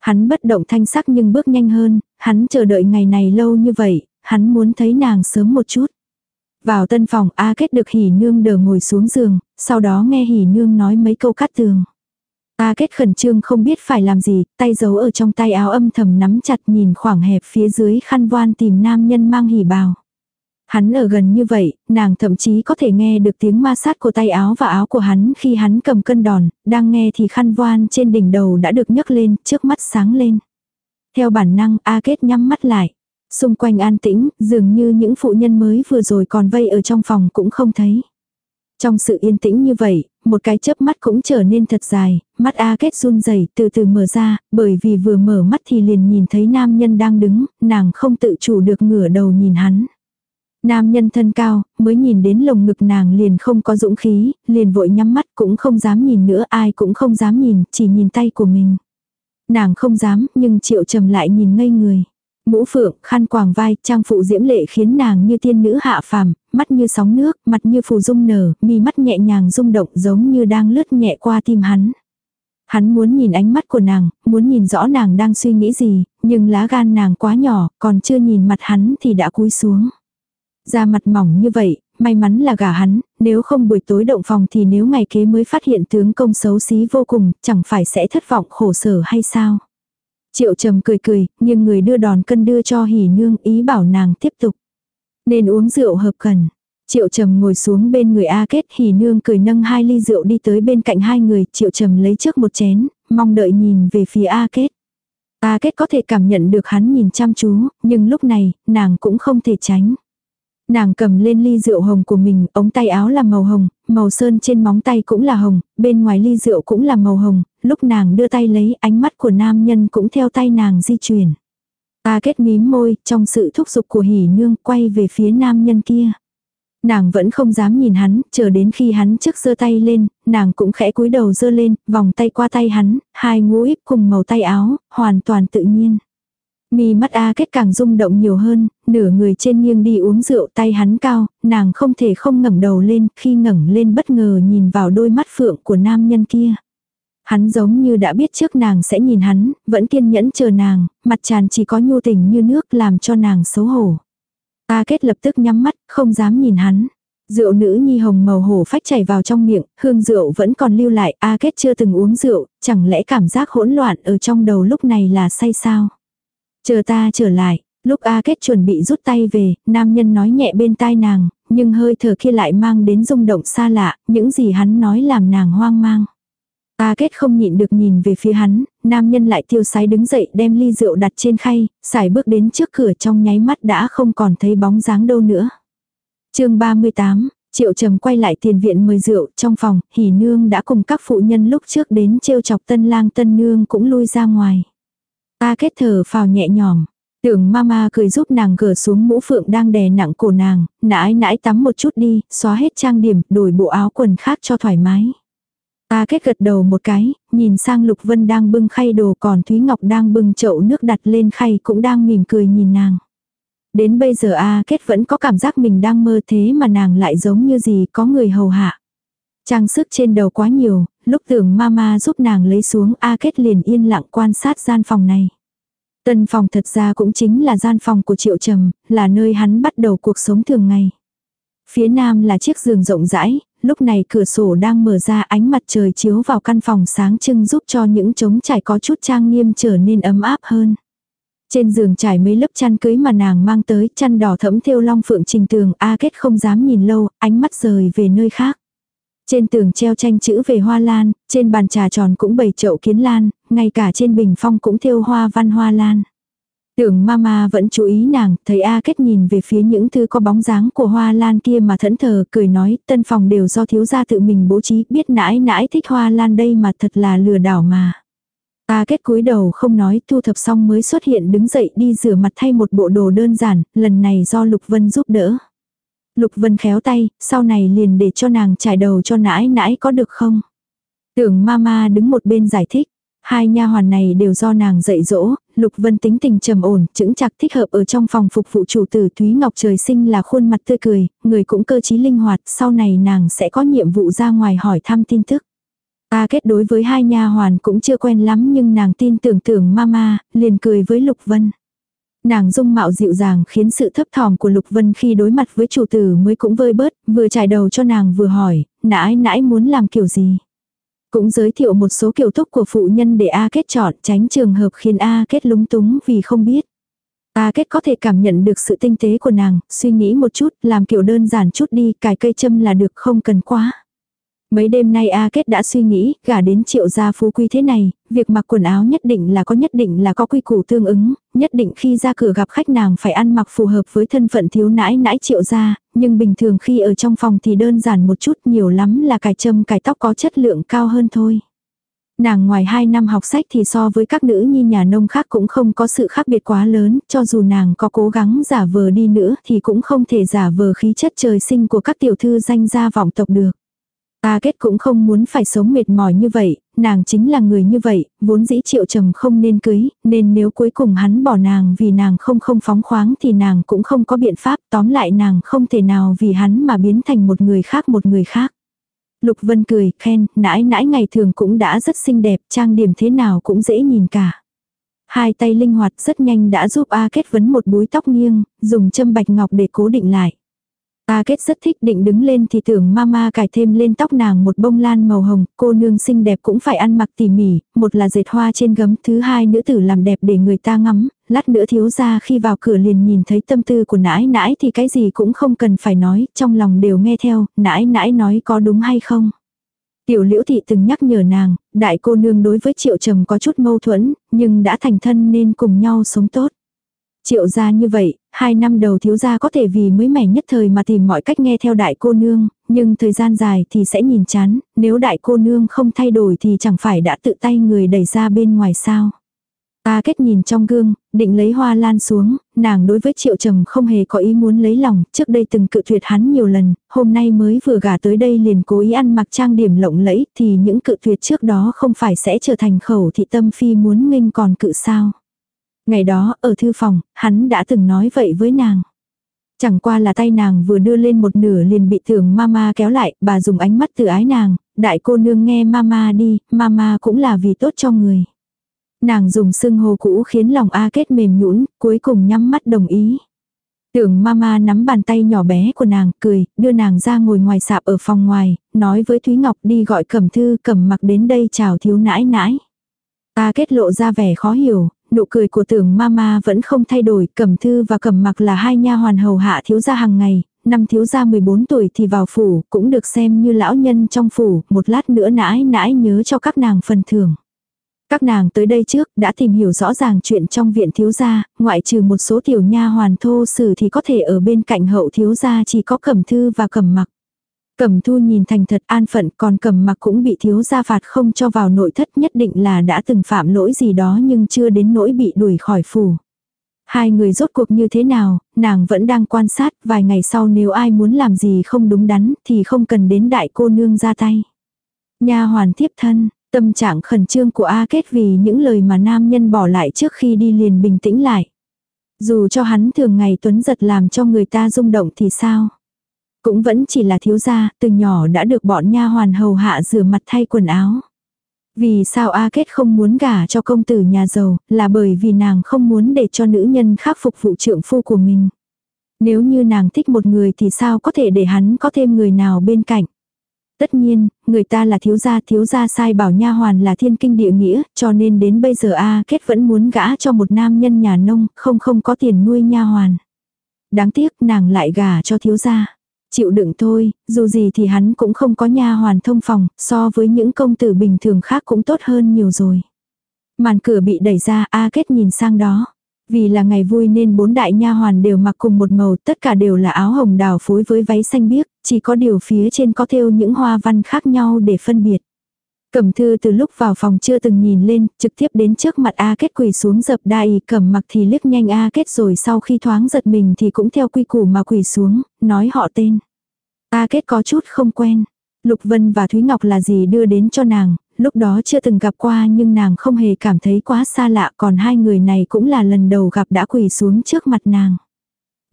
Hắn bất động thanh sắc nhưng bước nhanh hơn, hắn chờ đợi ngày này lâu như vậy, hắn muốn thấy nàng sớm một chút. Vào tân phòng A kết được hỉ nương đờ ngồi xuống giường, sau đó nghe hỉ nương nói mấy câu cắt tường. A kết khẩn trương không biết phải làm gì, tay giấu ở trong tay áo âm thầm nắm chặt nhìn khoảng hẹp phía dưới khăn voan tìm nam nhân mang hỉ bào. Hắn ở gần như vậy, nàng thậm chí có thể nghe được tiếng ma sát của tay áo và áo của hắn khi hắn cầm cân đòn, đang nghe thì khăn voan trên đỉnh đầu đã được nhấc lên, trước mắt sáng lên. Theo bản năng, A Kết nhắm mắt lại. Xung quanh an tĩnh, dường như những phụ nhân mới vừa rồi còn vây ở trong phòng cũng không thấy. Trong sự yên tĩnh như vậy, một cái chớp mắt cũng trở nên thật dài, mắt A Kết run rẩy từ từ mở ra, bởi vì vừa mở mắt thì liền nhìn thấy nam nhân đang đứng, nàng không tự chủ được ngửa đầu nhìn hắn. Nam nhân thân cao, mới nhìn đến lồng ngực nàng liền không có dũng khí, liền vội nhắm mắt cũng không dám nhìn nữa ai cũng không dám nhìn, chỉ nhìn tay của mình. Nàng không dám, nhưng triệu trầm lại nhìn ngây người. Mũ phượng, khăn quàng vai, trang phụ diễm lệ khiến nàng như tiên nữ hạ phàm, mắt như sóng nước, mặt như phù dung nở, mi mắt nhẹ nhàng rung động giống như đang lướt nhẹ qua tim hắn. Hắn muốn nhìn ánh mắt của nàng, muốn nhìn rõ nàng đang suy nghĩ gì, nhưng lá gan nàng quá nhỏ, còn chưa nhìn mặt hắn thì đã cúi xuống. Da mặt mỏng như vậy, may mắn là gả hắn, nếu không buổi tối động phòng thì nếu ngày kế mới phát hiện tướng công xấu xí vô cùng, chẳng phải sẽ thất vọng khổ sở hay sao. Triệu trầm cười cười, nhưng người đưa đòn cân đưa cho hỉ nương ý bảo nàng tiếp tục. Nên uống rượu hợp cần. Triệu trầm ngồi xuống bên người A kết hỉ nương cười nâng hai ly rượu đi tới bên cạnh hai người. Triệu trầm lấy trước một chén, mong đợi nhìn về phía A kết. A kết có thể cảm nhận được hắn nhìn chăm chú, nhưng lúc này, nàng cũng không thể tránh. Nàng cầm lên ly rượu hồng của mình, ống tay áo là màu hồng, màu sơn trên móng tay cũng là hồng, bên ngoài ly rượu cũng là màu hồng, lúc nàng đưa tay lấy ánh mắt của nam nhân cũng theo tay nàng di chuyển. Ta kết mím môi, trong sự thúc giục của hỉ nương quay về phía nam nhân kia. Nàng vẫn không dám nhìn hắn, chờ đến khi hắn trước giơ tay lên, nàng cũng khẽ cúi đầu giơ lên, vòng tay qua tay hắn, hai ngũ íp cùng màu tay áo, hoàn toàn tự nhiên. Mi mắt A kết càng rung động nhiều hơn, nửa người trên nghiêng đi uống rượu tay hắn cao, nàng không thể không ngẩng đầu lên, khi ngẩng lên bất ngờ nhìn vào đôi mắt phượng của nam nhân kia. Hắn giống như đã biết trước nàng sẽ nhìn hắn, vẫn kiên nhẫn chờ nàng, mặt tràn chỉ có nhu tình như nước làm cho nàng xấu hổ. A kết lập tức nhắm mắt, không dám nhìn hắn. Rượu nữ nhi hồng màu hổ phách chảy vào trong miệng, hương rượu vẫn còn lưu lại, A kết chưa từng uống rượu, chẳng lẽ cảm giác hỗn loạn ở trong đầu lúc này là say sao? Chờ ta trở lại, lúc A Kết chuẩn bị rút tay về, nam nhân nói nhẹ bên tai nàng, nhưng hơi thở kia lại mang đến rung động xa lạ, những gì hắn nói làm nàng hoang mang. A Kết không nhịn được nhìn về phía hắn, nam nhân lại tiêu sái đứng dậy đem ly rượu đặt trên khay, xài bước đến trước cửa trong nháy mắt đã không còn thấy bóng dáng đâu nữa. chương 38, Triệu Trầm quay lại tiền viện mời rượu, trong phòng, hỉ nương đã cùng các phụ nhân lúc trước đến trêu chọc tân lang tân nương cũng lui ra ngoài. Ta kết thở phào nhẹ nhõm. Tưởng mama cười giúp nàng gỡ xuống mũ phượng đang đè nặng cổ nàng, nãi nãi tắm một chút đi, xóa hết trang điểm, đổi bộ áo quần khác cho thoải mái. Ta kết gật đầu một cái, nhìn sang Lục Vân đang bưng khay đồ còn Thúy Ngọc đang bưng chậu nước đặt lên khay cũng đang mỉm cười nhìn nàng. Đến bây giờ A kết vẫn có cảm giác mình đang mơ thế mà nàng lại giống như gì có người hầu hạ. Trang sức trên đầu quá nhiều, lúc tưởng mama giúp nàng lấy xuống A Kết liền yên lặng quan sát gian phòng này. Tân phòng thật ra cũng chính là gian phòng của Triệu Trầm, là nơi hắn bắt đầu cuộc sống thường ngày. Phía nam là chiếc giường rộng rãi, lúc này cửa sổ đang mở ra ánh mặt trời chiếu vào căn phòng sáng trưng giúp cho những trống trải có chút trang nghiêm trở nên ấm áp hơn. Trên giường trải mấy lớp chăn cưới mà nàng mang tới, chăn đỏ thẫm thêu long phượng trình tường, A Kết không dám nhìn lâu, ánh mắt rời về nơi khác. Trên tường treo tranh chữ về hoa lan, trên bàn trà tròn cũng bày chậu kiến lan, ngay cả trên bình phong cũng thêu hoa văn hoa lan. Tưởng mama vẫn chú ý nàng, thấy A Kết nhìn về phía những thứ có bóng dáng của hoa lan kia mà thẫn thờ, cười nói, tân phòng đều do thiếu gia tự mình bố trí, biết nãi nãi thích hoa lan đây mà thật là lừa đảo mà. A Kết cúi đầu không nói, thu thập xong mới xuất hiện đứng dậy đi rửa mặt thay một bộ đồ đơn giản, lần này do Lục Vân giúp đỡ. Lục Vân khéo tay, sau này liền để cho nàng trải đầu cho nãi nãi có được không? Tưởng mama đứng một bên giải thích. Hai nha hoàn này đều do nàng dạy dỗ, Lục Vân tính tình trầm ổn, chững chặt thích hợp ở trong phòng phục vụ chủ tử Thúy Ngọc trời sinh là khuôn mặt tươi cười, người cũng cơ trí linh hoạt, sau này nàng sẽ có nhiệm vụ ra ngoài hỏi thăm tin tức. Ta kết đối với hai nha hoàn cũng chưa quen lắm nhưng nàng tin tưởng tưởng mama, liền cười với Lục Vân. Nàng dung mạo dịu dàng khiến sự thấp thỏm của Lục Vân khi đối mặt với chủ tử mới cũng vơi bớt, vừa trải đầu cho nàng vừa hỏi, nãi nãi muốn làm kiểu gì. Cũng giới thiệu một số kiểu thúc của phụ nhân để A Kết chọn tránh trường hợp khiến A Kết lúng túng vì không biết. A Kết có thể cảm nhận được sự tinh tế của nàng, suy nghĩ một chút, làm kiểu đơn giản chút đi, cài cây châm là được không cần quá. Mấy đêm nay A Kết đã suy nghĩ, gả đến triệu gia phú quý thế này, việc mặc quần áo nhất định là có nhất định là có quy củ tương ứng, nhất định khi ra cửa gặp khách nàng phải ăn mặc phù hợp với thân phận thiếu nãi nãi triệu gia, nhưng bình thường khi ở trong phòng thì đơn giản một chút nhiều lắm là cài châm cài tóc có chất lượng cao hơn thôi. Nàng ngoài 2 năm học sách thì so với các nữ nhi nhà nông khác cũng không có sự khác biệt quá lớn, cho dù nàng có cố gắng giả vờ đi nữa thì cũng không thể giả vờ khí chất trời sinh của các tiểu thư danh gia vọng tộc được. A kết cũng không muốn phải sống mệt mỏi như vậy, nàng chính là người như vậy, vốn dĩ triệu trầm không nên cưới, nên nếu cuối cùng hắn bỏ nàng vì nàng không không phóng khoáng thì nàng cũng không có biện pháp, tóm lại nàng không thể nào vì hắn mà biến thành một người khác một người khác. Lục Vân cười, khen, nãi nãi ngày thường cũng đã rất xinh đẹp, trang điểm thế nào cũng dễ nhìn cả. Hai tay linh hoạt rất nhanh đã giúp A kết vấn một búi tóc nghiêng, dùng châm bạch ngọc để cố định lại. A kết rất thích định đứng lên thì tưởng mama cài thêm lên tóc nàng một bông lan màu hồng, cô nương xinh đẹp cũng phải ăn mặc tỉ mỉ, một là dệt hoa trên gấm, thứ hai nữ tử làm đẹp để người ta ngắm, lát nữa thiếu ra khi vào cửa liền nhìn thấy tâm tư của nãi nãi thì cái gì cũng không cần phải nói, trong lòng đều nghe theo, nãi nãi nói có đúng hay không. Tiểu liễu thị từng nhắc nhở nàng, đại cô nương đối với triệu trầm có chút mâu thuẫn, nhưng đã thành thân nên cùng nhau sống tốt. Triệu gia như vậy, hai năm đầu thiếu gia có thể vì mới mẻ nhất thời mà tìm mọi cách nghe theo đại cô nương, nhưng thời gian dài thì sẽ nhìn chán, nếu đại cô nương không thay đổi thì chẳng phải đã tự tay người đẩy ra bên ngoài sao. Ta kết nhìn trong gương, định lấy hoa lan xuống, nàng đối với triệu trầm không hề có ý muốn lấy lòng, trước đây từng cự tuyệt hắn nhiều lần, hôm nay mới vừa gả tới đây liền cố ý ăn mặc trang điểm lộng lẫy thì những cự tuyệt trước đó không phải sẽ trở thành khẩu thị tâm phi muốn nghênh còn cự sao. Ngày đó, ở thư phòng, hắn đã từng nói vậy với nàng. Chẳng qua là tay nàng vừa đưa lên một nửa liền bị tưởng mama kéo lại, bà dùng ánh mắt từ ái nàng, đại cô nương nghe mama đi, mama cũng là vì tốt cho người. Nàng dùng sưng hô cũ khiến lòng A kết mềm nhũn cuối cùng nhắm mắt đồng ý. Tưởng mama nắm bàn tay nhỏ bé của nàng, cười, đưa nàng ra ngồi ngoài sạp ở phòng ngoài, nói với Thúy Ngọc đi gọi cẩm thư cẩm mặc đến đây chào thiếu nãi nãi. ta kết lộ ra vẻ khó hiểu, nụ cười của tưởng mama vẫn không thay đổi, cẩm thư và cẩm mặc là hai nha hoàn hầu hạ thiếu gia hàng ngày, năm thiếu gia 14 tuổi thì vào phủ, cũng được xem như lão nhân trong phủ, một lát nữa nãi nãi nhớ cho các nàng phần thưởng. Các nàng tới đây trước đã tìm hiểu rõ ràng chuyện trong viện thiếu gia, ngoại trừ một số tiểu nha hoàn thô sử thì có thể ở bên cạnh hậu thiếu gia chỉ có cẩm thư và cẩm mặc. Cẩm thu nhìn thành thật an phận còn cẩm mặc cũng bị thiếu gia phạt không cho vào nội thất nhất định là đã từng phạm lỗi gì đó nhưng chưa đến nỗi bị đuổi khỏi phủ. Hai người rốt cuộc như thế nào, nàng vẫn đang quan sát, vài ngày sau nếu ai muốn làm gì không đúng đắn thì không cần đến đại cô nương ra tay. Nha hoàn thiếp thân, tâm trạng khẩn trương của A Kết vì những lời mà nam nhân bỏ lại trước khi đi liền bình tĩnh lại. Dù cho hắn thường ngày tuấn giật làm cho người ta rung động thì sao? Cũng vẫn chỉ là thiếu gia, từ nhỏ đã được bọn nha hoàn hầu hạ rửa mặt thay quần áo. Vì sao A Kết không muốn gả cho công tử nhà giàu, là bởi vì nàng không muốn để cho nữ nhân khác phục vụ trượng phu của mình. Nếu như nàng thích một người thì sao có thể để hắn có thêm người nào bên cạnh. Tất nhiên, người ta là thiếu gia, thiếu gia sai bảo nha hoàn là thiên kinh địa nghĩa, cho nên đến bây giờ A Kết vẫn muốn gả cho một nam nhân nhà nông, không không có tiền nuôi nha hoàn. Đáng tiếc nàng lại gả cho thiếu gia. Chịu đựng thôi, dù gì thì hắn cũng không có nha hoàn thông phòng, so với những công tử bình thường khác cũng tốt hơn nhiều rồi. Màn cửa bị đẩy ra, A Kết nhìn sang đó. Vì là ngày vui nên bốn đại nha hoàn đều mặc cùng một màu, tất cả đều là áo hồng đào phối với váy xanh biếc, chỉ có điều phía trên có thêu những hoa văn khác nhau để phân biệt. Cẩm thư từ lúc vào phòng chưa từng nhìn lên, trực tiếp đến trước mặt A kết quỳ xuống dập đai cẩm mặc thì liếc nhanh A kết rồi sau khi thoáng giật mình thì cũng theo quy củ mà quỳ xuống, nói họ tên. A kết có chút không quen. Lục Vân và Thúy Ngọc là gì đưa đến cho nàng, lúc đó chưa từng gặp qua nhưng nàng không hề cảm thấy quá xa lạ còn hai người này cũng là lần đầu gặp đã quỳ xuống trước mặt nàng.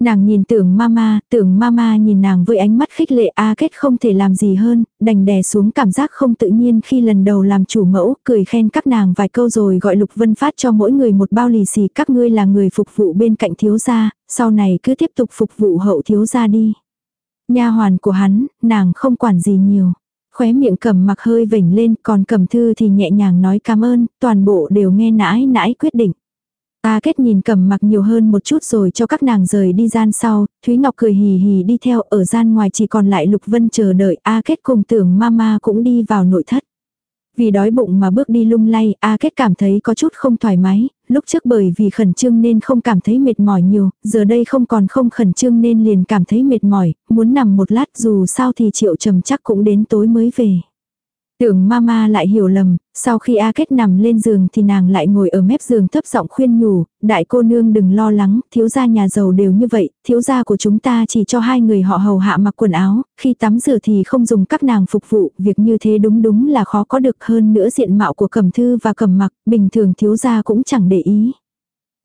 Nàng nhìn tưởng mama, tưởng mama nhìn nàng với ánh mắt khích lệ A à, kết không thể làm gì hơn, đành đè xuống cảm giác không tự nhiên khi lần đầu làm chủ mẫu, cười khen các nàng vài câu rồi gọi Lục Vân phát cho mỗi người một bao lì xì các ngươi là người phục vụ bên cạnh thiếu gia, sau này cứ tiếp tục phục vụ hậu thiếu gia đi. Nha hoàn của hắn, nàng không quản gì nhiều. Khóe miệng cầm mặc hơi vểnh lên còn cầm thư thì nhẹ nhàng nói cảm ơn, toàn bộ đều nghe nãi nãi quyết định. A kết nhìn cầm mặc nhiều hơn một chút rồi cho các nàng rời đi gian sau, Thúy Ngọc cười hì hì đi theo ở gian ngoài chỉ còn lại Lục Vân chờ đợi A kết cùng tưởng mama cũng đi vào nội thất. Vì đói bụng mà bước đi lung lay, A Kết cảm thấy có chút không thoải mái, lúc trước bởi vì khẩn trương nên không cảm thấy mệt mỏi nhiều, giờ đây không còn không khẩn trương nên liền cảm thấy mệt mỏi, muốn nằm một lát dù sao thì triệu trầm chắc cũng đến tối mới về. Tưởng mama lại hiểu lầm, sau khi A Kết nằm lên giường thì nàng lại ngồi ở mép giường thấp giọng khuyên nhủ, đại cô nương đừng lo lắng, thiếu gia nhà giàu đều như vậy, thiếu gia của chúng ta chỉ cho hai người họ hầu hạ mặc quần áo, khi tắm rửa thì không dùng các nàng phục vụ, việc như thế đúng đúng là khó có được hơn nữa diện mạo của cẩm thư và cẩm mặc, bình thường thiếu gia cũng chẳng để ý.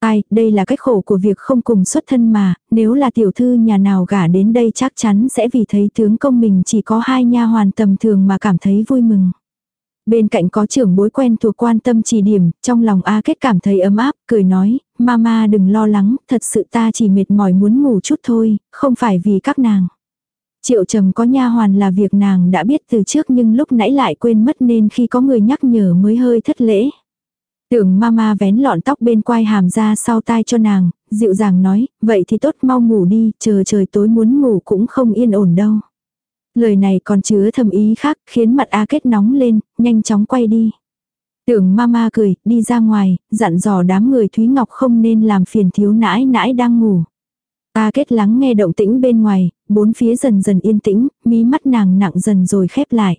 Ai, đây là cách khổ của việc không cùng xuất thân mà, nếu là tiểu thư nhà nào gả đến đây chắc chắn sẽ vì thấy tướng công mình chỉ có hai nha hoàn tầm thường mà cảm thấy vui mừng. Bên cạnh có trưởng bối quen thuộc quan tâm chỉ điểm, trong lòng A Kết cảm thấy ấm áp, cười nói, Mama đừng lo lắng, thật sự ta chỉ mệt mỏi muốn ngủ chút thôi, không phải vì các nàng. Triệu trầm có nha hoàn là việc nàng đã biết từ trước nhưng lúc nãy lại quên mất nên khi có người nhắc nhở mới hơi thất lễ. Tưởng mama vén lọn tóc bên quai hàm ra sau tai cho nàng, dịu dàng nói, vậy thì tốt mau ngủ đi, chờ trời tối muốn ngủ cũng không yên ổn đâu. Lời này còn chứa thầm ý khác, khiến mặt A Kết nóng lên, nhanh chóng quay đi. Tưởng mama cười, đi ra ngoài, dặn dò đám người Thúy Ngọc không nên làm phiền thiếu nãi nãi đang ngủ. A Kết lắng nghe động tĩnh bên ngoài, bốn phía dần dần yên tĩnh, mí mắt nàng nặng dần rồi khép lại.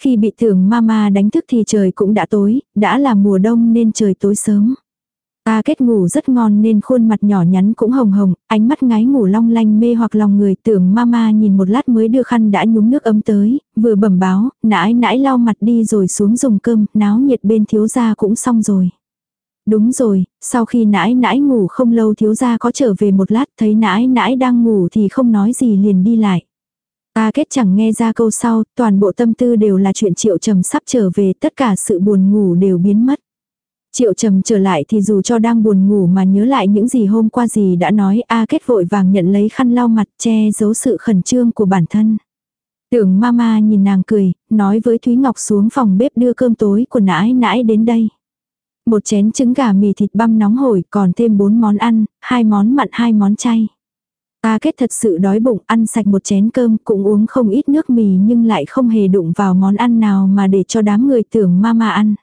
Khi bị tưởng mama đánh thức thì trời cũng đã tối, đã là mùa đông nên trời tối sớm. Ta kết ngủ rất ngon nên khuôn mặt nhỏ nhắn cũng hồng hồng, ánh mắt ngái ngủ long lanh mê hoặc lòng người tưởng mama nhìn một lát mới đưa khăn đã nhúng nước ấm tới, vừa bẩm báo, nãi nãi lau mặt đi rồi xuống dùng cơm, náo nhiệt bên thiếu gia cũng xong rồi. Đúng rồi, sau khi nãi nãi ngủ không lâu thiếu gia có trở về một lát thấy nãi nãi đang ngủ thì không nói gì liền đi lại. A kết chẳng nghe ra câu sau, toàn bộ tâm tư đều là chuyện triệu trầm sắp trở về, tất cả sự buồn ngủ đều biến mất. Triệu trầm trở lại thì dù cho đang buồn ngủ mà nhớ lại những gì hôm qua gì đã nói A kết vội vàng nhận lấy khăn lau mặt che giấu sự khẩn trương của bản thân. Tưởng mama nhìn nàng cười, nói với Thúy Ngọc xuống phòng bếp đưa cơm tối của nãi nãi đến đây. Một chén trứng gà mì thịt băm nóng hổi còn thêm bốn món ăn, hai món mặn hai món chay. A kết thật sự đói bụng ăn sạch một chén cơm cũng uống không ít nước mì nhưng lại không hề đụng vào món ăn nào mà để cho đám người tưởng mama ăn.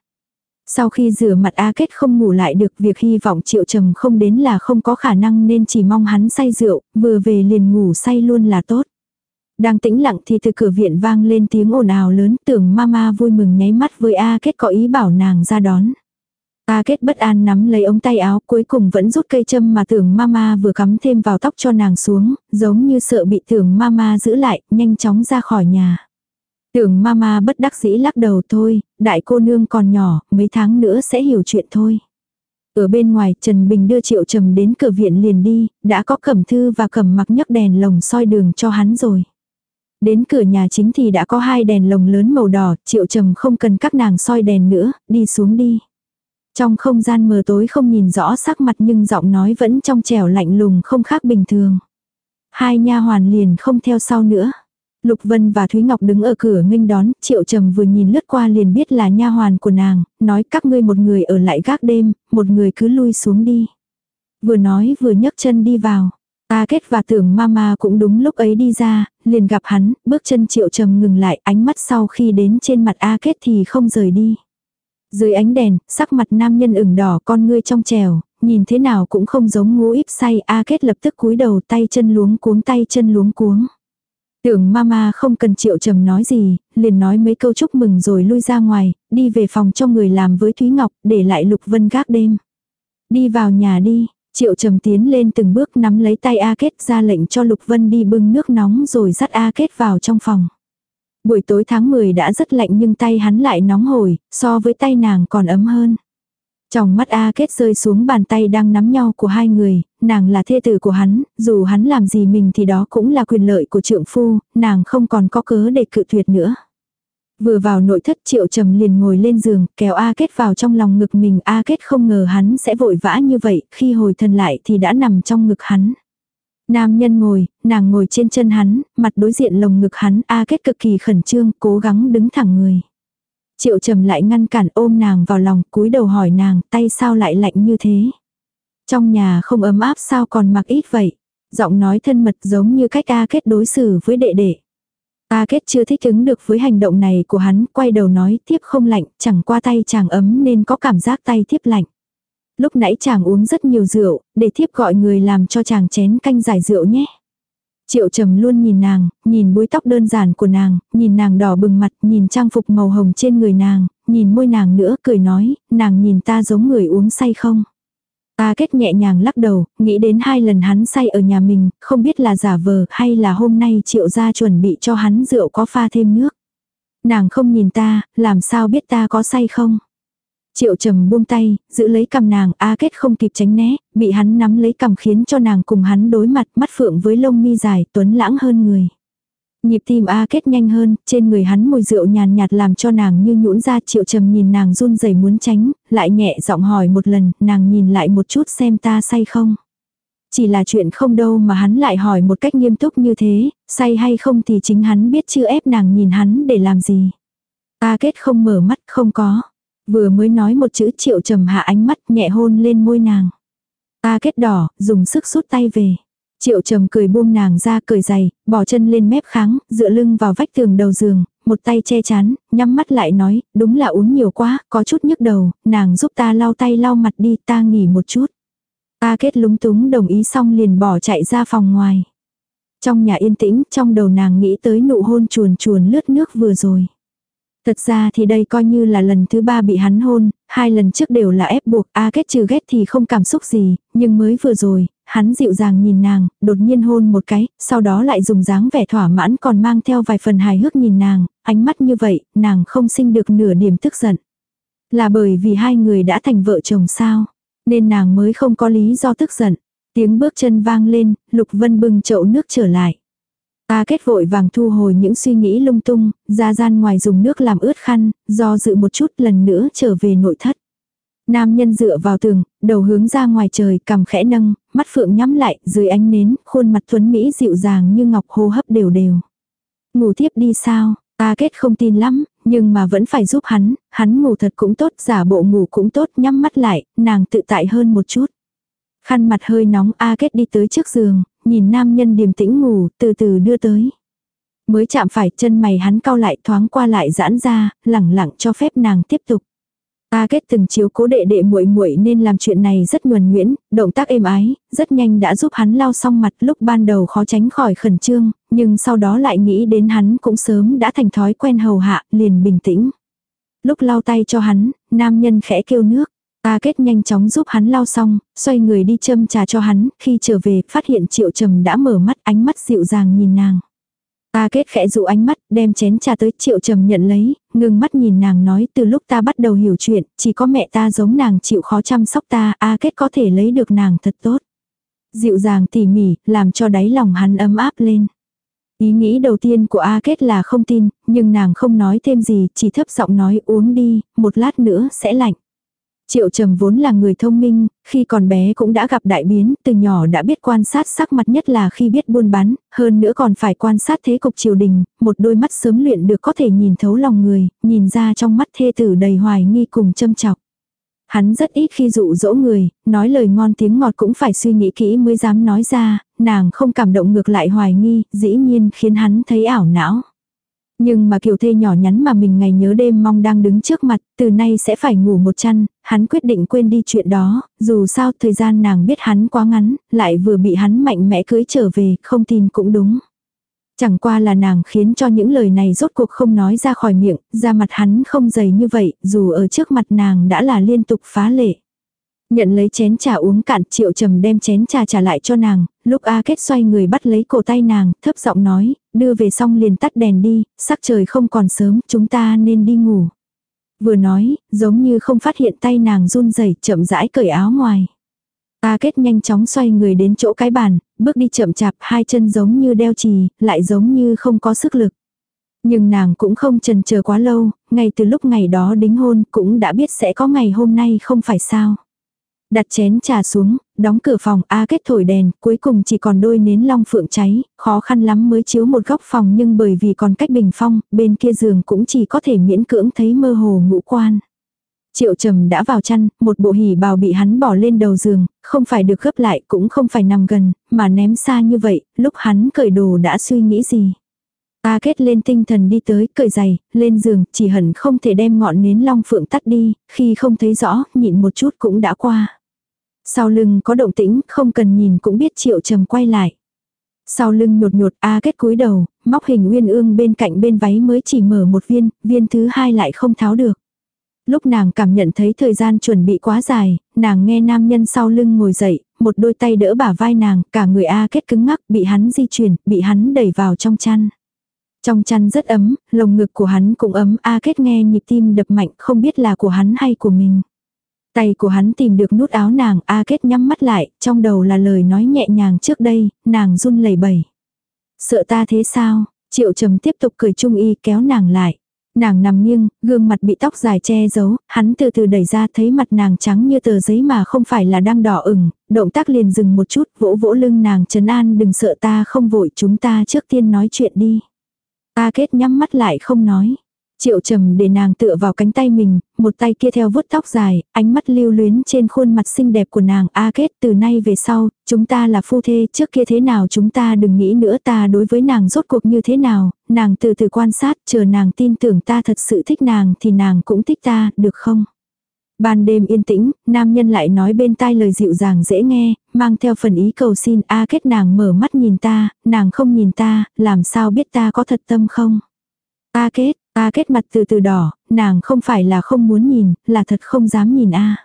Sau khi rửa mặt A Kết không ngủ lại được việc hy vọng triệu trầm không đến là không có khả năng nên chỉ mong hắn say rượu, vừa về liền ngủ say luôn là tốt. Đang tĩnh lặng thì từ cửa viện vang lên tiếng ồn ào lớn tưởng mama vui mừng nháy mắt với A Kết có ý bảo nàng ra đón. A kết bất an nắm lấy ống tay áo cuối cùng vẫn rút cây châm mà tưởng mama vừa cắm thêm vào tóc cho nàng xuống, giống như sợ bị tưởng mama giữ lại, nhanh chóng ra khỏi nhà. Tưởng mama bất đắc dĩ lắc đầu thôi, đại cô nương còn nhỏ, mấy tháng nữa sẽ hiểu chuyện thôi. Ở bên ngoài Trần Bình đưa Triệu Trầm đến cửa viện liền đi, đã có cẩm thư và cẩm mặc nhấc đèn lồng soi đường cho hắn rồi. Đến cửa nhà chính thì đã có hai đèn lồng lớn màu đỏ, triệu trầm không cần các nàng soi đèn nữa, đi xuống đi. Trong không gian mờ tối không nhìn rõ sắc mặt nhưng giọng nói vẫn trong trẻo lạnh lùng không khác bình thường. Hai nha hoàn liền không theo sau nữa. Lục Vân và Thúy Ngọc đứng ở cửa nghênh đón, Triệu Trầm vừa nhìn lướt qua liền biết là nha hoàn của nàng, nói các ngươi một người ở lại gác đêm, một người cứ lui xuống đi. Vừa nói vừa nhấc chân đi vào. A Kết và tưởng mama cũng đúng lúc ấy đi ra, liền gặp hắn, bước chân Triệu Trầm ngừng lại, ánh mắt sau khi đến trên mặt A Kết thì không rời đi. Dưới ánh đèn, sắc mặt nam nhân ửng đỏ con ngươi trong trèo, nhìn thế nào cũng không giống ngũ íp say A Kết lập tức cúi đầu tay chân luống cuống tay chân luống cuống. Tưởng mama không cần triệu trầm nói gì, liền nói mấy câu chúc mừng rồi lui ra ngoài, đi về phòng cho người làm với Thúy Ngọc, để lại Lục Vân gác đêm. Đi vào nhà đi, triệu trầm tiến lên từng bước nắm lấy tay A Kết ra lệnh cho Lục Vân đi bưng nước nóng rồi dắt A Kết vào trong phòng. Buổi tối tháng 10 đã rất lạnh nhưng tay hắn lại nóng hổi, so với tay nàng còn ấm hơn. Trong mắt A Kết rơi xuống bàn tay đang nắm nhau của hai người, nàng là thê tử của hắn, dù hắn làm gì mình thì đó cũng là quyền lợi của trượng phu, nàng không còn có cớ để cự tuyệt nữa. Vừa vào nội thất triệu trầm liền ngồi lên giường, kéo A Kết vào trong lòng ngực mình. A Kết không ngờ hắn sẽ vội vã như vậy, khi hồi thần lại thì đã nằm trong ngực hắn. Nam nhân ngồi, nàng ngồi trên chân hắn, mặt đối diện lồng ngực hắn. A Kết cực kỳ khẩn trương, cố gắng đứng thẳng người. Triệu trầm lại ngăn cản ôm nàng vào lòng, cúi đầu hỏi nàng, tay sao lại lạnh như thế. Trong nhà không ấm áp sao còn mặc ít vậy. Giọng nói thân mật giống như cách A Kết đối xử với đệ đệ. A Kết chưa thích ứng được với hành động này của hắn, quay đầu nói tiếp không lạnh, chẳng qua tay chàng ấm nên có cảm giác tay tiếp lạnh. Lúc nãy chàng uống rất nhiều rượu, để thiếp gọi người làm cho chàng chén canh giải rượu nhé. Triệu trầm luôn nhìn nàng, nhìn búi tóc đơn giản của nàng, nhìn nàng đỏ bừng mặt, nhìn trang phục màu hồng trên người nàng, nhìn môi nàng nữa, cười nói, nàng nhìn ta giống người uống say không. Ta kết nhẹ nhàng lắc đầu, nghĩ đến hai lần hắn say ở nhà mình, không biết là giả vờ hay là hôm nay triệu gia chuẩn bị cho hắn rượu có pha thêm nước. Nàng không nhìn ta, làm sao biết ta có say không? Triệu trầm buông tay, giữ lấy cầm nàng, A kết không kịp tránh né, bị hắn nắm lấy cầm khiến cho nàng cùng hắn đối mặt, mắt phượng với lông mi dài, tuấn lãng hơn người. Nhịp tim A kết nhanh hơn, trên người hắn mùi rượu nhàn nhạt làm cho nàng như nhũn ra triệu trầm nhìn nàng run rẩy muốn tránh, lại nhẹ giọng hỏi một lần, nàng nhìn lại một chút xem ta say không. Chỉ là chuyện không đâu mà hắn lại hỏi một cách nghiêm túc như thế, say hay không thì chính hắn biết chưa ép nàng nhìn hắn để làm gì. A kết không mở mắt không có. Vừa mới nói một chữ triệu trầm hạ ánh mắt nhẹ hôn lên môi nàng. Ta kết đỏ, dùng sức rút tay về. Triệu trầm cười buông nàng ra cười dày, bỏ chân lên mép kháng, dựa lưng vào vách tường đầu giường, một tay che chắn, nhắm mắt lại nói, đúng là uống nhiều quá, có chút nhức đầu, nàng giúp ta lau tay lau mặt đi, ta nghỉ một chút. Ta kết lúng túng đồng ý xong liền bỏ chạy ra phòng ngoài. Trong nhà yên tĩnh, trong đầu nàng nghĩ tới nụ hôn chuồn chuồn lướt nước vừa rồi. Thật ra thì đây coi như là lần thứ ba bị hắn hôn, hai lần trước đều là ép buộc, A kết trừ ghét thì không cảm xúc gì, nhưng mới vừa rồi, hắn dịu dàng nhìn nàng, đột nhiên hôn một cái, sau đó lại dùng dáng vẻ thỏa mãn còn mang theo vài phần hài hước nhìn nàng, ánh mắt như vậy, nàng không sinh được nửa điểm tức giận. Là bởi vì hai người đã thành vợ chồng sao, nên nàng mới không có lý do tức giận. Tiếng bước chân vang lên, Lục Vân bưng chậu nước trở lại. Ta kết vội vàng thu hồi những suy nghĩ lung tung, ra gian ngoài dùng nước làm ướt khăn, do dự một chút lần nữa trở về nội thất. Nam nhân dựa vào tường, đầu hướng ra ngoài trời, cằm khẽ nâng, mắt phượng nhắm lại, dưới ánh nến, khuôn mặt tuấn Mỹ dịu dàng như ngọc hô hấp đều đều. Ngủ tiếp đi sao, ta kết không tin lắm, nhưng mà vẫn phải giúp hắn, hắn ngủ thật cũng tốt, giả bộ ngủ cũng tốt, nhắm mắt lại, nàng tự tại hơn một chút. Khăn mặt hơi nóng A kết đi tới trước giường, nhìn nam nhân điềm tĩnh ngủ, từ từ đưa tới. Mới chạm phải chân mày hắn cau lại thoáng qua lại giãn ra, lẳng lặng cho phép nàng tiếp tục. ta kết từng chiếu cố đệ đệ muội muội nên làm chuyện này rất nhuần nhuyễn, động tác êm ái, rất nhanh đã giúp hắn lau xong mặt lúc ban đầu khó tránh khỏi khẩn trương, nhưng sau đó lại nghĩ đến hắn cũng sớm đã thành thói quen hầu hạ, liền bình tĩnh. Lúc lau tay cho hắn, nam nhân khẽ kêu nước. A kết nhanh chóng giúp hắn lau xong, xoay người đi châm trà cho hắn, khi trở về, phát hiện triệu trầm đã mở mắt ánh mắt dịu dàng nhìn nàng. A kết khẽ dụ ánh mắt, đem chén trà tới triệu trầm nhận lấy, ngừng mắt nhìn nàng nói từ lúc ta bắt đầu hiểu chuyện, chỉ có mẹ ta giống nàng chịu khó chăm sóc ta, A kết có thể lấy được nàng thật tốt. Dịu dàng tỉ mỉ, làm cho đáy lòng hắn ấm áp lên. Ý nghĩ đầu tiên của A Kết là không tin, nhưng nàng không nói thêm gì, chỉ thấp giọng nói uống đi, một lát nữa sẽ lạnh. Triệu Trầm vốn là người thông minh, khi còn bé cũng đã gặp đại biến, từ nhỏ đã biết quan sát sắc mặt nhất là khi biết buôn bán, hơn nữa còn phải quan sát thế cục triều đình, một đôi mắt sớm luyện được có thể nhìn thấu lòng người, nhìn ra trong mắt thê tử đầy hoài nghi cùng châm chọc. Hắn rất ít khi dụ dỗ người, nói lời ngon tiếng ngọt cũng phải suy nghĩ kỹ mới dám nói ra, nàng không cảm động ngược lại hoài nghi, dĩ nhiên khiến hắn thấy ảo não. Nhưng mà kiều thê nhỏ nhắn mà mình ngày nhớ đêm mong đang đứng trước mặt, từ nay sẽ phải ngủ một chăn, hắn quyết định quên đi chuyện đó, dù sao thời gian nàng biết hắn quá ngắn, lại vừa bị hắn mạnh mẽ cưới trở về, không tin cũng đúng. Chẳng qua là nàng khiến cho những lời này rốt cuộc không nói ra khỏi miệng, da mặt hắn không dày như vậy, dù ở trước mặt nàng đã là liên tục phá lệ. Nhận lấy chén trà uống cạn triệu trầm đem chén trà trả lại cho nàng, lúc A Kết xoay người bắt lấy cổ tay nàng, thấp giọng nói, đưa về xong liền tắt đèn đi, sắc trời không còn sớm, chúng ta nên đi ngủ. Vừa nói, giống như không phát hiện tay nàng run rẩy chậm rãi cởi áo ngoài. A Kết nhanh chóng xoay người đến chỗ cái bàn, bước đi chậm chạp hai chân giống như đeo chì, lại giống như không có sức lực. Nhưng nàng cũng không trần chờ quá lâu, ngay từ lúc ngày đó đính hôn cũng đã biết sẽ có ngày hôm nay không phải sao. Đặt chén trà xuống, đóng cửa phòng A kết thổi đèn, cuối cùng chỉ còn đôi nến long phượng cháy, khó khăn lắm mới chiếu một góc phòng nhưng bởi vì còn cách bình phong, bên kia giường cũng chỉ có thể miễn cưỡng thấy mơ hồ ngũ quan. Triệu trầm đã vào chăn, một bộ hỉ bào bị hắn bỏ lên đầu giường, không phải được gấp lại cũng không phải nằm gần, mà ném xa như vậy, lúc hắn cởi đồ đã suy nghĩ gì. A kết lên tinh thần đi tới, cởi giày, lên giường, chỉ hẳn không thể đem ngọn nến long phượng tắt đi, khi không thấy rõ, nhịn một chút cũng đã qua. Sau lưng có động tĩnh, không cần nhìn cũng biết triệu trầm quay lại. Sau lưng nhột nhột A kết cúi đầu, móc hình uyên ương bên cạnh bên váy mới chỉ mở một viên, viên thứ hai lại không tháo được. Lúc nàng cảm nhận thấy thời gian chuẩn bị quá dài, nàng nghe nam nhân sau lưng ngồi dậy, một đôi tay đỡ bả vai nàng, cả người A kết cứng ngắc, bị hắn di chuyển, bị hắn đẩy vào trong chăn. Trong chăn rất ấm, lồng ngực của hắn cũng ấm, A kết nghe nhịp tim đập mạnh, không biết là của hắn hay của mình. Tay của hắn tìm được nút áo nàng, A Kết nhắm mắt lại, trong đầu là lời nói nhẹ nhàng trước đây, nàng run lẩy bẩy. Sợ ta thế sao? Triệu trầm tiếp tục cười trung y kéo nàng lại. Nàng nằm nghiêng, gương mặt bị tóc dài che giấu, hắn từ từ đẩy ra thấy mặt nàng trắng như tờ giấy mà không phải là đang đỏ ửng, động tác liền dừng một chút, vỗ vỗ lưng nàng trấn an đừng sợ ta không vội chúng ta trước tiên nói chuyện đi. A kết nhắm mắt lại không nói. Triệu trầm để nàng tựa vào cánh tay mình, một tay kia theo vuốt tóc dài, ánh mắt lưu luyến trên khuôn mặt xinh đẹp của nàng A kết từ nay về sau, chúng ta là phu thê, trước kia thế nào chúng ta đừng nghĩ nữa ta đối với nàng rốt cuộc như thế nào, nàng từ từ quan sát, chờ nàng tin tưởng ta thật sự thích nàng thì nàng cũng thích ta, được không? Ban đêm yên tĩnh, nam nhân lại nói bên tai lời dịu dàng dễ nghe, mang theo phần ý cầu xin A kết nàng mở mắt nhìn ta, nàng không nhìn ta, làm sao biết ta có thật tâm không? A kết, A kết mặt từ từ đỏ, nàng không phải là không muốn nhìn, là thật không dám nhìn A.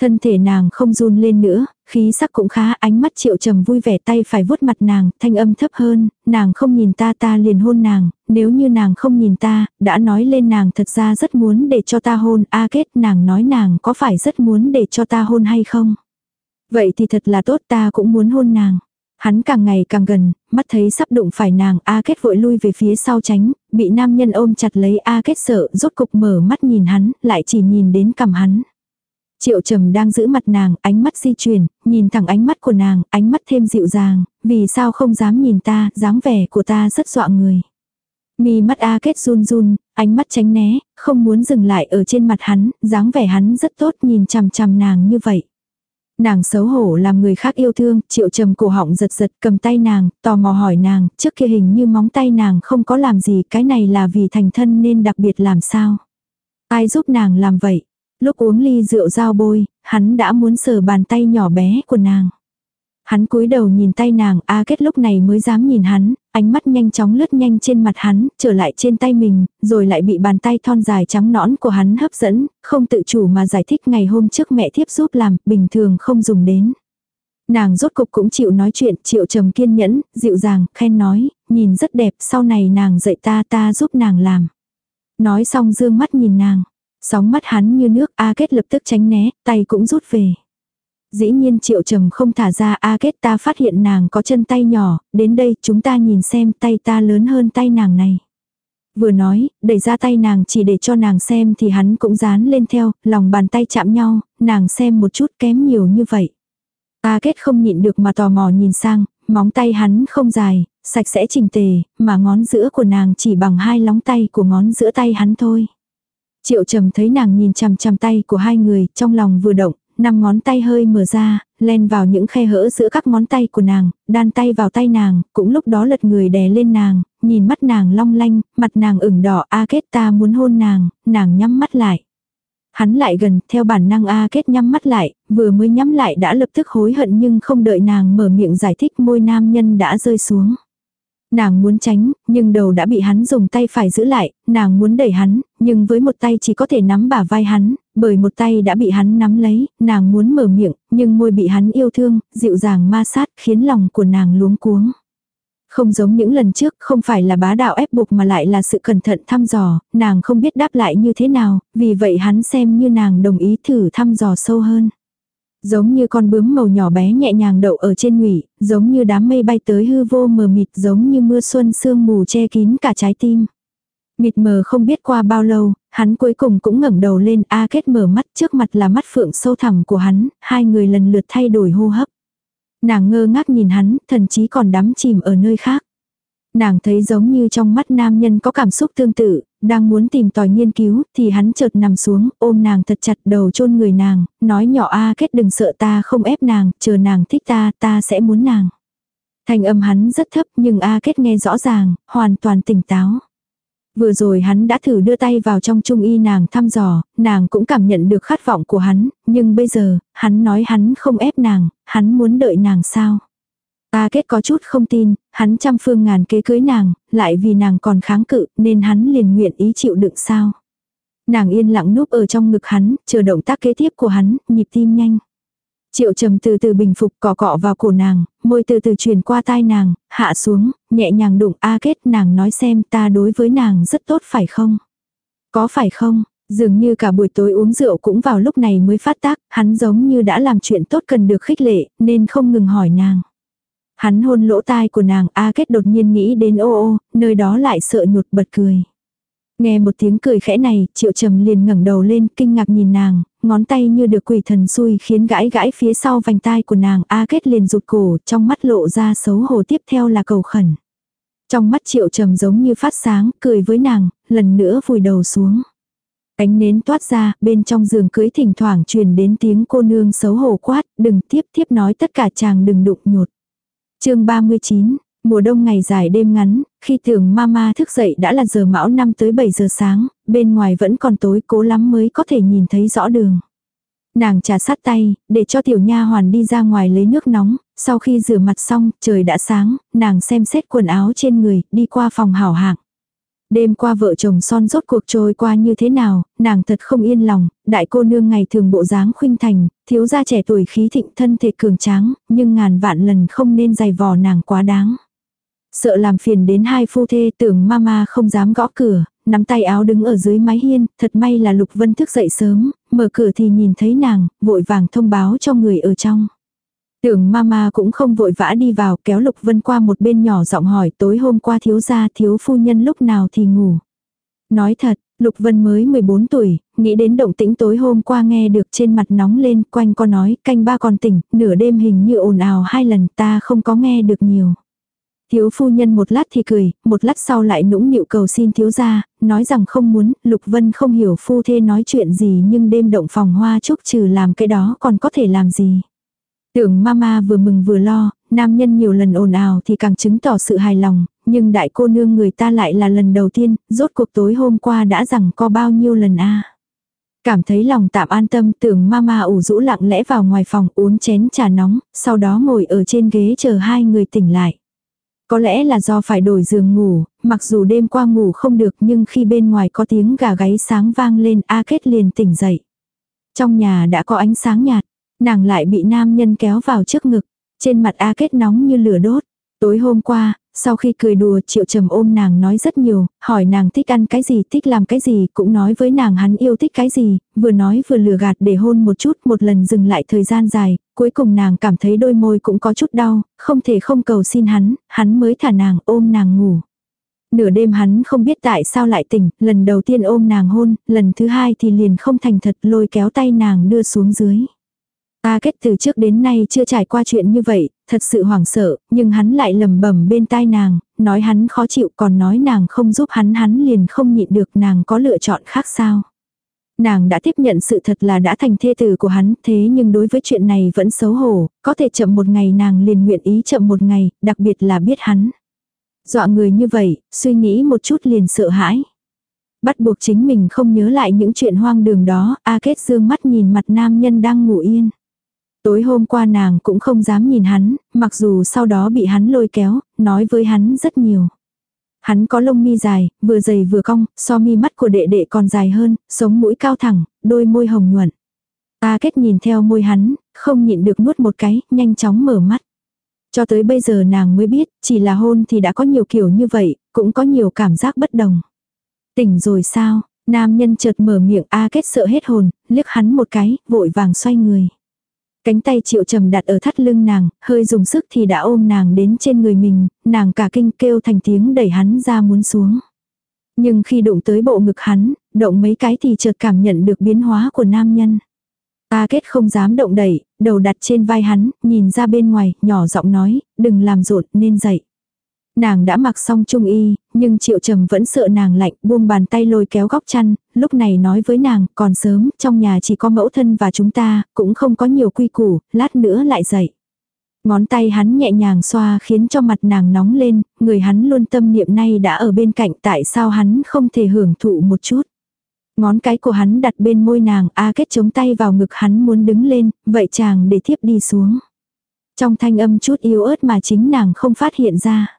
Thân thể nàng không run lên nữa, khí sắc cũng khá, ánh mắt triệu trầm vui vẻ tay phải vuốt mặt nàng, thanh âm thấp hơn, nàng không nhìn ta ta liền hôn nàng, nếu như nàng không nhìn ta, đã nói lên nàng thật ra rất muốn để cho ta hôn, a kết nàng nói nàng có phải rất muốn để cho ta hôn hay không. Vậy thì thật là tốt ta cũng muốn hôn nàng. Hắn càng ngày càng gần, mắt thấy sắp đụng phải nàng, A Kết vội lui về phía sau tránh, bị nam nhân ôm chặt lấy A Kết sợ, rốt cục mở mắt nhìn hắn, lại chỉ nhìn đến cầm hắn. Triệu trầm đang giữ mặt nàng, ánh mắt di chuyển, nhìn thẳng ánh mắt của nàng, ánh mắt thêm dịu dàng, vì sao không dám nhìn ta, dáng vẻ của ta rất dọa người. Mi mắt A Kết run run, ánh mắt tránh né, không muốn dừng lại ở trên mặt hắn, dáng vẻ hắn rất tốt nhìn chằm chằm nàng như vậy. Nàng xấu hổ làm người khác yêu thương, triệu trầm cổ họng giật giật cầm tay nàng, tò mò hỏi nàng, trước kia hình như móng tay nàng không có làm gì, cái này là vì thành thân nên đặc biệt làm sao. Ai giúp nàng làm vậy? Lúc uống ly rượu dao bôi, hắn đã muốn sờ bàn tay nhỏ bé của nàng. Hắn cúi đầu nhìn tay nàng, A Kết lúc này mới dám nhìn hắn, ánh mắt nhanh chóng lướt nhanh trên mặt hắn, trở lại trên tay mình, rồi lại bị bàn tay thon dài trắng nõn của hắn hấp dẫn, không tự chủ mà giải thích ngày hôm trước mẹ thiếp giúp làm, bình thường không dùng đến. Nàng rốt cục cũng chịu nói chuyện, chịu trầm kiên nhẫn, dịu dàng, khen nói, nhìn rất đẹp, sau này nàng dạy ta ta giúp nàng làm. Nói xong dương mắt nhìn nàng, sóng mắt hắn như nước, A Kết lập tức tránh né, tay cũng rút về. Dĩ nhiên triệu trầm không thả ra A kết ta phát hiện nàng có chân tay nhỏ, đến đây chúng ta nhìn xem tay ta lớn hơn tay nàng này. Vừa nói, đẩy ra tay nàng chỉ để cho nàng xem thì hắn cũng dán lên theo, lòng bàn tay chạm nhau, nàng xem một chút kém nhiều như vậy. A kết không nhịn được mà tò mò nhìn sang, móng tay hắn không dài, sạch sẽ chỉnh tề, mà ngón giữa của nàng chỉ bằng hai lóng tay của ngón giữa tay hắn thôi. Triệu trầm thấy nàng nhìn chằm chằm tay của hai người, trong lòng vừa động, năm ngón tay hơi mở ra, len vào những khe hở giữa các ngón tay của nàng, đan tay vào tay nàng, cũng lúc đó lật người đè lên nàng, nhìn mắt nàng long lanh, mặt nàng ửng đỏ, A kết ta muốn hôn nàng, nàng nhắm mắt lại. Hắn lại gần, theo bản năng A kết nhắm mắt lại, vừa mới nhắm lại đã lập tức hối hận nhưng không đợi nàng mở miệng giải thích môi nam nhân đã rơi xuống. Nàng muốn tránh, nhưng đầu đã bị hắn dùng tay phải giữ lại, nàng muốn đẩy hắn, nhưng với một tay chỉ có thể nắm bả vai hắn, bởi một tay đã bị hắn nắm lấy, nàng muốn mở miệng, nhưng môi bị hắn yêu thương, dịu dàng ma sát khiến lòng của nàng luống cuống. Không giống những lần trước, không phải là bá đạo ép buộc mà lại là sự cẩn thận thăm dò, nàng không biết đáp lại như thế nào, vì vậy hắn xem như nàng đồng ý thử thăm dò sâu hơn. Giống như con bướm màu nhỏ bé nhẹ nhàng đậu ở trên ngụy, giống như đám mây bay tới hư vô mờ mịt giống như mưa xuân sương mù che kín cả trái tim. Mịt mờ không biết qua bao lâu, hắn cuối cùng cũng ngẩng đầu lên A kết mở mắt trước mặt là mắt phượng sâu thẳm của hắn, hai người lần lượt thay đổi hô hấp. Nàng ngơ ngác nhìn hắn, thần chí còn đắm chìm ở nơi khác. Nàng thấy giống như trong mắt nam nhân có cảm xúc tương tự, đang muốn tìm tòi nghiên cứu, thì hắn chợt nằm xuống, ôm nàng thật chặt đầu chôn người nàng, nói nhỏ a kết đừng sợ ta không ép nàng, chờ nàng thích ta, ta sẽ muốn nàng. Thành âm hắn rất thấp nhưng A Kết nghe rõ ràng, hoàn toàn tỉnh táo. Vừa rồi hắn đã thử đưa tay vào trong trung y nàng thăm dò, nàng cũng cảm nhận được khát vọng của hắn, nhưng bây giờ, hắn nói hắn không ép nàng, hắn muốn đợi nàng sao. A kết có chút không tin, hắn trăm phương ngàn kế cưới nàng, lại vì nàng còn kháng cự, nên hắn liền nguyện ý chịu đựng sao. Nàng yên lặng núp ở trong ngực hắn, chờ động tác kế tiếp của hắn, nhịp tim nhanh. Triệu trầm từ từ bình phục cọ cọ vào cổ nàng, môi từ từ truyền qua tai nàng, hạ xuống, nhẹ nhàng đụng A kết nàng nói xem ta đối với nàng rất tốt phải không? Có phải không? Dường như cả buổi tối uống rượu cũng vào lúc này mới phát tác, hắn giống như đã làm chuyện tốt cần được khích lệ, nên không ngừng hỏi nàng. Hắn hôn lỗ tai của nàng, A Kết đột nhiên nghĩ đến ô ô, nơi đó lại sợ nhụt bật cười. Nghe một tiếng cười khẽ này, triệu trầm liền ngẩng đầu lên, kinh ngạc nhìn nàng, ngón tay như được quỷ thần xui khiến gãi gãi phía sau vành tai của nàng, A Kết liền rụt cổ, trong mắt lộ ra xấu hổ tiếp theo là cầu khẩn. Trong mắt triệu trầm giống như phát sáng, cười với nàng, lần nữa vùi đầu xuống. Cánh nến toát ra, bên trong giường cưới thỉnh thoảng truyền đến tiếng cô nương xấu hổ quát, đừng tiếp tiếp nói tất cả chàng đừng đụng nhột chương 39, mùa đông ngày dài đêm ngắn, khi tưởng mama thức dậy đã là giờ mão 5 tới 7 giờ sáng, bên ngoài vẫn còn tối cố lắm mới có thể nhìn thấy rõ đường. Nàng trà sát tay, để cho tiểu nha hoàn đi ra ngoài lấy nước nóng, sau khi rửa mặt xong, trời đã sáng, nàng xem xét quần áo trên người, đi qua phòng hảo hạng. Đêm qua vợ chồng son rốt cuộc trôi qua như thế nào, nàng thật không yên lòng, đại cô nương ngày thường bộ dáng khuynh thành, thiếu gia trẻ tuổi khí thịnh thân thể cường tráng, nhưng ngàn vạn lần không nên dày vò nàng quá đáng. Sợ làm phiền đến hai phu thê tưởng mama không dám gõ cửa, nắm tay áo đứng ở dưới mái hiên, thật may là Lục Vân thức dậy sớm, mở cửa thì nhìn thấy nàng, vội vàng thông báo cho người ở trong. Tưởng mama cũng không vội vã đi vào kéo Lục Vân qua một bên nhỏ giọng hỏi tối hôm qua thiếu gia thiếu phu nhân lúc nào thì ngủ. Nói thật, Lục Vân mới 14 tuổi, nghĩ đến động tĩnh tối hôm qua nghe được trên mặt nóng lên, quanh co nói, canh ba còn tỉnh, nửa đêm hình như ồn ào hai lần ta không có nghe được nhiều. Thiếu phu nhân một lát thì cười, một lát sau lại nũng nịu cầu xin thiếu gia, nói rằng không muốn, Lục Vân không hiểu phu thê nói chuyện gì nhưng đêm động phòng hoa chúc trừ làm cái đó còn có thể làm gì. Tưởng mama vừa mừng vừa lo, nam nhân nhiều lần ồn ào thì càng chứng tỏ sự hài lòng, nhưng đại cô nương người ta lại là lần đầu tiên, rốt cuộc tối hôm qua đã rằng có bao nhiêu lần a Cảm thấy lòng tạm an tâm tưởng mama ủ rũ lặng lẽ vào ngoài phòng uống chén trà nóng, sau đó ngồi ở trên ghế chờ hai người tỉnh lại. Có lẽ là do phải đổi giường ngủ, mặc dù đêm qua ngủ không được nhưng khi bên ngoài có tiếng gà gáy sáng vang lên A Kết liền tỉnh dậy. Trong nhà đã có ánh sáng nhạt, nàng lại bị nam nhân kéo vào trước ngực. Trên mặt A Kết nóng như lửa đốt. Tối hôm qua, sau khi cười đùa triệu trầm ôm nàng nói rất nhiều, hỏi nàng thích ăn cái gì, thích làm cái gì, cũng nói với nàng hắn yêu thích cái gì, vừa nói vừa lừa gạt để hôn một chút, một lần dừng lại thời gian dài, cuối cùng nàng cảm thấy đôi môi cũng có chút đau, không thể không cầu xin hắn, hắn mới thả nàng ôm nàng ngủ. Nửa đêm hắn không biết tại sao lại tỉnh, lần đầu tiên ôm nàng hôn, lần thứ hai thì liền không thành thật lôi kéo tay nàng đưa xuống dưới. A kết từ trước đến nay chưa trải qua chuyện như vậy, thật sự hoảng sợ, nhưng hắn lại lầm bẩm bên tai nàng, nói hắn khó chịu còn nói nàng không giúp hắn hắn liền không nhịn được nàng có lựa chọn khác sao. Nàng đã tiếp nhận sự thật là đã thành thê tử của hắn, thế nhưng đối với chuyện này vẫn xấu hổ, có thể chậm một ngày nàng liền nguyện ý chậm một ngày, đặc biệt là biết hắn. Dọa người như vậy, suy nghĩ một chút liền sợ hãi. Bắt buộc chính mình không nhớ lại những chuyện hoang đường đó, A Kết dương mắt nhìn mặt nam nhân đang ngủ yên. Tối hôm qua nàng cũng không dám nhìn hắn, mặc dù sau đó bị hắn lôi kéo, nói với hắn rất nhiều. Hắn có lông mi dài, vừa dày vừa cong, so mi mắt của đệ đệ còn dài hơn, sống mũi cao thẳng, đôi môi hồng nhuận. A kết nhìn theo môi hắn, không nhịn được nuốt một cái, nhanh chóng mở mắt. Cho tới bây giờ nàng mới biết, chỉ là hôn thì đã có nhiều kiểu như vậy, cũng có nhiều cảm giác bất đồng. Tỉnh rồi sao? Nam nhân chợt mở miệng A kết sợ hết hồn, liếc hắn một cái, vội vàng xoay người. Cánh tay triệu trầm đặt ở thắt lưng nàng, hơi dùng sức thì đã ôm nàng đến trên người mình, nàng cả kinh kêu thành tiếng đẩy hắn ra muốn xuống. Nhưng khi đụng tới bộ ngực hắn, động mấy cái thì chợt cảm nhận được biến hóa của nam nhân. A kết không dám động đẩy, đầu đặt trên vai hắn, nhìn ra bên ngoài, nhỏ giọng nói, đừng làm rộn nên dậy. Nàng đã mặc xong trung y, nhưng triệu trầm vẫn sợ nàng lạnh, buông bàn tay lôi kéo góc chăn, lúc này nói với nàng, còn sớm, trong nhà chỉ có mẫu thân và chúng ta, cũng không có nhiều quy củ, lát nữa lại dậy. Ngón tay hắn nhẹ nhàng xoa khiến cho mặt nàng nóng lên, người hắn luôn tâm niệm nay đã ở bên cạnh tại sao hắn không thể hưởng thụ một chút. Ngón cái của hắn đặt bên môi nàng, A kết chống tay vào ngực hắn muốn đứng lên, vậy chàng để thiếp đi xuống. Trong thanh âm chút yếu ớt mà chính nàng không phát hiện ra.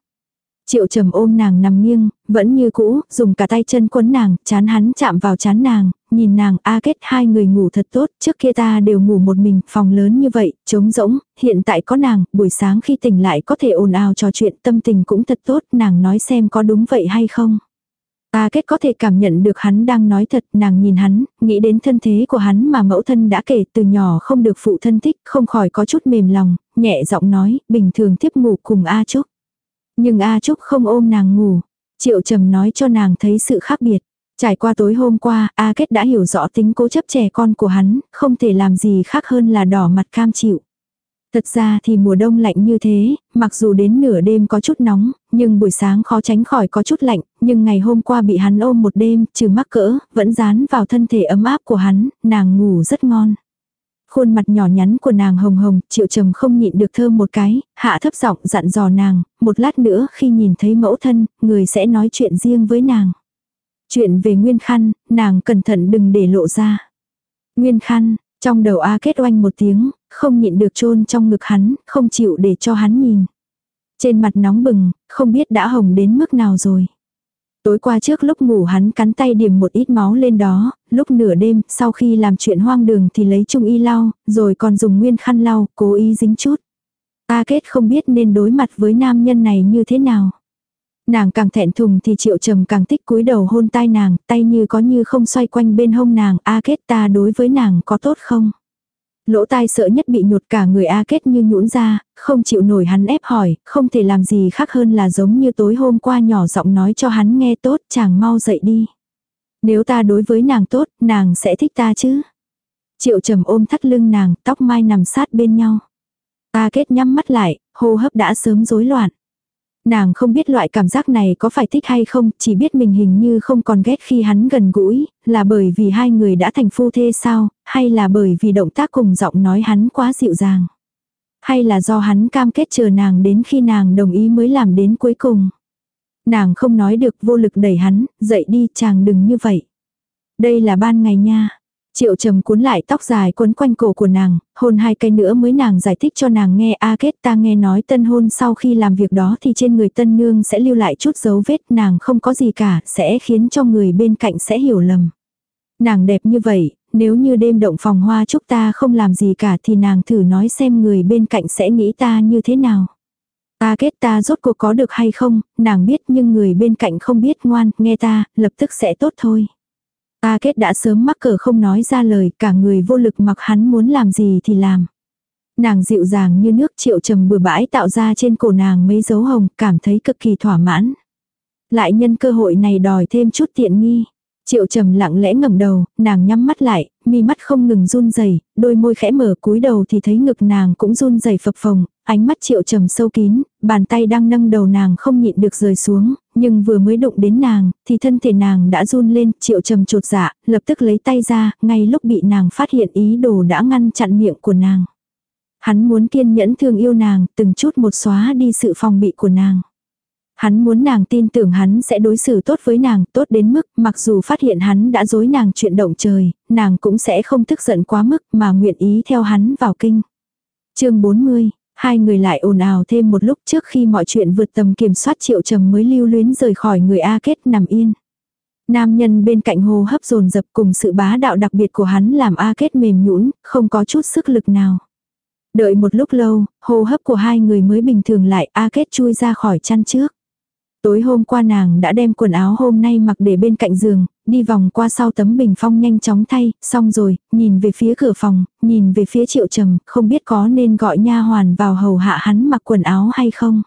Triệu trầm ôm nàng nằm nghiêng, vẫn như cũ, dùng cả tay chân quấn nàng, chán hắn chạm vào chán nàng, nhìn nàng, a kết hai người ngủ thật tốt, trước kia ta đều ngủ một mình, phòng lớn như vậy, trống rỗng, hiện tại có nàng, buổi sáng khi tỉnh lại có thể ồn ào trò chuyện, tâm tình cũng thật tốt, nàng nói xem có đúng vậy hay không. A kết có thể cảm nhận được hắn đang nói thật, nàng nhìn hắn, nghĩ đến thân thế của hắn mà mẫu thân đã kể từ nhỏ không được phụ thân thích, không khỏi có chút mềm lòng, nhẹ giọng nói, bình thường tiếp ngủ cùng A Trúc. Nhưng A Trúc không ôm nàng ngủ. Triệu trầm nói cho nàng thấy sự khác biệt. Trải qua tối hôm qua, A Kết đã hiểu rõ tính cố chấp trẻ con của hắn, không thể làm gì khác hơn là đỏ mặt cam chịu. Thật ra thì mùa đông lạnh như thế, mặc dù đến nửa đêm có chút nóng, nhưng buổi sáng khó tránh khỏi có chút lạnh, nhưng ngày hôm qua bị hắn ôm một đêm, trừ mắc cỡ, vẫn dán vào thân thể ấm áp của hắn, nàng ngủ rất ngon. Khuôn mặt nhỏ nhắn của nàng hồng hồng, triệu trầm không nhịn được thơm một cái, hạ thấp giọng dặn dò nàng, một lát nữa khi nhìn thấy mẫu thân, người sẽ nói chuyện riêng với nàng. Chuyện về Nguyên Khăn, nàng cẩn thận đừng để lộ ra. Nguyên Khăn, trong đầu A kết oanh một tiếng, không nhịn được chôn trong ngực hắn, không chịu để cho hắn nhìn. Trên mặt nóng bừng, không biết đã hồng đến mức nào rồi. Tối qua trước lúc ngủ hắn cắn tay điểm một ít máu lên đó, lúc nửa đêm, sau khi làm chuyện hoang đường thì lấy trung y lau, rồi còn dùng nguyên khăn lau, cố ý dính chút. Ta kết không biết nên đối mặt với nam nhân này như thế nào. Nàng càng thẹn thùng thì triệu trầm càng thích cúi đầu hôn tai nàng, tay như có như không xoay quanh bên hông nàng, a kết ta đối với nàng có tốt không? Lỗ tai sợ nhất bị nhột cả người A kết như nhũn ra, không chịu nổi hắn ép hỏi, không thể làm gì khác hơn là giống như tối hôm qua nhỏ giọng nói cho hắn nghe tốt, chàng mau dậy đi. Nếu ta đối với nàng tốt, nàng sẽ thích ta chứ. Triệu trầm ôm thắt lưng nàng, tóc mai nằm sát bên nhau. A kết nhắm mắt lại, hô hấp đã sớm rối loạn. Nàng không biết loại cảm giác này có phải thích hay không, chỉ biết mình hình như không còn ghét khi hắn gần gũi, là bởi vì hai người đã thành phu thê sao, hay là bởi vì động tác cùng giọng nói hắn quá dịu dàng. Hay là do hắn cam kết chờ nàng đến khi nàng đồng ý mới làm đến cuối cùng. Nàng không nói được vô lực đẩy hắn, dậy đi chàng đừng như vậy. Đây là ban ngày nha, Triệu trầm cuốn lại tóc dài quấn quanh cổ của nàng, hôn hai cây nữa mới nàng giải thích cho nàng nghe a kết ta nghe nói tân hôn sau khi làm việc đó thì trên người tân nương sẽ lưu lại chút dấu vết nàng không có gì cả, sẽ khiến cho người bên cạnh sẽ hiểu lầm. Nàng đẹp như vậy, nếu như đêm động phòng hoa chúc ta không làm gì cả thì nàng thử nói xem người bên cạnh sẽ nghĩ ta như thế nào. Ta kết ta rốt cuộc có được hay không, nàng biết nhưng người bên cạnh không biết ngoan, nghe ta, lập tức sẽ tốt thôi. Ta kết đã sớm mắc cờ không nói ra lời, cả người vô lực mặc hắn muốn làm gì thì làm. Nàng dịu dàng như nước triệu trầm bừa bãi tạo ra trên cổ nàng mấy dấu hồng, cảm thấy cực kỳ thỏa mãn. Lại nhân cơ hội này đòi thêm chút tiện nghi. Triệu trầm lặng lẽ ngẩng đầu, nàng nhắm mắt lại, mi mắt không ngừng run rẩy, đôi môi khẽ mở cúi đầu thì thấy ngực nàng cũng run rẩy phập phồng, ánh mắt triệu trầm sâu kín, bàn tay đang nâng đầu nàng không nhịn được rời xuống, nhưng vừa mới đụng đến nàng, thì thân thể nàng đã run lên, triệu trầm trột dạ, lập tức lấy tay ra, ngay lúc bị nàng phát hiện ý đồ đã ngăn chặn miệng của nàng. Hắn muốn kiên nhẫn thương yêu nàng, từng chút một xóa đi sự phòng bị của nàng. Hắn muốn nàng tin tưởng hắn sẽ đối xử tốt với nàng, tốt đến mức mặc dù phát hiện hắn đã dối nàng chuyện động trời, nàng cũng sẽ không tức giận quá mức mà nguyện ý theo hắn vào kinh. chương 40, hai người lại ồn ào thêm một lúc trước khi mọi chuyện vượt tầm kiểm soát triệu trầm mới lưu luyến rời khỏi người A kết nằm yên. Nam nhân bên cạnh hồ hấp dồn dập cùng sự bá đạo đặc biệt của hắn làm A kết mềm nhũn không có chút sức lực nào. Đợi một lúc lâu, hô hấp của hai người mới bình thường lại A kết chui ra khỏi chăn trước. Tối hôm qua nàng đã đem quần áo hôm nay mặc để bên cạnh giường, đi vòng qua sau tấm bình phong nhanh chóng thay, xong rồi, nhìn về phía cửa phòng, nhìn về phía triệu trầm, không biết có nên gọi nha hoàn vào hầu hạ hắn mặc quần áo hay không.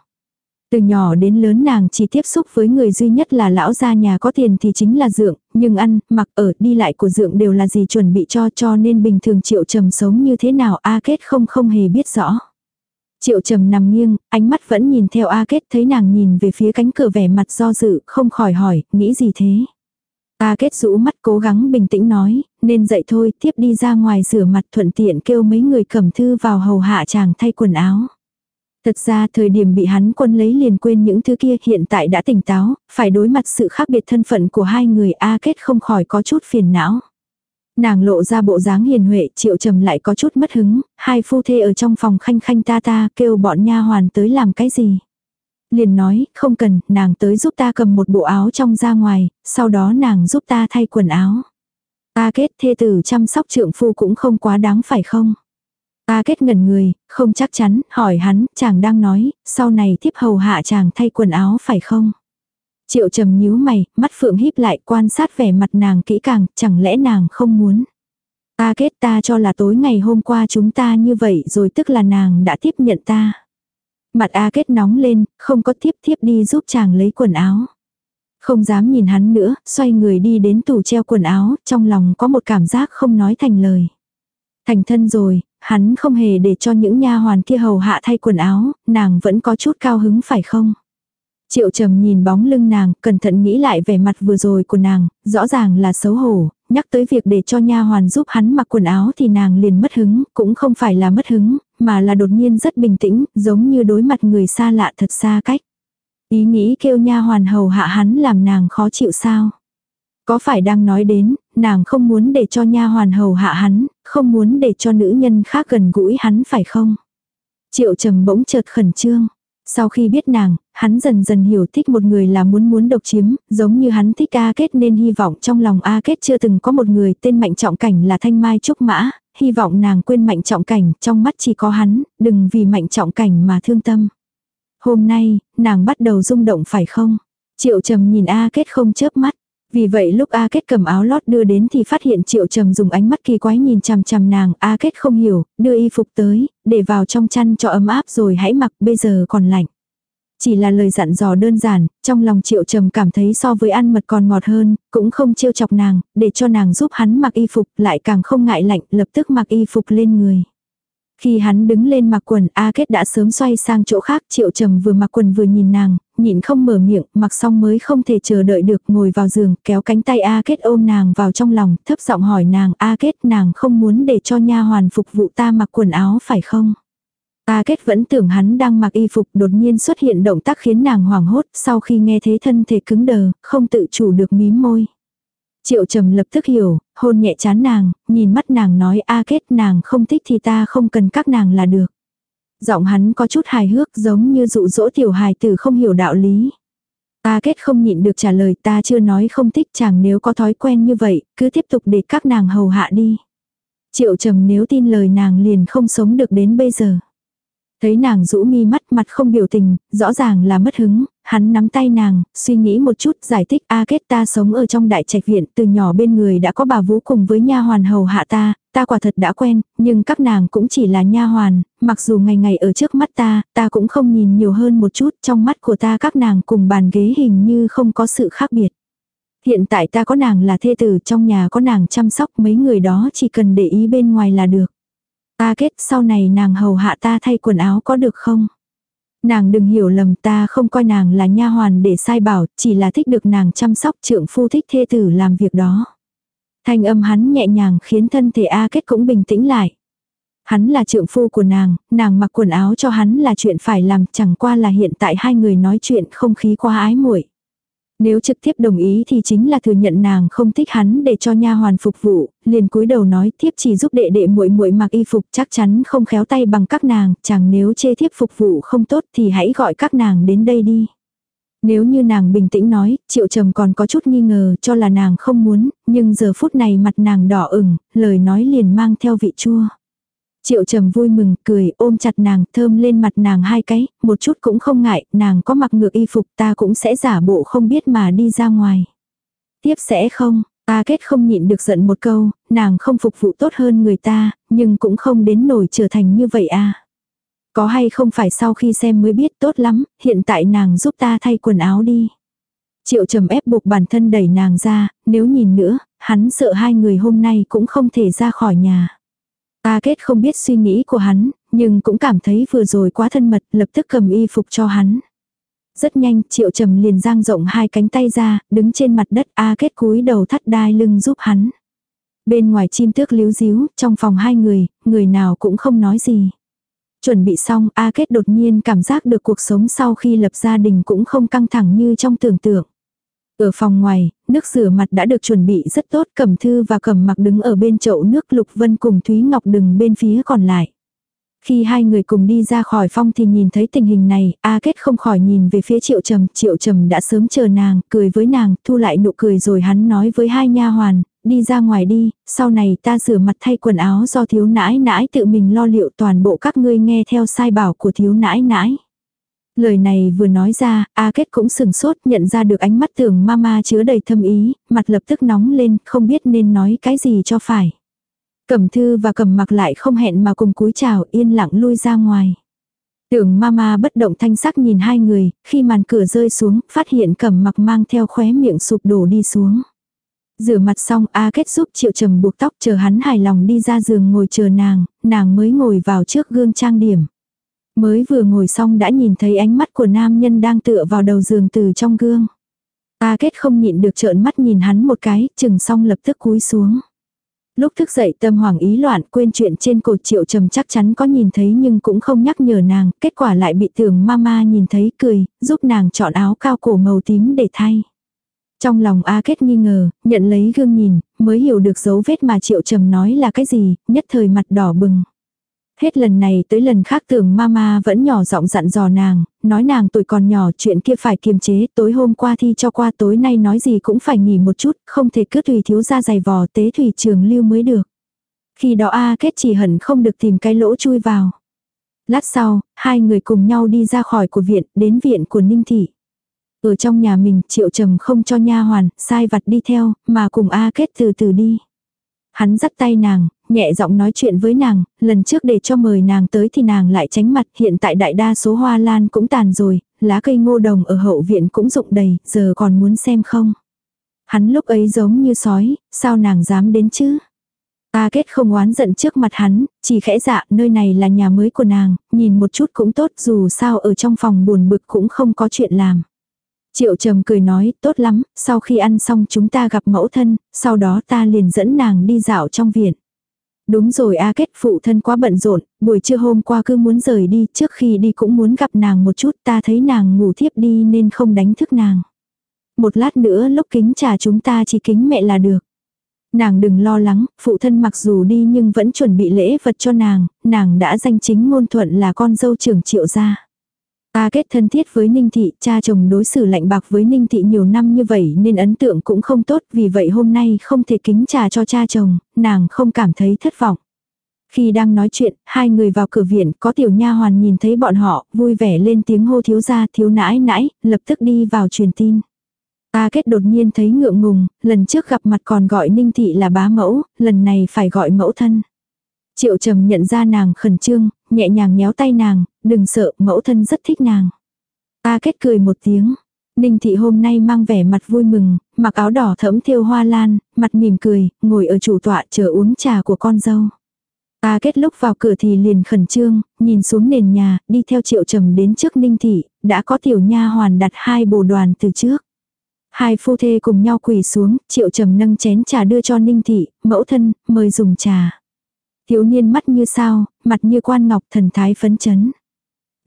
Từ nhỏ đến lớn nàng chỉ tiếp xúc với người duy nhất là lão gia nhà có tiền thì chính là dượng, nhưng ăn, mặc ở, đi lại của dượng đều là gì chuẩn bị cho cho nên bình thường triệu trầm sống như thế nào A kết không không hề biết rõ. Triệu trầm nằm nghiêng, ánh mắt vẫn nhìn theo A Kết thấy nàng nhìn về phía cánh cửa vẻ mặt do dự, không khỏi hỏi, nghĩ gì thế? A Kết rũ mắt cố gắng bình tĩnh nói, nên dậy thôi, tiếp đi ra ngoài rửa mặt thuận tiện kêu mấy người cầm thư vào hầu hạ chàng thay quần áo. Thật ra thời điểm bị hắn quân lấy liền quên những thứ kia hiện tại đã tỉnh táo, phải đối mặt sự khác biệt thân phận của hai người A Kết không khỏi có chút phiền não. Nàng lộ ra bộ dáng hiền huệ, triệu trầm lại có chút mất hứng, hai phu thê ở trong phòng khanh khanh ta ta kêu bọn nha hoàn tới làm cái gì. Liền nói, không cần, nàng tới giúp ta cầm một bộ áo trong ra ngoài, sau đó nàng giúp ta thay quần áo. Ta kết thê tử chăm sóc trượng phu cũng không quá đáng phải không? Ta kết ngẩn người, không chắc chắn, hỏi hắn, chàng đang nói, sau này tiếp hầu hạ chàng thay quần áo phải không? Triệu trầm nhíu mày, mắt phượng híp lại quan sát vẻ mặt nàng kỹ càng, chẳng lẽ nàng không muốn. Ta kết ta cho là tối ngày hôm qua chúng ta như vậy rồi tức là nàng đã tiếp nhận ta. Mặt A kết nóng lên, không có tiếp tiếp đi giúp chàng lấy quần áo. Không dám nhìn hắn nữa, xoay người đi đến tủ treo quần áo, trong lòng có một cảm giác không nói thành lời. Thành thân rồi, hắn không hề để cho những nha hoàn kia hầu hạ thay quần áo, nàng vẫn có chút cao hứng phải không? Triệu trầm nhìn bóng lưng nàng, cẩn thận nghĩ lại vẻ mặt vừa rồi của nàng, rõ ràng là xấu hổ, nhắc tới việc để cho nha hoàn giúp hắn mặc quần áo thì nàng liền mất hứng, cũng không phải là mất hứng, mà là đột nhiên rất bình tĩnh, giống như đối mặt người xa lạ thật xa cách. Ý nghĩ kêu nha hoàn hầu hạ hắn làm nàng khó chịu sao? Có phải đang nói đến, nàng không muốn để cho nha hoàn hầu hạ hắn, không muốn để cho nữ nhân khác gần gũi hắn phải không? Triệu trầm bỗng chợt khẩn trương. Sau khi biết nàng, hắn dần dần hiểu thích một người là muốn muốn độc chiếm, giống như hắn thích A Kết nên hy vọng trong lòng A Kết chưa từng có một người tên Mạnh Trọng Cảnh là Thanh Mai Trúc Mã, hy vọng nàng quên Mạnh Trọng Cảnh, trong mắt chỉ có hắn, đừng vì Mạnh Trọng Cảnh mà thương tâm. Hôm nay, nàng bắt đầu rung động phải không? Triệu trầm nhìn A Kết không chớp mắt. Vì vậy lúc A Kết cầm áo lót đưa đến thì phát hiện Triệu Trầm dùng ánh mắt kỳ quái nhìn chằm chằm nàng, A Kết không hiểu, đưa y phục tới, để vào trong chăn cho ấm áp rồi hãy mặc, bây giờ còn lạnh. Chỉ là lời dặn dò đơn giản, trong lòng Triệu Trầm cảm thấy so với ăn mật còn ngọt hơn, cũng không trêu chọc nàng, để cho nàng giúp hắn mặc y phục, lại càng không ngại lạnh, lập tức mặc y phục lên người. Khi hắn đứng lên mặc quần, A Kết đã sớm xoay sang chỗ khác, Triệu Trầm vừa mặc quần vừa nhìn nàng, nhịn không mở miệng, mặc xong mới không thể chờ đợi được, ngồi vào giường, kéo cánh tay A Kết ôm nàng vào trong lòng, thấp giọng hỏi nàng, A Kết nàng không muốn để cho nha hoàn phục vụ ta mặc quần áo phải không? A Kết vẫn tưởng hắn đang mặc y phục đột nhiên xuất hiện động tác khiến nàng hoảng hốt, sau khi nghe thấy thân thể cứng đờ, không tự chủ được mím môi. Triệu trầm lập tức hiểu, hôn nhẹ chán nàng, nhìn mắt nàng nói a kết nàng không thích thì ta không cần các nàng là được. Giọng hắn có chút hài hước giống như dụ dỗ tiểu hài tử không hiểu đạo lý. A kết không nhịn được trả lời ta chưa nói không thích chàng nếu có thói quen như vậy, cứ tiếp tục để các nàng hầu hạ đi. Triệu trầm nếu tin lời nàng liền không sống được đến bây giờ. Thấy nàng rũ mi mắt mặt không biểu tình, rõ ràng là mất hứng, hắn nắm tay nàng, suy nghĩ một chút giải thích A kết ta sống ở trong đại trạch viện từ nhỏ bên người đã có bà vũ cùng với nha hoàn hầu hạ ta, ta quả thật đã quen, nhưng các nàng cũng chỉ là nha hoàn, mặc dù ngày ngày ở trước mắt ta, ta cũng không nhìn nhiều hơn một chút, trong mắt của ta các nàng cùng bàn ghế hình như không có sự khác biệt. Hiện tại ta có nàng là thê tử trong nhà có nàng chăm sóc mấy người đó chỉ cần để ý bên ngoài là được. Ta kết sau này nàng hầu hạ ta thay quần áo có được không? Nàng đừng hiểu lầm ta không coi nàng là nha hoàn để sai bảo, chỉ là thích được nàng chăm sóc trượng phu thích thê tử làm việc đó. Thanh âm hắn nhẹ nhàng khiến thân thể A kết cũng bình tĩnh lại. Hắn là trượng phu của nàng, nàng mặc quần áo cho hắn là chuyện phải làm chẳng qua là hiện tại hai người nói chuyện không khí quá ái muội. Nếu trực tiếp đồng ý thì chính là thừa nhận nàng không thích hắn để cho nha hoàn phục vụ, liền cúi đầu nói thiếp chỉ giúp đệ đệ muội muội mặc y phục chắc chắn không khéo tay bằng các nàng, chẳng nếu chê thiếp phục vụ không tốt thì hãy gọi các nàng đến đây đi. Nếu như nàng bình tĩnh nói, triệu trầm còn có chút nghi ngờ cho là nàng không muốn, nhưng giờ phút này mặt nàng đỏ ửng, lời nói liền mang theo vị chua. Triệu trầm vui mừng, cười, ôm chặt nàng, thơm lên mặt nàng hai cái, một chút cũng không ngại, nàng có mặc ngược y phục ta cũng sẽ giả bộ không biết mà đi ra ngoài. Tiếp sẽ không, ta kết không nhịn được giận một câu, nàng không phục vụ tốt hơn người ta, nhưng cũng không đến nổi trở thành như vậy à. Có hay không phải sau khi xem mới biết tốt lắm, hiện tại nàng giúp ta thay quần áo đi. Triệu trầm ép buộc bản thân đẩy nàng ra, nếu nhìn nữa, hắn sợ hai người hôm nay cũng không thể ra khỏi nhà. A kết không biết suy nghĩ của hắn, nhưng cũng cảm thấy vừa rồi quá thân mật, lập tức cầm y phục cho hắn. Rất nhanh, triệu trầm liền giang rộng hai cánh tay ra, đứng trên mặt đất A kết cúi đầu thắt đai lưng giúp hắn. Bên ngoài chim tước líu díu, trong phòng hai người, người nào cũng không nói gì. Chuẩn bị xong, A Kết đột nhiên cảm giác được cuộc sống sau khi lập gia đình cũng không căng thẳng như trong tưởng tượng. Ở phòng ngoài, nước rửa mặt đã được chuẩn bị rất tốt, Cẩm Thư và Cẩm Mặc đứng ở bên chậu nước Lục Vân cùng Thúy Ngọc đứng bên phía còn lại. Khi hai người cùng đi ra khỏi phong thì nhìn thấy tình hình này, A Kết không khỏi nhìn về phía Triệu Trầm, Triệu Trầm đã sớm chờ nàng, cười với nàng, thu lại nụ cười rồi hắn nói với hai nha hoàn, đi ra ngoài đi, sau này ta rửa mặt thay quần áo do thiếu nãi nãi tự mình lo liệu toàn bộ các ngươi nghe theo sai bảo của thiếu nãi nãi. Lời này vừa nói ra, A Kết cũng sừng sốt nhận ra được ánh mắt tưởng mama chứa đầy thâm ý, mặt lập tức nóng lên, không biết nên nói cái gì cho phải. Cẩm thư và cầm mặc lại không hẹn mà cùng cúi chào yên lặng lui ra ngoài. Tưởng mama bất động thanh sắc nhìn hai người, khi màn cửa rơi xuống, phát hiện cầm mặc mang theo khóe miệng sụp đổ đi xuống. Rửa mặt xong A Kết giúp Triệu Trầm buộc tóc chờ hắn hài lòng đi ra giường ngồi chờ nàng, nàng mới ngồi vào trước gương trang điểm. Mới vừa ngồi xong đã nhìn thấy ánh mắt của nam nhân đang tựa vào đầu giường từ trong gương. A Kết không nhịn được trợn mắt nhìn hắn một cái, chừng xong lập tức cúi xuống. Lúc thức dậy tâm hoàng ý loạn quên chuyện trên cột triệu trầm chắc chắn có nhìn thấy nhưng cũng không nhắc nhở nàng, kết quả lại bị tưởng mama nhìn thấy cười, giúp nàng chọn áo cao cổ màu tím để thay. Trong lòng A Kết nghi ngờ, nhận lấy gương nhìn, mới hiểu được dấu vết mà Triệu Trầm nói là cái gì, nhất thời mặt đỏ bừng. Hết lần này tới lần khác tưởng mama vẫn nhỏ giọng dặn dò nàng, nói nàng tuổi còn nhỏ chuyện kia phải kiềm chế, tối hôm qua thi cho qua tối nay nói gì cũng phải nghỉ một chút, không thể cứ tùy thiếu ra giày vò tế thủy trường lưu mới được. Khi đó A kết chỉ hẳn không được tìm cái lỗ chui vào. Lát sau, hai người cùng nhau đi ra khỏi của viện, đến viện của Ninh Thị. Ở trong nhà mình, Triệu Trầm không cho nha hoàn, sai vặt đi theo, mà cùng A Kết từ từ đi. Hắn dắt tay nàng, nhẹ giọng nói chuyện với nàng, lần trước để cho mời nàng tới thì nàng lại tránh mặt, hiện tại đại đa số hoa lan cũng tàn rồi, lá cây ngô đồng ở hậu viện cũng rụng đầy, giờ còn muốn xem không. Hắn lúc ấy giống như sói, sao nàng dám đến chứ? A kết không oán giận trước mặt hắn, chỉ khẽ dạ nơi này là nhà mới của nàng, nhìn một chút cũng tốt dù sao ở trong phòng buồn bực cũng không có chuyện làm. Triệu trầm cười nói, tốt lắm, sau khi ăn xong chúng ta gặp mẫu thân, sau đó ta liền dẫn nàng đi dạo trong viện. Đúng rồi A Kết phụ thân quá bận rộn, buổi trưa hôm qua cứ muốn rời đi, trước khi đi cũng muốn gặp nàng một chút, ta thấy nàng ngủ thiếp đi nên không đánh thức nàng. Một lát nữa lúc kính trà chúng ta chỉ kính mẹ là được. Nàng đừng lo lắng, phụ thân mặc dù đi nhưng vẫn chuẩn bị lễ vật cho nàng, nàng đã danh chính ngôn thuận là con dâu trưởng triệu gia. Ta kết thân thiết với Ninh Thị, cha chồng đối xử lạnh bạc với Ninh Thị nhiều năm như vậy nên ấn tượng cũng không tốt, vì vậy hôm nay không thể kính trà cho cha chồng, nàng không cảm thấy thất vọng. Khi đang nói chuyện, hai người vào cửa viện, có tiểu nha hoàn nhìn thấy bọn họ, vui vẻ lên tiếng hô thiếu gia thiếu nãi nãi, lập tức đi vào truyền tin. Ta kết đột nhiên thấy ngượng ngùng, lần trước gặp mặt còn gọi Ninh Thị là bá mẫu, lần này phải gọi mẫu thân. Triệu trầm nhận ra nàng khẩn trương, nhẹ nhàng nhéo tay nàng, đừng sợ, mẫu thân rất thích nàng. Ta kết cười một tiếng. Ninh thị hôm nay mang vẻ mặt vui mừng, mặc áo đỏ thẫm thiêu hoa lan, mặt mỉm cười, ngồi ở chủ tọa chờ uống trà của con dâu. Ta kết lúc vào cửa thì liền khẩn trương, nhìn xuống nền nhà, đi theo triệu trầm đến trước ninh thị, đã có tiểu nha hoàn đặt hai bồ đoàn từ trước. Hai phu thê cùng nhau quỳ xuống, triệu trầm nâng chén trà đưa cho ninh thị, mẫu thân, mời dùng trà. Thiếu niên mắt như sao, mặt như quan ngọc thần thái phấn chấn.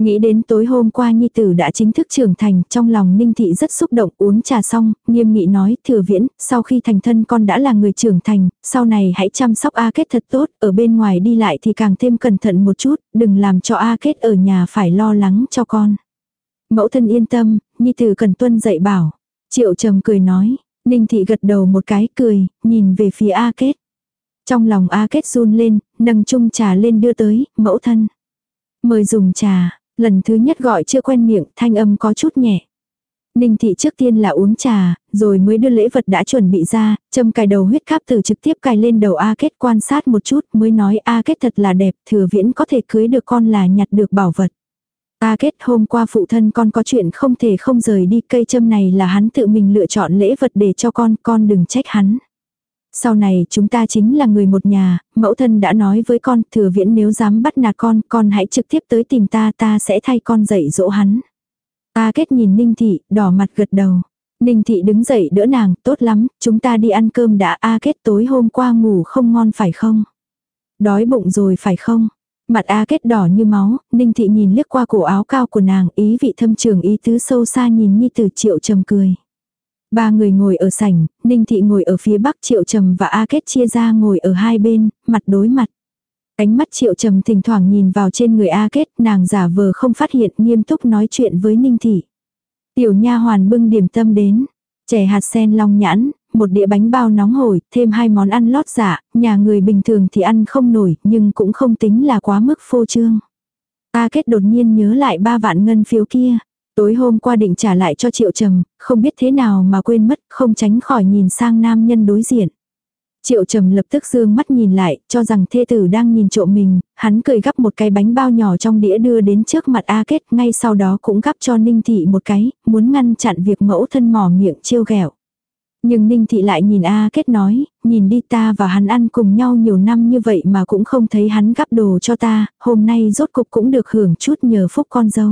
Nghĩ đến tối hôm qua Nhi Tử đã chính thức trưởng thành, trong lòng Ninh Thị rất xúc động uống trà xong, nghiêm nghị nói, thừa viễn, sau khi thành thân con đã là người trưởng thành, sau này hãy chăm sóc A Kết thật tốt, ở bên ngoài đi lại thì càng thêm cẩn thận một chút, đừng làm cho A Kết ở nhà phải lo lắng cho con. Mẫu thân yên tâm, Nhi Tử cần tuân dạy bảo. Triệu trầm cười nói, Ninh Thị gật đầu một cái cười, nhìn về phía A Kết. Trong lòng A Kết run lên, nâng chung trà lên đưa tới, mẫu thân. Mời dùng trà, lần thứ nhất gọi chưa quen miệng, thanh âm có chút nhẹ. Ninh thị trước tiên là uống trà, rồi mới đưa lễ vật đã chuẩn bị ra, châm cài đầu huyết cáp từ trực tiếp cài lên đầu A Kết quan sát một chút mới nói A Kết thật là đẹp, thừa viễn có thể cưới được con là nhặt được bảo vật. A Kết hôm qua phụ thân con có chuyện không thể không rời đi cây châm này là hắn tự mình lựa chọn lễ vật để cho con, con đừng trách hắn. Sau này chúng ta chính là người một nhà, mẫu thân đã nói với con, thừa viễn nếu dám bắt nạt con, con hãy trực tiếp tới tìm ta, ta sẽ thay con dạy dỗ hắn. Ta kết nhìn Ninh Thị, đỏ mặt gật đầu. Ninh Thị đứng dậy đỡ nàng, tốt lắm, chúng ta đi ăn cơm đã A kết tối hôm qua ngủ không ngon phải không? Đói bụng rồi phải không? Mặt A kết đỏ như máu, Ninh Thị nhìn liếc qua cổ áo cao của nàng, ý vị thâm trường ý tứ sâu xa nhìn Nhi Tử Triệu trầm cười. Ba người ngồi ở sảnh, Ninh Thị ngồi ở phía bắc Triệu Trầm và A Kết chia ra ngồi ở hai bên, mặt đối mặt. Ánh mắt Triệu Trầm thỉnh thoảng nhìn vào trên người A Kết, nàng giả vờ không phát hiện nghiêm túc nói chuyện với Ninh Thị. Tiểu nha hoàn bưng điểm tâm đến, chè hạt sen long nhãn, một đĩa bánh bao nóng hổi, thêm hai món ăn lót dạ, nhà người bình thường thì ăn không nổi, nhưng cũng không tính là quá mức phô trương. A Kết đột nhiên nhớ lại ba vạn ngân phiếu kia, Tối hôm qua định trả lại cho Triệu Trầm, không biết thế nào mà quên mất, không tránh khỏi nhìn sang nam nhân đối diện. Triệu Trầm lập tức dương mắt nhìn lại, cho rằng thê tử đang nhìn trộm mình, hắn cười gắp một cái bánh bao nhỏ trong đĩa đưa đến trước mặt A Kết, ngay sau đó cũng gắp cho Ninh Thị một cái, muốn ngăn chặn việc mẫu thân mỏ miệng trêu ghẹo. Nhưng Ninh Thị lại nhìn A Kết nói, nhìn đi ta và hắn ăn cùng nhau nhiều năm như vậy mà cũng không thấy hắn gắp đồ cho ta, hôm nay rốt cục cũng được hưởng chút nhờ phúc con dâu.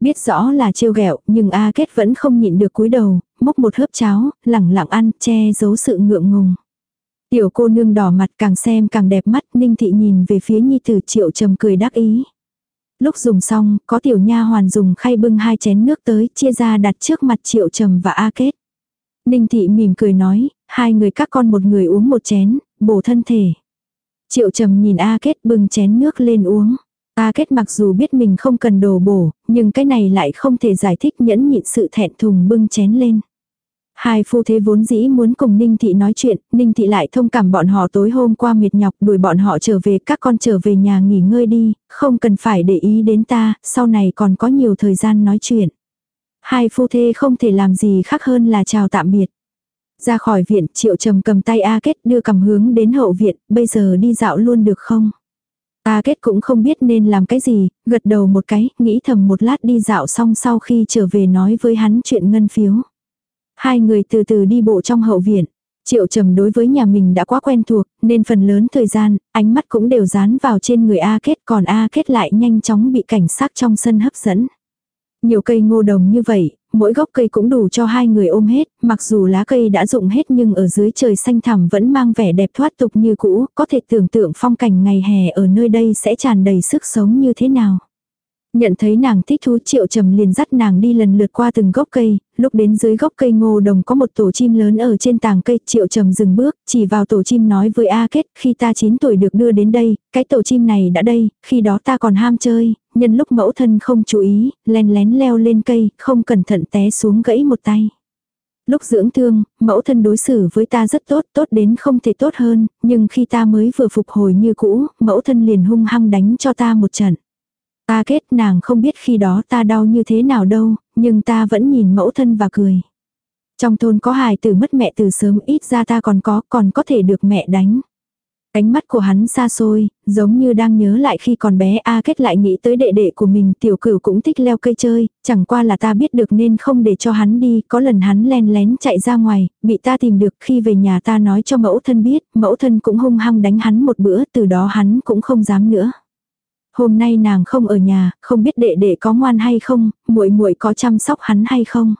Biết rõ là trêu ghẹo, nhưng A Kết vẫn không nhịn được cúi đầu, múc một hớp cháo, lẳng lặng ăn, che giấu sự ngượng ngùng. Tiểu cô nương đỏ mặt càng xem càng đẹp mắt, Ninh Thị nhìn về phía Nhi Tử Triệu trầm cười đắc ý. Lúc dùng xong, có tiểu nha hoàn dùng khay bưng hai chén nước tới, chia ra đặt trước mặt Triệu trầm và A Kết. Ninh Thị mỉm cười nói, hai người các con một người uống một chén, bổ thân thể. Triệu trầm nhìn A Kết bưng chén nước lên uống. A kết mặc dù biết mình không cần đồ bổ, nhưng cái này lại không thể giải thích nhẫn nhịn sự thẹn thùng bưng chén lên. Hai phu thế vốn dĩ muốn cùng Ninh Thị nói chuyện, Ninh Thị lại thông cảm bọn họ tối hôm qua mệt nhọc đuổi bọn họ trở về các con trở về nhà nghỉ ngơi đi, không cần phải để ý đến ta, sau này còn có nhiều thời gian nói chuyện. Hai phu thê không thể làm gì khác hơn là chào tạm biệt. Ra khỏi viện, Triệu Trầm cầm tay A Kết đưa cầm hướng đến hậu viện, bây giờ đi dạo luôn được không? A kết cũng không biết nên làm cái gì, gật đầu một cái, nghĩ thầm một lát đi dạo xong sau khi trở về nói với hắn chuyện ngân phiếu. Hai người từ từ đi bộ trong hậu viện. Triệu trầm đối với nhà mình đã quá quen thuộc, nên phần lớn thời gian, ánh mắt cũng đều dán vào trên người A kết còn A kết lại nhanh chóng bị cảnh sát trong sân hấp dẫn. Nhiều cây ngô đồng như vậy, mỗi gốc cây cũng đủ cho hai người ôm hết, mặc dù lá cây đã rụng hết nhưng ở dưới trời xanh thẳm vẫn mang vẻ đẹp thoát tục như cũ, có thể tưởng tượng phong cảnh ngày hè ở nơi đây sẽ tràn đầy sức sống như thế nào. Nhận thấy nàng thích thú triệu trầm liền dắt nàng đi lần lượt qua từng gốc cây, lúc đến dưới gốc cây ngô đồng có một tổ chim lớn ở trên tàng cây, triệu trầm dừng bước, chỉ vào tổ chim nói với A Kết, khi ta 9 tuổi được đưa đến đây, cái tổ chim này đã đây, khi đó ta còn ham chơi, nhân lúc mẫu thân không chú ý, len lén leo lên cây, không cẩn thận té xuống gãy một tay. Lúc dưỡng thương, mẫu thân đối xử với ta rất tốt, tốt đến không thể tốt hơn, nhưng khi ta mới vừa phục hồi như cũ, mẫu thân liền hung hăng đánh cho ta một trận. Ta kết nàng không biết khi đó ta đau như thế nào đâu, nhưng ta vẫn nhìn mẫu thân và cười. Trong thôn có hài tử mất mẹ từ sớm ít ra ta còn có, còn có thể được mẹ đánh. Ánh mắt của hắn xa xôi, giống như đang nhớ lại khi còn bé A kết lại nghĩ tới đệ đệ của mình tiểu cửu cũng thích leo cây chơi, chẳng qua là ta biết được nên không để cho hắn đi, có lần hắn len lén chạy ra ngoài, bị ta tìm được khi về nhà ta nói cho mẫu thân biết, mẫu thân cũng hung hăng đánh hắn một bữa, từ đó hắn cũng không dám nữa. Hôm nay nàng không ở nhà, không biết đệ đệ có ngoan hay không, muội muội có chăm sóc hắn hay không.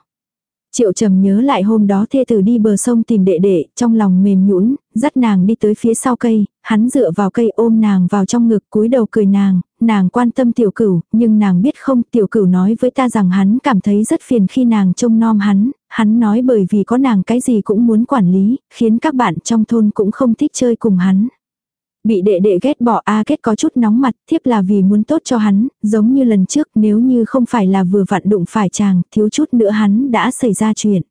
Triệu trầm nhớ lại hôm đó thê tử đi bờ sông tìm đệ đệ, trong lòng mềm nhũn, dắt nàng đi tới phía sau cây, hắn dựa vào cây ôm nàng vào trong ngực cúi đầu cười nàng, nàng quan tâm tiểu cửu, nhưng nàng biết không, tiểu cửu nói với ta rằng hắn cảm thấy rất phiền khi nàng trông nom hắn, hắn nói bởi vì có nàng cái gì cũng muốn quản lý, khiến các bạn trong thôn cũng không thích chơi cùng hắn. Bị đệ đệ ghét bỏ A kết có chút nóng mặt, thiếp là vì muốn tốt cho hắn, giống như lần trước nếu như không phải là vừa vặn đụng phải chàng, thiếu chút nữa hắn đã xảy ra chuyện.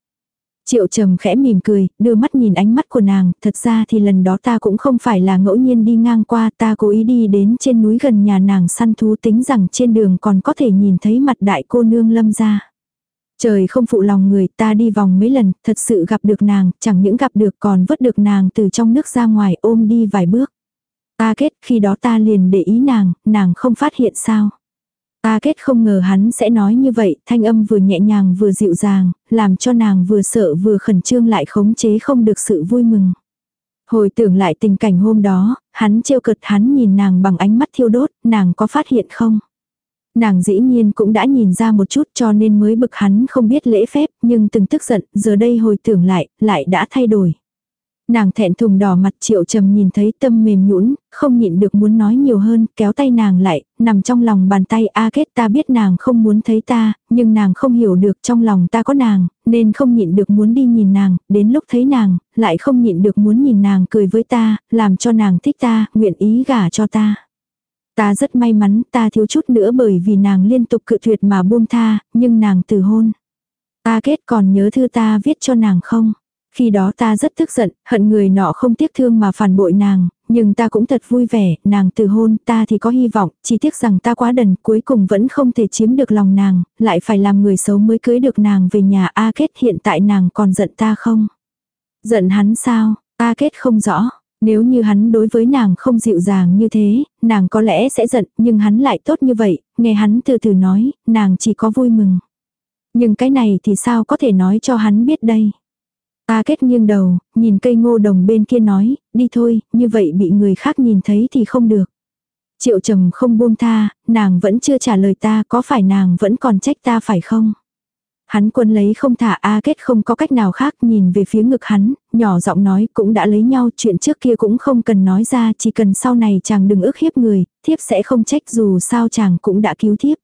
Triệu trầm khẽ mỉm cười, đưa mắt nhìn ánh mắt của nàng, thật ra thì lần đó ta cũng không phải là ngẫu nhiên đi ngang qua, ta cố ý đi đến trên núi gần nhà nàng săn thú tính rằng trên đường còn có thể nhìn thấy mặt đại cô nương lâm ra. Trời không phụ lòng người ta đi vòng mấy lần, thật sự gặp được nàng, chẳng những gặp được còn vớt được nàng từ trong nước ra ngoài ôm đi vài bước. Ta kết khi đó ta liền để ý nàng, nàng không phát hiện sao. Ta kết không ngờ hắn sẽ nói như vậy, thanh âm vừa nhẹ nhàng vừa dịu dàng, làm cho nàng vừa sợ vừa khẩn trương lại khống chế không được sự vui mừng. Hồi tưởng lại tình cảnh hôm đó, hắn trêu cợt hắn nhìn nàng bằng ánh mắt thiêu đốt, nàng có phát hiện không? Nàng dĩ nhiên cũng đã nhìn ra một chút cho nên mới bực hắn không biết lễ phép, nhưng từng tức giận, giờ đây hồi tưởng lại, lại đã thay đổi. Nàng thẹn thùng đỏ mặt triệu trầm nhìn thấy tâm mềm nhũn không nhịn được muốn nói nhiều hơn, kéo tay nàng lại, nằm trong lòng bàn tay A kết ta biết nàng không muốn thấy ta, nhưng nàng không hiểu được trong lòng ta có nàng, nên không nhịn được muốn đi nhìn nàng, đến lúc thấy nàng, lại không nhịn được muốn nhìn nàng cười với ta, làm cho nàng thích ta, nguyện ý gả cho ta. Ta rất may mắn, ta thiếu chút nữa bởi vì nàng liên tục cự tuyệt mà buông tha, nhưng nàng từ hôn. A kết còn nhớ thư ta viết cho nàng không? Khi đó ta rất tức giận, hận người nọ không tiếc thương mà phản bội nàng, nhưng ta cũng thật vui vẻ, nàng từ hôn ta thì có hy vọng, chỉ tiếc rằng ta quá đần, cuối cùng vẫn không thể chiếm được lòng nàng, lại phải làm người xấu mới cưới được nàng về nhà A kết hiện tại nàng còn giận ta không? Giận hắn sao? A kết không rõ. Nếu như hắn đối với nàng không dịu dàng như thế, nàng có lẽ sẽ giận, nhưng hắn lại tốt như vậy, nghe hắn từ từ nói, nàng chỉ có vui mừng. Nhưng cái này thì sao có thể nói cho hắn biết đây? A kết nghiêng đầu, nhìn cây ngô đồng bên kia nói, đi thôi, như vậy bị người khác nhìn thấy thì không được. Triệu trầm không buông tha, nàng vẫn chưa trả lời ta, có phải nàng vẫn còn trách ta phải không? Hắn quân lấy không thả A kết không có cách nào khác nhìn về phía ngực hắn, nhỏ giọng nói cũng đã lấy nhau chuyện trước kia cũng không cần nói ra chỉ cần sau này chàng đừng ức hiếp người, thiếp sẽ không trách dù sao chàng cũng đã cứu thiếp.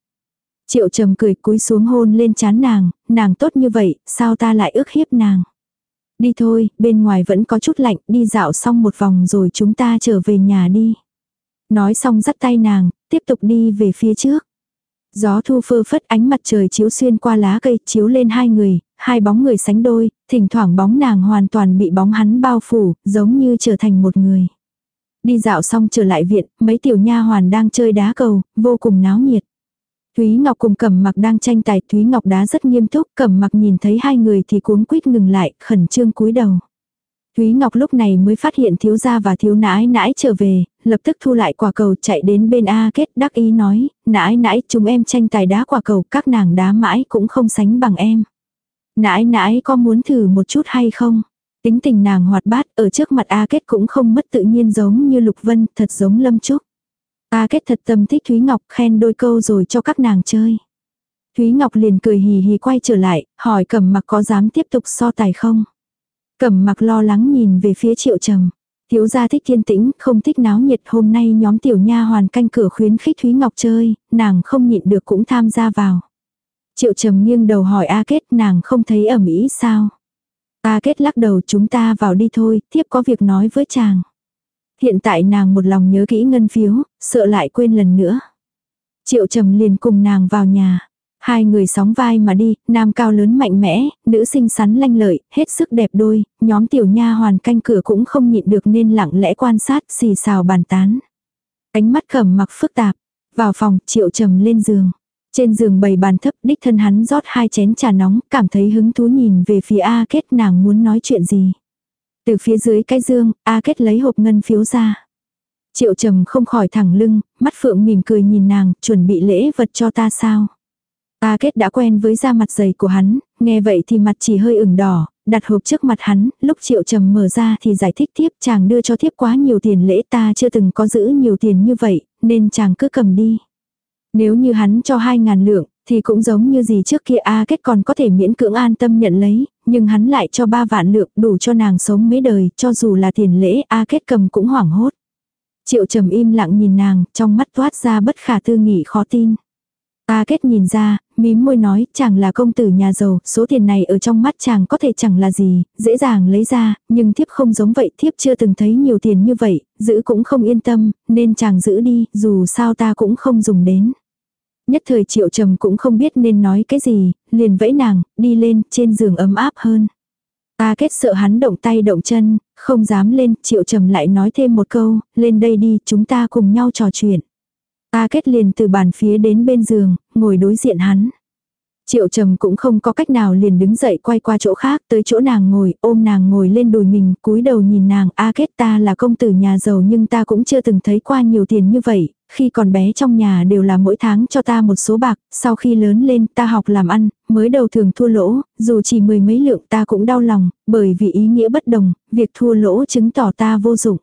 Triệu trầm cười cúi xuống hôn lên chán nàng, nàng tốt như vậy, sao ta lại ức hiếp nàng. Đi thôi, bên ngoài vẫn có chút lạnh, đi dạo xong một vòng rồi chúng ta trở về nhà đi. Nói xong dắt tay nàng, tiếp tục đi về phía trước. Gió thu phơ phất ánh mặt trời chiếu xuyên qua lá cây chiếu lên hai người, hai bóng người sánh đôi, thỉnh thoảng bóng nàng hoàn toàn bị bóng hắn bao phủ, giống như trở thành một người. Đi dạo xong trở lại viện, mấy tiểu nha hoàn đang chơi đá cầu, vô cùng náo nhiệt. Thúy Ngọc cùng Cẩm Mặc đang tranh tài, Thúy Ngọc đá rất nghiêm túc, Cẩm Mặc nhìn thấy hai người thì cuống quýt ngừng lại, khẩn trương cúi đầu. Thúy Ngọc lúc này mới phát hiện thiếu gia và thiếu nãi nãi trở về, lập tức thu lại quả cầu chạy đến bên A kết đắc ý nói, nãi nãi chúng em tranh tài đá quả cầu các nàng đá mãi cũng không sánh bằng em. Nãi nãi có muốn thử một chút hay không? Tính tình nàng hoạt bát ở trước mặt A kết cũng không mất tự nhiên giống như Lục Vân, thật giống Lâm Trúc. A kết thật tâm thích Thúy Ngọc khen đôi câu rồi cho các nàng chơi. Thúy Ngọc liền cười hì hì quay trở lại, hỏi cẩm mặc có dám tiếp tục so tài không? Cẩm mặc lo lắng nhìn về phía triệu trầm. Thiếu gia thích thiên tĩnh, không thích náo nhiệt hôm nay nhóm tiểu nha hoàn canh cửa khuyến khích Thúy Ngọc chơi, nàng không nhịn được cũng tham gia vào. Triệu trầm nghiêng đầu hỏi A kết nàng không thấy ẩm ý sao? A kết lắc đầu chúng ta vào đi thôi, tiếp có việc nói với chàng. Hiện tại nàng một lòng nhớ kỹ ngân phiếu, sợ lại quên lần nữa. Triệu trầm liền cùng nàng vào nhà. Hai người sóng vai mà đi, nam cao lớn mạnh mẽ, nữ xinh xắn lanh lợi, hết sức đẹp đôi, nhóm tiểu nha hoàn canh cửa cũng không nhịn được nên lặng lẽ quan sát, xì xào bàn tán. Ánh mắt khẩm mặc phức tạp, vào phòng, triệu trầm lên giường. Trên giường bày bàn thấp đích thân hắn rót hai chén trà nóng, cảm thấy hứng thú nhìn về phía A kết nàng muốn nói chuyện gì. Từ phía dưới cái dương, A kết lấy hộp ngân phiếu ra. Triệu trầm không khỏi thẳng lưng, mắt phượng mỉm cười nhìn nàng, chuẩn bị lễ vật cho ta sao. A kết đã quen với da mặt dày của hắn, nghe vậy thì mặt chỉ hơi ửng đỏ, đặt hộp trước mặt hắn, lúc triệu trầm mở ra thì giải thích tiếp chàng đưa cho thiếp quá nhiều tiền lễ ta chưa từng có giữ nhiều tiền như vậy, nên chàng cứ cầm đi. Nếu như hắn cho hai ngàn lượng, thì cũng giống như gì trước kia A kết còn có thể miễn cưỡng an tâm nhận lấy, nhưng hắn lại cho ba vạn lượng đủ cho nàng sống mấy đời, cho dù là tiền lễ A kết cầm cũng hoảng hốt. Triệu trầm im lặng nhìn nàng, trong mắt toát ra bất khả tư nghị khó tin. A kết nhìn ra, mím môi nói, chàng là công tử nhà giàu, số tiền này ở trong mắt chàng có thể chẳng là gì, dễ dàng lấy ra, nhưng thiếp không giống vậy, thiếp chưa từng thấy nhiều tiền như vậy, giữ cũng không yên tâm, nên chàng giữ đi, dù sao ta cũng không dùng đến. Nhất thời triệu trầm cũng không biết nên nói cái gì, liền vẫy nàng, đi lên, trên giường ấm áp hơn. Ta kết sợ hắn động tay động chân, không dám lên, triệu trầm lại nói thêm một câu, lên đây đi, chúng ta cùng nhau trò chuyện. Ta kết liền từ bàn phía đến bên giường, ngồi đối diện hắn. Triệu trầm cũng không có cách nào liền đứng dậy quay qua chỗ khác tới chỗ nàng ngồi, ôm nàng ngồi lên đùi mình, cúi đầu nhìn nàng, a kết ta là công tử nhà giàu nhưng ta cũng chưa từng thấy qua nhiều tiền như vậy, khi còn bé trong nhà đều là mỗi tháng cho ta một số bạc, sau khi lớn lên ta học làm ăn, mới đầu thường thua lỗ, dù chỉ mười mấy lượng ta cũng đau lòng, bởi vì ý nghĩa bất đồng, việc thua lỗ chứng tỏ ta vô dụng.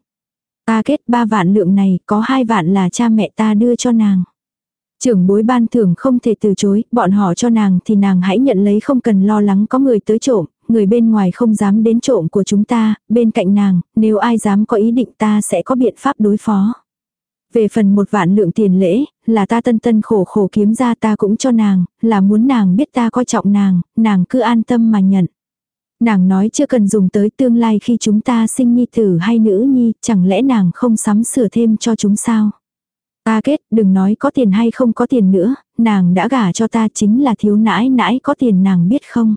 Ta kết ba vạn lượng này, có hai vạn là cha mẹ ta đưa cho nàng. Trưởng bối ban thưởng không thể từ chối, bọn họ cho nàng thì nàng hãy nhận lấy không cần lo lắng có người tới trộm, người bên ngoài không dám đến trộm của chúng ta, bên cạnh nàng, nếu ai dám có ý định ta sẽ có biện pháp đối phó. Về phần một vạn lượng tiền lễ, là ta tân tân khổ khổ kiếm ra ta cũng cho nàng, là muốn nàng biết ta coi trọng nàng, nàng cứ an tâm mà nhận. Nàng nói chưa cần dùng tới tương lai khi chúng ta sinh nhi tử hay nữ nhi, chẳng lẽ nàng không sắm sửa thêm cho chúng sao? Ta kết, đừng nói có tiền hay không có tiền nữa, nàng đã gả cho ta chính là thiếu nãi nãi có tiền nàng biết không?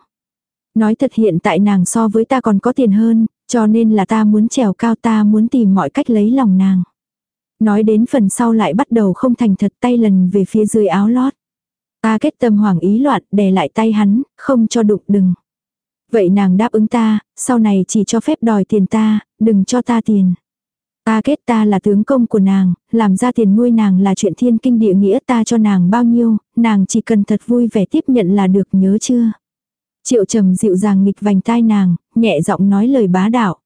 Nói thật hiện tại nàng so với ta còn có tiền hơn, cho nên là ta muốn trèo cao ta muốn tìm mọi cách lấy lòng nàng. Nói đến phần sau lại bắt đầu không thành thật tay lần về phía dưới áo lót. Ta kết tâm hoàng ý loạn đè lại tay hắn, không cho đụng đừng. Vậy nàng đáp ứng ta, sau này chỉ cho phép đòi tiền ta, đừng cho ta tiền. Ta kết ta là tướng công của nàng, làm ra tiền nuôi nàng là chuyện thiên kinh địa nghĩa ta cho nàng bao nhiêu, nàng chỉ cần thật vui vẻ tiếp nhận là được nhớ chưa. Triệu trầm dịu dàng nghịch vành tai nàng, nhẹ giọng nói lời bá đạo.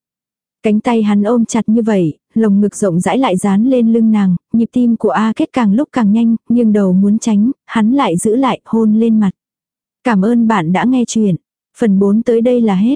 Cánh tay hắn ôm chặt như vậy, lồng ngực rộng rãi lại dán lên lưng nàng, nhịp tim của A kết càng lúc càng nhanh, nhưng đầu muốn tránh, hắn lại giữ lại hôn lên mặt. Cảm ơn bạn đã nghe chuyện. Phần 4 tới đây là hết.